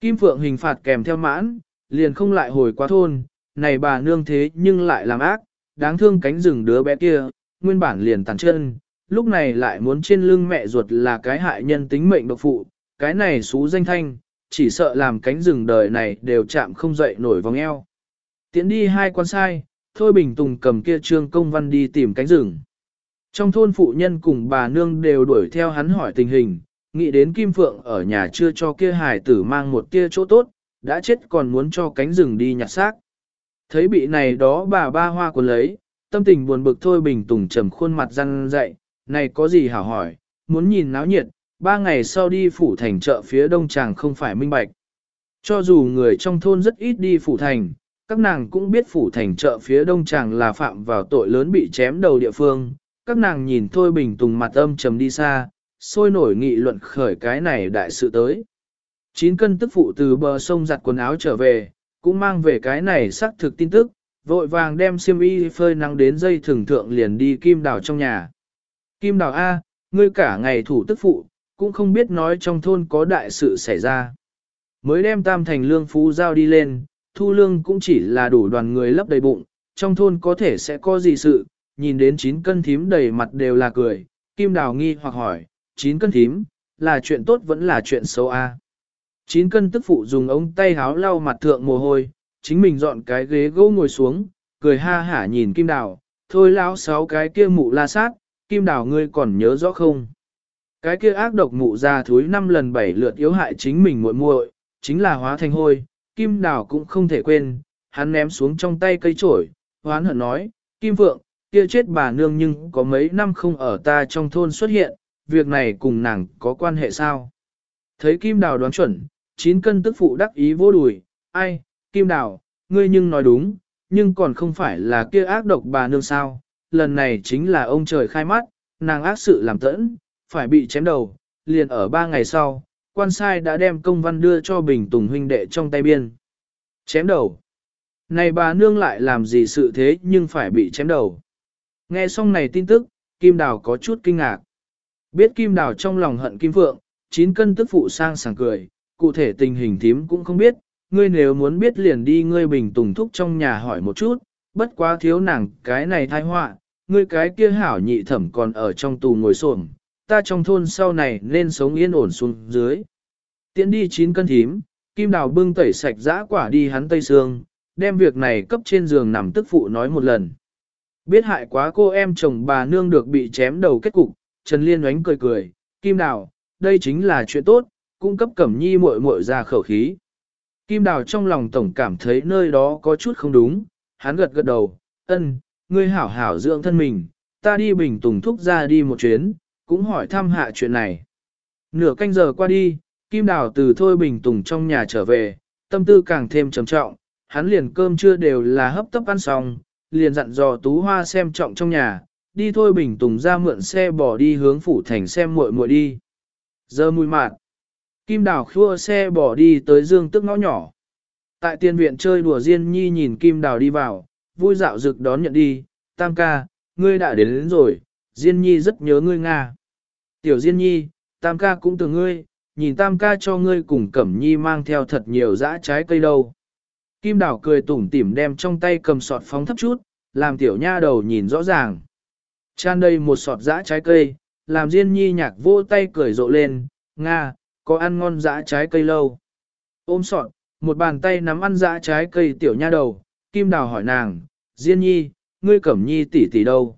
Kim Phượng hình phạt kèm theo mãn, liền không lại hồi qua thôn, này bà nương thế nhưng lại làm ác, đáng thương cánh rừng đứa bé kia, nguyên bản liền tàn chân, lúc này lại muốn trên lưng mẹ ruột là cái hại nhân tính mệnh độc phụ, cái này xú danh thanh, chỉ sợ làm cánh rừng đời này đều chạm không dậy nổi vòng eo. Tiến đi hai quan sai, Thôi Bình Tùng cầm kia trương công văn đi tìm cánh rừng. Trong thôn phụ nhân cùng bà nương đều đuổi theo hắn hỏi tình hình, nghĩ đến Kim Phượng ở nhà chưa cho kia hải tử mang một tia chỗ tốt, đã chết còn muốn cho cánh rừng đi nhặt xác. Thấy bị này đó bà ba hoa quần lấy, tâm tình buồn bực thôi Bình Tùng trầm khuôn mặt răn dậy, này có gì hảo hỏi, muốn nhìn náo nhiệt, ba ngày sau đi phủ thành chợ phía đông chàng không phải minh bạch. Cho dù người trong thôn rất ít đi phủ thành, các nàng cũng biết phủ thành chợ phía đông chàng là phạm vào tội lớn bị chém đầu địa phương, các nàng nhìn Thôi Bình Tùng mặt âm trầm đi xa, sôi nổi nghị luận khởi cái này đại sự tới. Chín cân tức phụ từ bờ sông giặt quần áo trở về, cũng mang về cái này xác thực tin tức, vội vàng đem xiêm y phơi nắng đến dây thường thượng liền đi kim đào trong nhà. Kim đào A, ngươi cả ngày thủ tức phụ, cũng không biết nói trong thôn có đại sự xảy ra. Mới đem tam thành lương phú giao đi lên, thu lương cũng chỉ là đủ đoàn người lấp đầy bụng, trong thôn có thể sẽ có gì sự, nhìn đến 9 cân thím đầy mặt đều là cười, kim đào nghi hoặc hỏi, 9 cân thím, là chuyện tốt vẫn là chuyện xấu a? À? 9 cân tức phụ dùng ống tay háo lau mặt thượng mồ hôi, chính mình dọn cái ghế gỗ ngồi xuống, cười ha hả nhìn kim đào, thôi lão sáu cái kia mụ la sát, kim đào ngươi còn nhớ rõ không? Cái kia ác độc mụ ra thúi năm lần bảy lượt yếu hại chính mình muội muội, chính là hóa thành hôi, kim đào cũng không thể quên, hắn ném xuống trong tay cây trổi, hoán hận nói, kim Vượng, kia chết bà nương nhưng có mấy năm không ở ta trong thôn xuất hiện, việc này cùng nàng có quan hệ sao? Thấy kim đào đoán chuẩn, chín cân tức phụ đắc ý vô đùi, ai, kim đào, ngươi nhưng nói đúng, nhưng còn không phải là kia ác độc bà nương sao, lần này chính là ông trời khai mắt, nàng ác sự làm tẫn, phải bị chém đầu, liền ở ba ngày sau, quan sai đã đem công văn đưa cho Bình Tùng huynh đệ trong tay biên. Chém đầu. Này bà nương lại làm gì sự thế nhưng phải bị chém đầu. Nghe xong này tin tức, Kim Đào có chút kinh ngạc. Biết Kim Đào trong lòng hận Kim Phượng, chín cân tức phụ sang sảng cười, cụ thể tình hình thím cũng không biết, ngươi nếu muốn biết liền đi ngươi bình tùng thúc trong nhà hỏi một chút, bất quá thiếu nàng cái này thai họa, ngươi cái kia hảo nhị thẩm còn ở trong tù ngồi xổm, ta trong thôn sau này nên sống yên ổn xuống dưới. Tiến đi chín cân thím, Kim Đào bưng tẩy sạch dã quả đi hắn tây xương, đem việc này cấp trên giường nằm tức phụ nói một lần. Biết hại quá cô em chồng bà nương được bị chém đầu kết cục, Trần Liên oánh cười cười, Kim Đào, đây chính là chuyện tốt, cung cấp Cẩm Nhi muội muội ra khẩu khí. Kim Đào trong lòng tổng cảm thấy nơi đó có chút không đúng, hắn gật gật đầu, ân, ngươi hảo hảo dưỡng thân mình, ta đi bình tùng thúc ra đi một chuyến, cũng hỏi thăm hạ chuyện này. Nửa canh giờ qua đi, Kim Đào từ thôi bình tùng trong nhà trở về, tâm tư càng thêm trầm trọng, hắn liền cơm chưa đều là hấp tấp ăn xong, liền dặn dò Tú Hoa xem trọng trong nhà, đi thôi Bình Tùng ra mượn xe bỏ đi hướng phủ thành xem muội muội đi. Giờ mùi mạt, Kim Đào khua xe bỏ đi tới dương tức ngõ nhỏ. Tại tiên viện chơi đùa Diên Nhi nhìn Kim Đào đi vào, vui dạo rực đón nhận đi, tam ca, ngươi đã đến, đến rồi, Diên Nhi rất nhớ ngươi Nga. Tiểu Diên Nhi, tam ca cũng từ ngươi, nhìn tam ca cho ngươi cùng Cẩm Nhi mang theo thật nhiều dã trái cây đâu. Kim Đào cười tủm tỉm đem trong tay cầm sọt phóng thấp chút, làm tiểu nha đầu nhìn rõ ràng. Chan đây một sọt dã trái cây, làm Diên Nhi nhạc vô tay cười rộ lên, Nga, có ăn ngon dã trái cây lâu. Ôm sọt, một bàn tay nắm ăn dã trái cây tiểu nha đầu, Kim Đào hỏi nàng, Diên Nhi, ngươi cẩm nhi tỷ tỷ đâu?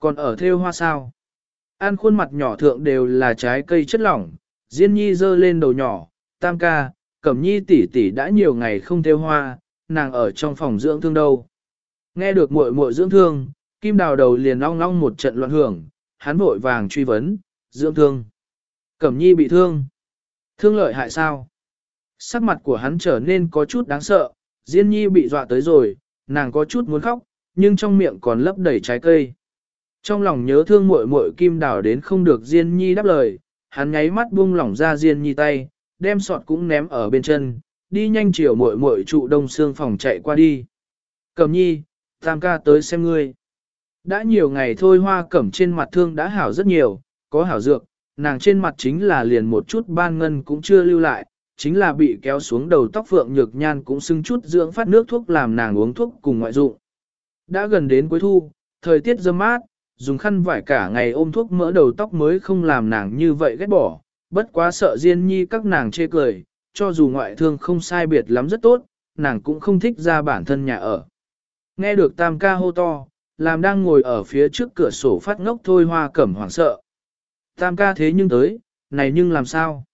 Còn ở theo hoa sao? an khuôn mặt nhỏ thượng đều là trái cây chất lỏng, Diên Nhi giơ lên đầu nhỏ, tam ca, Cẩm Nhi tỷ tỷ đã nhiều ngày không theo hoa, nàng ở trong phòng dưỡng thương đâu. Nghe được muội muội dưỡng thương, Kim Đào đầu liền long long một trận loạn hưởng, hắn vội vàng truy vấn, dưỡng thương. Cẩm Nhi bị thương. Thương lợi hại sao? Sắc mặt của hắn trở nên có chút đáng sợ, Diên Nhi bị dọa tới rồi, nàng có chút muốn khóc, nhưng trong miệng còn lấp đầy trái cây. Trong lòng nhớ thương muội muội Kim Đào đến không được Diên Nhi đáp lời, hắn nháy mắt buông lỏng ra Diên Nhi tay, đem sọt cũng ném ở bên chân, đi nhanh chiều muội muội trụ đông xương phòng chạy qua đi. Cẩm Nhi, Tam ca tới xem ngươi. Đã nhiều ngày thôi hoa cẩm trên mặt thương đã hảo rất nhiều, có hảo dược, nàng trên mặt chính là liền một chút ban ngân cũng chưa lưu lại, chính là bị kéo xuống đầu tóc phượng nhược nhan cũng xưng chút dưỡng phát nước thuốc làm nàng uống thuốc cùng ngoại dụng. Đã gần đến cuối thu, thời tiết dâm mát, dùng khăn vải cả ngày ôm thuốc mỡ đầu tóc mới không làm nàng như vậy ghét bỏ, bất quá sợ Diên Nhi các nàng chê cười, cho dù ngoại thương không sai biệt lắm rất tốt, nàng cũng không thích ra bản thân nhà ở. Nghe được tam ca hô to, làm đang ngồi ở phía trước cửa sổ phát ngốc thôi hoa cẩm hoảng sợ. Tam ca thế nhưng tới, này nhưng làm sao?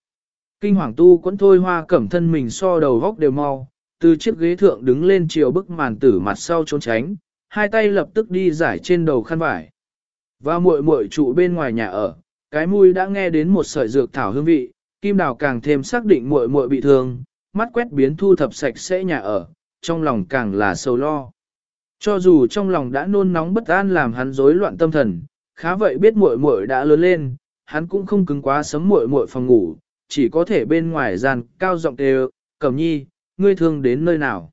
Kinh hoàng tu quấn thôi hoa cẩm thân mình so đầu góc đều mau, từ chiếc ghế thượng đứng lên chiều bức màn tử mặt sau trốn tránh, hai tay lập tức đi giải trên đầu khăn vải. Và muội muội trụ bên ngoài nhà ở, cái mũi đã nghe đến một sợi dược thảo hương vị, kim đào càng thêm xác định muội muội bị thương, mắt quét biến thu thập sạch sẽ nhà ở, trong lòng càng là sâu lo. Cho dù trong lòng đã nôn nóng bất an làm hắn rối loạn tâm thần, khá vậy biết muội muội đã lớn lên, hắn cũng không cứng quá sấm muội muội phòng ngủ, chỉ có thể bên ngoài gian cao giọng đều, cẩm nhi, ngươi thương đến nơi nào.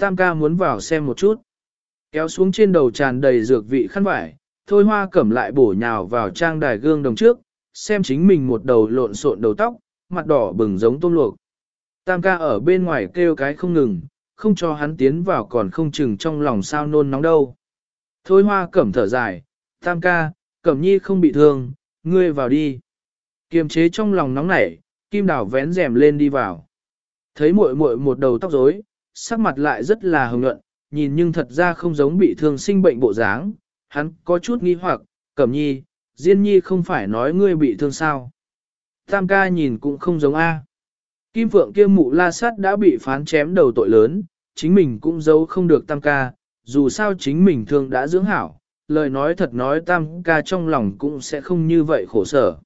Tam ca muốn vào xem một chút. Kéo xuống trên đầu tràn đầy dược vị khăn vải, thôi hoa cẩm lại bổ nhào vào trang đài gương đồng trước, xem chính mình một đầu lộn xộn đầu tóc, mặt đỏ bừng giống tôm luộc. Tam ca ở bên ngoài kêu cái không ngừng, không cho hắn tiến vào còn không chừng trong lòng sao nôn nóng đâu. Thôi hoa cẩm thở dài, tam ca, cẩm nhi không bị thương, ngươi vào đi. Kiềm chế trong lòng nóng nảy, kim đào vén rèm lên đi vào. Thấy muội muội một đầu tóc rối, sắc mặt lại rất là hồng nhuận, nhìn nhưng thật ra không giống bị thương sinh bệnh bộ dáng, hắn có chút nghi hoặc, cẩm nhi, diên nhi không phải nói ngươi bị thương sao. Tam ca nhìn cũng không giống A. Kim Phượng kia mụ la sát đã bị phán chém đầu tội lớn, chính mình cũng giấu không được tam ca, dù sao chính mình thương đã dưỡng hảo, lời nói thật nói tam ca trong lòng cũng sẽ không như vậy khổ sở.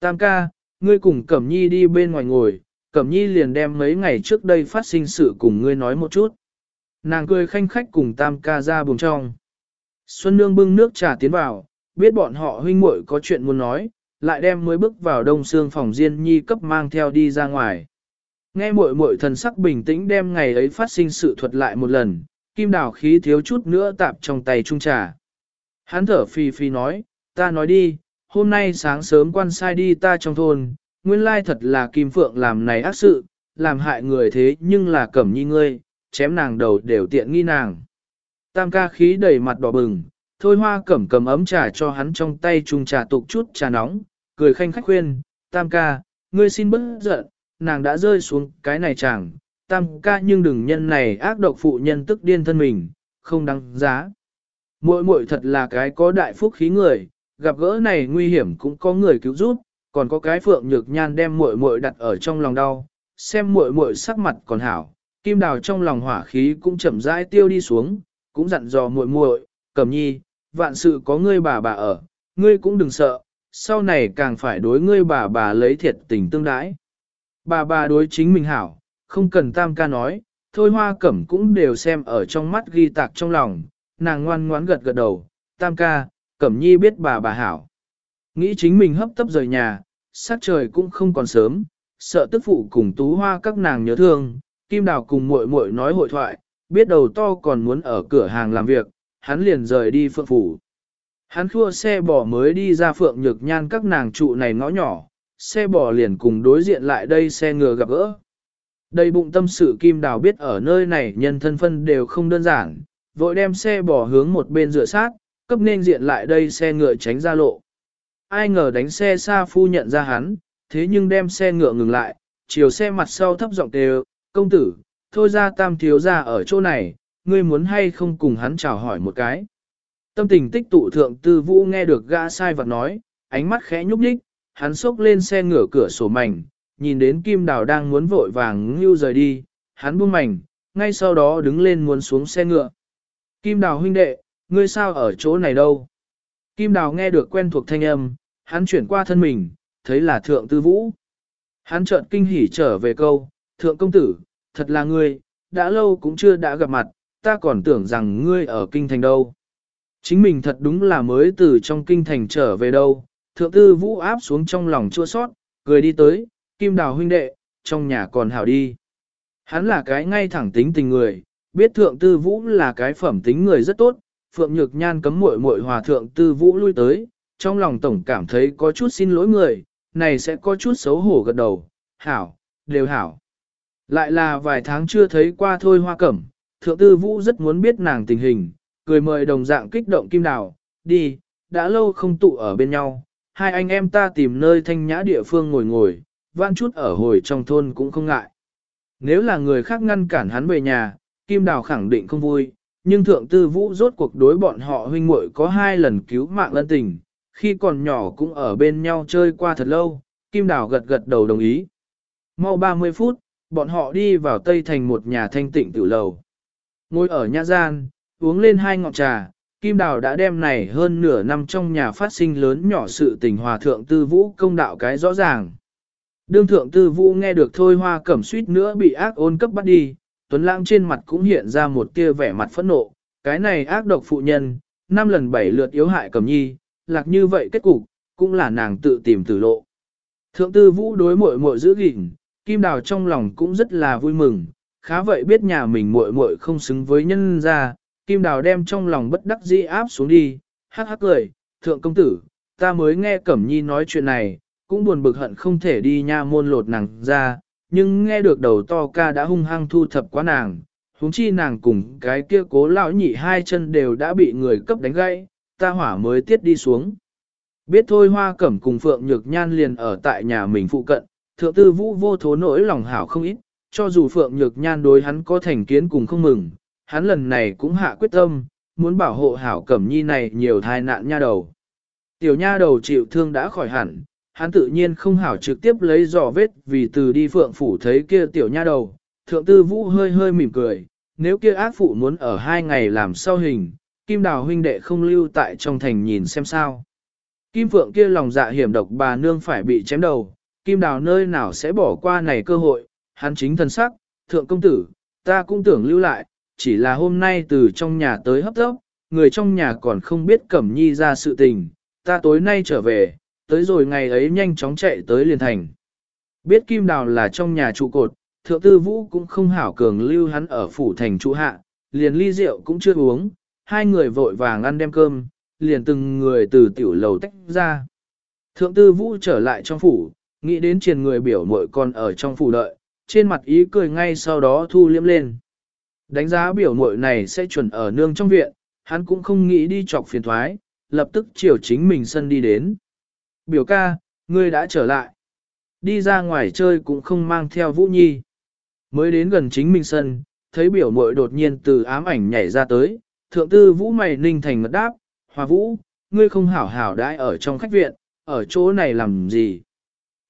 Tam ca, ngươi cùng Cẩm Nhi đi bên ngoài ngồi, Cẩm Nhi liền đem mấy ngày trước đây phát sinh sự cùng ngươi nói một chút. Nàng cười khanh khách cùng tam ca ra buồng trong. Xuân Nương bưng nước trà tiến vào, biết bọn họ huynh muội có chuyện muốn nói, lại đem mới bước vào đông xương phòng Diên Nhi cấp mang theo đi ra ngoài. Nghe muội muội thần sắc bình tĩnh đem ngày ấy phát sinh sự thuật lại một lần, kim đào khí thiếu chút nữa tạp trong tay trung trà. Hắn thở phì phì nói, ta nói đi, hôm nay sáng sớm quan sai đi ta trong thôn, nguyên lai thật là kim phượng làm này ác sự, làm hại người thế nhưng là cẩm nhi ngươi, chém nàng đầu đều tiện nghi nàng. Tam ca khí đầy mặt đỏ bừng, thôi hoa cẩm cầm ấm trà cho hắn trong tay trung trà tục chút trà nóng, cười khanh khách khuyên, tam ca, ngươi xin bớt giận, nàng đã rơi xuống cái này chẳng, tam ca nhưng đừng nhân này ác độc phụ nhân tức điên thân mình, không đáng giá. Muội muội thật là cái có đại phúc khí người, gặp gỡ này nguy hiểm cũng có người cứu giúp, còn có cái phượng nhược nhan đem muội muội đặt ở trong lòng đau, xem muội muội sắc mặt còn hảo, kim đào trong lòng hỏa khí cũng chậm rãi tiêu đi xuống, cũng dặn dò muội muội, cẩm nhi, vạn sự có ngươi bà bà ở, ngươi cũng đừng sợ, sau này càng phải đối ngươi bà bà lấy thiệt tình tương đãi. Bà bà đối chính mình hảo, không cần tam ca nói, thôi hoa cẩm cũng đều xem ở trong mắt ghi tạc trong lòng, nàng ngoan ngoãn gật gật đầu, tam ca, cẩm nhi biết bà bà hảo. Nghĩ chính mình hấp tấp rời nhà, sát trời cũng không còn sớm, sợ tức phụ cùng tú hoa các nàng nhớ thương, kim đào cùng muội muội nói hội thoại, biết đầu to còn muốn ở cửa hàng làm việc, hắn liền rời đi phượng phủ. Hắn khua xe bò mới đi ra phượng nhược nhan các nàng trụ này ngõ nhỏ, xe bò liền cùng đối diện lại đây xe ngựa gặp gỡ. Đầy bụng tâm sự Kim Đào biết ở nơi này nhân thân phân đều không đơn giản, vội đem xe bò hướng một bên rửa sát, cấp nên diện lại đây xe ngựa tránh ra lộ. Ai ngờ đánh xe xa phu nhận ra hắn, thế nhưng đem xe ngựa ngừng lại, chiều xe mặt sau thấp giọng đều, công tử, thôi ra tam thiếu ra ở chỗ này, ngươi muốn hay không cùng hắn chào hỏi một cái. Tâm tình tích tụ thượng tư vũ nghe được gã sai vật nói, ánh mắt khẽ nhúc nhích, hắn xốc lên xe ngửa cửa sổ mảnh, nhìn đến Kim Đào đang muốn vội vàng ngưu rời đi, hắn buông mảnh, ngay sau đó đứng lên muốn xuống xe ngựa. Kim Đào huynh đệ, ngươi sao ở chỗ này đâu? Kim Đào nghe được quen thuộc thanh âm, hắn chuyển qua thân mình, thấy là Thượng Tư Vũ. Hắn chợt kinh hỉ trở về câu, Thượng Công Tử, thật là ngươi, đã lâu cũng chưa đã gặp mặt, ta còn tưởng rằng ngươi ở kinh thành đâu. Chính mình thật đúng là mới từ trong kinh thành trở về đâu, Thượng Tư Vũ áp xuống trong lòng chua sót, cười đi tới, Kim Đào huynh đệ, trong nhà còn hảo đi. Hắn là cái ngay thẳng tính tình người, biết Thượng Tư Vũ là cái phẩm tính người rất tốt, Phượng Nhược Nhan cấm muội muội hòa Thượng Tư Vũ lui tới, trong lòng tổng cảm thấy có chút xin lỗi người, này sẽ có chút xấu hổ gật đầu, hảo, đều hảo. Lại là vài tháng chưa thấy qua thôi hoa cẩm, Thượng Tư Vũ rất muốn biết nàng tình hình, cười mời đồng dạng kích động Kim Đào, đi, đã lâu không tụ ở bên nhau, hai anh em ta tìm nơi thanh nhã địa phương ngồi ngồi, vãn chút ở hồi trong thôn cũng không ngại. Nếu là người khác ngăn cản hắn về nhà, Kim Đào khẳng định không vui, nhưng Thượng Tư Vũ rốt cuộc đối bọn họ huynh muội có hai lần cứu mạng lân tình, khi còn nhỏ cũng ở bên nhau chơi qua thật lâu, Kim Đào gật gật đầu đồng ý. Mau 30 phút, bọn họ đi vào Tây Thành một nhà thanh tịnh tử lầu. Ngồi ở nhà gian, uống lên hai ngọn trà, Kim Đào đã đem này hơn nửa năm trong nhà phát sinh lớn nhỏ sự tình hòa thượng tư vũ công đạo cái rõ ràng. Đương thượng tư vũ nghe được thôi hoa cẩm suýt nữa bị ác ôn cấp bắt đi, Tuấn Lãng trên mặt cũng hiện ra một tia vẻ mặt phẫn nộ, cái này ác độc phụ nhân, năm lần bảy lượt yếu hại cẩm nhi, lạc như vậy kết cục, cũng là nàng tự tìm tử lộ. Thượng tư vũ đối mội mội giữ gìn, Kim Đào trong lòng cũng rất là vui mừng, khá vậy biết nhà mình muội muội không xứng với nhân gia, Kim Đào đem trong lòng bất đắc dĩ áp xuống đi, hắc hắc cười, thượng công tử, ta mới nghe Cẩm Nhi nói chuyện này, cũng buồn bực hận không thể đi nha môn lột nàng ra, nhưng nghe được đầu to ca đã hung hăng thu thập quá nàng, huống chi nàng cùng cái kia cố lão nhị hai chân đều đã bị người cấp đánh gãy, ta hỏa mới tiết đi xuống. Biết thôi hoa cẩm cùng Phượng Nhược Nhan liền ở tại nhà mình phụ cận, thượng tư vũ vô thố nỗi lòng hảo không ít, cho dù Phượng Nhược Nhan đối hắn có thành kiến cùng không mừng, hắn lần này cũng hạ quyết tâm, muốn bảo hộ hảo cẩm nhi này nhiều thai nạn nha đầu. Tiểu nha đầu chịu thương đã khỏi hẳn, hắn tự nhiên không hảo trực tiếp lấy dò vết vì từ đi phượng phủ thấy kia tiểu nha đầu, thượng tư vũ hơi hơi mỉm cười, nếu kia ác phụ muốn ở hai ngày làm sao hình, kim đào huynh đệ không lưu tại trong thành nhìn xem sao. Kim phượng kia lòng dạ hiểm độc bà nương phải bị chém đầu, kim đào nơi nào sẽ bỏ qua này cơ hội, hắn chính thân sắc, thượng công tử, ta cũng tưởng lưu lại, chỉ là hôm nay từ trong nhà tới hấp tốc, người trong nhà còn không biết Cẩm Nhi ra sự tình, ta tối nay trở về, tới rồi ngày ấy nhanh chóng chạy tới liền thành. Biết Kim Đào là trong nhà trụ cột, thượng tư vũ cũng không hảo cường lưu hắn ở phủ thành trụ hạ, liền ly rượu cũng chưa uống, hai người vội vàng ăn đem cơm, liền từng người từ tiểu lầu tách ra. Thượng tư vũ trở lại trong phủ, nghĩ đến triền người biểu muội còn ở trong phủ đợi, trên mặt ý cười ngay sau đó thu liếm lên. Đánh giá biểu muội này sẽ chuẩn ở nương trong viện, hắn cũng không nghĩ đi chọc phiền thoái, lập tức chiều chính mình sân đi đến. Biểu ca, ngươi đã trở lại. Đi ra ngoài chơi cũng không mang theo Vũ Nhi. Mới đến gần chính mình sân, thấy biểu muội đột nhiên từ ám ảnh nhảy ra tới, thượng tư Vũ mày ninh thành ngật đáp, hòa Vũ, ngươi không hảo hảo đãi ở trong khách viện, ở chỗ này làm gì?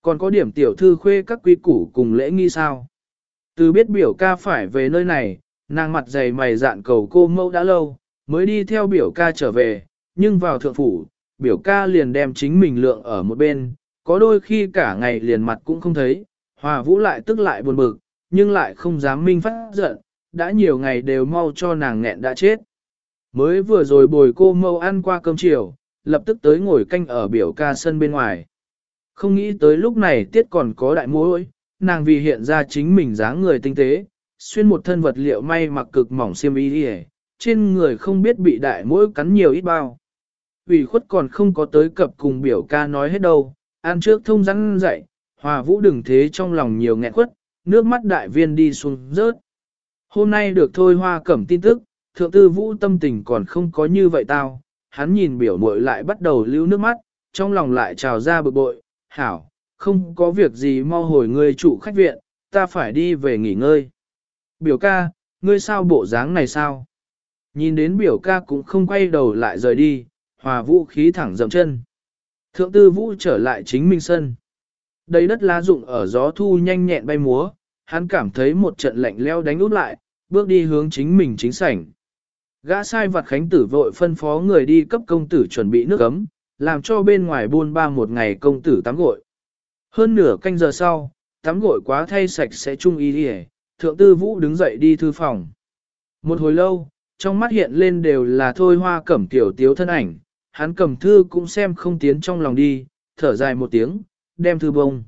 Còn có điểm tiểu thư khuê các quy củ cùng lễ nghi sao? Từ biết biểu ca phải về nơi này, nàng mặt dày mày dạn cầu cô mẫu đã lâu, mới đi theo biểu ca trở về, nhưng vào thượng phủ, biểu ca liền đem chính mình lượng ở một bên, có đôi khi cả ngày liền mặt cũng không thấy, hòa vũ lại tức lại buồn bực, nhưng lại không dám minh phát giận, đã nhiều ngày đều mau cho nàng nghẹn đã chết. Mới vừa rồi bồi cô mâu ăn qua cơm chiều, lập tức tới ngồi canh ở biểu ca sân bên ngoài. Không nghĩ tới lúc này tiết còn có đại mối, nàng vì hiện ra chính mình dáng người tinh tế, xuyên một thân vật liệu may mặc cực mỏng xiêm y đi trên người không biết bị đại mũi cắn nhiều ít bao. Vì khuất còn không có tới cập cùng biểu ca nói hết đâu, ăn trước thông rắn dậy, hòa vũ đừng thế trong lòng nhiều nghẹn khuất, nước mắt đại viên đi xuống rớt. Hôm nay được thôi hoa cẩm tin tức, thượng tư vũ tâm tình còn không có như vậy tao, hắn nhìn biểu muội lại bắt đầu lưu nước mắt, trong lòng lại trào ra bực bội, hảo, không có việc gì mau hồi ngươi chủ khách viện, ta phải đi về nghỉ ngơi. Biểu ca, ngươi sao bộ dáng này sao? Nhìn đến biểu ca cũng không quay đầu lại rời đi, hòa vũ khí thẳng dậm chân. Thượng tư vũ trở lại chính Minh sân. Đầy đất lá rụng ở gió thu nhanh nhẹn bay múa, hắn cảm thấy một trận lạnh leo đánh út lại, bước đi hướng chính mình chính sảnh. Gã sai vặt khánh tử vội phân phó người đi cấp công tử chuẩn bị nước ấm, làm cho bên ngoài buôn ba một ngày công tử tắm gội. Hơn nửa canh giờ sau, tắm gội quá thay sạch sẽ chung ý đi thượng tư vũ đứng dậy đi thư phòng. Một hồi lâu, trong mắt hiện lên đều là thôi hoa cẩm tiểu tiếu thân ảnh, hắn cầm thư cũng xem không tiến trong lòng đi, thở dài một tiếng, đem thư bông.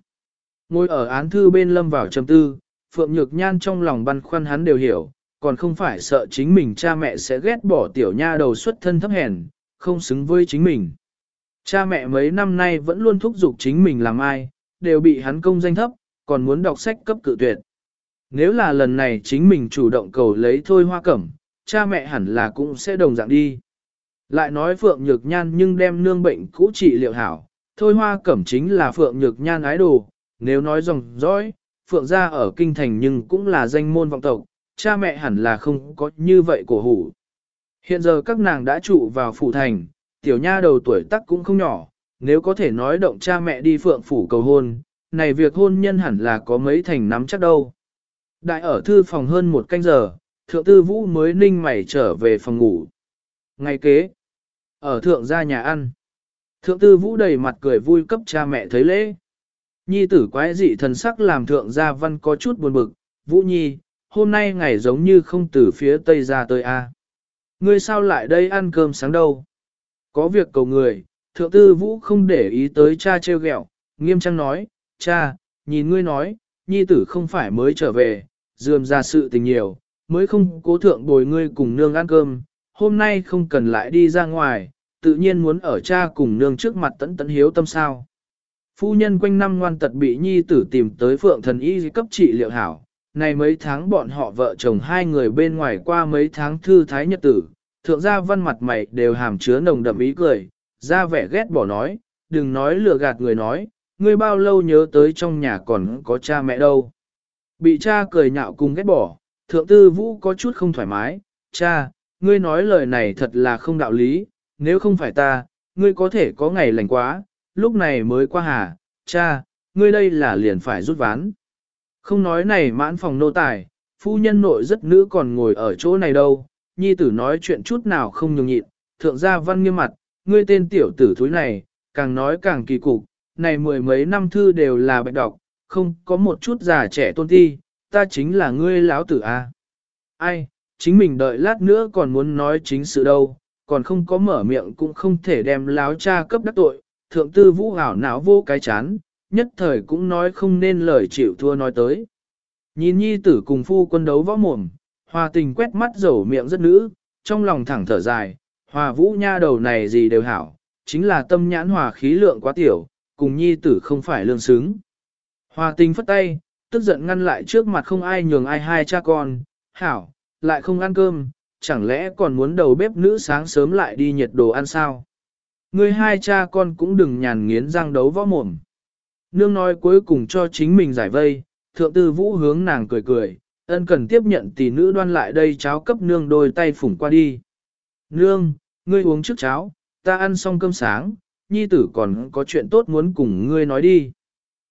Ngồi ở án thư bên lâm vào trầm tư, Phượng Nhược Nhan trong lòng băn khoăn hắn đều hiểu, còn không phải sợ chính mình cha mẹ sẽ ghét bỏ tiểu nha đầu xuất thân thấp hèn, không xứng với chính mình. Cha mẹ mấy năm nay vẫn luôn thúc giục chính mình làm ai, đều bị hắn công danh thấp, còn muốn đọc sách cấp cự tuyệt. Nếu là lần này chính mình chủ động cầu lấy thôi hoa cẩm, cha mẹ hẳn là cũng sẽ đồng dạng đi. Lại nói Phượng Nhược Nhan nhưng đem nương bệnh cũ trị liệu hảo, thôi hoa cẩm chính là Phượng Nhược Nhan ái đồ, nếu nói dòng dõi, Phượng gia ở kinh thành nhưng cũng là danh môn vọng tộc, cha mẹ hẳn là không có như vậy cổ hủ. Hiện giờ các nàng đã trụ vào phủ thành, tiểu nha đầu tuổi tác cũng không nhỏ, nếu có thể nói động cha mẹ đi phượng phủ cầu hôn, này việc hôn nhân hẳn là có mấy thành nắm chắc đâu. Đại ở thư phòng hơn một canh giờ, thượng tư vũ mới ninh mày trở về phòng ngủ. Ngày kế, ở thượng gia nhà ăn, thượng tư vũ đầy mặt cười vui cấp cha mẹ thấy lễ. Nhi tử quái dị thần sắc làm thượng gia văn có chút buồn bực, vũ nhi, hôm nay ngày giống như không từ phía tây ra tới a. Ngươi sao lại đây ăn cơm sáng đâu? Có việc cầu người, thượng tư vũ không để ý tới cha treo ghẹo, nghiêm trang nói, cha, nhìn ngươi nói, nhi tử không phải mới trở về, dườm ra sự tình nhiều, mới không cố thượng bồi ngươi cùng nương ăn cơm, hôm nay không cần lại đi ra ngoài, tự nhiên muốn ở cha cùng nương trước mặt tẫn tẫn hiếu tâm sao. Phu nhân quanh năm ngoan tật bị nhi tử tìm tới phượng thần y cấp trị liệu hảo, này mấy tháng bọn họ vợ chồng hai người bên ngoài qua mấy tháng thư thái nhật tử, thượng gia văn mặt mày đều hàm chứa nồng đậm ý cười, ra vẻ ghét bỏ nói, đừng nói lừa gạt người nói, ngươi bao lâu nhớ tới trong nhà còn có cha mẹ đâu. Bị cha cười nhạo cùng ghét bỏ, thượng tư vũ có chút không thoải mái, cha, ngươi nói lời này thật là không đạo lý, nếu không phải ta, ngươi có thể có ngày lành quá, lúc này mới qua hà, cha, ngươi đây là liền phải rút ván. Không nói này mãn phòng nô tài, phu nhân nội rất nữ còn ngồi ở chỗ này đâu, nhi tử nói chuyện chút nào không nhường nhịn, thượng gia văn nghiêm mặt, ngươi tên tiểu tử thúi này, càng nói càng kỳ cục, này mười mấy năm thư đều là bạch đọc, không có một chút già trẻ tôn ti, ta chính là ngươi lão tử a. Ai, chính mình đợi lát nữa còn muốn nói chính sự đâu, còn không có mở miệng cũng không thể đem láo cha cấp đắc tội, thượng tư vũ hảo não vô cái chán, nhất thời cũng nói không nên lời chịu thua nói tới. Nhìn nhi tử cùng phu quân đấu võ mồm, hòa tình quét mắt dầu miệng rất nữ, trong lòng thẳng thở dài, hòa vũ nha đầu này gì đều hảo, chính là tâm nhãn hòa khí lượng quá tiểu, cùng nhi tử không phải lương xứng. Hòa tình phất tay, tức giận ngăn lại trước mặt không ai nhường ai hai cha con, hảo, lại không ăn cơm, chẳng lẽ còn muốn đầu bếp nữ sáng sớm lại đi nhiệt đồ ăn sao? Người hai cha con cũng đừng nhàn nghiến răng đấu võ mồm. Nương nói cuối cùng cho chính mình giải vây, thượng tư vũ hướng nàng cười cười, ân cần tiếp nhận tỷ nữ đoan lại đây cháo cấp nương đôi tay phủng qua đi. Nương, ngươi uống trước cháo, ta ăn xong cơm sáng, nhi tử còn có chuyện tốt muốn cùng ngươi nói đi.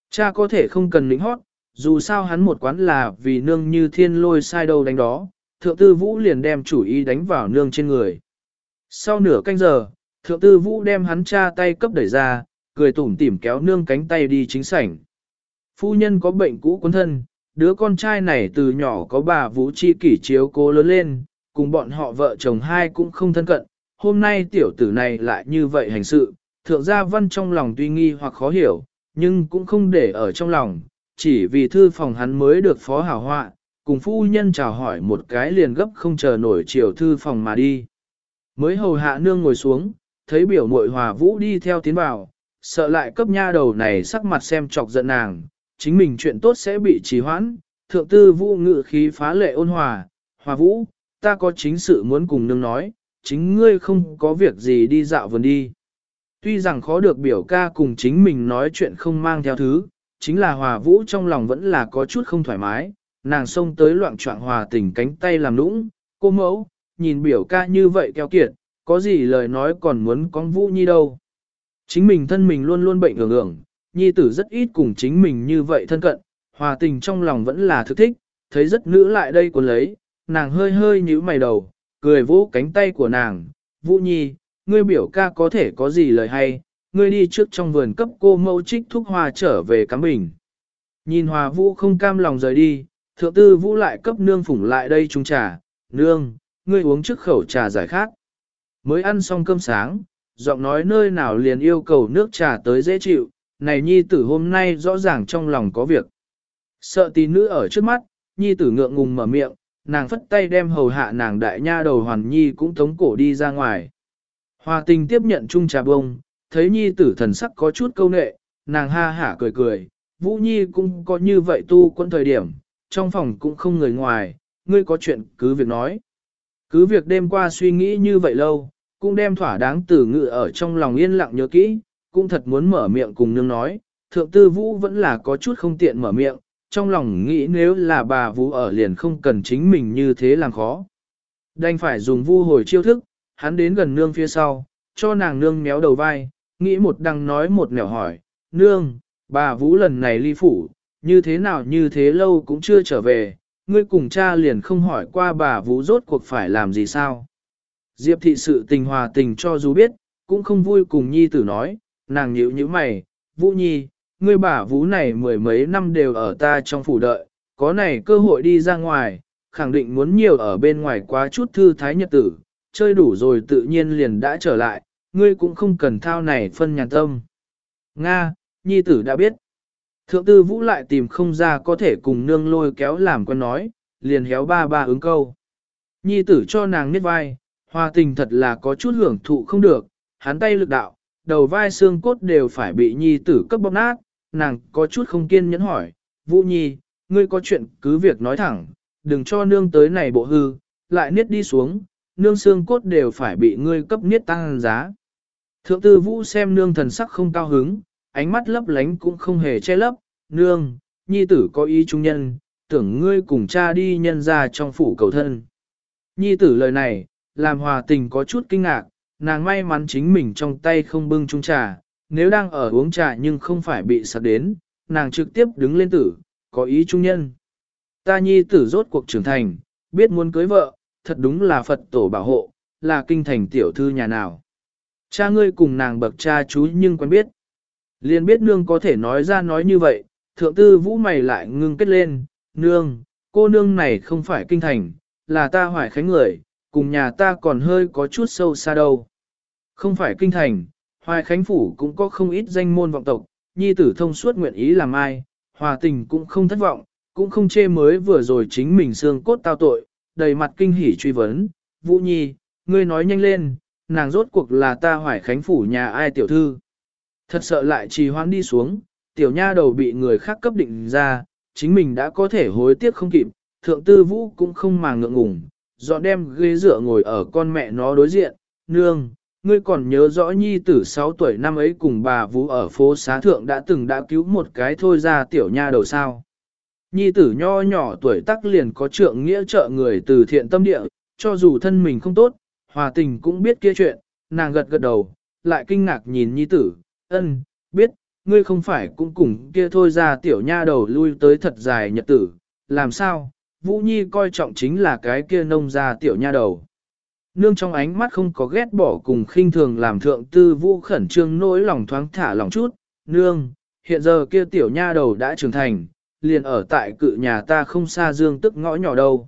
Cha có thể không cần lĩnh hót, dù sao hắn một quán là vì nương như thiên lôi sai đâu đánh đó, thượng tư vũ liền đem chủ ý đánh vào nương trên người. Sau nửa canh giờ, thượng tư vũ đem hắn cha tay cấp đẩy ra, cười tủm tỉm kéo nương cánh tay đi chính sảnh. Phu nhân có bệnh cũ quân thân, đứa con trai này từ nhỏ có bà Vũ Chi kỷ chiếu cố lớn lên, cùng bọn họ vợ chồng hai cũng không thân cận, hôm nay tiểu tử này lại như vậy hành sự, thượng gia văn trong lòng tuy nghi hoặc khó hiểu, nhưng cũng không để ở trong lòng, chỉ vì thư phòng hắn mới được phó hảo họa, cùng phu nhân chào hỏi một cái liền gấp không chờ nổi chiều thư phòng mà đi. Mới hầu hạ nương ngồi xuống, thấy biểu muội hòa vũ đi theo tiến vào, sợ lại cấp nha đầu này sắc mặt xem chọc giận nàng, chính mình chuyện tốt sẽ bị trì hoãn, thượng tư vũ ngự khí phá lệ ôn hòa, hòa vũ, ta có chính sự muốn cùng nương nói, chính ngươi không có việc gì đi dạo vườn đi. Tuy rằng khó được biểu ca cùng chính mình nói chuyện không mang theo thứ, chính là hòa vũ trong lòng vẫn là có chút không thoải mái, nàng xông tới loạn trọng hòa tình cánh tay làm nũng, cô mẫu, nhìn biểu ca như vậy keo kiệt, có gì lời nói còn muốn con vũ nhi đâu. Chính mình thân mình luôn luôn bệnh ưởng ưởng, nhi tử rất ít cùng chính mình như vậy thân cận, hòa tình trong lòng vẫn là thực thích, thấy rất nữ lại đây còn lấy, nàng hơi hơi nhíu mày đầu, cười vỗ cánh tay của nàng, Vũ Nhi, ngươi biểu ca có thể có gì lời hay, ngươi đi trước trong vườn cấp cô mẫu trích thuốc hoa trở về cắm bình. Nhìn hòa vũ không cam lòng rời đi, thượng tư vũ lại cấp nương phủng lại đây chung trà, nương, ngươi uống trước khẩu trà giải khát. Mới ăn xong cơm sáng, giọng nói nơi nào liền yêu cầu nước trà tới dễ chịu, này nhi tử hôm nay rõ ràng trong lòng có việc. Sợ tí nữ ở trước mắt, nhi tử ngượng ngùng mở miệng, nàng phất tay đem hầu hạ nàng đại nha đầu hoàn nhi cũng tống cổ đi ra ngoài. Hòa tình tiếp nhận chung trà bông, thấy nhi tử thần sắc có chút câu nệ, nàng ha hả cười cười, Vũ Nhi cũng có như vậy tu quân thời điểm, trong phòng cũng không người ngoài, ngươi có chuyện cứ việc nói. Cứ việc đêm qua suy nghĩ như vậy lâu, cũng đem thỏa đáng tử ngự ở trong lòng yên lặng nhớ kỹ, cũng thật muốn mở miệng cùng nương nói, thượng tư vũ vẫn là có chút không tiện mở miệng, trong lòng nghĩ nếu là bà vũ ở liền không cần chính mình như thế làm khó. Đành phải dùng vu hồi chiêu thức, hắn đến gần nương phía sau, cho nàng nương méo đầu vai, nghĩ một đằng nói một nẻo hỏi, nương, bà vũ lần này ly phủ, như thế nào như thế lâu cũng chưa trở về, ngươi cùng cha liền không hỏi qua bà vũ rốt cuộc phải làm gì sao. Diệp thị sự tình hòa tình cho dù biết, cũng không vui cùng nhi tử nói, nàng nhíu nhíu mày, vũ nhi, ngươi bà vũ này mười mấy năm đều ở ta trong phủ đợi, có này cơ hội đi ra ngoài, khẳng định muốn nhiều ở bên ngoài quá chút thư thái nhật tử, chơi đủ rồi tự nhiên liền đã trở lại, ngươi cũng không cần thao này phân nhàn tâm. Nga, nhi tử đã biết. Thượng tư vũ lại tìm không ra có thể cùng nương lôi kéo làm quen nói, liền héo ba ba ứng câu. Nhi tử cho nàng niết vai, hòa tình thật là có chút hưởng thụ không được, hắn tay lực đạo, đầu vai xương cốt đều phải bị nhi tử cấp bóp nát, nàng có chút không kiên nhẫn hỏi, Vũ Nhi, ngươi có chuyện cứ việc nói thẳng, đừng cho nương tới này bộ hư, lại niết đi xuống, nương xương cốt đều phải bị ngươi cấp niết tăng giá. Thượng tư Vũ xem nương thần sắc không cao hứng, ánh mắt lấp lánh cũng không hề che lấp, nương, nhi tử có ý trung nhân, tưởng ngươi cùng cha đi nhân ra trong phủ cầu thân. Nhi tử lời này, làm hòa tình có chút kinh ngạc, nàng may mắn chính mình trong tay không bưng chung trà, nếu đang ở uống trà nhưng không phải bị sạc đến, nàng trực tiếp đứng lên tử, có ý trung nhân. Ta nhi tử rốt cuộc trưởng thành, biết muốn cưới vợ, thật đúng là Phật tổ bảo hộ, là kinh thành tiểu thư nhà nào. Cha ngươi cùng nàng bậc cha chú nhưng quen biết. Liền biết nương có thể nói ra nói như vậy, thượng tư vũ mày lại ngưng kết lên, nương, cô nương này không phải kinh thành, là ta hoài khánh người, cùng nhà ta còn hơi có chút sâu xa đâu. Không phải kinh thành, hoài khánh phủ cũng có không ít danh môn vọng tộc, nhi tử thông suốt nguyện ý làm ai, hòa tình cũng không thất vọng, cũng không chê mới vừa rồi chính mình xương cốt tao tội, đầy mặt kinh hỉ truy vấn, Vũ Nhi, ngươi nói nhanh lên, nàng rốt cuộc là ta hoài khánh phủ nhà ai tiểu thư. Thật sợ lại trì hoãn đi xuống, tiểu nha đầu bị người khác cấp định ra, chính mình đã có thể hối tiếc không kịp, thượng tư vũ cũng không mà ngượng ngùng, dọn đem ghế dựa ngồi ở con mẹ nó đối diện, nương, ngươi còn nhớ rõ nhi tử 6 tuổi năm ấy cùng bà vũ ở phố xá thượng đã từng đã cứu một cái thôi ra tiểu nha đầu sao. Nhi tử nho nhỏ tuổi tắc liền có trượng nghĩa trợ người từ thiện tâm địa, cho dù thân mình không tốt, hòa tình cũng biết kia chuyện, nàng gật gật đầu, lại kinh ngạc nhìn nhi tử, ân, biết, ngươi không phải cũng cùng kia thôi ra tiểu nha đầu lui tới thật dài nhật tử, làm sao, Vũ Nhi coi trọng chính là cái kia nông gia tiểu nha đầu. Nương trong ánh mắt không có ghét bỏ cùng khinh thường làm thượng tư vũ khẩn trương nỗi lòng thoáng thả lòng chút, nương, hiện giờ kia tiểu nha đầu đã trưởng thành, liền ở tại cự nhà ta không xa dương tức ngõ nhỏ đâu.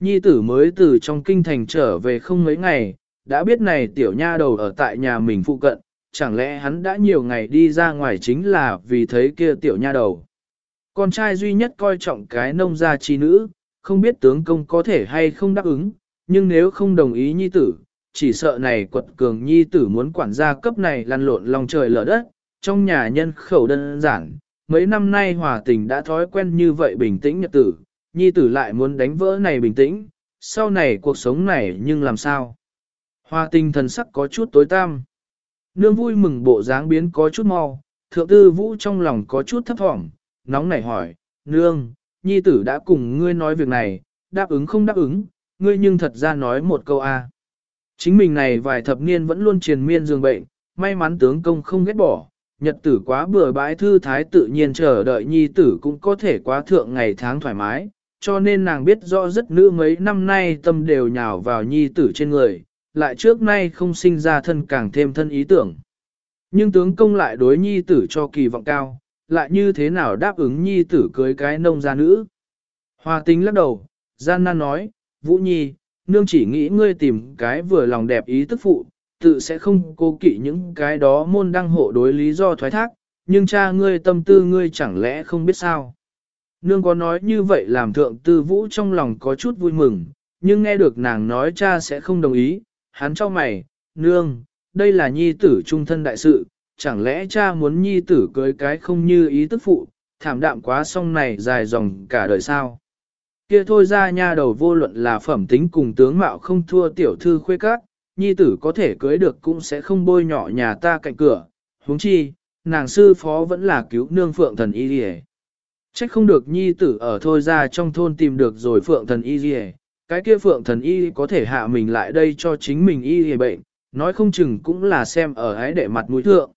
Nhi tử mới từ trong kinh thành trở về không mấy ngày, đã biết này tiểu nha đầu ở tại nhà mình phụ cận, chẳng lẽ hắn đã nhiều ngày đi ra ngoài chính là vì thấy kia tiểu nha đầu. Con trai duy nhất coi trọng cái nông gia chi nữ, không biết tướng công có thể hay không đáp ứng, nhưng nếu không đồng ý nhi tử, chỉ sợ này quật cường nhi tử muốn quản gia cấp này lăn lộn lòng trời lở đất, trong nhà nhân khẩu đơn giản, mấy năm nay hòa tình đã thói quen như vậy bình tĩnh nhật tử, nhi tử lại muốn đánh vỡ này bình tĩnh, sau này cuộc sống này nhưng làm sao? Hòa tình thần sắc có chút tối tăm. Nương vui mừng bộ dáng biến có chút mau, thượng tư vũ trong lòng có chút thấp thỏm, nóng nảy hỏi, nương, nhi tử đã cùng ngươi nói việc này, đáp ứng không đáp ứng, ngươi nhưng thật ra nói một câu a. Chính mình này vài thập niên vẫn luôn triền miên dương bệnh, may mắn tướng công không ghét bỏ, nhật tử quá bừa bãi thư thái tự nhiên chờ đợi nhi tử cũng có thể quá thượng ngày tháng thoải mái, cho nên nàng biết rõ rất nữ mấy năm nay tâm đều nhào vào nhi tử trên người, lại trước nay không sinh ra thân càng thêm thân ý tưởng. Nhưng tướng công lại đối nhi tử cho kỳ vọng cao, lại như thế nào đáp ứng nhi tử cưới cái nông gia nữ. Hoa tính lắc đầu, gian nan nói, Vũ Nhi, nương chỉ nghĩ ngươi tìm cái vừa lòng đẹp ý tức phụ, tự sẽ không cố kỵ những cái đó môn đăng hộ đối lý do thoái thác, nhưng cha ngươi tâm tư ngươi chẳng lẽ không biết sao. Nương có nói như vậy làm thượng tư vũ trong lòng có chút vui mừng, nhưng nghe được nàng nói cha sẽ không đồng ý, hắn cho mày, nương, đây là nhi tử trung thân đại sự, chẳng lẽ cha muốn nhi tử cưới cái không như ý tức phụ, thảm đạm quá song này dài dòng cả đời sao. Kia thôi ra nha đầu vô luận là phẩm tính cùng tướng mạo không thua tiểu thư khuê các, nhi tử có thể cưới được cũng sẽ không bôi nhỏ nhà ta cạnh cửa, huống chi, nàng sư phó vẫn là cứu nương phượng thần y đi Trách không được nhi tử ở thôi ra trong thôn tìm được rồi phượng thần y đi cái kia phượng thần y có thể hạ mình lại đây cho chính mình y đi bệnh, nói không chừng cũng là xem ở ái đệ mặt mũi thượng.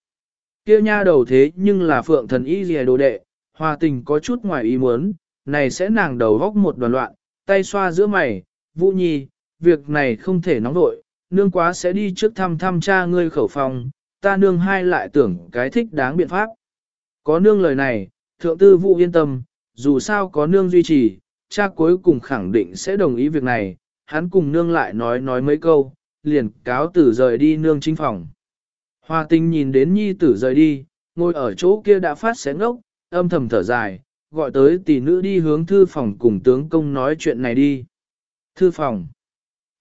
Kia nha đầu thế nhưng là phượng thần y gì đồ đệ, hòa tình có chút ngoài ý muốn, này sẽ nàng đầu góc một đoàn loạn, tay xoa giữa mày, vũ nhi, việc này không thể nóng nội, nương quá sẽ đi trước thăm thăm cha ngươi khẩu phòng, ta nương hai lại tưởng cái thích đáng biện pháp. Có nương lời này, thượng tư vũ yên tâm, dù sao có nương duy trì, cha cuối cùng khẳng định sẽ đồng ý việc này, hắn cùng nương lại nói nói mấy câu, liền cáo tử rời đi nương chính phòng. Hoa tinh nhìn đến nhi tử rời đi, ngồi ở chỗ kia đã phát xé ngốc, âm thầm thở dài, gọi tới tỷ nữ đi hướng thư phòng cùng tướng công nói chuyện này đi. Thư phòng.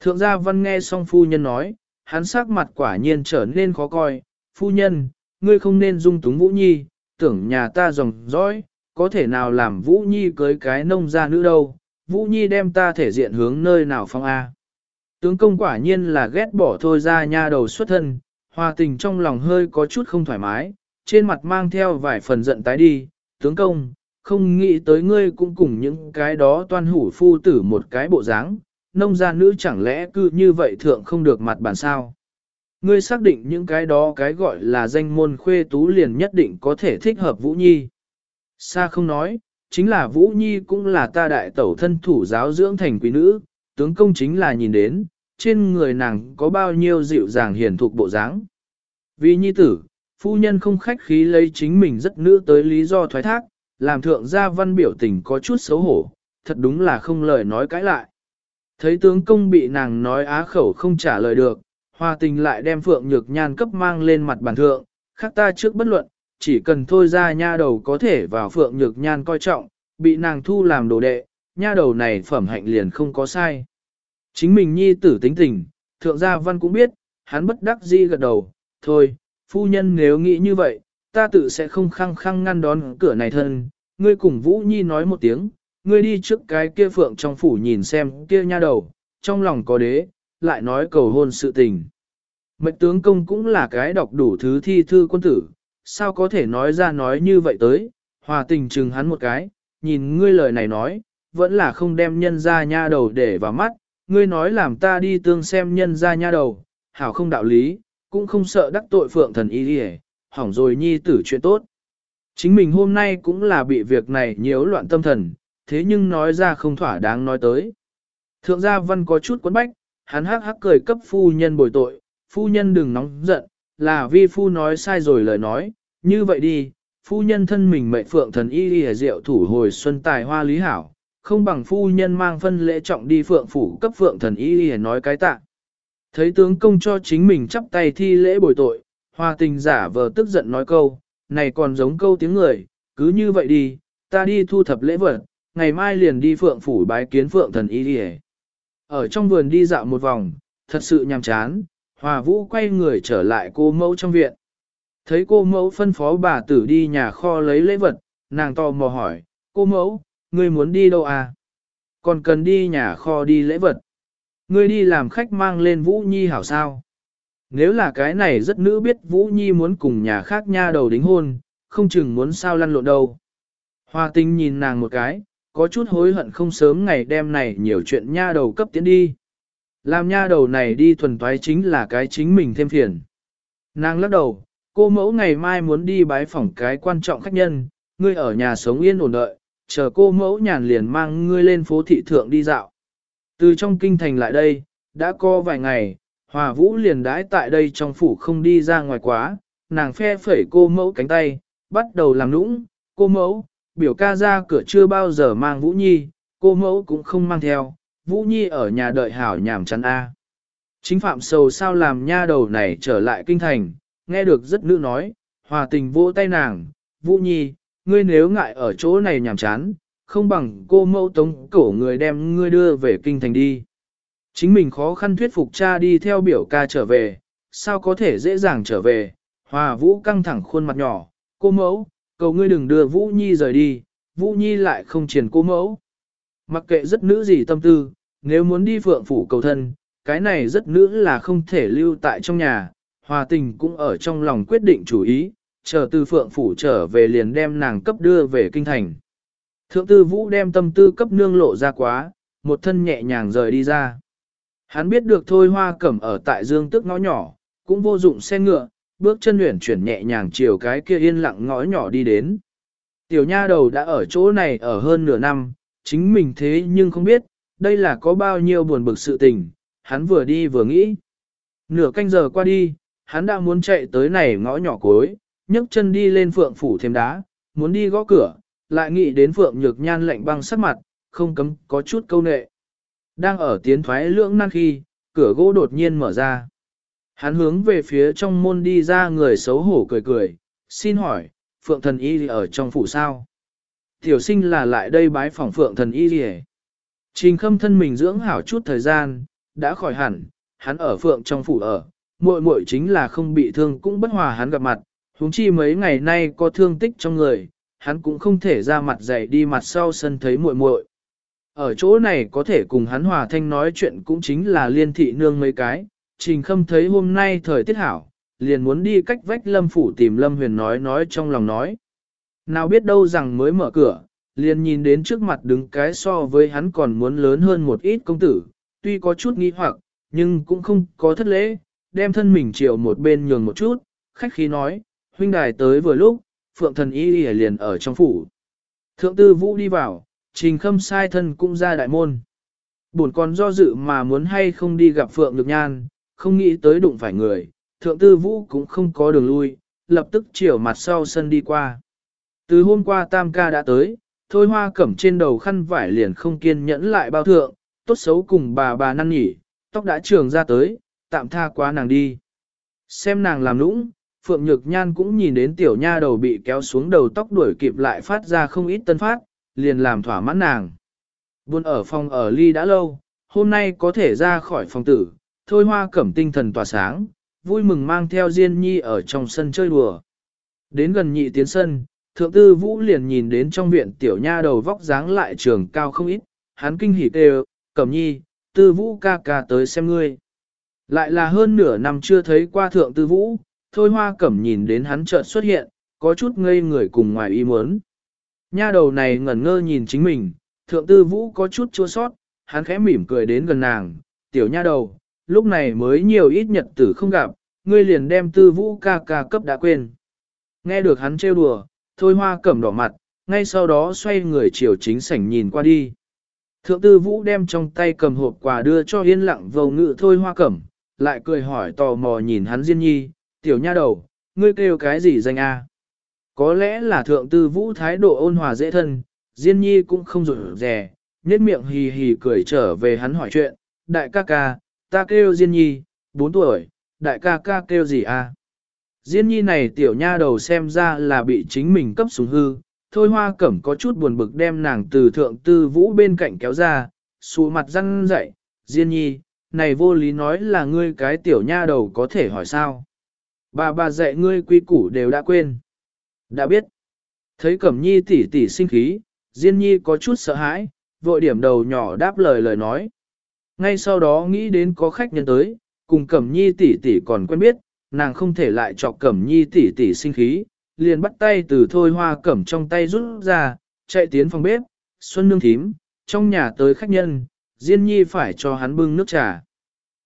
Thượng gia văn nghe xong phu nhân nói, hắn sắc mặt quả nhiên trở nên khó coi. Phu nhân, ngươi không nên dung túng Vũ Nhi, tưởng nhà ta dòng dõi, có thể nào làm Vũ Nhi cưới cái nông gia nữ đâu. Vũ Nhi đem ta thể diện hướng nơi nào phong A. Tướng công quả nhiên là ghét bỏ thôi ra nha đầu xuất thân, hòa tình trong lòng hơi có chút không thoải mái, trên mặt mang theo vài phần giận tái đi. Tướng công, không nghĩ tới ngươi cũng cùng những cái đó toan hủ phu tử một cái bộ dáng, nông gia nữ chẳng lẽ cứ như vậy thượng không được mặt bản sao. Ngươi xác định những cái đó cái gọi là danh môn khuê tú liền nhất định có thể thích hợp Vũ Nhi. Sa không nói, chính là Vũ Nhi cũng là ta đại tẩu thân thủ giáo dưỡng thành quý nữ, tướng công chính là nhìn đến, trên người nàng có bao nhiêu dịu dàng hiền thục bộ dáng. Vì Nhi tử, phu nhân không khách khí lấy chính mình rất nữ tới lý do thoái thác, làm thượng gia văn biểu tình có chút xấu hổ, thật đúng là không lời nói cãi lại. Thấy tướng công bị nàng nói á khẩu không trả lời được, hòa tình lại đem phượng nhược nhan cấp mang lên mặt bàn thượng, khác ta trước bất luận, chỉ cần thôi ra nha đầu có thể vào phượng nhược nhan coi trọng, bị nàng thu làm đồ đệ, nha đầu này phẩm hạnh liền không có sai. Chính mình nhi tử tính tình, thượng gia văn cũng biết, hắn bất đắc di gật đầu, thôi, phu nhân nếu nghĩ như vậy, ta tự sẽ không khăng khăng ngăn đón cửa này thân, ngươi cùng Vũ Nhi nói một tiếng, ngươi đi trước cái kia phượng trong phủ nhìn xem kia nha đầu, trong lòng có đế, lại nói cầu hôn sự tình. Mệnh tướng công cũng là cái đọc đủ thứ thi thư quân tử, sao có thể nói ra nói như vậy tới, hòa tình chừng hắn một cái, nhìn ngươi lời này nói, vẫn là không đem nhân ra nha đầu để vào mắt, ngươi nói làm ta đi tương xem nhân ra nha đầu, hảo không đạo lý, cũng không sợ đắc tội phượng thần y đi hỏng rồi nhi tử chuyện tốt. Chính mình hôm nay cũng là bị việc này nhiễu loạn tâm thần, thế nhưng nói ra không thỏa đáng nói tới. Thượng gia văn có chút quấn bách, hắn hắc hắc cười cấp phu nhân bồi tội, phu nhân đừng nóng giận, là vi phu nói sai rồi lời nói, như vậy đi, phu nhân thân mình mệnh phượng thần y đi rượu thủ hồi xuân tài hoa lý hảo, không bằng phu nhân mang phân lễ trọng đi phượng phủ cấp phượng thần y đi nói cái tạ. Thấy tướng công cho chính mình chắp tay thi lễ bồi tội, hoa tình giả vờ tức giận nói câu, này còn giống câu tiếng người, cứ như vậy đi, ta đi thu thập lễ vật, ngày mai liền đi phượng phủ bái kiến phượng thần y đi Ở trong vườn đi dạo một vòng, thật sự nhàm chán, hòa vũ quay người trở lại cô mẫu trong viện. Thấy cô mẫu phân phó bà tử đi nhà kho lấy lễ vật, nàng to mò hỏi, cô mẫu, ngươi muốn đi đâu à? Còn cần đi nhà kho đi lễ vật. Ngươi đi làm khách mang lên Vũ Nhi hảo sao? Nếu là cái này rất nữ biết Vũ Nhi muốn cùng nhà khác nha đầu đính hôn, không chừng muốn sao lăn lộn đâu. Hoa tinh nhìn nàng một cái, có chút hối hận không sớm ngày đêm này nhiều chuyện nha đầu cấp tiến đi. Làm nha đầu này đi thuần toái chính là cái chính mình thêm phiền. Nàng lắc đầu, cô mẫu ngày mai muốn đi bái phỏng cái quan trọng khách nhân, ngươi ở nhà sống yên ổn đợi, chờ cô mẫu nhàn liền mang ngươi lên phố thị thượng đi dạo. Từ trong kinh thành lại đây, đã có vài ngày, Hòa Vũ liền đãi tại đây trong phủ không đi ra ngoài quá, nàng phe phẩy cô mẫu cánh tay, bắt đầu làm nũng, cô mẫu, biểu ca ra cửa chưa bao giờ mang Vũ Nhi, cô mẫu cũng không mang theo, Vũ Nhi ở nhà đợi hảo nhảm chắn A. Chính phạm sầu sao làm nha đầu này trở lại kinh thành, nghe được rất nữ nói, hòa tình vỗ tay nàng, Vũ Nhi, ngươi nếu ngại ở chỗ này nhàm chán, không bằng cô mẫu tống cổ người đem ngươi đưa về kinh thành đi. Chính mình khó khăn thuyết phục cha đi theo biểu ca trở về, sao có thể dễ dàng trở về, hòa vũ căng thẳng khuôn mặt nhỏ, cô mẫu, cầu ngươi đừng đưa Vũ Nhi rời đi, Vũ Nhi lại không triển cô mẫu. Mặc kệ rất nữ gì tâm tư, nếu muốn đi phượng phủ cầu thân, cái này rất nữ là không thể lưu tại trong nhà, hòa tình cũng ở trong lòng quyết định chủ ý, chờ từ phượng phủ trở về liền đem nàng cấp đưa về kinh thành. Thượng tư vũ đem tâm tư cấp nương lộ ra quá, một thân nhẹ nhàng rời đi ra. Hắn biết được thôi hoa cẩm ở tại dương tức ngõ nhỏ, cũng vô dụng xe ngựa, bước chân luyện chuyển nhẹ nhàng chiều cái kia yên lặng ngõ nhỏ đi đến. Tiểu nha đầu đã ở chỗ này ở hơn nửa năm, chính mình thế nhưng không biết, đây là có bao nhiêu buồn bực sự tình, hắn vừa đi vừa nghĩ. Nửa canh giờ qua đi, hắn đã muốn chạy tới này ngõ nhỏ cuối, nhấc chân đi lên phượng phủ thêm đá, muốn đi gõ cửa, lại nghĩ đến phượng nhược nhan lạnh băng sắc mặt, không cấm có chút câu nệ. Đang ở tiến thoái lưỡng nan khi, cửa gỗ đột nhiên mở ra. Hắn hướng về phía trong môn đi ra người xấu hổ cười cười, xin hỏi, phượng thần y ở trong phủ sao? Tiểu sinh là lại đây bái phòng phượng thần y gì Trình khâm thân mình dưỡng hảo chút thời gian, đã khỏi hẳn, hắn ở phượng trong phủ ở, muội muội chính là không bị thương cũng bất hòa hắn gặp mặt, huống chi mấy ngày nay có thương tích trong người, hắn cũng không thể ra mặt dậy đi mặt sau sân thấy muội muội. Ở chỗ này có thể cùng hắn hòa thanh nói chuyện cũng chính là liên thị nương mấy cái, trình khâm thấy hôm nay thời tiết hảo, liền muốn đi cách vách lâm phủ tìm lâm huyền nói nói trong lòng nói. Nào biết đâu rằng mới mở cửa, liền nhìn đến trước mặt đứng cái so với hắn còn muốn lớn hơn một ít công tử, tuy có chút nghi hoặc, nhưng cũng không có thất lễ, đem thân mình chiều một bên nhường một chút, khách khí nói, huynh đài tới vừa lúc, phượng thần y y liền ở trong phủ. Thượng tư vũ đi vào, trình khâm sai thân cũng ra đại môn. Buồn còn do dự mà muốn hay không đi gặp phượng được nhan, không nghĩ tới đụng phải người, thượng tư vũ cũng không có đường lui, lập tức chiều mặt sau sân đi qua. Từ hôm qua tam ca đã tới, thôi hoa cẩm trên đầu khăn vải liền không kiên nhẫn lại bao thượng, tốt xấu cùng bà bà năn nhỉ, tóc đã trường ra tới, tạm tha quá nàng đi. Xem nàng làm nũng, Phượng Nhược Nhan cũng nhìn đến tiểu nha đầu bị kéo xuống đầu tóc đuổi kịp lại phát ra không ít tân phát, liền làm thỏa mãn nàng. Buôn ở phòng ở ly đã lâu, hôm nay có thể ra khỏi phòng tử, thôi hoa cẩm tinh thần tỏa sáng, vui mừng mang theo Diên Nhi ở trong sân chơi đùa. Đến gần nhị tiến sân, thượng tư vũ liền nhìn đến trong viện tiểu nha đầu vóc dáng lại trường cao không ít, hắn kinh hỉ kêu, cẩm nhi, tư vũ ca ca tới xem ngươi. Lại là hơn nửa năm chưa thấy qua thượng tư vũ, thôi hoa cẩm nhìn đến hắn chợt xuất hiện, có chút ngây người cùng ngoài ý muốn. Nha đầu này ngẩn ngơ nhìn chính mình, thượng tư vũ có chút chua sót, hắn khẽ mỉm cười đến gần nàng, tiểu nha đầu, lúc này mới nhiều ít nhật tử không gặp, ngươi liền đem tư vũ ca ca cấp đã quên. Nghe được hắn trêu đùa, thôi hoa cẩm đỏ mặt, ngay sau đó xoay người chiều chính sảnh nhìn qua đi. Thượng tư vũ đem trong tay cầm hộp quà đưa cho yên lặng vầu ngự thôi hoa cẩm, lại cười hỏi tò mò nhìn hắn Diên Nhi, tiểu nha đầu, ngươi kêu cái gì danh a? Có lẽ là thượng tư vũ thái độ ôn hòa dễ thân, Diên Nhi cũng không rụt rè, nhếch miệng hì hì cười trở về hắn hỏi chuyện, đại ca ca, ta kêu Diên Nhi, 4 tuổi, đại ca ca kêu gì a? Diên Nhi này tiểu nha đầu xem ra là bị chính mình cấp xuống hư, thôi hoa cẩm có chút buồn bực đem nàng từ thượng tư vũ bên cạnh kéo ra, xù mặt răng dậy, Diên Nhi, này vô lý nói là ngươi cái tiểu nha đầu có thể hỏi sao. Bà bà dạy ngươi quy củ đều đã quên. Đã biết. Thấy Cẩm Nhi tỉ tỉ sinh khí, Diên Nhi có chút sợ hãi, vội điểm đầu nhỏ đáp lời lời nói. Ngay sau đó nghĩ đến có khách nhân tới, cùng Cẩm Nhi tỷ tỷ còn quen biết, nàng không thể lại chọc Cẩm Nhi tỷ tỷ sinh khí, liền bắt tay từ thôi hoa cẩm trong tay rút ra, chạy tiến phòng bếp, xuân nương thím, trong nhà tới khách nhân, Diên Nhi phải cho hắn bưng nước trà.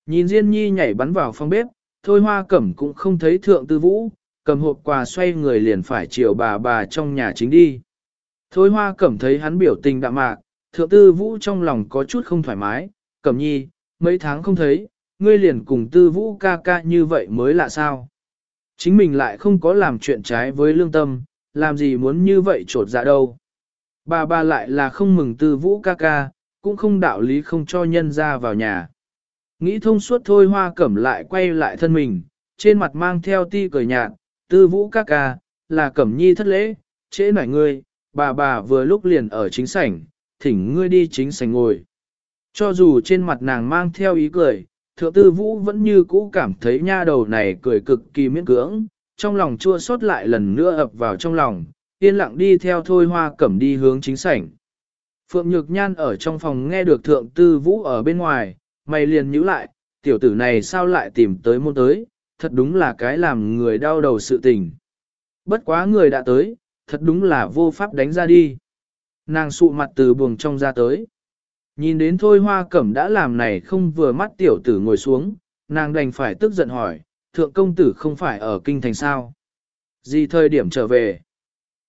Nhìn Diên Nhi nhảy bắn vào phòng bếp, thôi hoa cẩm cũng không thấy thượng tư vũ, cầm hộp quà xoay người liền phải chiều bà bà trong nhà chính đi. Thôi hoa cẩm thấy hắn biểu tình đạm mạc, thượng tư vũ trong lòng có chút không thoải mái, cẩm nhi, mấy tháng không thấy, ngươi liền cùng tư vũ ca ca như vậy mới lạ sao. Chính mình lại không có làm chuyện trái với lương tâm, làm gì muốn như vậy trột dạ đâu. Bà bà lại là không mừng tư vũ ca ca, cũng không đạo lý không cho nhân ra vào nhà. Nghĩ thông suốt thôi hoa cẩm lại quay lại thân mình, trên mặt mang theo ti cười nhạt, tư vũ ca ca, là cẩm nhi thất lễ, trễ nải ngươi, bà bà vừa lúc liền ở chính sảnh, thỉnh ngươi đi chính sảnh ngồi. Cho dù trên mặt nàng mang theo ý cười, thượng tư vũ vẫn như cũ cảm thấy nha đầu này cười cực kỳ miễn cưỡng, trong lòng chua xót lại lần nữa ập vào trong lòng, yên lặng đi theo thôi hoa cẩm đi hướng chính sảnh. Phượng Nhược Nhan ở trong phòng nghe được thượng tư vũ ở bên ngoài, mày liền nhíu lại, tiểu tử này sao lại tìm tới môn tới, thật đúng là cái làm người đau đầu sự tình. Bất quá người đã tới, thật đúng là vô pháp đánh ra đi. Nàng sụ mặt từ buồng trong ra tới. Nhìn đến thôi hoa cẩm đã làm này không vừa mắt tiểu tử ngồi xuống, nàng đành phải tức giận hỏi, thượng công tử không phải ở kinh thành sao? Gì thời điểm trở về?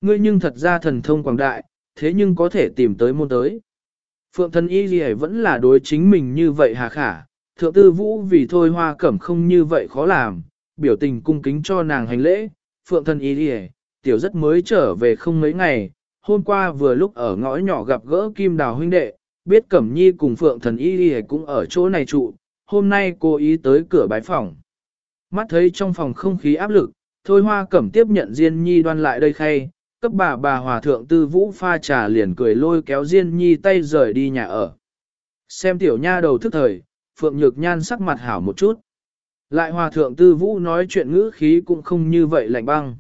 Ngươi nhưng thật ra thần thông quảng đại, thế nhưng có thể tìm tới môn tới. Phượng thần y gì vẫn là đối chính mình như vậy hà khả, thượng tư vũ vì thôi hoa cẩm không như vậy khó làm, biểu tình cung kính cho nàng hành lễ, phượng thần y gì tiểu rất mới trở về không mấy ngày, hôm qua vừa lúc ở ngõ nhỏ gặp gỡ kim đào huynh đệ, biết cẩm nhi cùng phượng thần y gì cũng ở chỗ này trụ, hôm nay cô ý tới cửa bái phòng. Mắt thấy trong phòng không khí áp lực, thôi hoa cẩm tiếp nhận Diên Nhi đoan lại đây khay, cấp bà bà hòa thượng tư vũ pha trà liền cười lôi kéo Diên Nhi tay rời đi nhà ở. Xem tiểu nha đầu thức thời, Phượng Nhược Nhan sắc mặt hảo một chút. Lại hòa thượng tư vũ nói chuyện ngữ khí cũng không như vậy lạnh băng.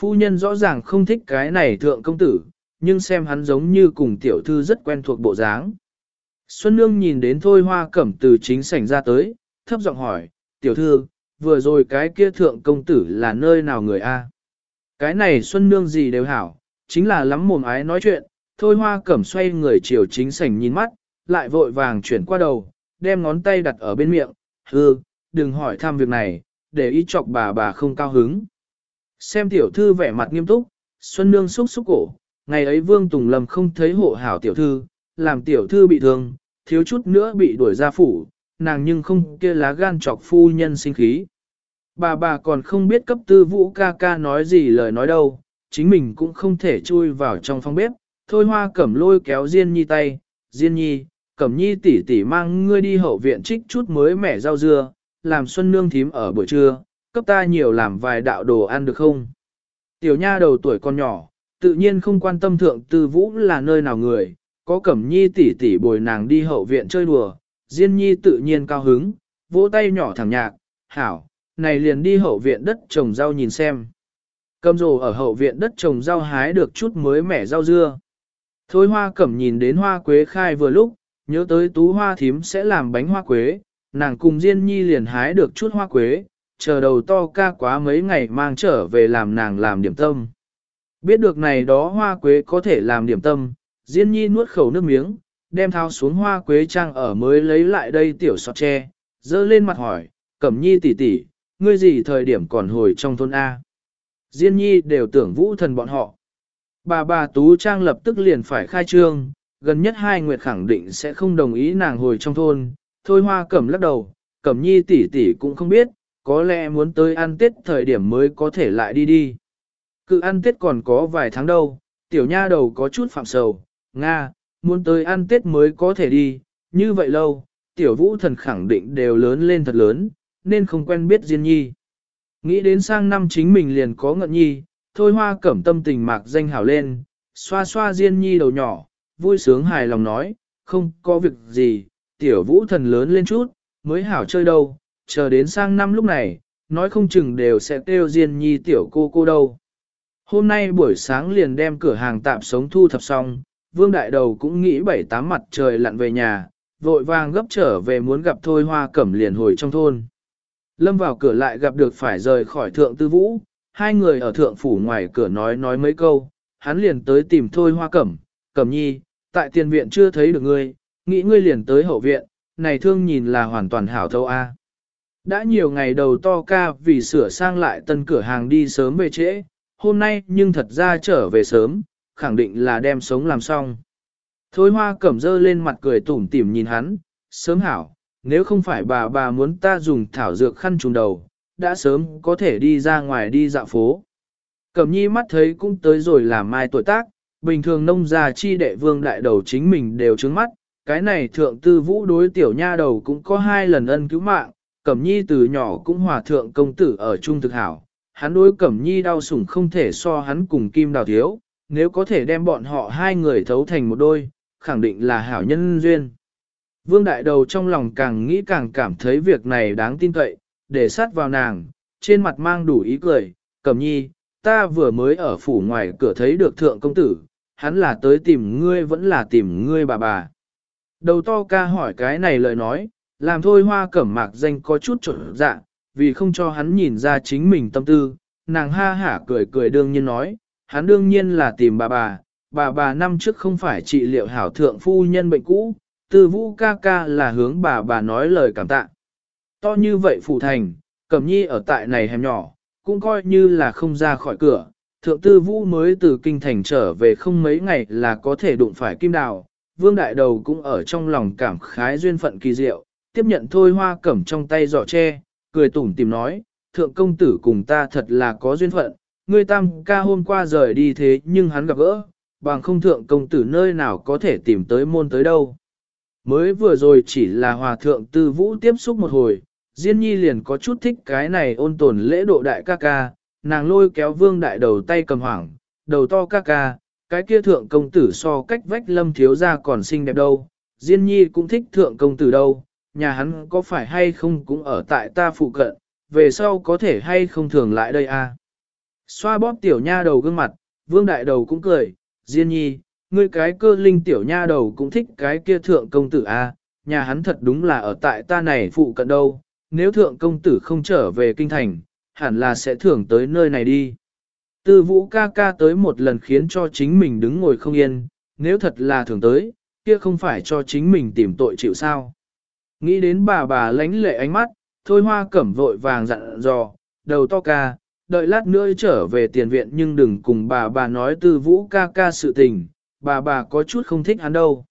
Phu nhân rõ ràng không thích cái này thượng công tử, nhưng xem hắn giống như cùng tiểu thư rất quen thuộc bộ dáng. Xuân Nương nhìn đến thôi hoa cẩm từ chính sảnh ra tới, thấp giọng hỏi, tiểu thư, vừa rồi cái kia thượng công tử là nơi nào người a? Cái này Xuân Nương gì đều hảo, chính là lắm mồm ái nói chuyện, thôi hoa cẩm xoay người chiều chính sảnh nhìn mắt, lại vội vàng chuyển qua đầu, đem ngón tay đặt ở bên miệng, hư, đừng hỏi thăm việc này, để ý chọc bà bà không cao hứng. Xem tiểu thư vẻ mặt nghiêm túc, Xuân Nương xúc xúc cổ, ngày ấy Vương Tùng Lâm không thấy hộ hảo tiểu thư, làm tiểu thư bị thương, thiếu chút nữa bị đuổi ra phủ, nàng nhưng không kia lá gan chọc phu nhân sinh khí. Bà bà còn không biết cấp tư vũ ca ca nói gì lời nói đâu, chính mình cũng không thể chui vào trong phòng bếp. Thôi hoa cẩm lôi kéo Diên Nhi tay, Diên Nhi, cẩm nhi tỷ tỷ mang ngươi đi hậu viện trích chút mới mẻ rau dưa, làm xuân nương thím ở buổi trưa, cấp ta nhiều làm vài đạo đồ ăn được không? Tiểu nha đầu tuổi con nhỏ, tự nhiên không quan tâm thượng tư vũ là nơi nào người, có cẩm nhi tỷ tỷ bồi nàng đi hậu viện chơi đùa, Diên Nhi tự nhiên cao hứng, vỗ tay nhỏ thẳng nhạc, hảo, này liền đi hậu viện đất trồng rau nhìn xem. Cầm rồ ở hậu viện đất trồng rau hái được chút mới mẻ rau dưa. Thôi hoa cẩm nhìn đến hoa quế khai vừa lúc, nhớ tới tú hoa thím sẽ làm bánh hoa quế, nàng cùng Diên Nhi liền hái được chút hoa quế, chờ đầu to ca quá mấy ngày mang trở về làm nàng làm điểm tâm. Biết được này đó hoa quế có thể làm điểm tâm, Diên Nhi nuốt khẩu nước miếng, đem thao xuống hoa quế trang ở mới lấy lại đây tiểu sọt tre, dơ lên mặt hỏi, Cẩm Nhi tỷ tỷ, ngươi gì thời điểm còn hồi trong thôn A. Diên nhi đều tưởng vũ thần bọn họ. Bà bà Tú Trang lập tức liền phải khai trương, gần nhất hai nguyệt khẳng định sẽ không đồng ý nàng hồi trong thôn. Thôi hoa cẩm lắc đầu, cẩm nhi tỷ tỷ cũng không biết, có lẽ muốn tới ăn tết thời điểm mới có thể lại đi đi. Cứ ăn tết còn có vài tháng đâu, tiểu nha đầu có chút phạm sầu, Nga, muốn tới ăn tết mới có thể đi, như vậy lâu, tiểu vũ thần khẳng định đều lớn lên thật lớn, nên không quen biết Diên Nhi. Nghĩ đến sang năm chính mình liền có ngận nhi, thôi hoa cẩm tâm tình mạc danh hảo lên, xoa xoa Diên Nhi đầu nhỏ, vui sướng hài lòng nói, không có việc gì, tiểu vũ thần lớn lên chút, mới hảo chơi đâu, chờ đến sang năm lúc này, nói không chừng đều sẽ kêu Diên Nhi tiểu cô cô đâu. Hôm nay buổi sáng liền đem cửa hàng tạm sống thu thập xong, Vương Đại Đầu cũng nghĩ bảy tám mặt trời lặn về nhà, vội vàng gấp trở về muốn gặp Thôi Hoa Cẩm liền hồi trong thôn. Lâm vào cửa lại gặp được phải rời khỏi thượng tư vũ, hai người ở thượng phủ ngoài cửa nói nói mấy câu, hắn liền tới tìm thôi hoa cẩm, cẩm nhi, tại tiền viện chưa thấy được ngươi, nghĩ ngươi liền tới hậu viện, này thương nhìn là hoàn toàn hảo thâu a. Đã nhiều ngày đầu to ca vì sửa sang lại tân cửa hàng đi sớm về trễ, hôm nay nhưng thật ra trở về sớm, khẳng định là đem sống làm xong. Thôi hoa cẩm dơ lên mặt cười tủm tỉm nhìn hắn, sớm hảo, nếu không phải bà bà muốn ta dùng thảo dược khăn trùng đầu, đã sớm có thể đi ra ngoài đi dạo phố. Cẩm nhi mắt thấy cũng tới rồi là mai tuổi tác, bình thường nông gia chi đệ vương đại đầu chính mình đều trứng mắt, cái này thượng tư vũ đối tiểu nha đầu cũng có hai lần ân cứu mạng, Cẩm nhi từ nhỏ cũng hòa thượng công tử ở trung thực hảo, hắn đối Cẩm nhi đau sủng không thể so hắn cùng kim đào thiếu, nếu có thể đem bọn họ hai người thấu thành một đôi, khẳng định là hảo nhân duyên. Vương đại đầu trong lòng càng nghĩ càng cảm thấy việc này đáng tin cậy, để sát vào nàng, trên mặt mang đủ ý cười, cẩm nhi, ta vừa mới ở phủ ngoài cửa thấy được thượng công tử, hắn là tới tìm ngươi vẫn là tìm ngươi bà bà. Đầu to ca hỏi cái này lời nói, làm thôi hoa cẩm mạc danh có chút trộn dạ, vì không cho hắn nhìn ra chính mình tâm tư, nàng ha hả cười cười đương nhiên nói, hắn đương nhiên là tìm bà bà, bà bà năm trước không phải trị liệu hảo thượng phu nhân bệnh cũ, tư vũ ca ca là hướng bà bà nói lời cảm tạ. To như vậy phủ thành, cẩm nhi ở tại này hẻm nhỏ, cũng coi như là không ra khỏi cửa, thượng tư vũ mới từ kinh thành trở về không mấy ngày là có thể đụng phải kim đào, vương đại đầu cũng ở trong lòng cảm khái duyên phận kỳ diệu, tiếp nhận thôi hoa cẩm trong tay giỏ tre, cười tủm tìm nói, thượng công tử cùng ta thật là có duyên phận, ngươi tam ca hôm qua rời đi thế nhưng hắn gặp gỡ, bằng không thượng công tử nơi nào có thể tìm tới môn tới đâu. Mới vừa rồi chỉ là hòa thượng tư vũ tiếp xúc một hồi, Diên Nhi liền có chút thích cái này ôn tồn lễ độ đại ca ca, nàng lôi kéo vương đại đầu tay cầm hoảng, đầu to ca ca, cái kia thượng công tử so cách vách lâm thiếu ra còn xinh đẹp đâu, Diên Nhi cũng thích thượng công tử đâu, nhà hắn có phải hay không cũng ở tại ta phụ cận, về sau có thể hay không thường lại đây à. Xoa bóp tiểu nha đầu gương mặt, vương đại đầu cũng cười, Diên Nhi, ngươi cái cơ linh tiểu nha đầu cũng thích cái kia thượng công tử à, nhà hắn thật đúng là ở tại ta này phụ cận đâu, nếu thượng công tử không trở về kinh thành, hẳn là sẽ thưởng tới nơi này đi. Tư vũ ca ca tới một lần khiến cho chính mình đứng ngồi không yên, nếu thật là thưởng tới, kia không phải cho chính mình tìm tội chịu sao. Nghĩ đến bà bà lánh lệ ánh mắt, thôi hoa cẩm vội vàng dặn dò, đầu to ca, đợi lát nữa trở về tiền viện nhưng đừng cùng bà bà nói tư vũ ca ca sự tình, bà bà có chút không thích hắn đâu.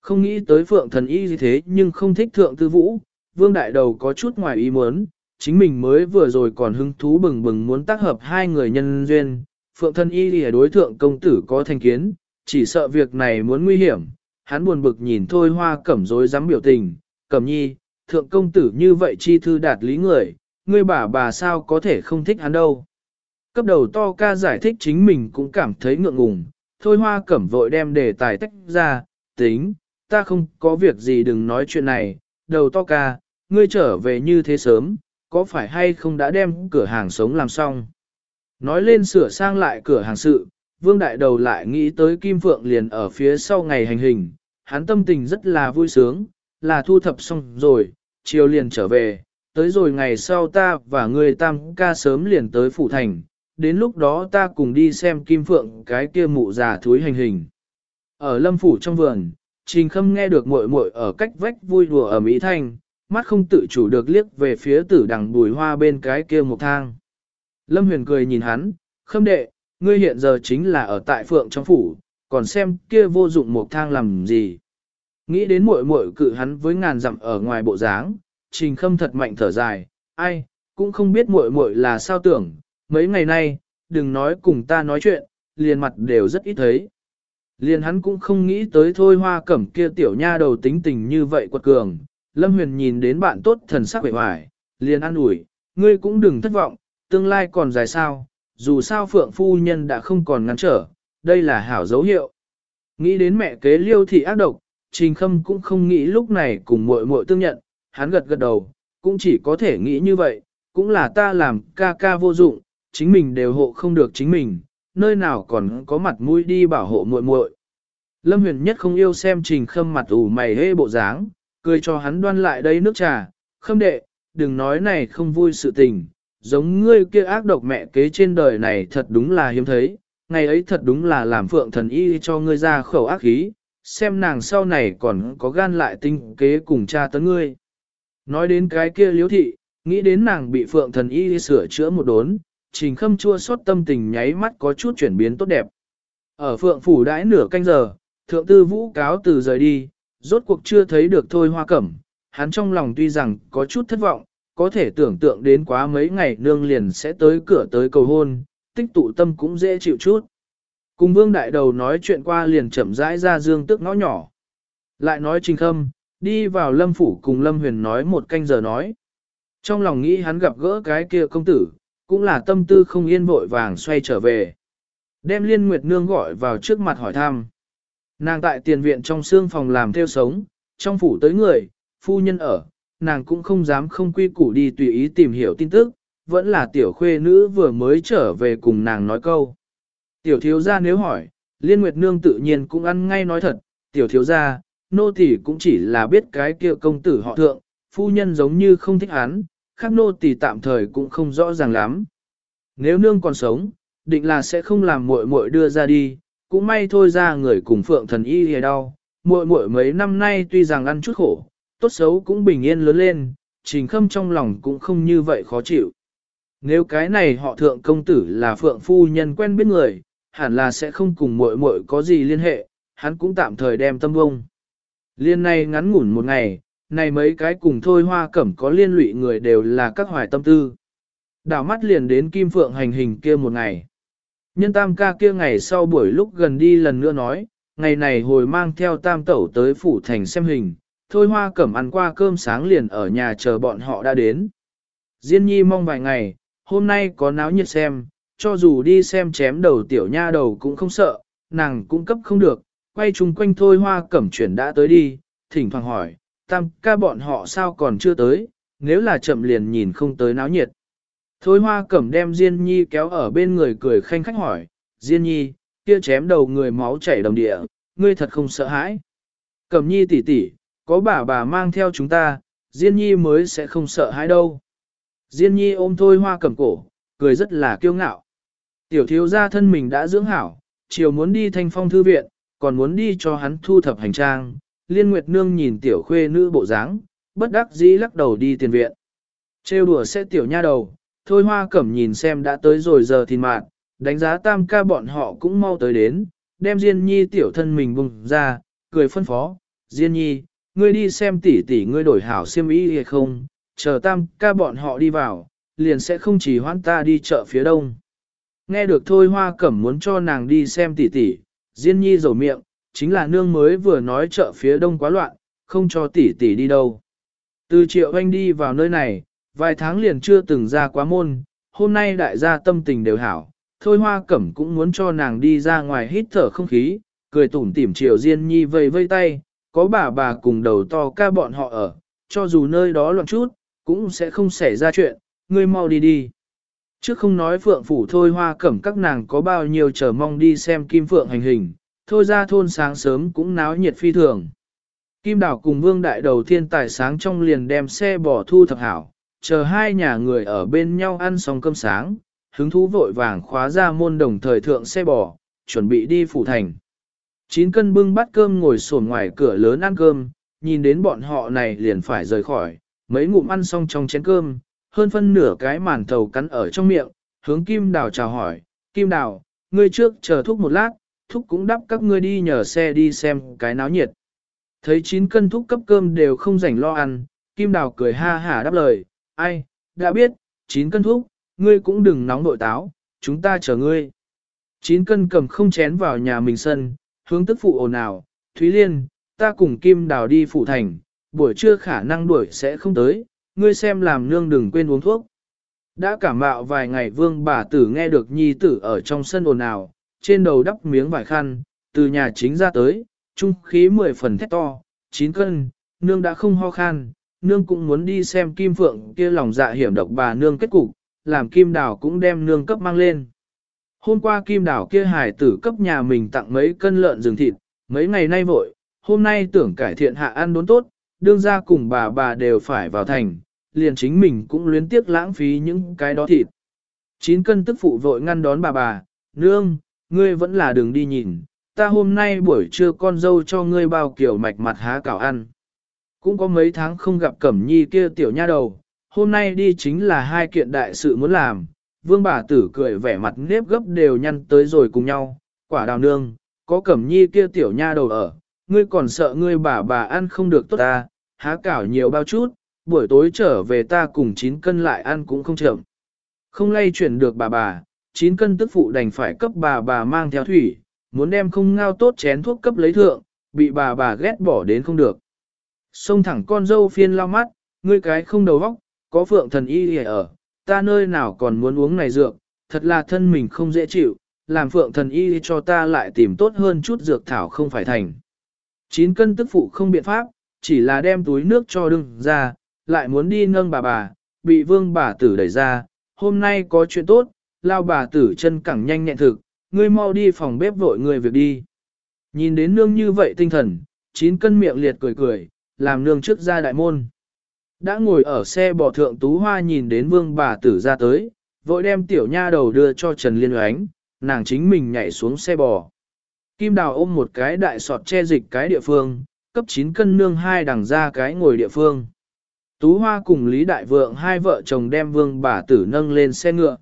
Không nghĩ tới phượng thần y như thế nhưng không thích thượng tư vũ, vương đại đầu có chút ngoài ý muốn, chính mình mới vừa rồi còn hứng thú bừng bừng muốn tác hợp hai người nhân duyên, phượng thần y lìa đối thượng công tử có thành kiến, chỉ sợ việc này muốn nguy hiểm, hắn buồn bực nhìn thôi hoa cẩm rối dám biểu tình, cẩm nhi, thượng công tử như vậy chi thư đạt lý người, ngươi bà bà sao có thể không thích hắn đâu. Cấp đầu to ca giải thích chính mình cũng cảm thấy ngượng ngùng, thôi hoa cẩm vội đem đề tài tách ra, tính, ta không có việc gì đừng nói chuyện này, đầu to ca, ngươi trở về như thế sớm, có phải hay không đã đem cửa hàng sống làm xong? Nói lên sửa sang lại cửa hàng sự, vương đại đầu lại nghĩ tới Kim Phượng liền ở phía sau ngày hành hình, hắn tâm tình rất là vui sướng, là thu thập xong rồi, chiều liền trở về, tới rồi ngày sau ta và người tam ca sớm liền tới phủ thành, đến lúc đó ta cùng đi xem Kim Phượng cái kia mụ già thúi hành hình. Ở lâm phủ trong vườn, Trình Khâm nghe được muội muội ở cách vách vui đùa ở Mỹ Thanh, mắt không tự chủ được liếc về phía tử đằng bùi hoa bên cái kia một thang. Lâm Huyền cười nhìn hắn, Khâm đệ, ngươi hiện giờ chính là ở tại phượng trong phủ, còn xem kia vô dụng một thang làm gì. Nghĩ đến muội muội cự hắn với ngàn dặm ở ngoài bộ dáng, Trình Khâm thật mạnh thở dài, ai, cũng không biết muội muội là sao tưởng, mấy ngày nay, đừng nói cùng ta nói chuyện, liền mặt đều rất ít thấy. Liền hắn cũng không nghĩ tới thôi hoa cẩm kia tiểu nha đầu tính tình như vậy quật cường. Lâm Huyền nhìn đến bạn tốt thần sắc vẻ hoài, liền an ủi, ngươi cũng đừng thất vọng, tương lai còn dài sao, dù sao phượng phu nhân đã không còn ngăn trở, đây là hảo dấu hiệu. Nghĩ đến mẹ kế liêu thị ác độc, Trình Khâm cũng không nghĩ lúc này cùng muội muội tương nhận, hắn gật gật đầu, cũng chỉ có thể nghĩ như vậy, cũng là ta làm ca ca vô dụng, chính mình đều hộ không được chính mình, nơi nào còn có mặt mũi đi bảo hộ muội muội. Lâm Huyền nhất không yêu xem Trình Khâm mặt ủ mày hê bộ dáng, cười cho hắn đoan lại đây nước trà, "Khâm đệ, đừng nói này không vui sự tình, giống ngươi kia ác độc mẹ kế trên đời này thật đúng là hiếm thấy, ngày ấy thật đúng là làm phượng thần y cho ngươi ra khẩu ác khí, xem nàng sau này còn có gan lại tinh kế cùng cha tấn ngươi." Nói đến cái kia liếu thị, Nghĩ đến nàng bị phượng thần y sửa chữa một đốn, trình khâm chua xót tâm tình nháy mắt có chút chuyển biến tốt đẹp. Ở phượng phủ đãi nửa canh giờ, thượng tư vũ cáo từ rời đi, rốt cuộc chưa thấy được thôi hoa cẩm, hắn trong lòng tuy rằng có chút thất vọng, có thể tưởng tượng đến quá mấy ngày nương liền sẽ tới cửa tới cầu hôn, tích tụ tâm cũng dễ chịu chút. Cùng vương đại đầu nói chuyện qua liền chậm rãi ra dương tức ngõ nhỏ. Lại nói trình khâm, đi vào lâm phủ cùng lâm huyền nói một canh giờ nói. Trong lòng nghĩ hắn gặp gỡ cái kia công tử, cũng là tâm tư không yên vội vàng xoay trở về. Đem liên nguyệt nương gọi vào trước mặt hỏi thăm. Nàng tại tiền viện trong xương phòng làm theo sống, trong phủ tới người, phu nhân ở, nàng cũng không dám không quy củ đi tùy ý tìm hiểu tin tức, vẫn là tiểu khuê nữ vừa mới trở về cùng nàng nói câu. Tiểu thiếu gia nếu hỏi, liên nguyệt nương tự nhiên cũng ăn ngay nói thật, tiểu thiếu gia, nô tỳ cũng chỉ là biết cái kia công tử họ thượng, phu nhân giống như không thích hắn, khác nô tỳ tạm thời cũng không rõ ràng lắm. Nếu nương còn sống, định là sẽ không làm muội muội đưa ra đi, cũng may thôi ra người cùng phượng thần y hề đau, muội muội mấy năm nay tuy rằng ăn chút khổ, tốt xấu cũng bình yên lớn lên, trình khâm trong lòng cũng không như vậy khó chịu. Nếu cái này họ thượng công tử là phượng phu nhân quen biết người, hẳn là sẽ không cùng muội muội có gì liên hệ, hắn cũng tạm thời đem tâm vông. Liên này ngắn ngủn một ngày, này mấy cái cùng thôi hoa cẩm có liên lụy người đều là các hoài tâm tư. Đảo mắt liền đến kim phượng hành hình kia một ngày. Nhân tam ca kia ngày sau buổi lúc gần đi lần nữa nói, ngày này hồi mang theo tam tẩu tới phủ thành xem hình, thôi hoa cẩm ăn qua cơm sáng liền ở nhà chờ bọn họ đã đến. Diên nhi mong vài ngày, hôm nay có náo nhiệt xem, cho dù đi xem chém đầu tiểu nha đầu cũng không sợ, nàng cũng cấp không được, quay chung quanh thôi hoa cẩm chuyển đã tới đi, thỉnh thoảng hỏi, tam ca bọn họ sao còn chưa tới, nếu là chậm liền nhìn không tới náo nhiệt. Thôi hoa cẩm đem Diên Nhi kéo ở bên người cười khanh khách hỏi, Diên Nhi, kia chém đầu người máu chảy đồng địa, ngươi thật không sợ hãi. Cẩm Nhi tỷ tỷ, có bà bà mang theo chúng ta, Diên Nhi mới sẽ không sợ hãi đâu. Diên Nhi ôm thôi hoa cẩm cổ, cười rất là kiêu ngạo. Tiểu thiếu gia thân mình đã dưỡng hảo, chiều muốn đi thanh phong thư viện, còn muốn đi cho hắn thu thập hành trang. Liên Nguyệt Nương nhìn tiểu khuê nữ bộ dáng, bất đắc dĩ lắc đầu đi tiền viện. Trêu đùa sẽ tiểu nha đầu, thôi hoa cẩm nhìn xem đã tới rồi giờ thì mạng, đánh giá tam ca bọn họ cũng mau tới đến, đem Diên Nhi tiểu thân mình bùng ra, cười phân phó, Diên Nhi, ngươi đi xem tỷ tỷ ngươi đổi hảo xiêm y hay không, chờ tam ca bọn họ đi vào, liền sẽ không chỉ hoãn ta đi chợ phía đông. Nghe được thôi hoa cẩm muốn cho nàng đi xem tỷ tỷ, Diên Nhi rầu miệng, chính là nương mới vừa nói chợ phía đông quá loạn, không cho tỷ tỷ đi đâu. Từ triệu anh đi vào nơi này, vài tháng liền chưa từng ra quá môn, hôm nay đại gia tâm tình đều hảo, thôi hoa cẩm cũng muốn cho nàng đi ra ngoài hít thở không khí, cười tủm tỉm triệu Diên Nhi vây vây tay, có bà bà cùng đầu to ca bọn họ ở, cho dù nơi đó loạn chút, cũng sẽ không xảy ra chuyện, ngươi mau đi đi. Trước không nói phượng phủ thôi hoa cẩm các nàng có bao nhiêu chờ mong đi xem kim phượng hành hình, thôi ra thôn sáng sớm cũng náo nhiệt phi thường. Kim đảo cùng vương đại đầu thiên tài sáng trong liền đem xe bỏ thu thập hảo, chờ hai nhà người ở bên nhau ăn xong cơm sáng, hứng thú vội vàng khóa ra môn đồng thời thượng xe bò, chuẩn bị đi phủ thành. Chín cân bưng bát cơm ngồi sổn ngoài cửa lớn ăn cơm, nhìn đến bọn họ này liền phải rời khỏi, mấy ngụm ăn xong trong chén cơm, hơn phân nửa cái màn thầu cắn ở trong miệng, hướng Kim Đào chào hỏi, Kim Đào, ngươi trước chờ thuốc một lát, thúc cũng đắp các ngươi đi nhờ xe đi xem cái náo nhiệt. Thấy chín cân thúc cấp cơm đều không rảnh lo ăn, Kim Đào cười ha hả đáp lời, ai, đã biết, chín cân thúc, ngươi cũng đừng nóng nội táo, chúng ta chờ ngươi. Chín cân cầm không chén vào nhà mình sân, hướng tức phụ ồn ào, Thúy Liên, ta cùng Kim Đào đi phụ thành, buổi trưa khả năng đuổi sẽ không tới, ngươi xem làm nương đừng quên uống thuốc. Đã cảm mạo vài ngày vương bà tử nghe được nhi tử ở trong sân ồn ào, trên đầu đắp miếng vải khăn, từ nhà chính ra tới, trung khí mười phần thét to, chín cân, nương đã không ho khan, nương cũng muốn đi xem kim phượng kia lòng dạ hiểm độc bà nương kết cục, làm kim đào cũng đem nương cấp mang lên. Hôm qua kim đào kia hải tử cấp nhà mình tặng mấy cân lợn rừng thịt, mấy ngày nay vội, hôm nay tưởng cải thiện hạ ăn đốn tốt, đương ra cùng bà bà đều phải vào thành, liền chính mình cũng luyến tiếc lãng phí những cái đó thịt. Chín cân tức phụ vội ngăn đón bà bà, nương, ngươi vẫn là đường đi nhìn, ta hôm nay buổi trưa con dâu cho ngươi bao kiểu mạch mặt há cảo ăn. Cũng có mấy tháng không gặp Cẩm Nhi kia tiểu nha đầu, hôm nay đi chính là hai kiện đại sự muốn làm. Vương bà tử cười vẻ mặt nếp gấp đều nhăn tới rồi cùng nhau, quả đào nương, có cẩm nhi kia tiểu nha đầu ở, ngươi còn sợ ngươi bà bà ăn không được tốt ta, há cảo nhiều bao chút, buổi tối trở về ta cùng chín cân lại ăn cũng không chậm. Không lay chuyển được bà bà, 9 cân tức phụ đành phải cấp bà bà mang theo thủy, muốn đem không ngao tốt chén thuốc cấp lấy thượng, bị bà bà ghét bỏ đến không được. Xông thẳng con dâu phiên lao mắt, ngươi cái không đầu óc, có phượng thần y ở, ta nơi nào còn muốn uống này dược, thật là thân mình không dễ chịu, làm phượng thần y cho ta lại tìm tốt hơn chút dược thảo không phải thành. Chín cân tức phụ không biện pháp, chỉ là đem túi nước cho đừng ra, lại muốn đi nâng bà bà, bị vương bà tử đẩy ra, hôm nay có chuyện tốt, lao bà tử chân cẳng nhanh nhẹn thực, ngươi mau đi phòng bếp vội người việc đi. Nhìn đến nương như vậy tinh thần, chín cân miệng liệt cười cười, làm nương trước ra đại môn. Đã ngồi ở xe bỏ thượng tú hoa nhìn đến vương bà tử ra tới, vội đem tiểu nha đầu đưa cho Trần Liên Oánh, nàng chính mình nhảy xuống xe bò. Kim đào ôm một cái đại sọt che dịch cái địa phương, cấp 9 cân nương hai đằng ra cái ngồi địa phương. Tú Hoa cùng Lý Đại Vượng hai vợ chồng đem vương bà tử nâng lên xe ngựa.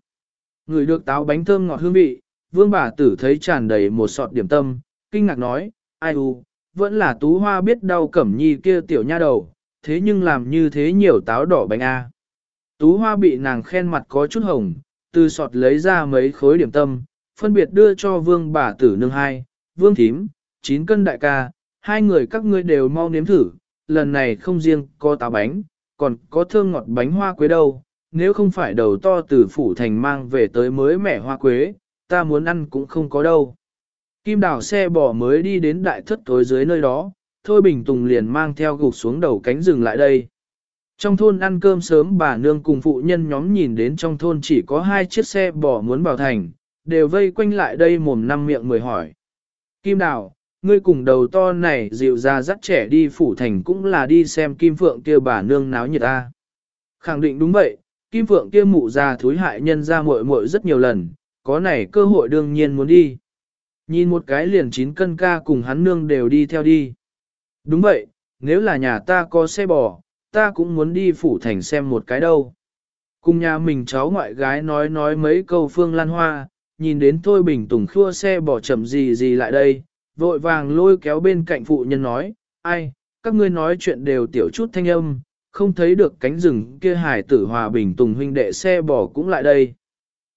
Người được táo bánh thơm ngọt hương vị, vương bà tử thấy tràn đầy một sọt điểm tâm, kinh ngạc nói, ai u, vẫn là Tú Hoa biết đau cẩm nhi kia tiểu nha đầu, thế nhưng làm như thế nhiều táo đỏ bánh a. Tú Hoa bị nàng khen mặt có chút hồng, từ sọt lấy ra mấy khối điểm tâm, phân biệt đưa cho vương bà tử nương hai, vương thím, 9 cân đại ca, hai người các ngươi đều mau nếm thử, lần này không riêng có táo bánh, còn có thơm ngọt bánh hoa quế đâu, nếu không phải đầu to từ phủ thành mang về tới mới mẻ hoa quế, ta muốn ăn cũng không có đâu. Kim đảo xe bò mới đi đến đại thất tối dưới nơi đó, Thôi Bình Tùng liền mang theo gục xuống đầu cánh rừng lại đây. Trong thôn ăn cơm sớm bà nương cùng phụ nhân nhóm nhìn đến trong thôn chỉ có hai chiếc xe bò muốn vào thành, đều vây quanh lại đây mồm năm miệng mười hỏi. Kim Đào, ngươi cùng đầu to này dịu ra dắt trẻ đi phủ thành cũng là đi xem Kim Phượng kia bà nương náo nhiệt ta. Khẳng định đúng vậy, Kim Phượng kia mụ già thúi hại nhân ra muội muội rất nhiều lần, có này cơ hội đương nhiên muốn đi. Nhìn một cái liền chín cân ca cùng hắn nương đều đi theo đi. Đúng vậy, nếu là nhà ta có xe bò, ta cũng muốn đi phủ thành xem một cái đâu. Cùng nhà mình cháu ngoại gái nói nói mấy câu phương lan hoa, nhìn đến Thôi Bình Tùng khua xe bỏ chậm gì gì lại đây, vội vàng lôi kéo bên cạnh phụ nhân nói, ai, các ngươi nói chuyện đều tiểu chút thanh âm, không thấy được cánh rừng kia hải tử hòa bình Tùng huynh đệ xe bỏ cũng lại đây.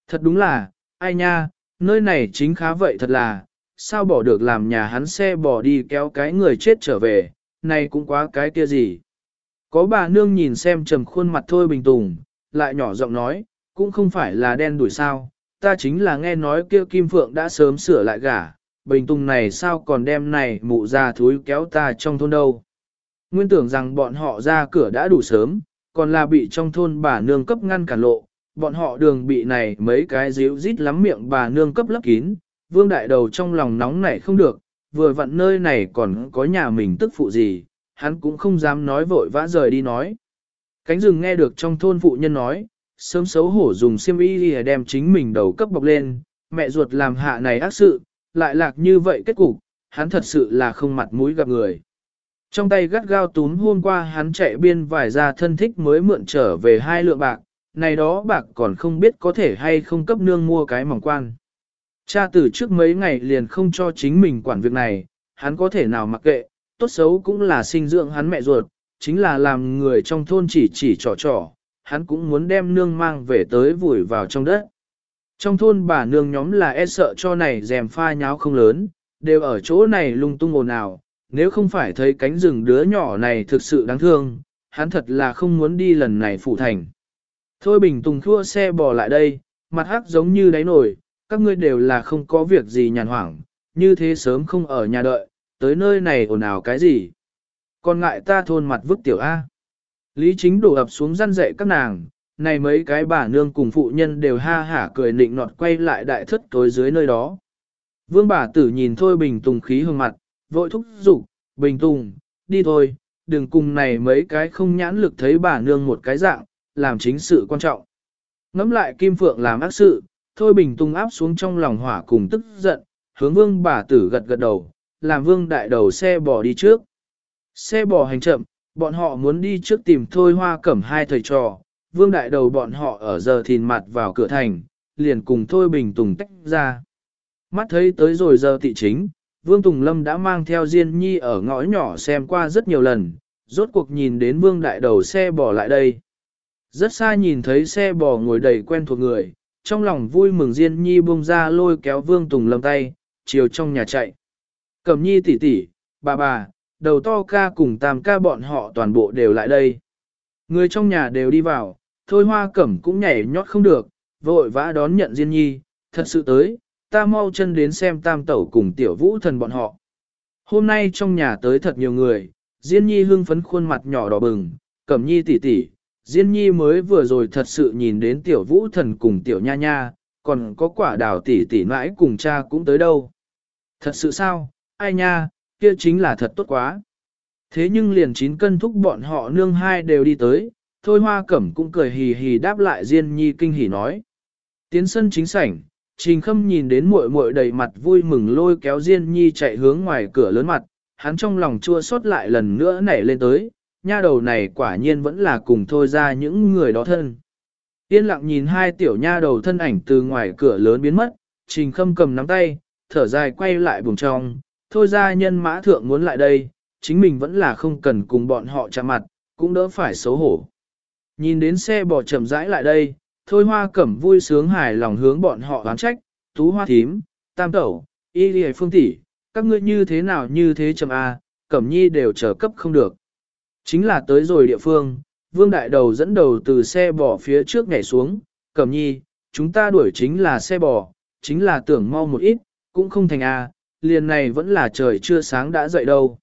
Thật đúng là, ai nha, nơi này chính khá vậy thật là, sao bỏ được làm nhà hắn xe bỏ đi kéo cái người chết trở về, này cũng quá cái kia gì. Có bà nương nhìn xem trầm khuôn mặt thôi bình tùng, lại nhỏ giọng nói, cũng không phải là đen đuổi sao, ta chính là nghe nói kia Kim Phượng đã sớm sửa lại gả, bình tùng này sao còn đem này mụ ra thúi kéo ta trong thôn đâu. Nguyên tưởng rằng bọn họ ra cửa đã đủ sớm, còn là bị trong thôn bà nương cấp ngăn cản lộ, bọn họ đường bị này mấy cái díu rít lắm miệng bà nương cấp lấp kín, vương đại đầu trong lòng nóng nảy không được, vừa vặn nơi này còn có nhà mình tức phụ gì, hắn cũng không dám nói vội vã rời đi nói. Cánh rừng nghe được trong thôn phụ nhân nói, sớm xấu hổ dùng xiêm y đem chính mình đầu cấp bọc lên, mẹ ruột làm hạ này ác sự, lại lạc như vậy kết cục, hắn thật sự là không mặt mũi gặp người. Trong tay gắt gao túm hôm qua hắn chạy biên vài ra thân thích mới mượn trở về hai lượng bạc, này đó bạc còn không biết có thể hay không cấp nương mua cái mỏng quan. Cha từ trước mấy ngày liền không cho chính mình quản việc này, hắn có thể nào mặc kệ, tốt xấu cũng là sinh dưỡng hắn mẹ ruột, chính là làm người trong thôn chỉ chỉ trò trò, hắn cũng muốn đem nương mang về tới vùi vào trong đất. Trong thôn bà nương nhóm là e sợ cho này dèm pha nháo không lớn, đều ở chỗ này lung tung ồn ào, nếu không phải thấy cánh rừng đứa nhỏ này thực sự đáng thương, hắn thật là không muốn đi lần này phụ thành. Thôi bình tùng thua xe bò lại đây, mặt hắc giống như đáy nổi, các ngươi đều là không có việc gì nhàn hoảng, như thế sớm không ở nhà đợi, tới nơi này ồn ào cái gì. Còn ngại ta thôn mặt vứt tiểu A. Lý chính đổ ập xuống răn dậy các nàng, này mấy cái bà nương cùng phụ nhân đều ha hả cười nịnh nọt quay lại đại thất tối dưới nơi đó. Vương bà tử nhìn thôi bình tùng khí hương mặt, vội thúc giục, bình tùng, đi thôi, đừng cùng này mấy cái không nhãn lực thấy bà nương một cái dạng, làm chính sự quan trọng. Ngắm lại Kim Phượng làm ác sự, thôi bình tùng áp xuống trong lòng hỏa cùng tức giận, hướng vương bà tử gật gật đầu, làm vương đại đầu xe bò đi trước. Xe bò hành chậm, bọn họ muốn đi trước tìm thôi hoa cẩm hai thầy trò, vương đại đầu bọn họ ở giờ thìn mặt vào cửa thành, liền cùng Thôi Bình Tùng tách ra. Mắt thấy tới rồi giờ tị chính, Vương Tùng Lâm đã mang theo Diên Nhi ở ngõ nhỏ xem qua rất nhiều lần, rốt cuộc nhìn đến Vương Đại Đầu xe bò lại đây. Rất xa nhìn thấy xe bò ngồi đầy quen thuộc người, trong lòng vui mừng Diên Nhi buông ra lôi kéo Vương Tùng Lâm tay, chiều trong nhà chạy. Cẩm Nhi tỷ tỷ, bà bà, đầu to ca cùng tam ca bọn họ toàn bộ đều lại đây. Người trong nhà đều đi vào, thôi hoa cẩm cũng nhảy nhót không được, vội vã đón nhận Diên Nhi, thật sự tới, ta mau chân đến xem tam tẩu cùng tiểu vũ thần bọn họ. Hôm nay trong nhà tới thật nhiều người, Diên Nhi hưng phấn khuôn mặt nhỏ đỏ bừng, Cẩm Nhi tỷ tỷ, Diên Nhi mới vừa rồi thật sự nhìn đến tiểu vũ thần cùng tiểu nha nha, còn có quả đào tỷ tỷ mãi cùng cha cũng tới đâu. Thật sự sao, ai nha, kia chính là thật tốt quá. Thế nhưng liền chín cân thúc bọn họ nương hai đều đi tới, thôi hoa cẩm cũng cười hì hì đáp lại Diên Nhi kinh hỉ nói. Tiến sân chính sảnh, Trình Khâm nhìn đến muội muội đầy mặt vui mừng lôi kéo Diên Nhi chạy hướng ngoài cửa lớn mặt, hắn trong lòng chua xót lại lần nữa nảy lên tới, nha đầu này quả nhiên vẫn là cùng thôi ra những người đó thân. Yên lặng nhìn hai tiểu nha đầu thân ảnh từ ngoài cửa lớn biến mất, Trình Khâm cầm nắm tay, thở dài quay lại vùng trong, thôi ra nhân mã thượng muốn lại đây, chính mình vẫn là không cần cùng bọn họ chạm mặt, cũng đỡ phải xấu hổ. Nhìn đến xe bò chậm rãi lại đây, thôi hoa cẩm vui sướng hài lòng hướng bọn họ oán trách, tú hoa thím, tam tẩu, y lì phương tỷ, các ngươi như thế nào như thế chậm a, cẩm nhi đều chờ cấp không được. Chính là tới rồi địa phương, vương đại đầu dẫn đầu từ xe bò phía trước nhảy xuống, cẩm nhi, chúng ta đuổi chính là xe bò, chính là tưởng mau một ít, cũng không thành a, liền này vẫn là trời chưa sáng đã dậy đâu.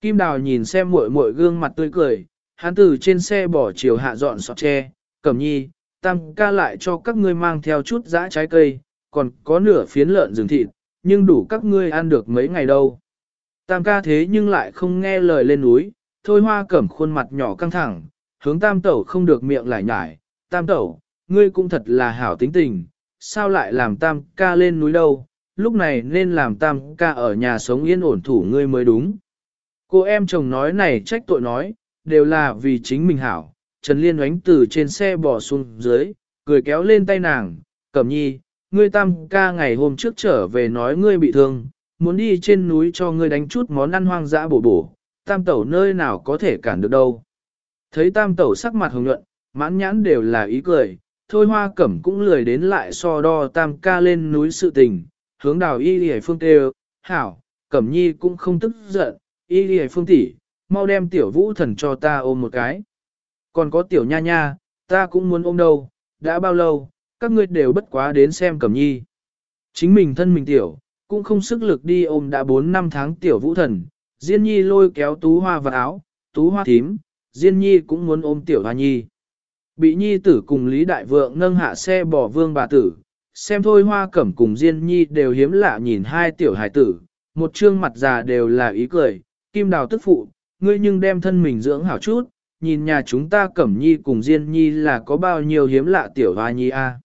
Kim Đào nhìn xem muội muội gương mặt tươi cười, hắn từ trên xe bỏ chiều hạ dọn sọt tre, cẩm nhi, tam ca lại cho các ngươi mang theo chút dã trái cây, còn có nửa phiến lợn rừng thịt, nhưng đủ các ngươi ăn được mấy ngày đâu. Tam ca thế nhưng lại không nghe lời lên núi, thôi hoa cẩm khuôn mặt nhỏ căng thẳng, hướng tam tẩu không được miệng lại nhải, tam tẩu, ngươi cũng thật là hảo tính tình, sao lại làm tam ca lên núi đâu, lúc này nên làm tam ca ở nhà sống yên ổn thủ ngươi mới đúng. Cô em chồng nói này trách tội nói, đều là vì chính mình hảo. Trần Liên oánh từ trên xe bỏ xuống dưới, cười kéo lên tay nàng, cẩm nhi, ngươi tam ca ngày hôm trước trở về nói ngươi bị thương, muốn đi trên núi cho ngươi đánh chút món ăn hoang dã bổ bổ, tam tẩu nơi nào có thể cản được đâu. Thấy tam tẩu sắc mặt hồng nhuận, mãn nhãn đều là ý cười, thôi hoa cẩm cũng lười đến lại so đo tam ca lên núi sự tình, hướng đào y lì phương tê hảo, cẩm nhi cũng không tức giận, y lì phương tỷ mau đem tiểu vũ thần cho ta ôm một cái. Còn có tiểu nha nha, ta cũng muốn ôm đâu, đã bao lâu, các ngươi đều bất quá đến xem cẩm nhi. Chính mình thân mình tiểu, cũng không sức lực đi ôm đã 4 năm tháng tiểu vũ thần, Diên Nhi lôi kéo tú hoa vào áo, tú hoa thím, Diên Nhi cũng muốn ôm tiểu hoa nhi. Bị Nhi tử cùng Lý Đại Vượng nâng hạ xe bỏ vương bà tử, xem thôi hoa cẩm cùng Diên Nhi đều hiếm lạ nhìn hai tiểu hải tử, một trương mặt già đều là ý cười, kim đào tức phụ, ngươi nhưng đem thân mình dưỡng hảo chút, nhìn nhà chúng ta cẩm nhi cùng Diên Nhi là có bao nhiêu hiếm lạ tiểu hoa nhi a.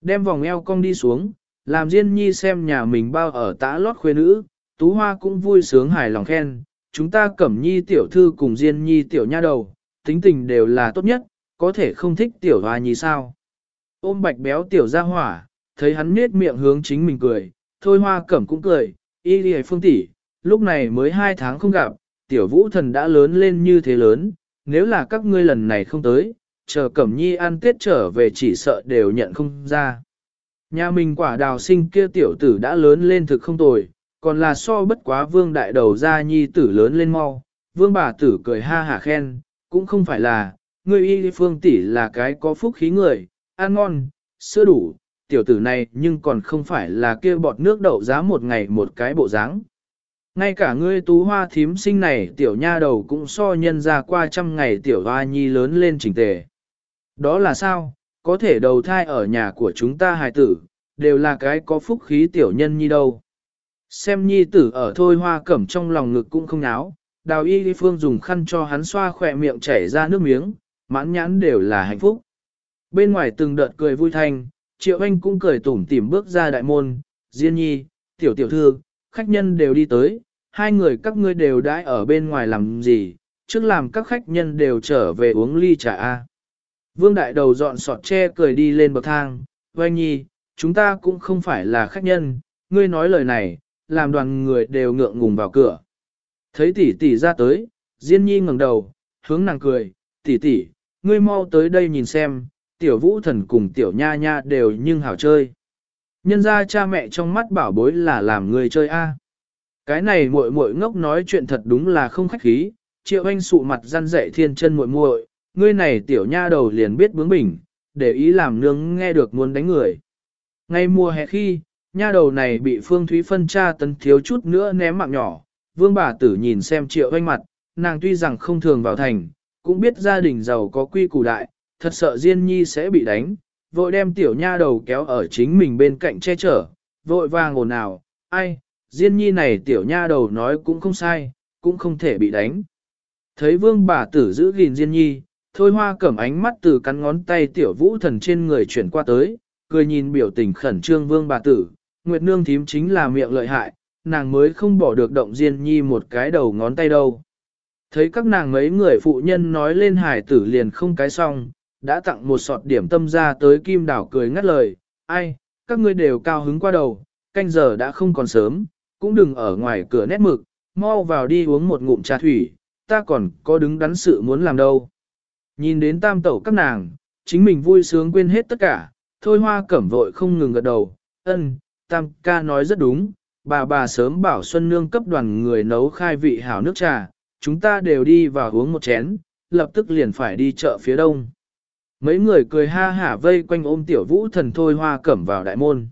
Đem vòng eo cong đi xuống, làm Diên Nhi xem nhà mình bao ở tã lót khuê nữ, Tú Hoa cũng vui sướng hài lòng khen, chúng ta cẩm nhi tiểu thư cùng Diên Nhi tiểu nha đầu, tính tình đều là tốt nhất, có thể không thích tiểu hoa nhi sao. Ôm bạch béo tiểu ra hỏa, thấy hắn nết miệng hướng chính mình cười, thôi hoa cẩm cũng cười, y đi phương tỷ, lúc này mới hai tháng không gặp, tiểu vũ thần đã lớn lên như thế lớn, nếu là các ngươi lần này không tới, chờ Cẩm Nhi ăn tết trở về chỉ sợ đều nhận không ra. Nhà mình quả đào sinh kia tiểu tử đã lớn lên thực không tồi, còn là so bất quá vương đại đầu ra nhi tử lớn lên mau. Vương bà tử cười ha hả khen, cũng không phải là, ngươi y phương tỷ là cái có phúc khí người, ăn ngon, sữa đủ, tiểu tử này nhưng còn không phải là kia bọt nước đậu giá một ngày một cái bộ dáng. Ngay cả ngươi tú hoa thím sinh này tiểu nha đầu cũng so nhân ra qua trăm ngày tiểu hoa nhi lớn lên chỉnh tề. Đó là sao, có thể đầu thai ở nhà của chúng ta hài tử, đều là cái có phúc khí tiểu nhân nhi đâu. Xem nhi tử ở thôi hoa cẩm trong lòng ngực cũng không náo, đào y đi phương dùng khăn cho hắn xoa khỏe miệng chảy ra nước miếng, mãn nhãn đều là hạnh phúc. Bên ngoài từng đợt cười vui thanh, triệu anh cũng cười tủm tỉm bước ra đại môn, Diên nhi, tiểu tiểu thư, khách nhân đều đi tới, hai người các ngươi đều đãi ở bên ngoài làm gì, trước làm các khách nhân đều trở về uống ly trà A. Vương đại đầu dọn sọt tre cười đi lên bậc thang, Oanh nhi, chúng ta cũng không phải là khách nhân, ngươi nói lời này, làm đoàn người đều ngượng ngùng vào cửa. Thấy tỷ tỷ ra tới, Diên nhi ngẩng đầu, hướng nàng cười, tỷ tỷ, ngươi mau tới đây nhìn xem, tiểu vũ thần cùng tiểu nha nha đều nhưng hảo chơi. Nhân ra cha mẹ trong mắt bảo bối là làm người chơi a. Cái này muội muội ngốc nói chuyện thật đúng là không khách khí, triệu anh sụ mặt răn dạy thiên chân muội muội, ngươi này tiểu nha đầu liền biết bướng bỉnh, để ý làm nương nghe được muốn đánh người. Ngay mùa hè khi, nha đầu này bị Phương Thúy phân tra tấn thiếu chút nữa ném mạng nhỏ, vương bà tử nhìn xem triệu anh mặt, nàng tuy rằng không thường vào thành, cũng biết gia đình giàu có quy củ đại, thật sợ Diên Nhi sẽ bị đánh, vội đem tiểu nha đầu kéo ở chính mình bên cạnh che chở, vội vàng ồn ào, ai, Diên Nhi này tiểu nha đầu nói cũng không sai, cũng không thể bị đánh. Thấy vương bà tử giữ gìn Diên Nhi, thôi hoa cẩm ánh mắt từ cắn ngón tay tiểu vũ thần trên người chuyển qua tới, cười nhìn biểu tình khẩn trương vương bà tử, Nguyệt Nương thím chính là miệng lợi hại, nàng mới không bỏ được động Diên Nhi một cái đầu ngón tay đâu. Thấy các nàng mấy người phụ nhân nói lên hải tử liền không cái xong, đã tặng một sọt điểm tâm ra tới kim đảo cười ngắt lời, ai, các ngươi đều cao hứng qua đầu, canh giờ đã không còn sớm, cũng đừng ở ngoài cửa nét mực, mau vào đi uống một ngụm trà thủy, ta còn có đứng đắn sự muốn làm đâu. Nhìn đến tam tẩu các nàng, chính mình vui sướng quên hết tất cả, thôi hoa cẩm vội không ngừng gật đầu, ân, tam ca nói rất đúng, bà bà sớm bảo Xuân Nương cấp đoàn người nấu khai vị hảo nước trà, chúng ta đều đi vào uống một chén, lập tức liền phải đi chợ phía đông. Mấy người cười ha hả vây quanh ôm tiểu vũ thần thôi hoa cẩm vào đại môn.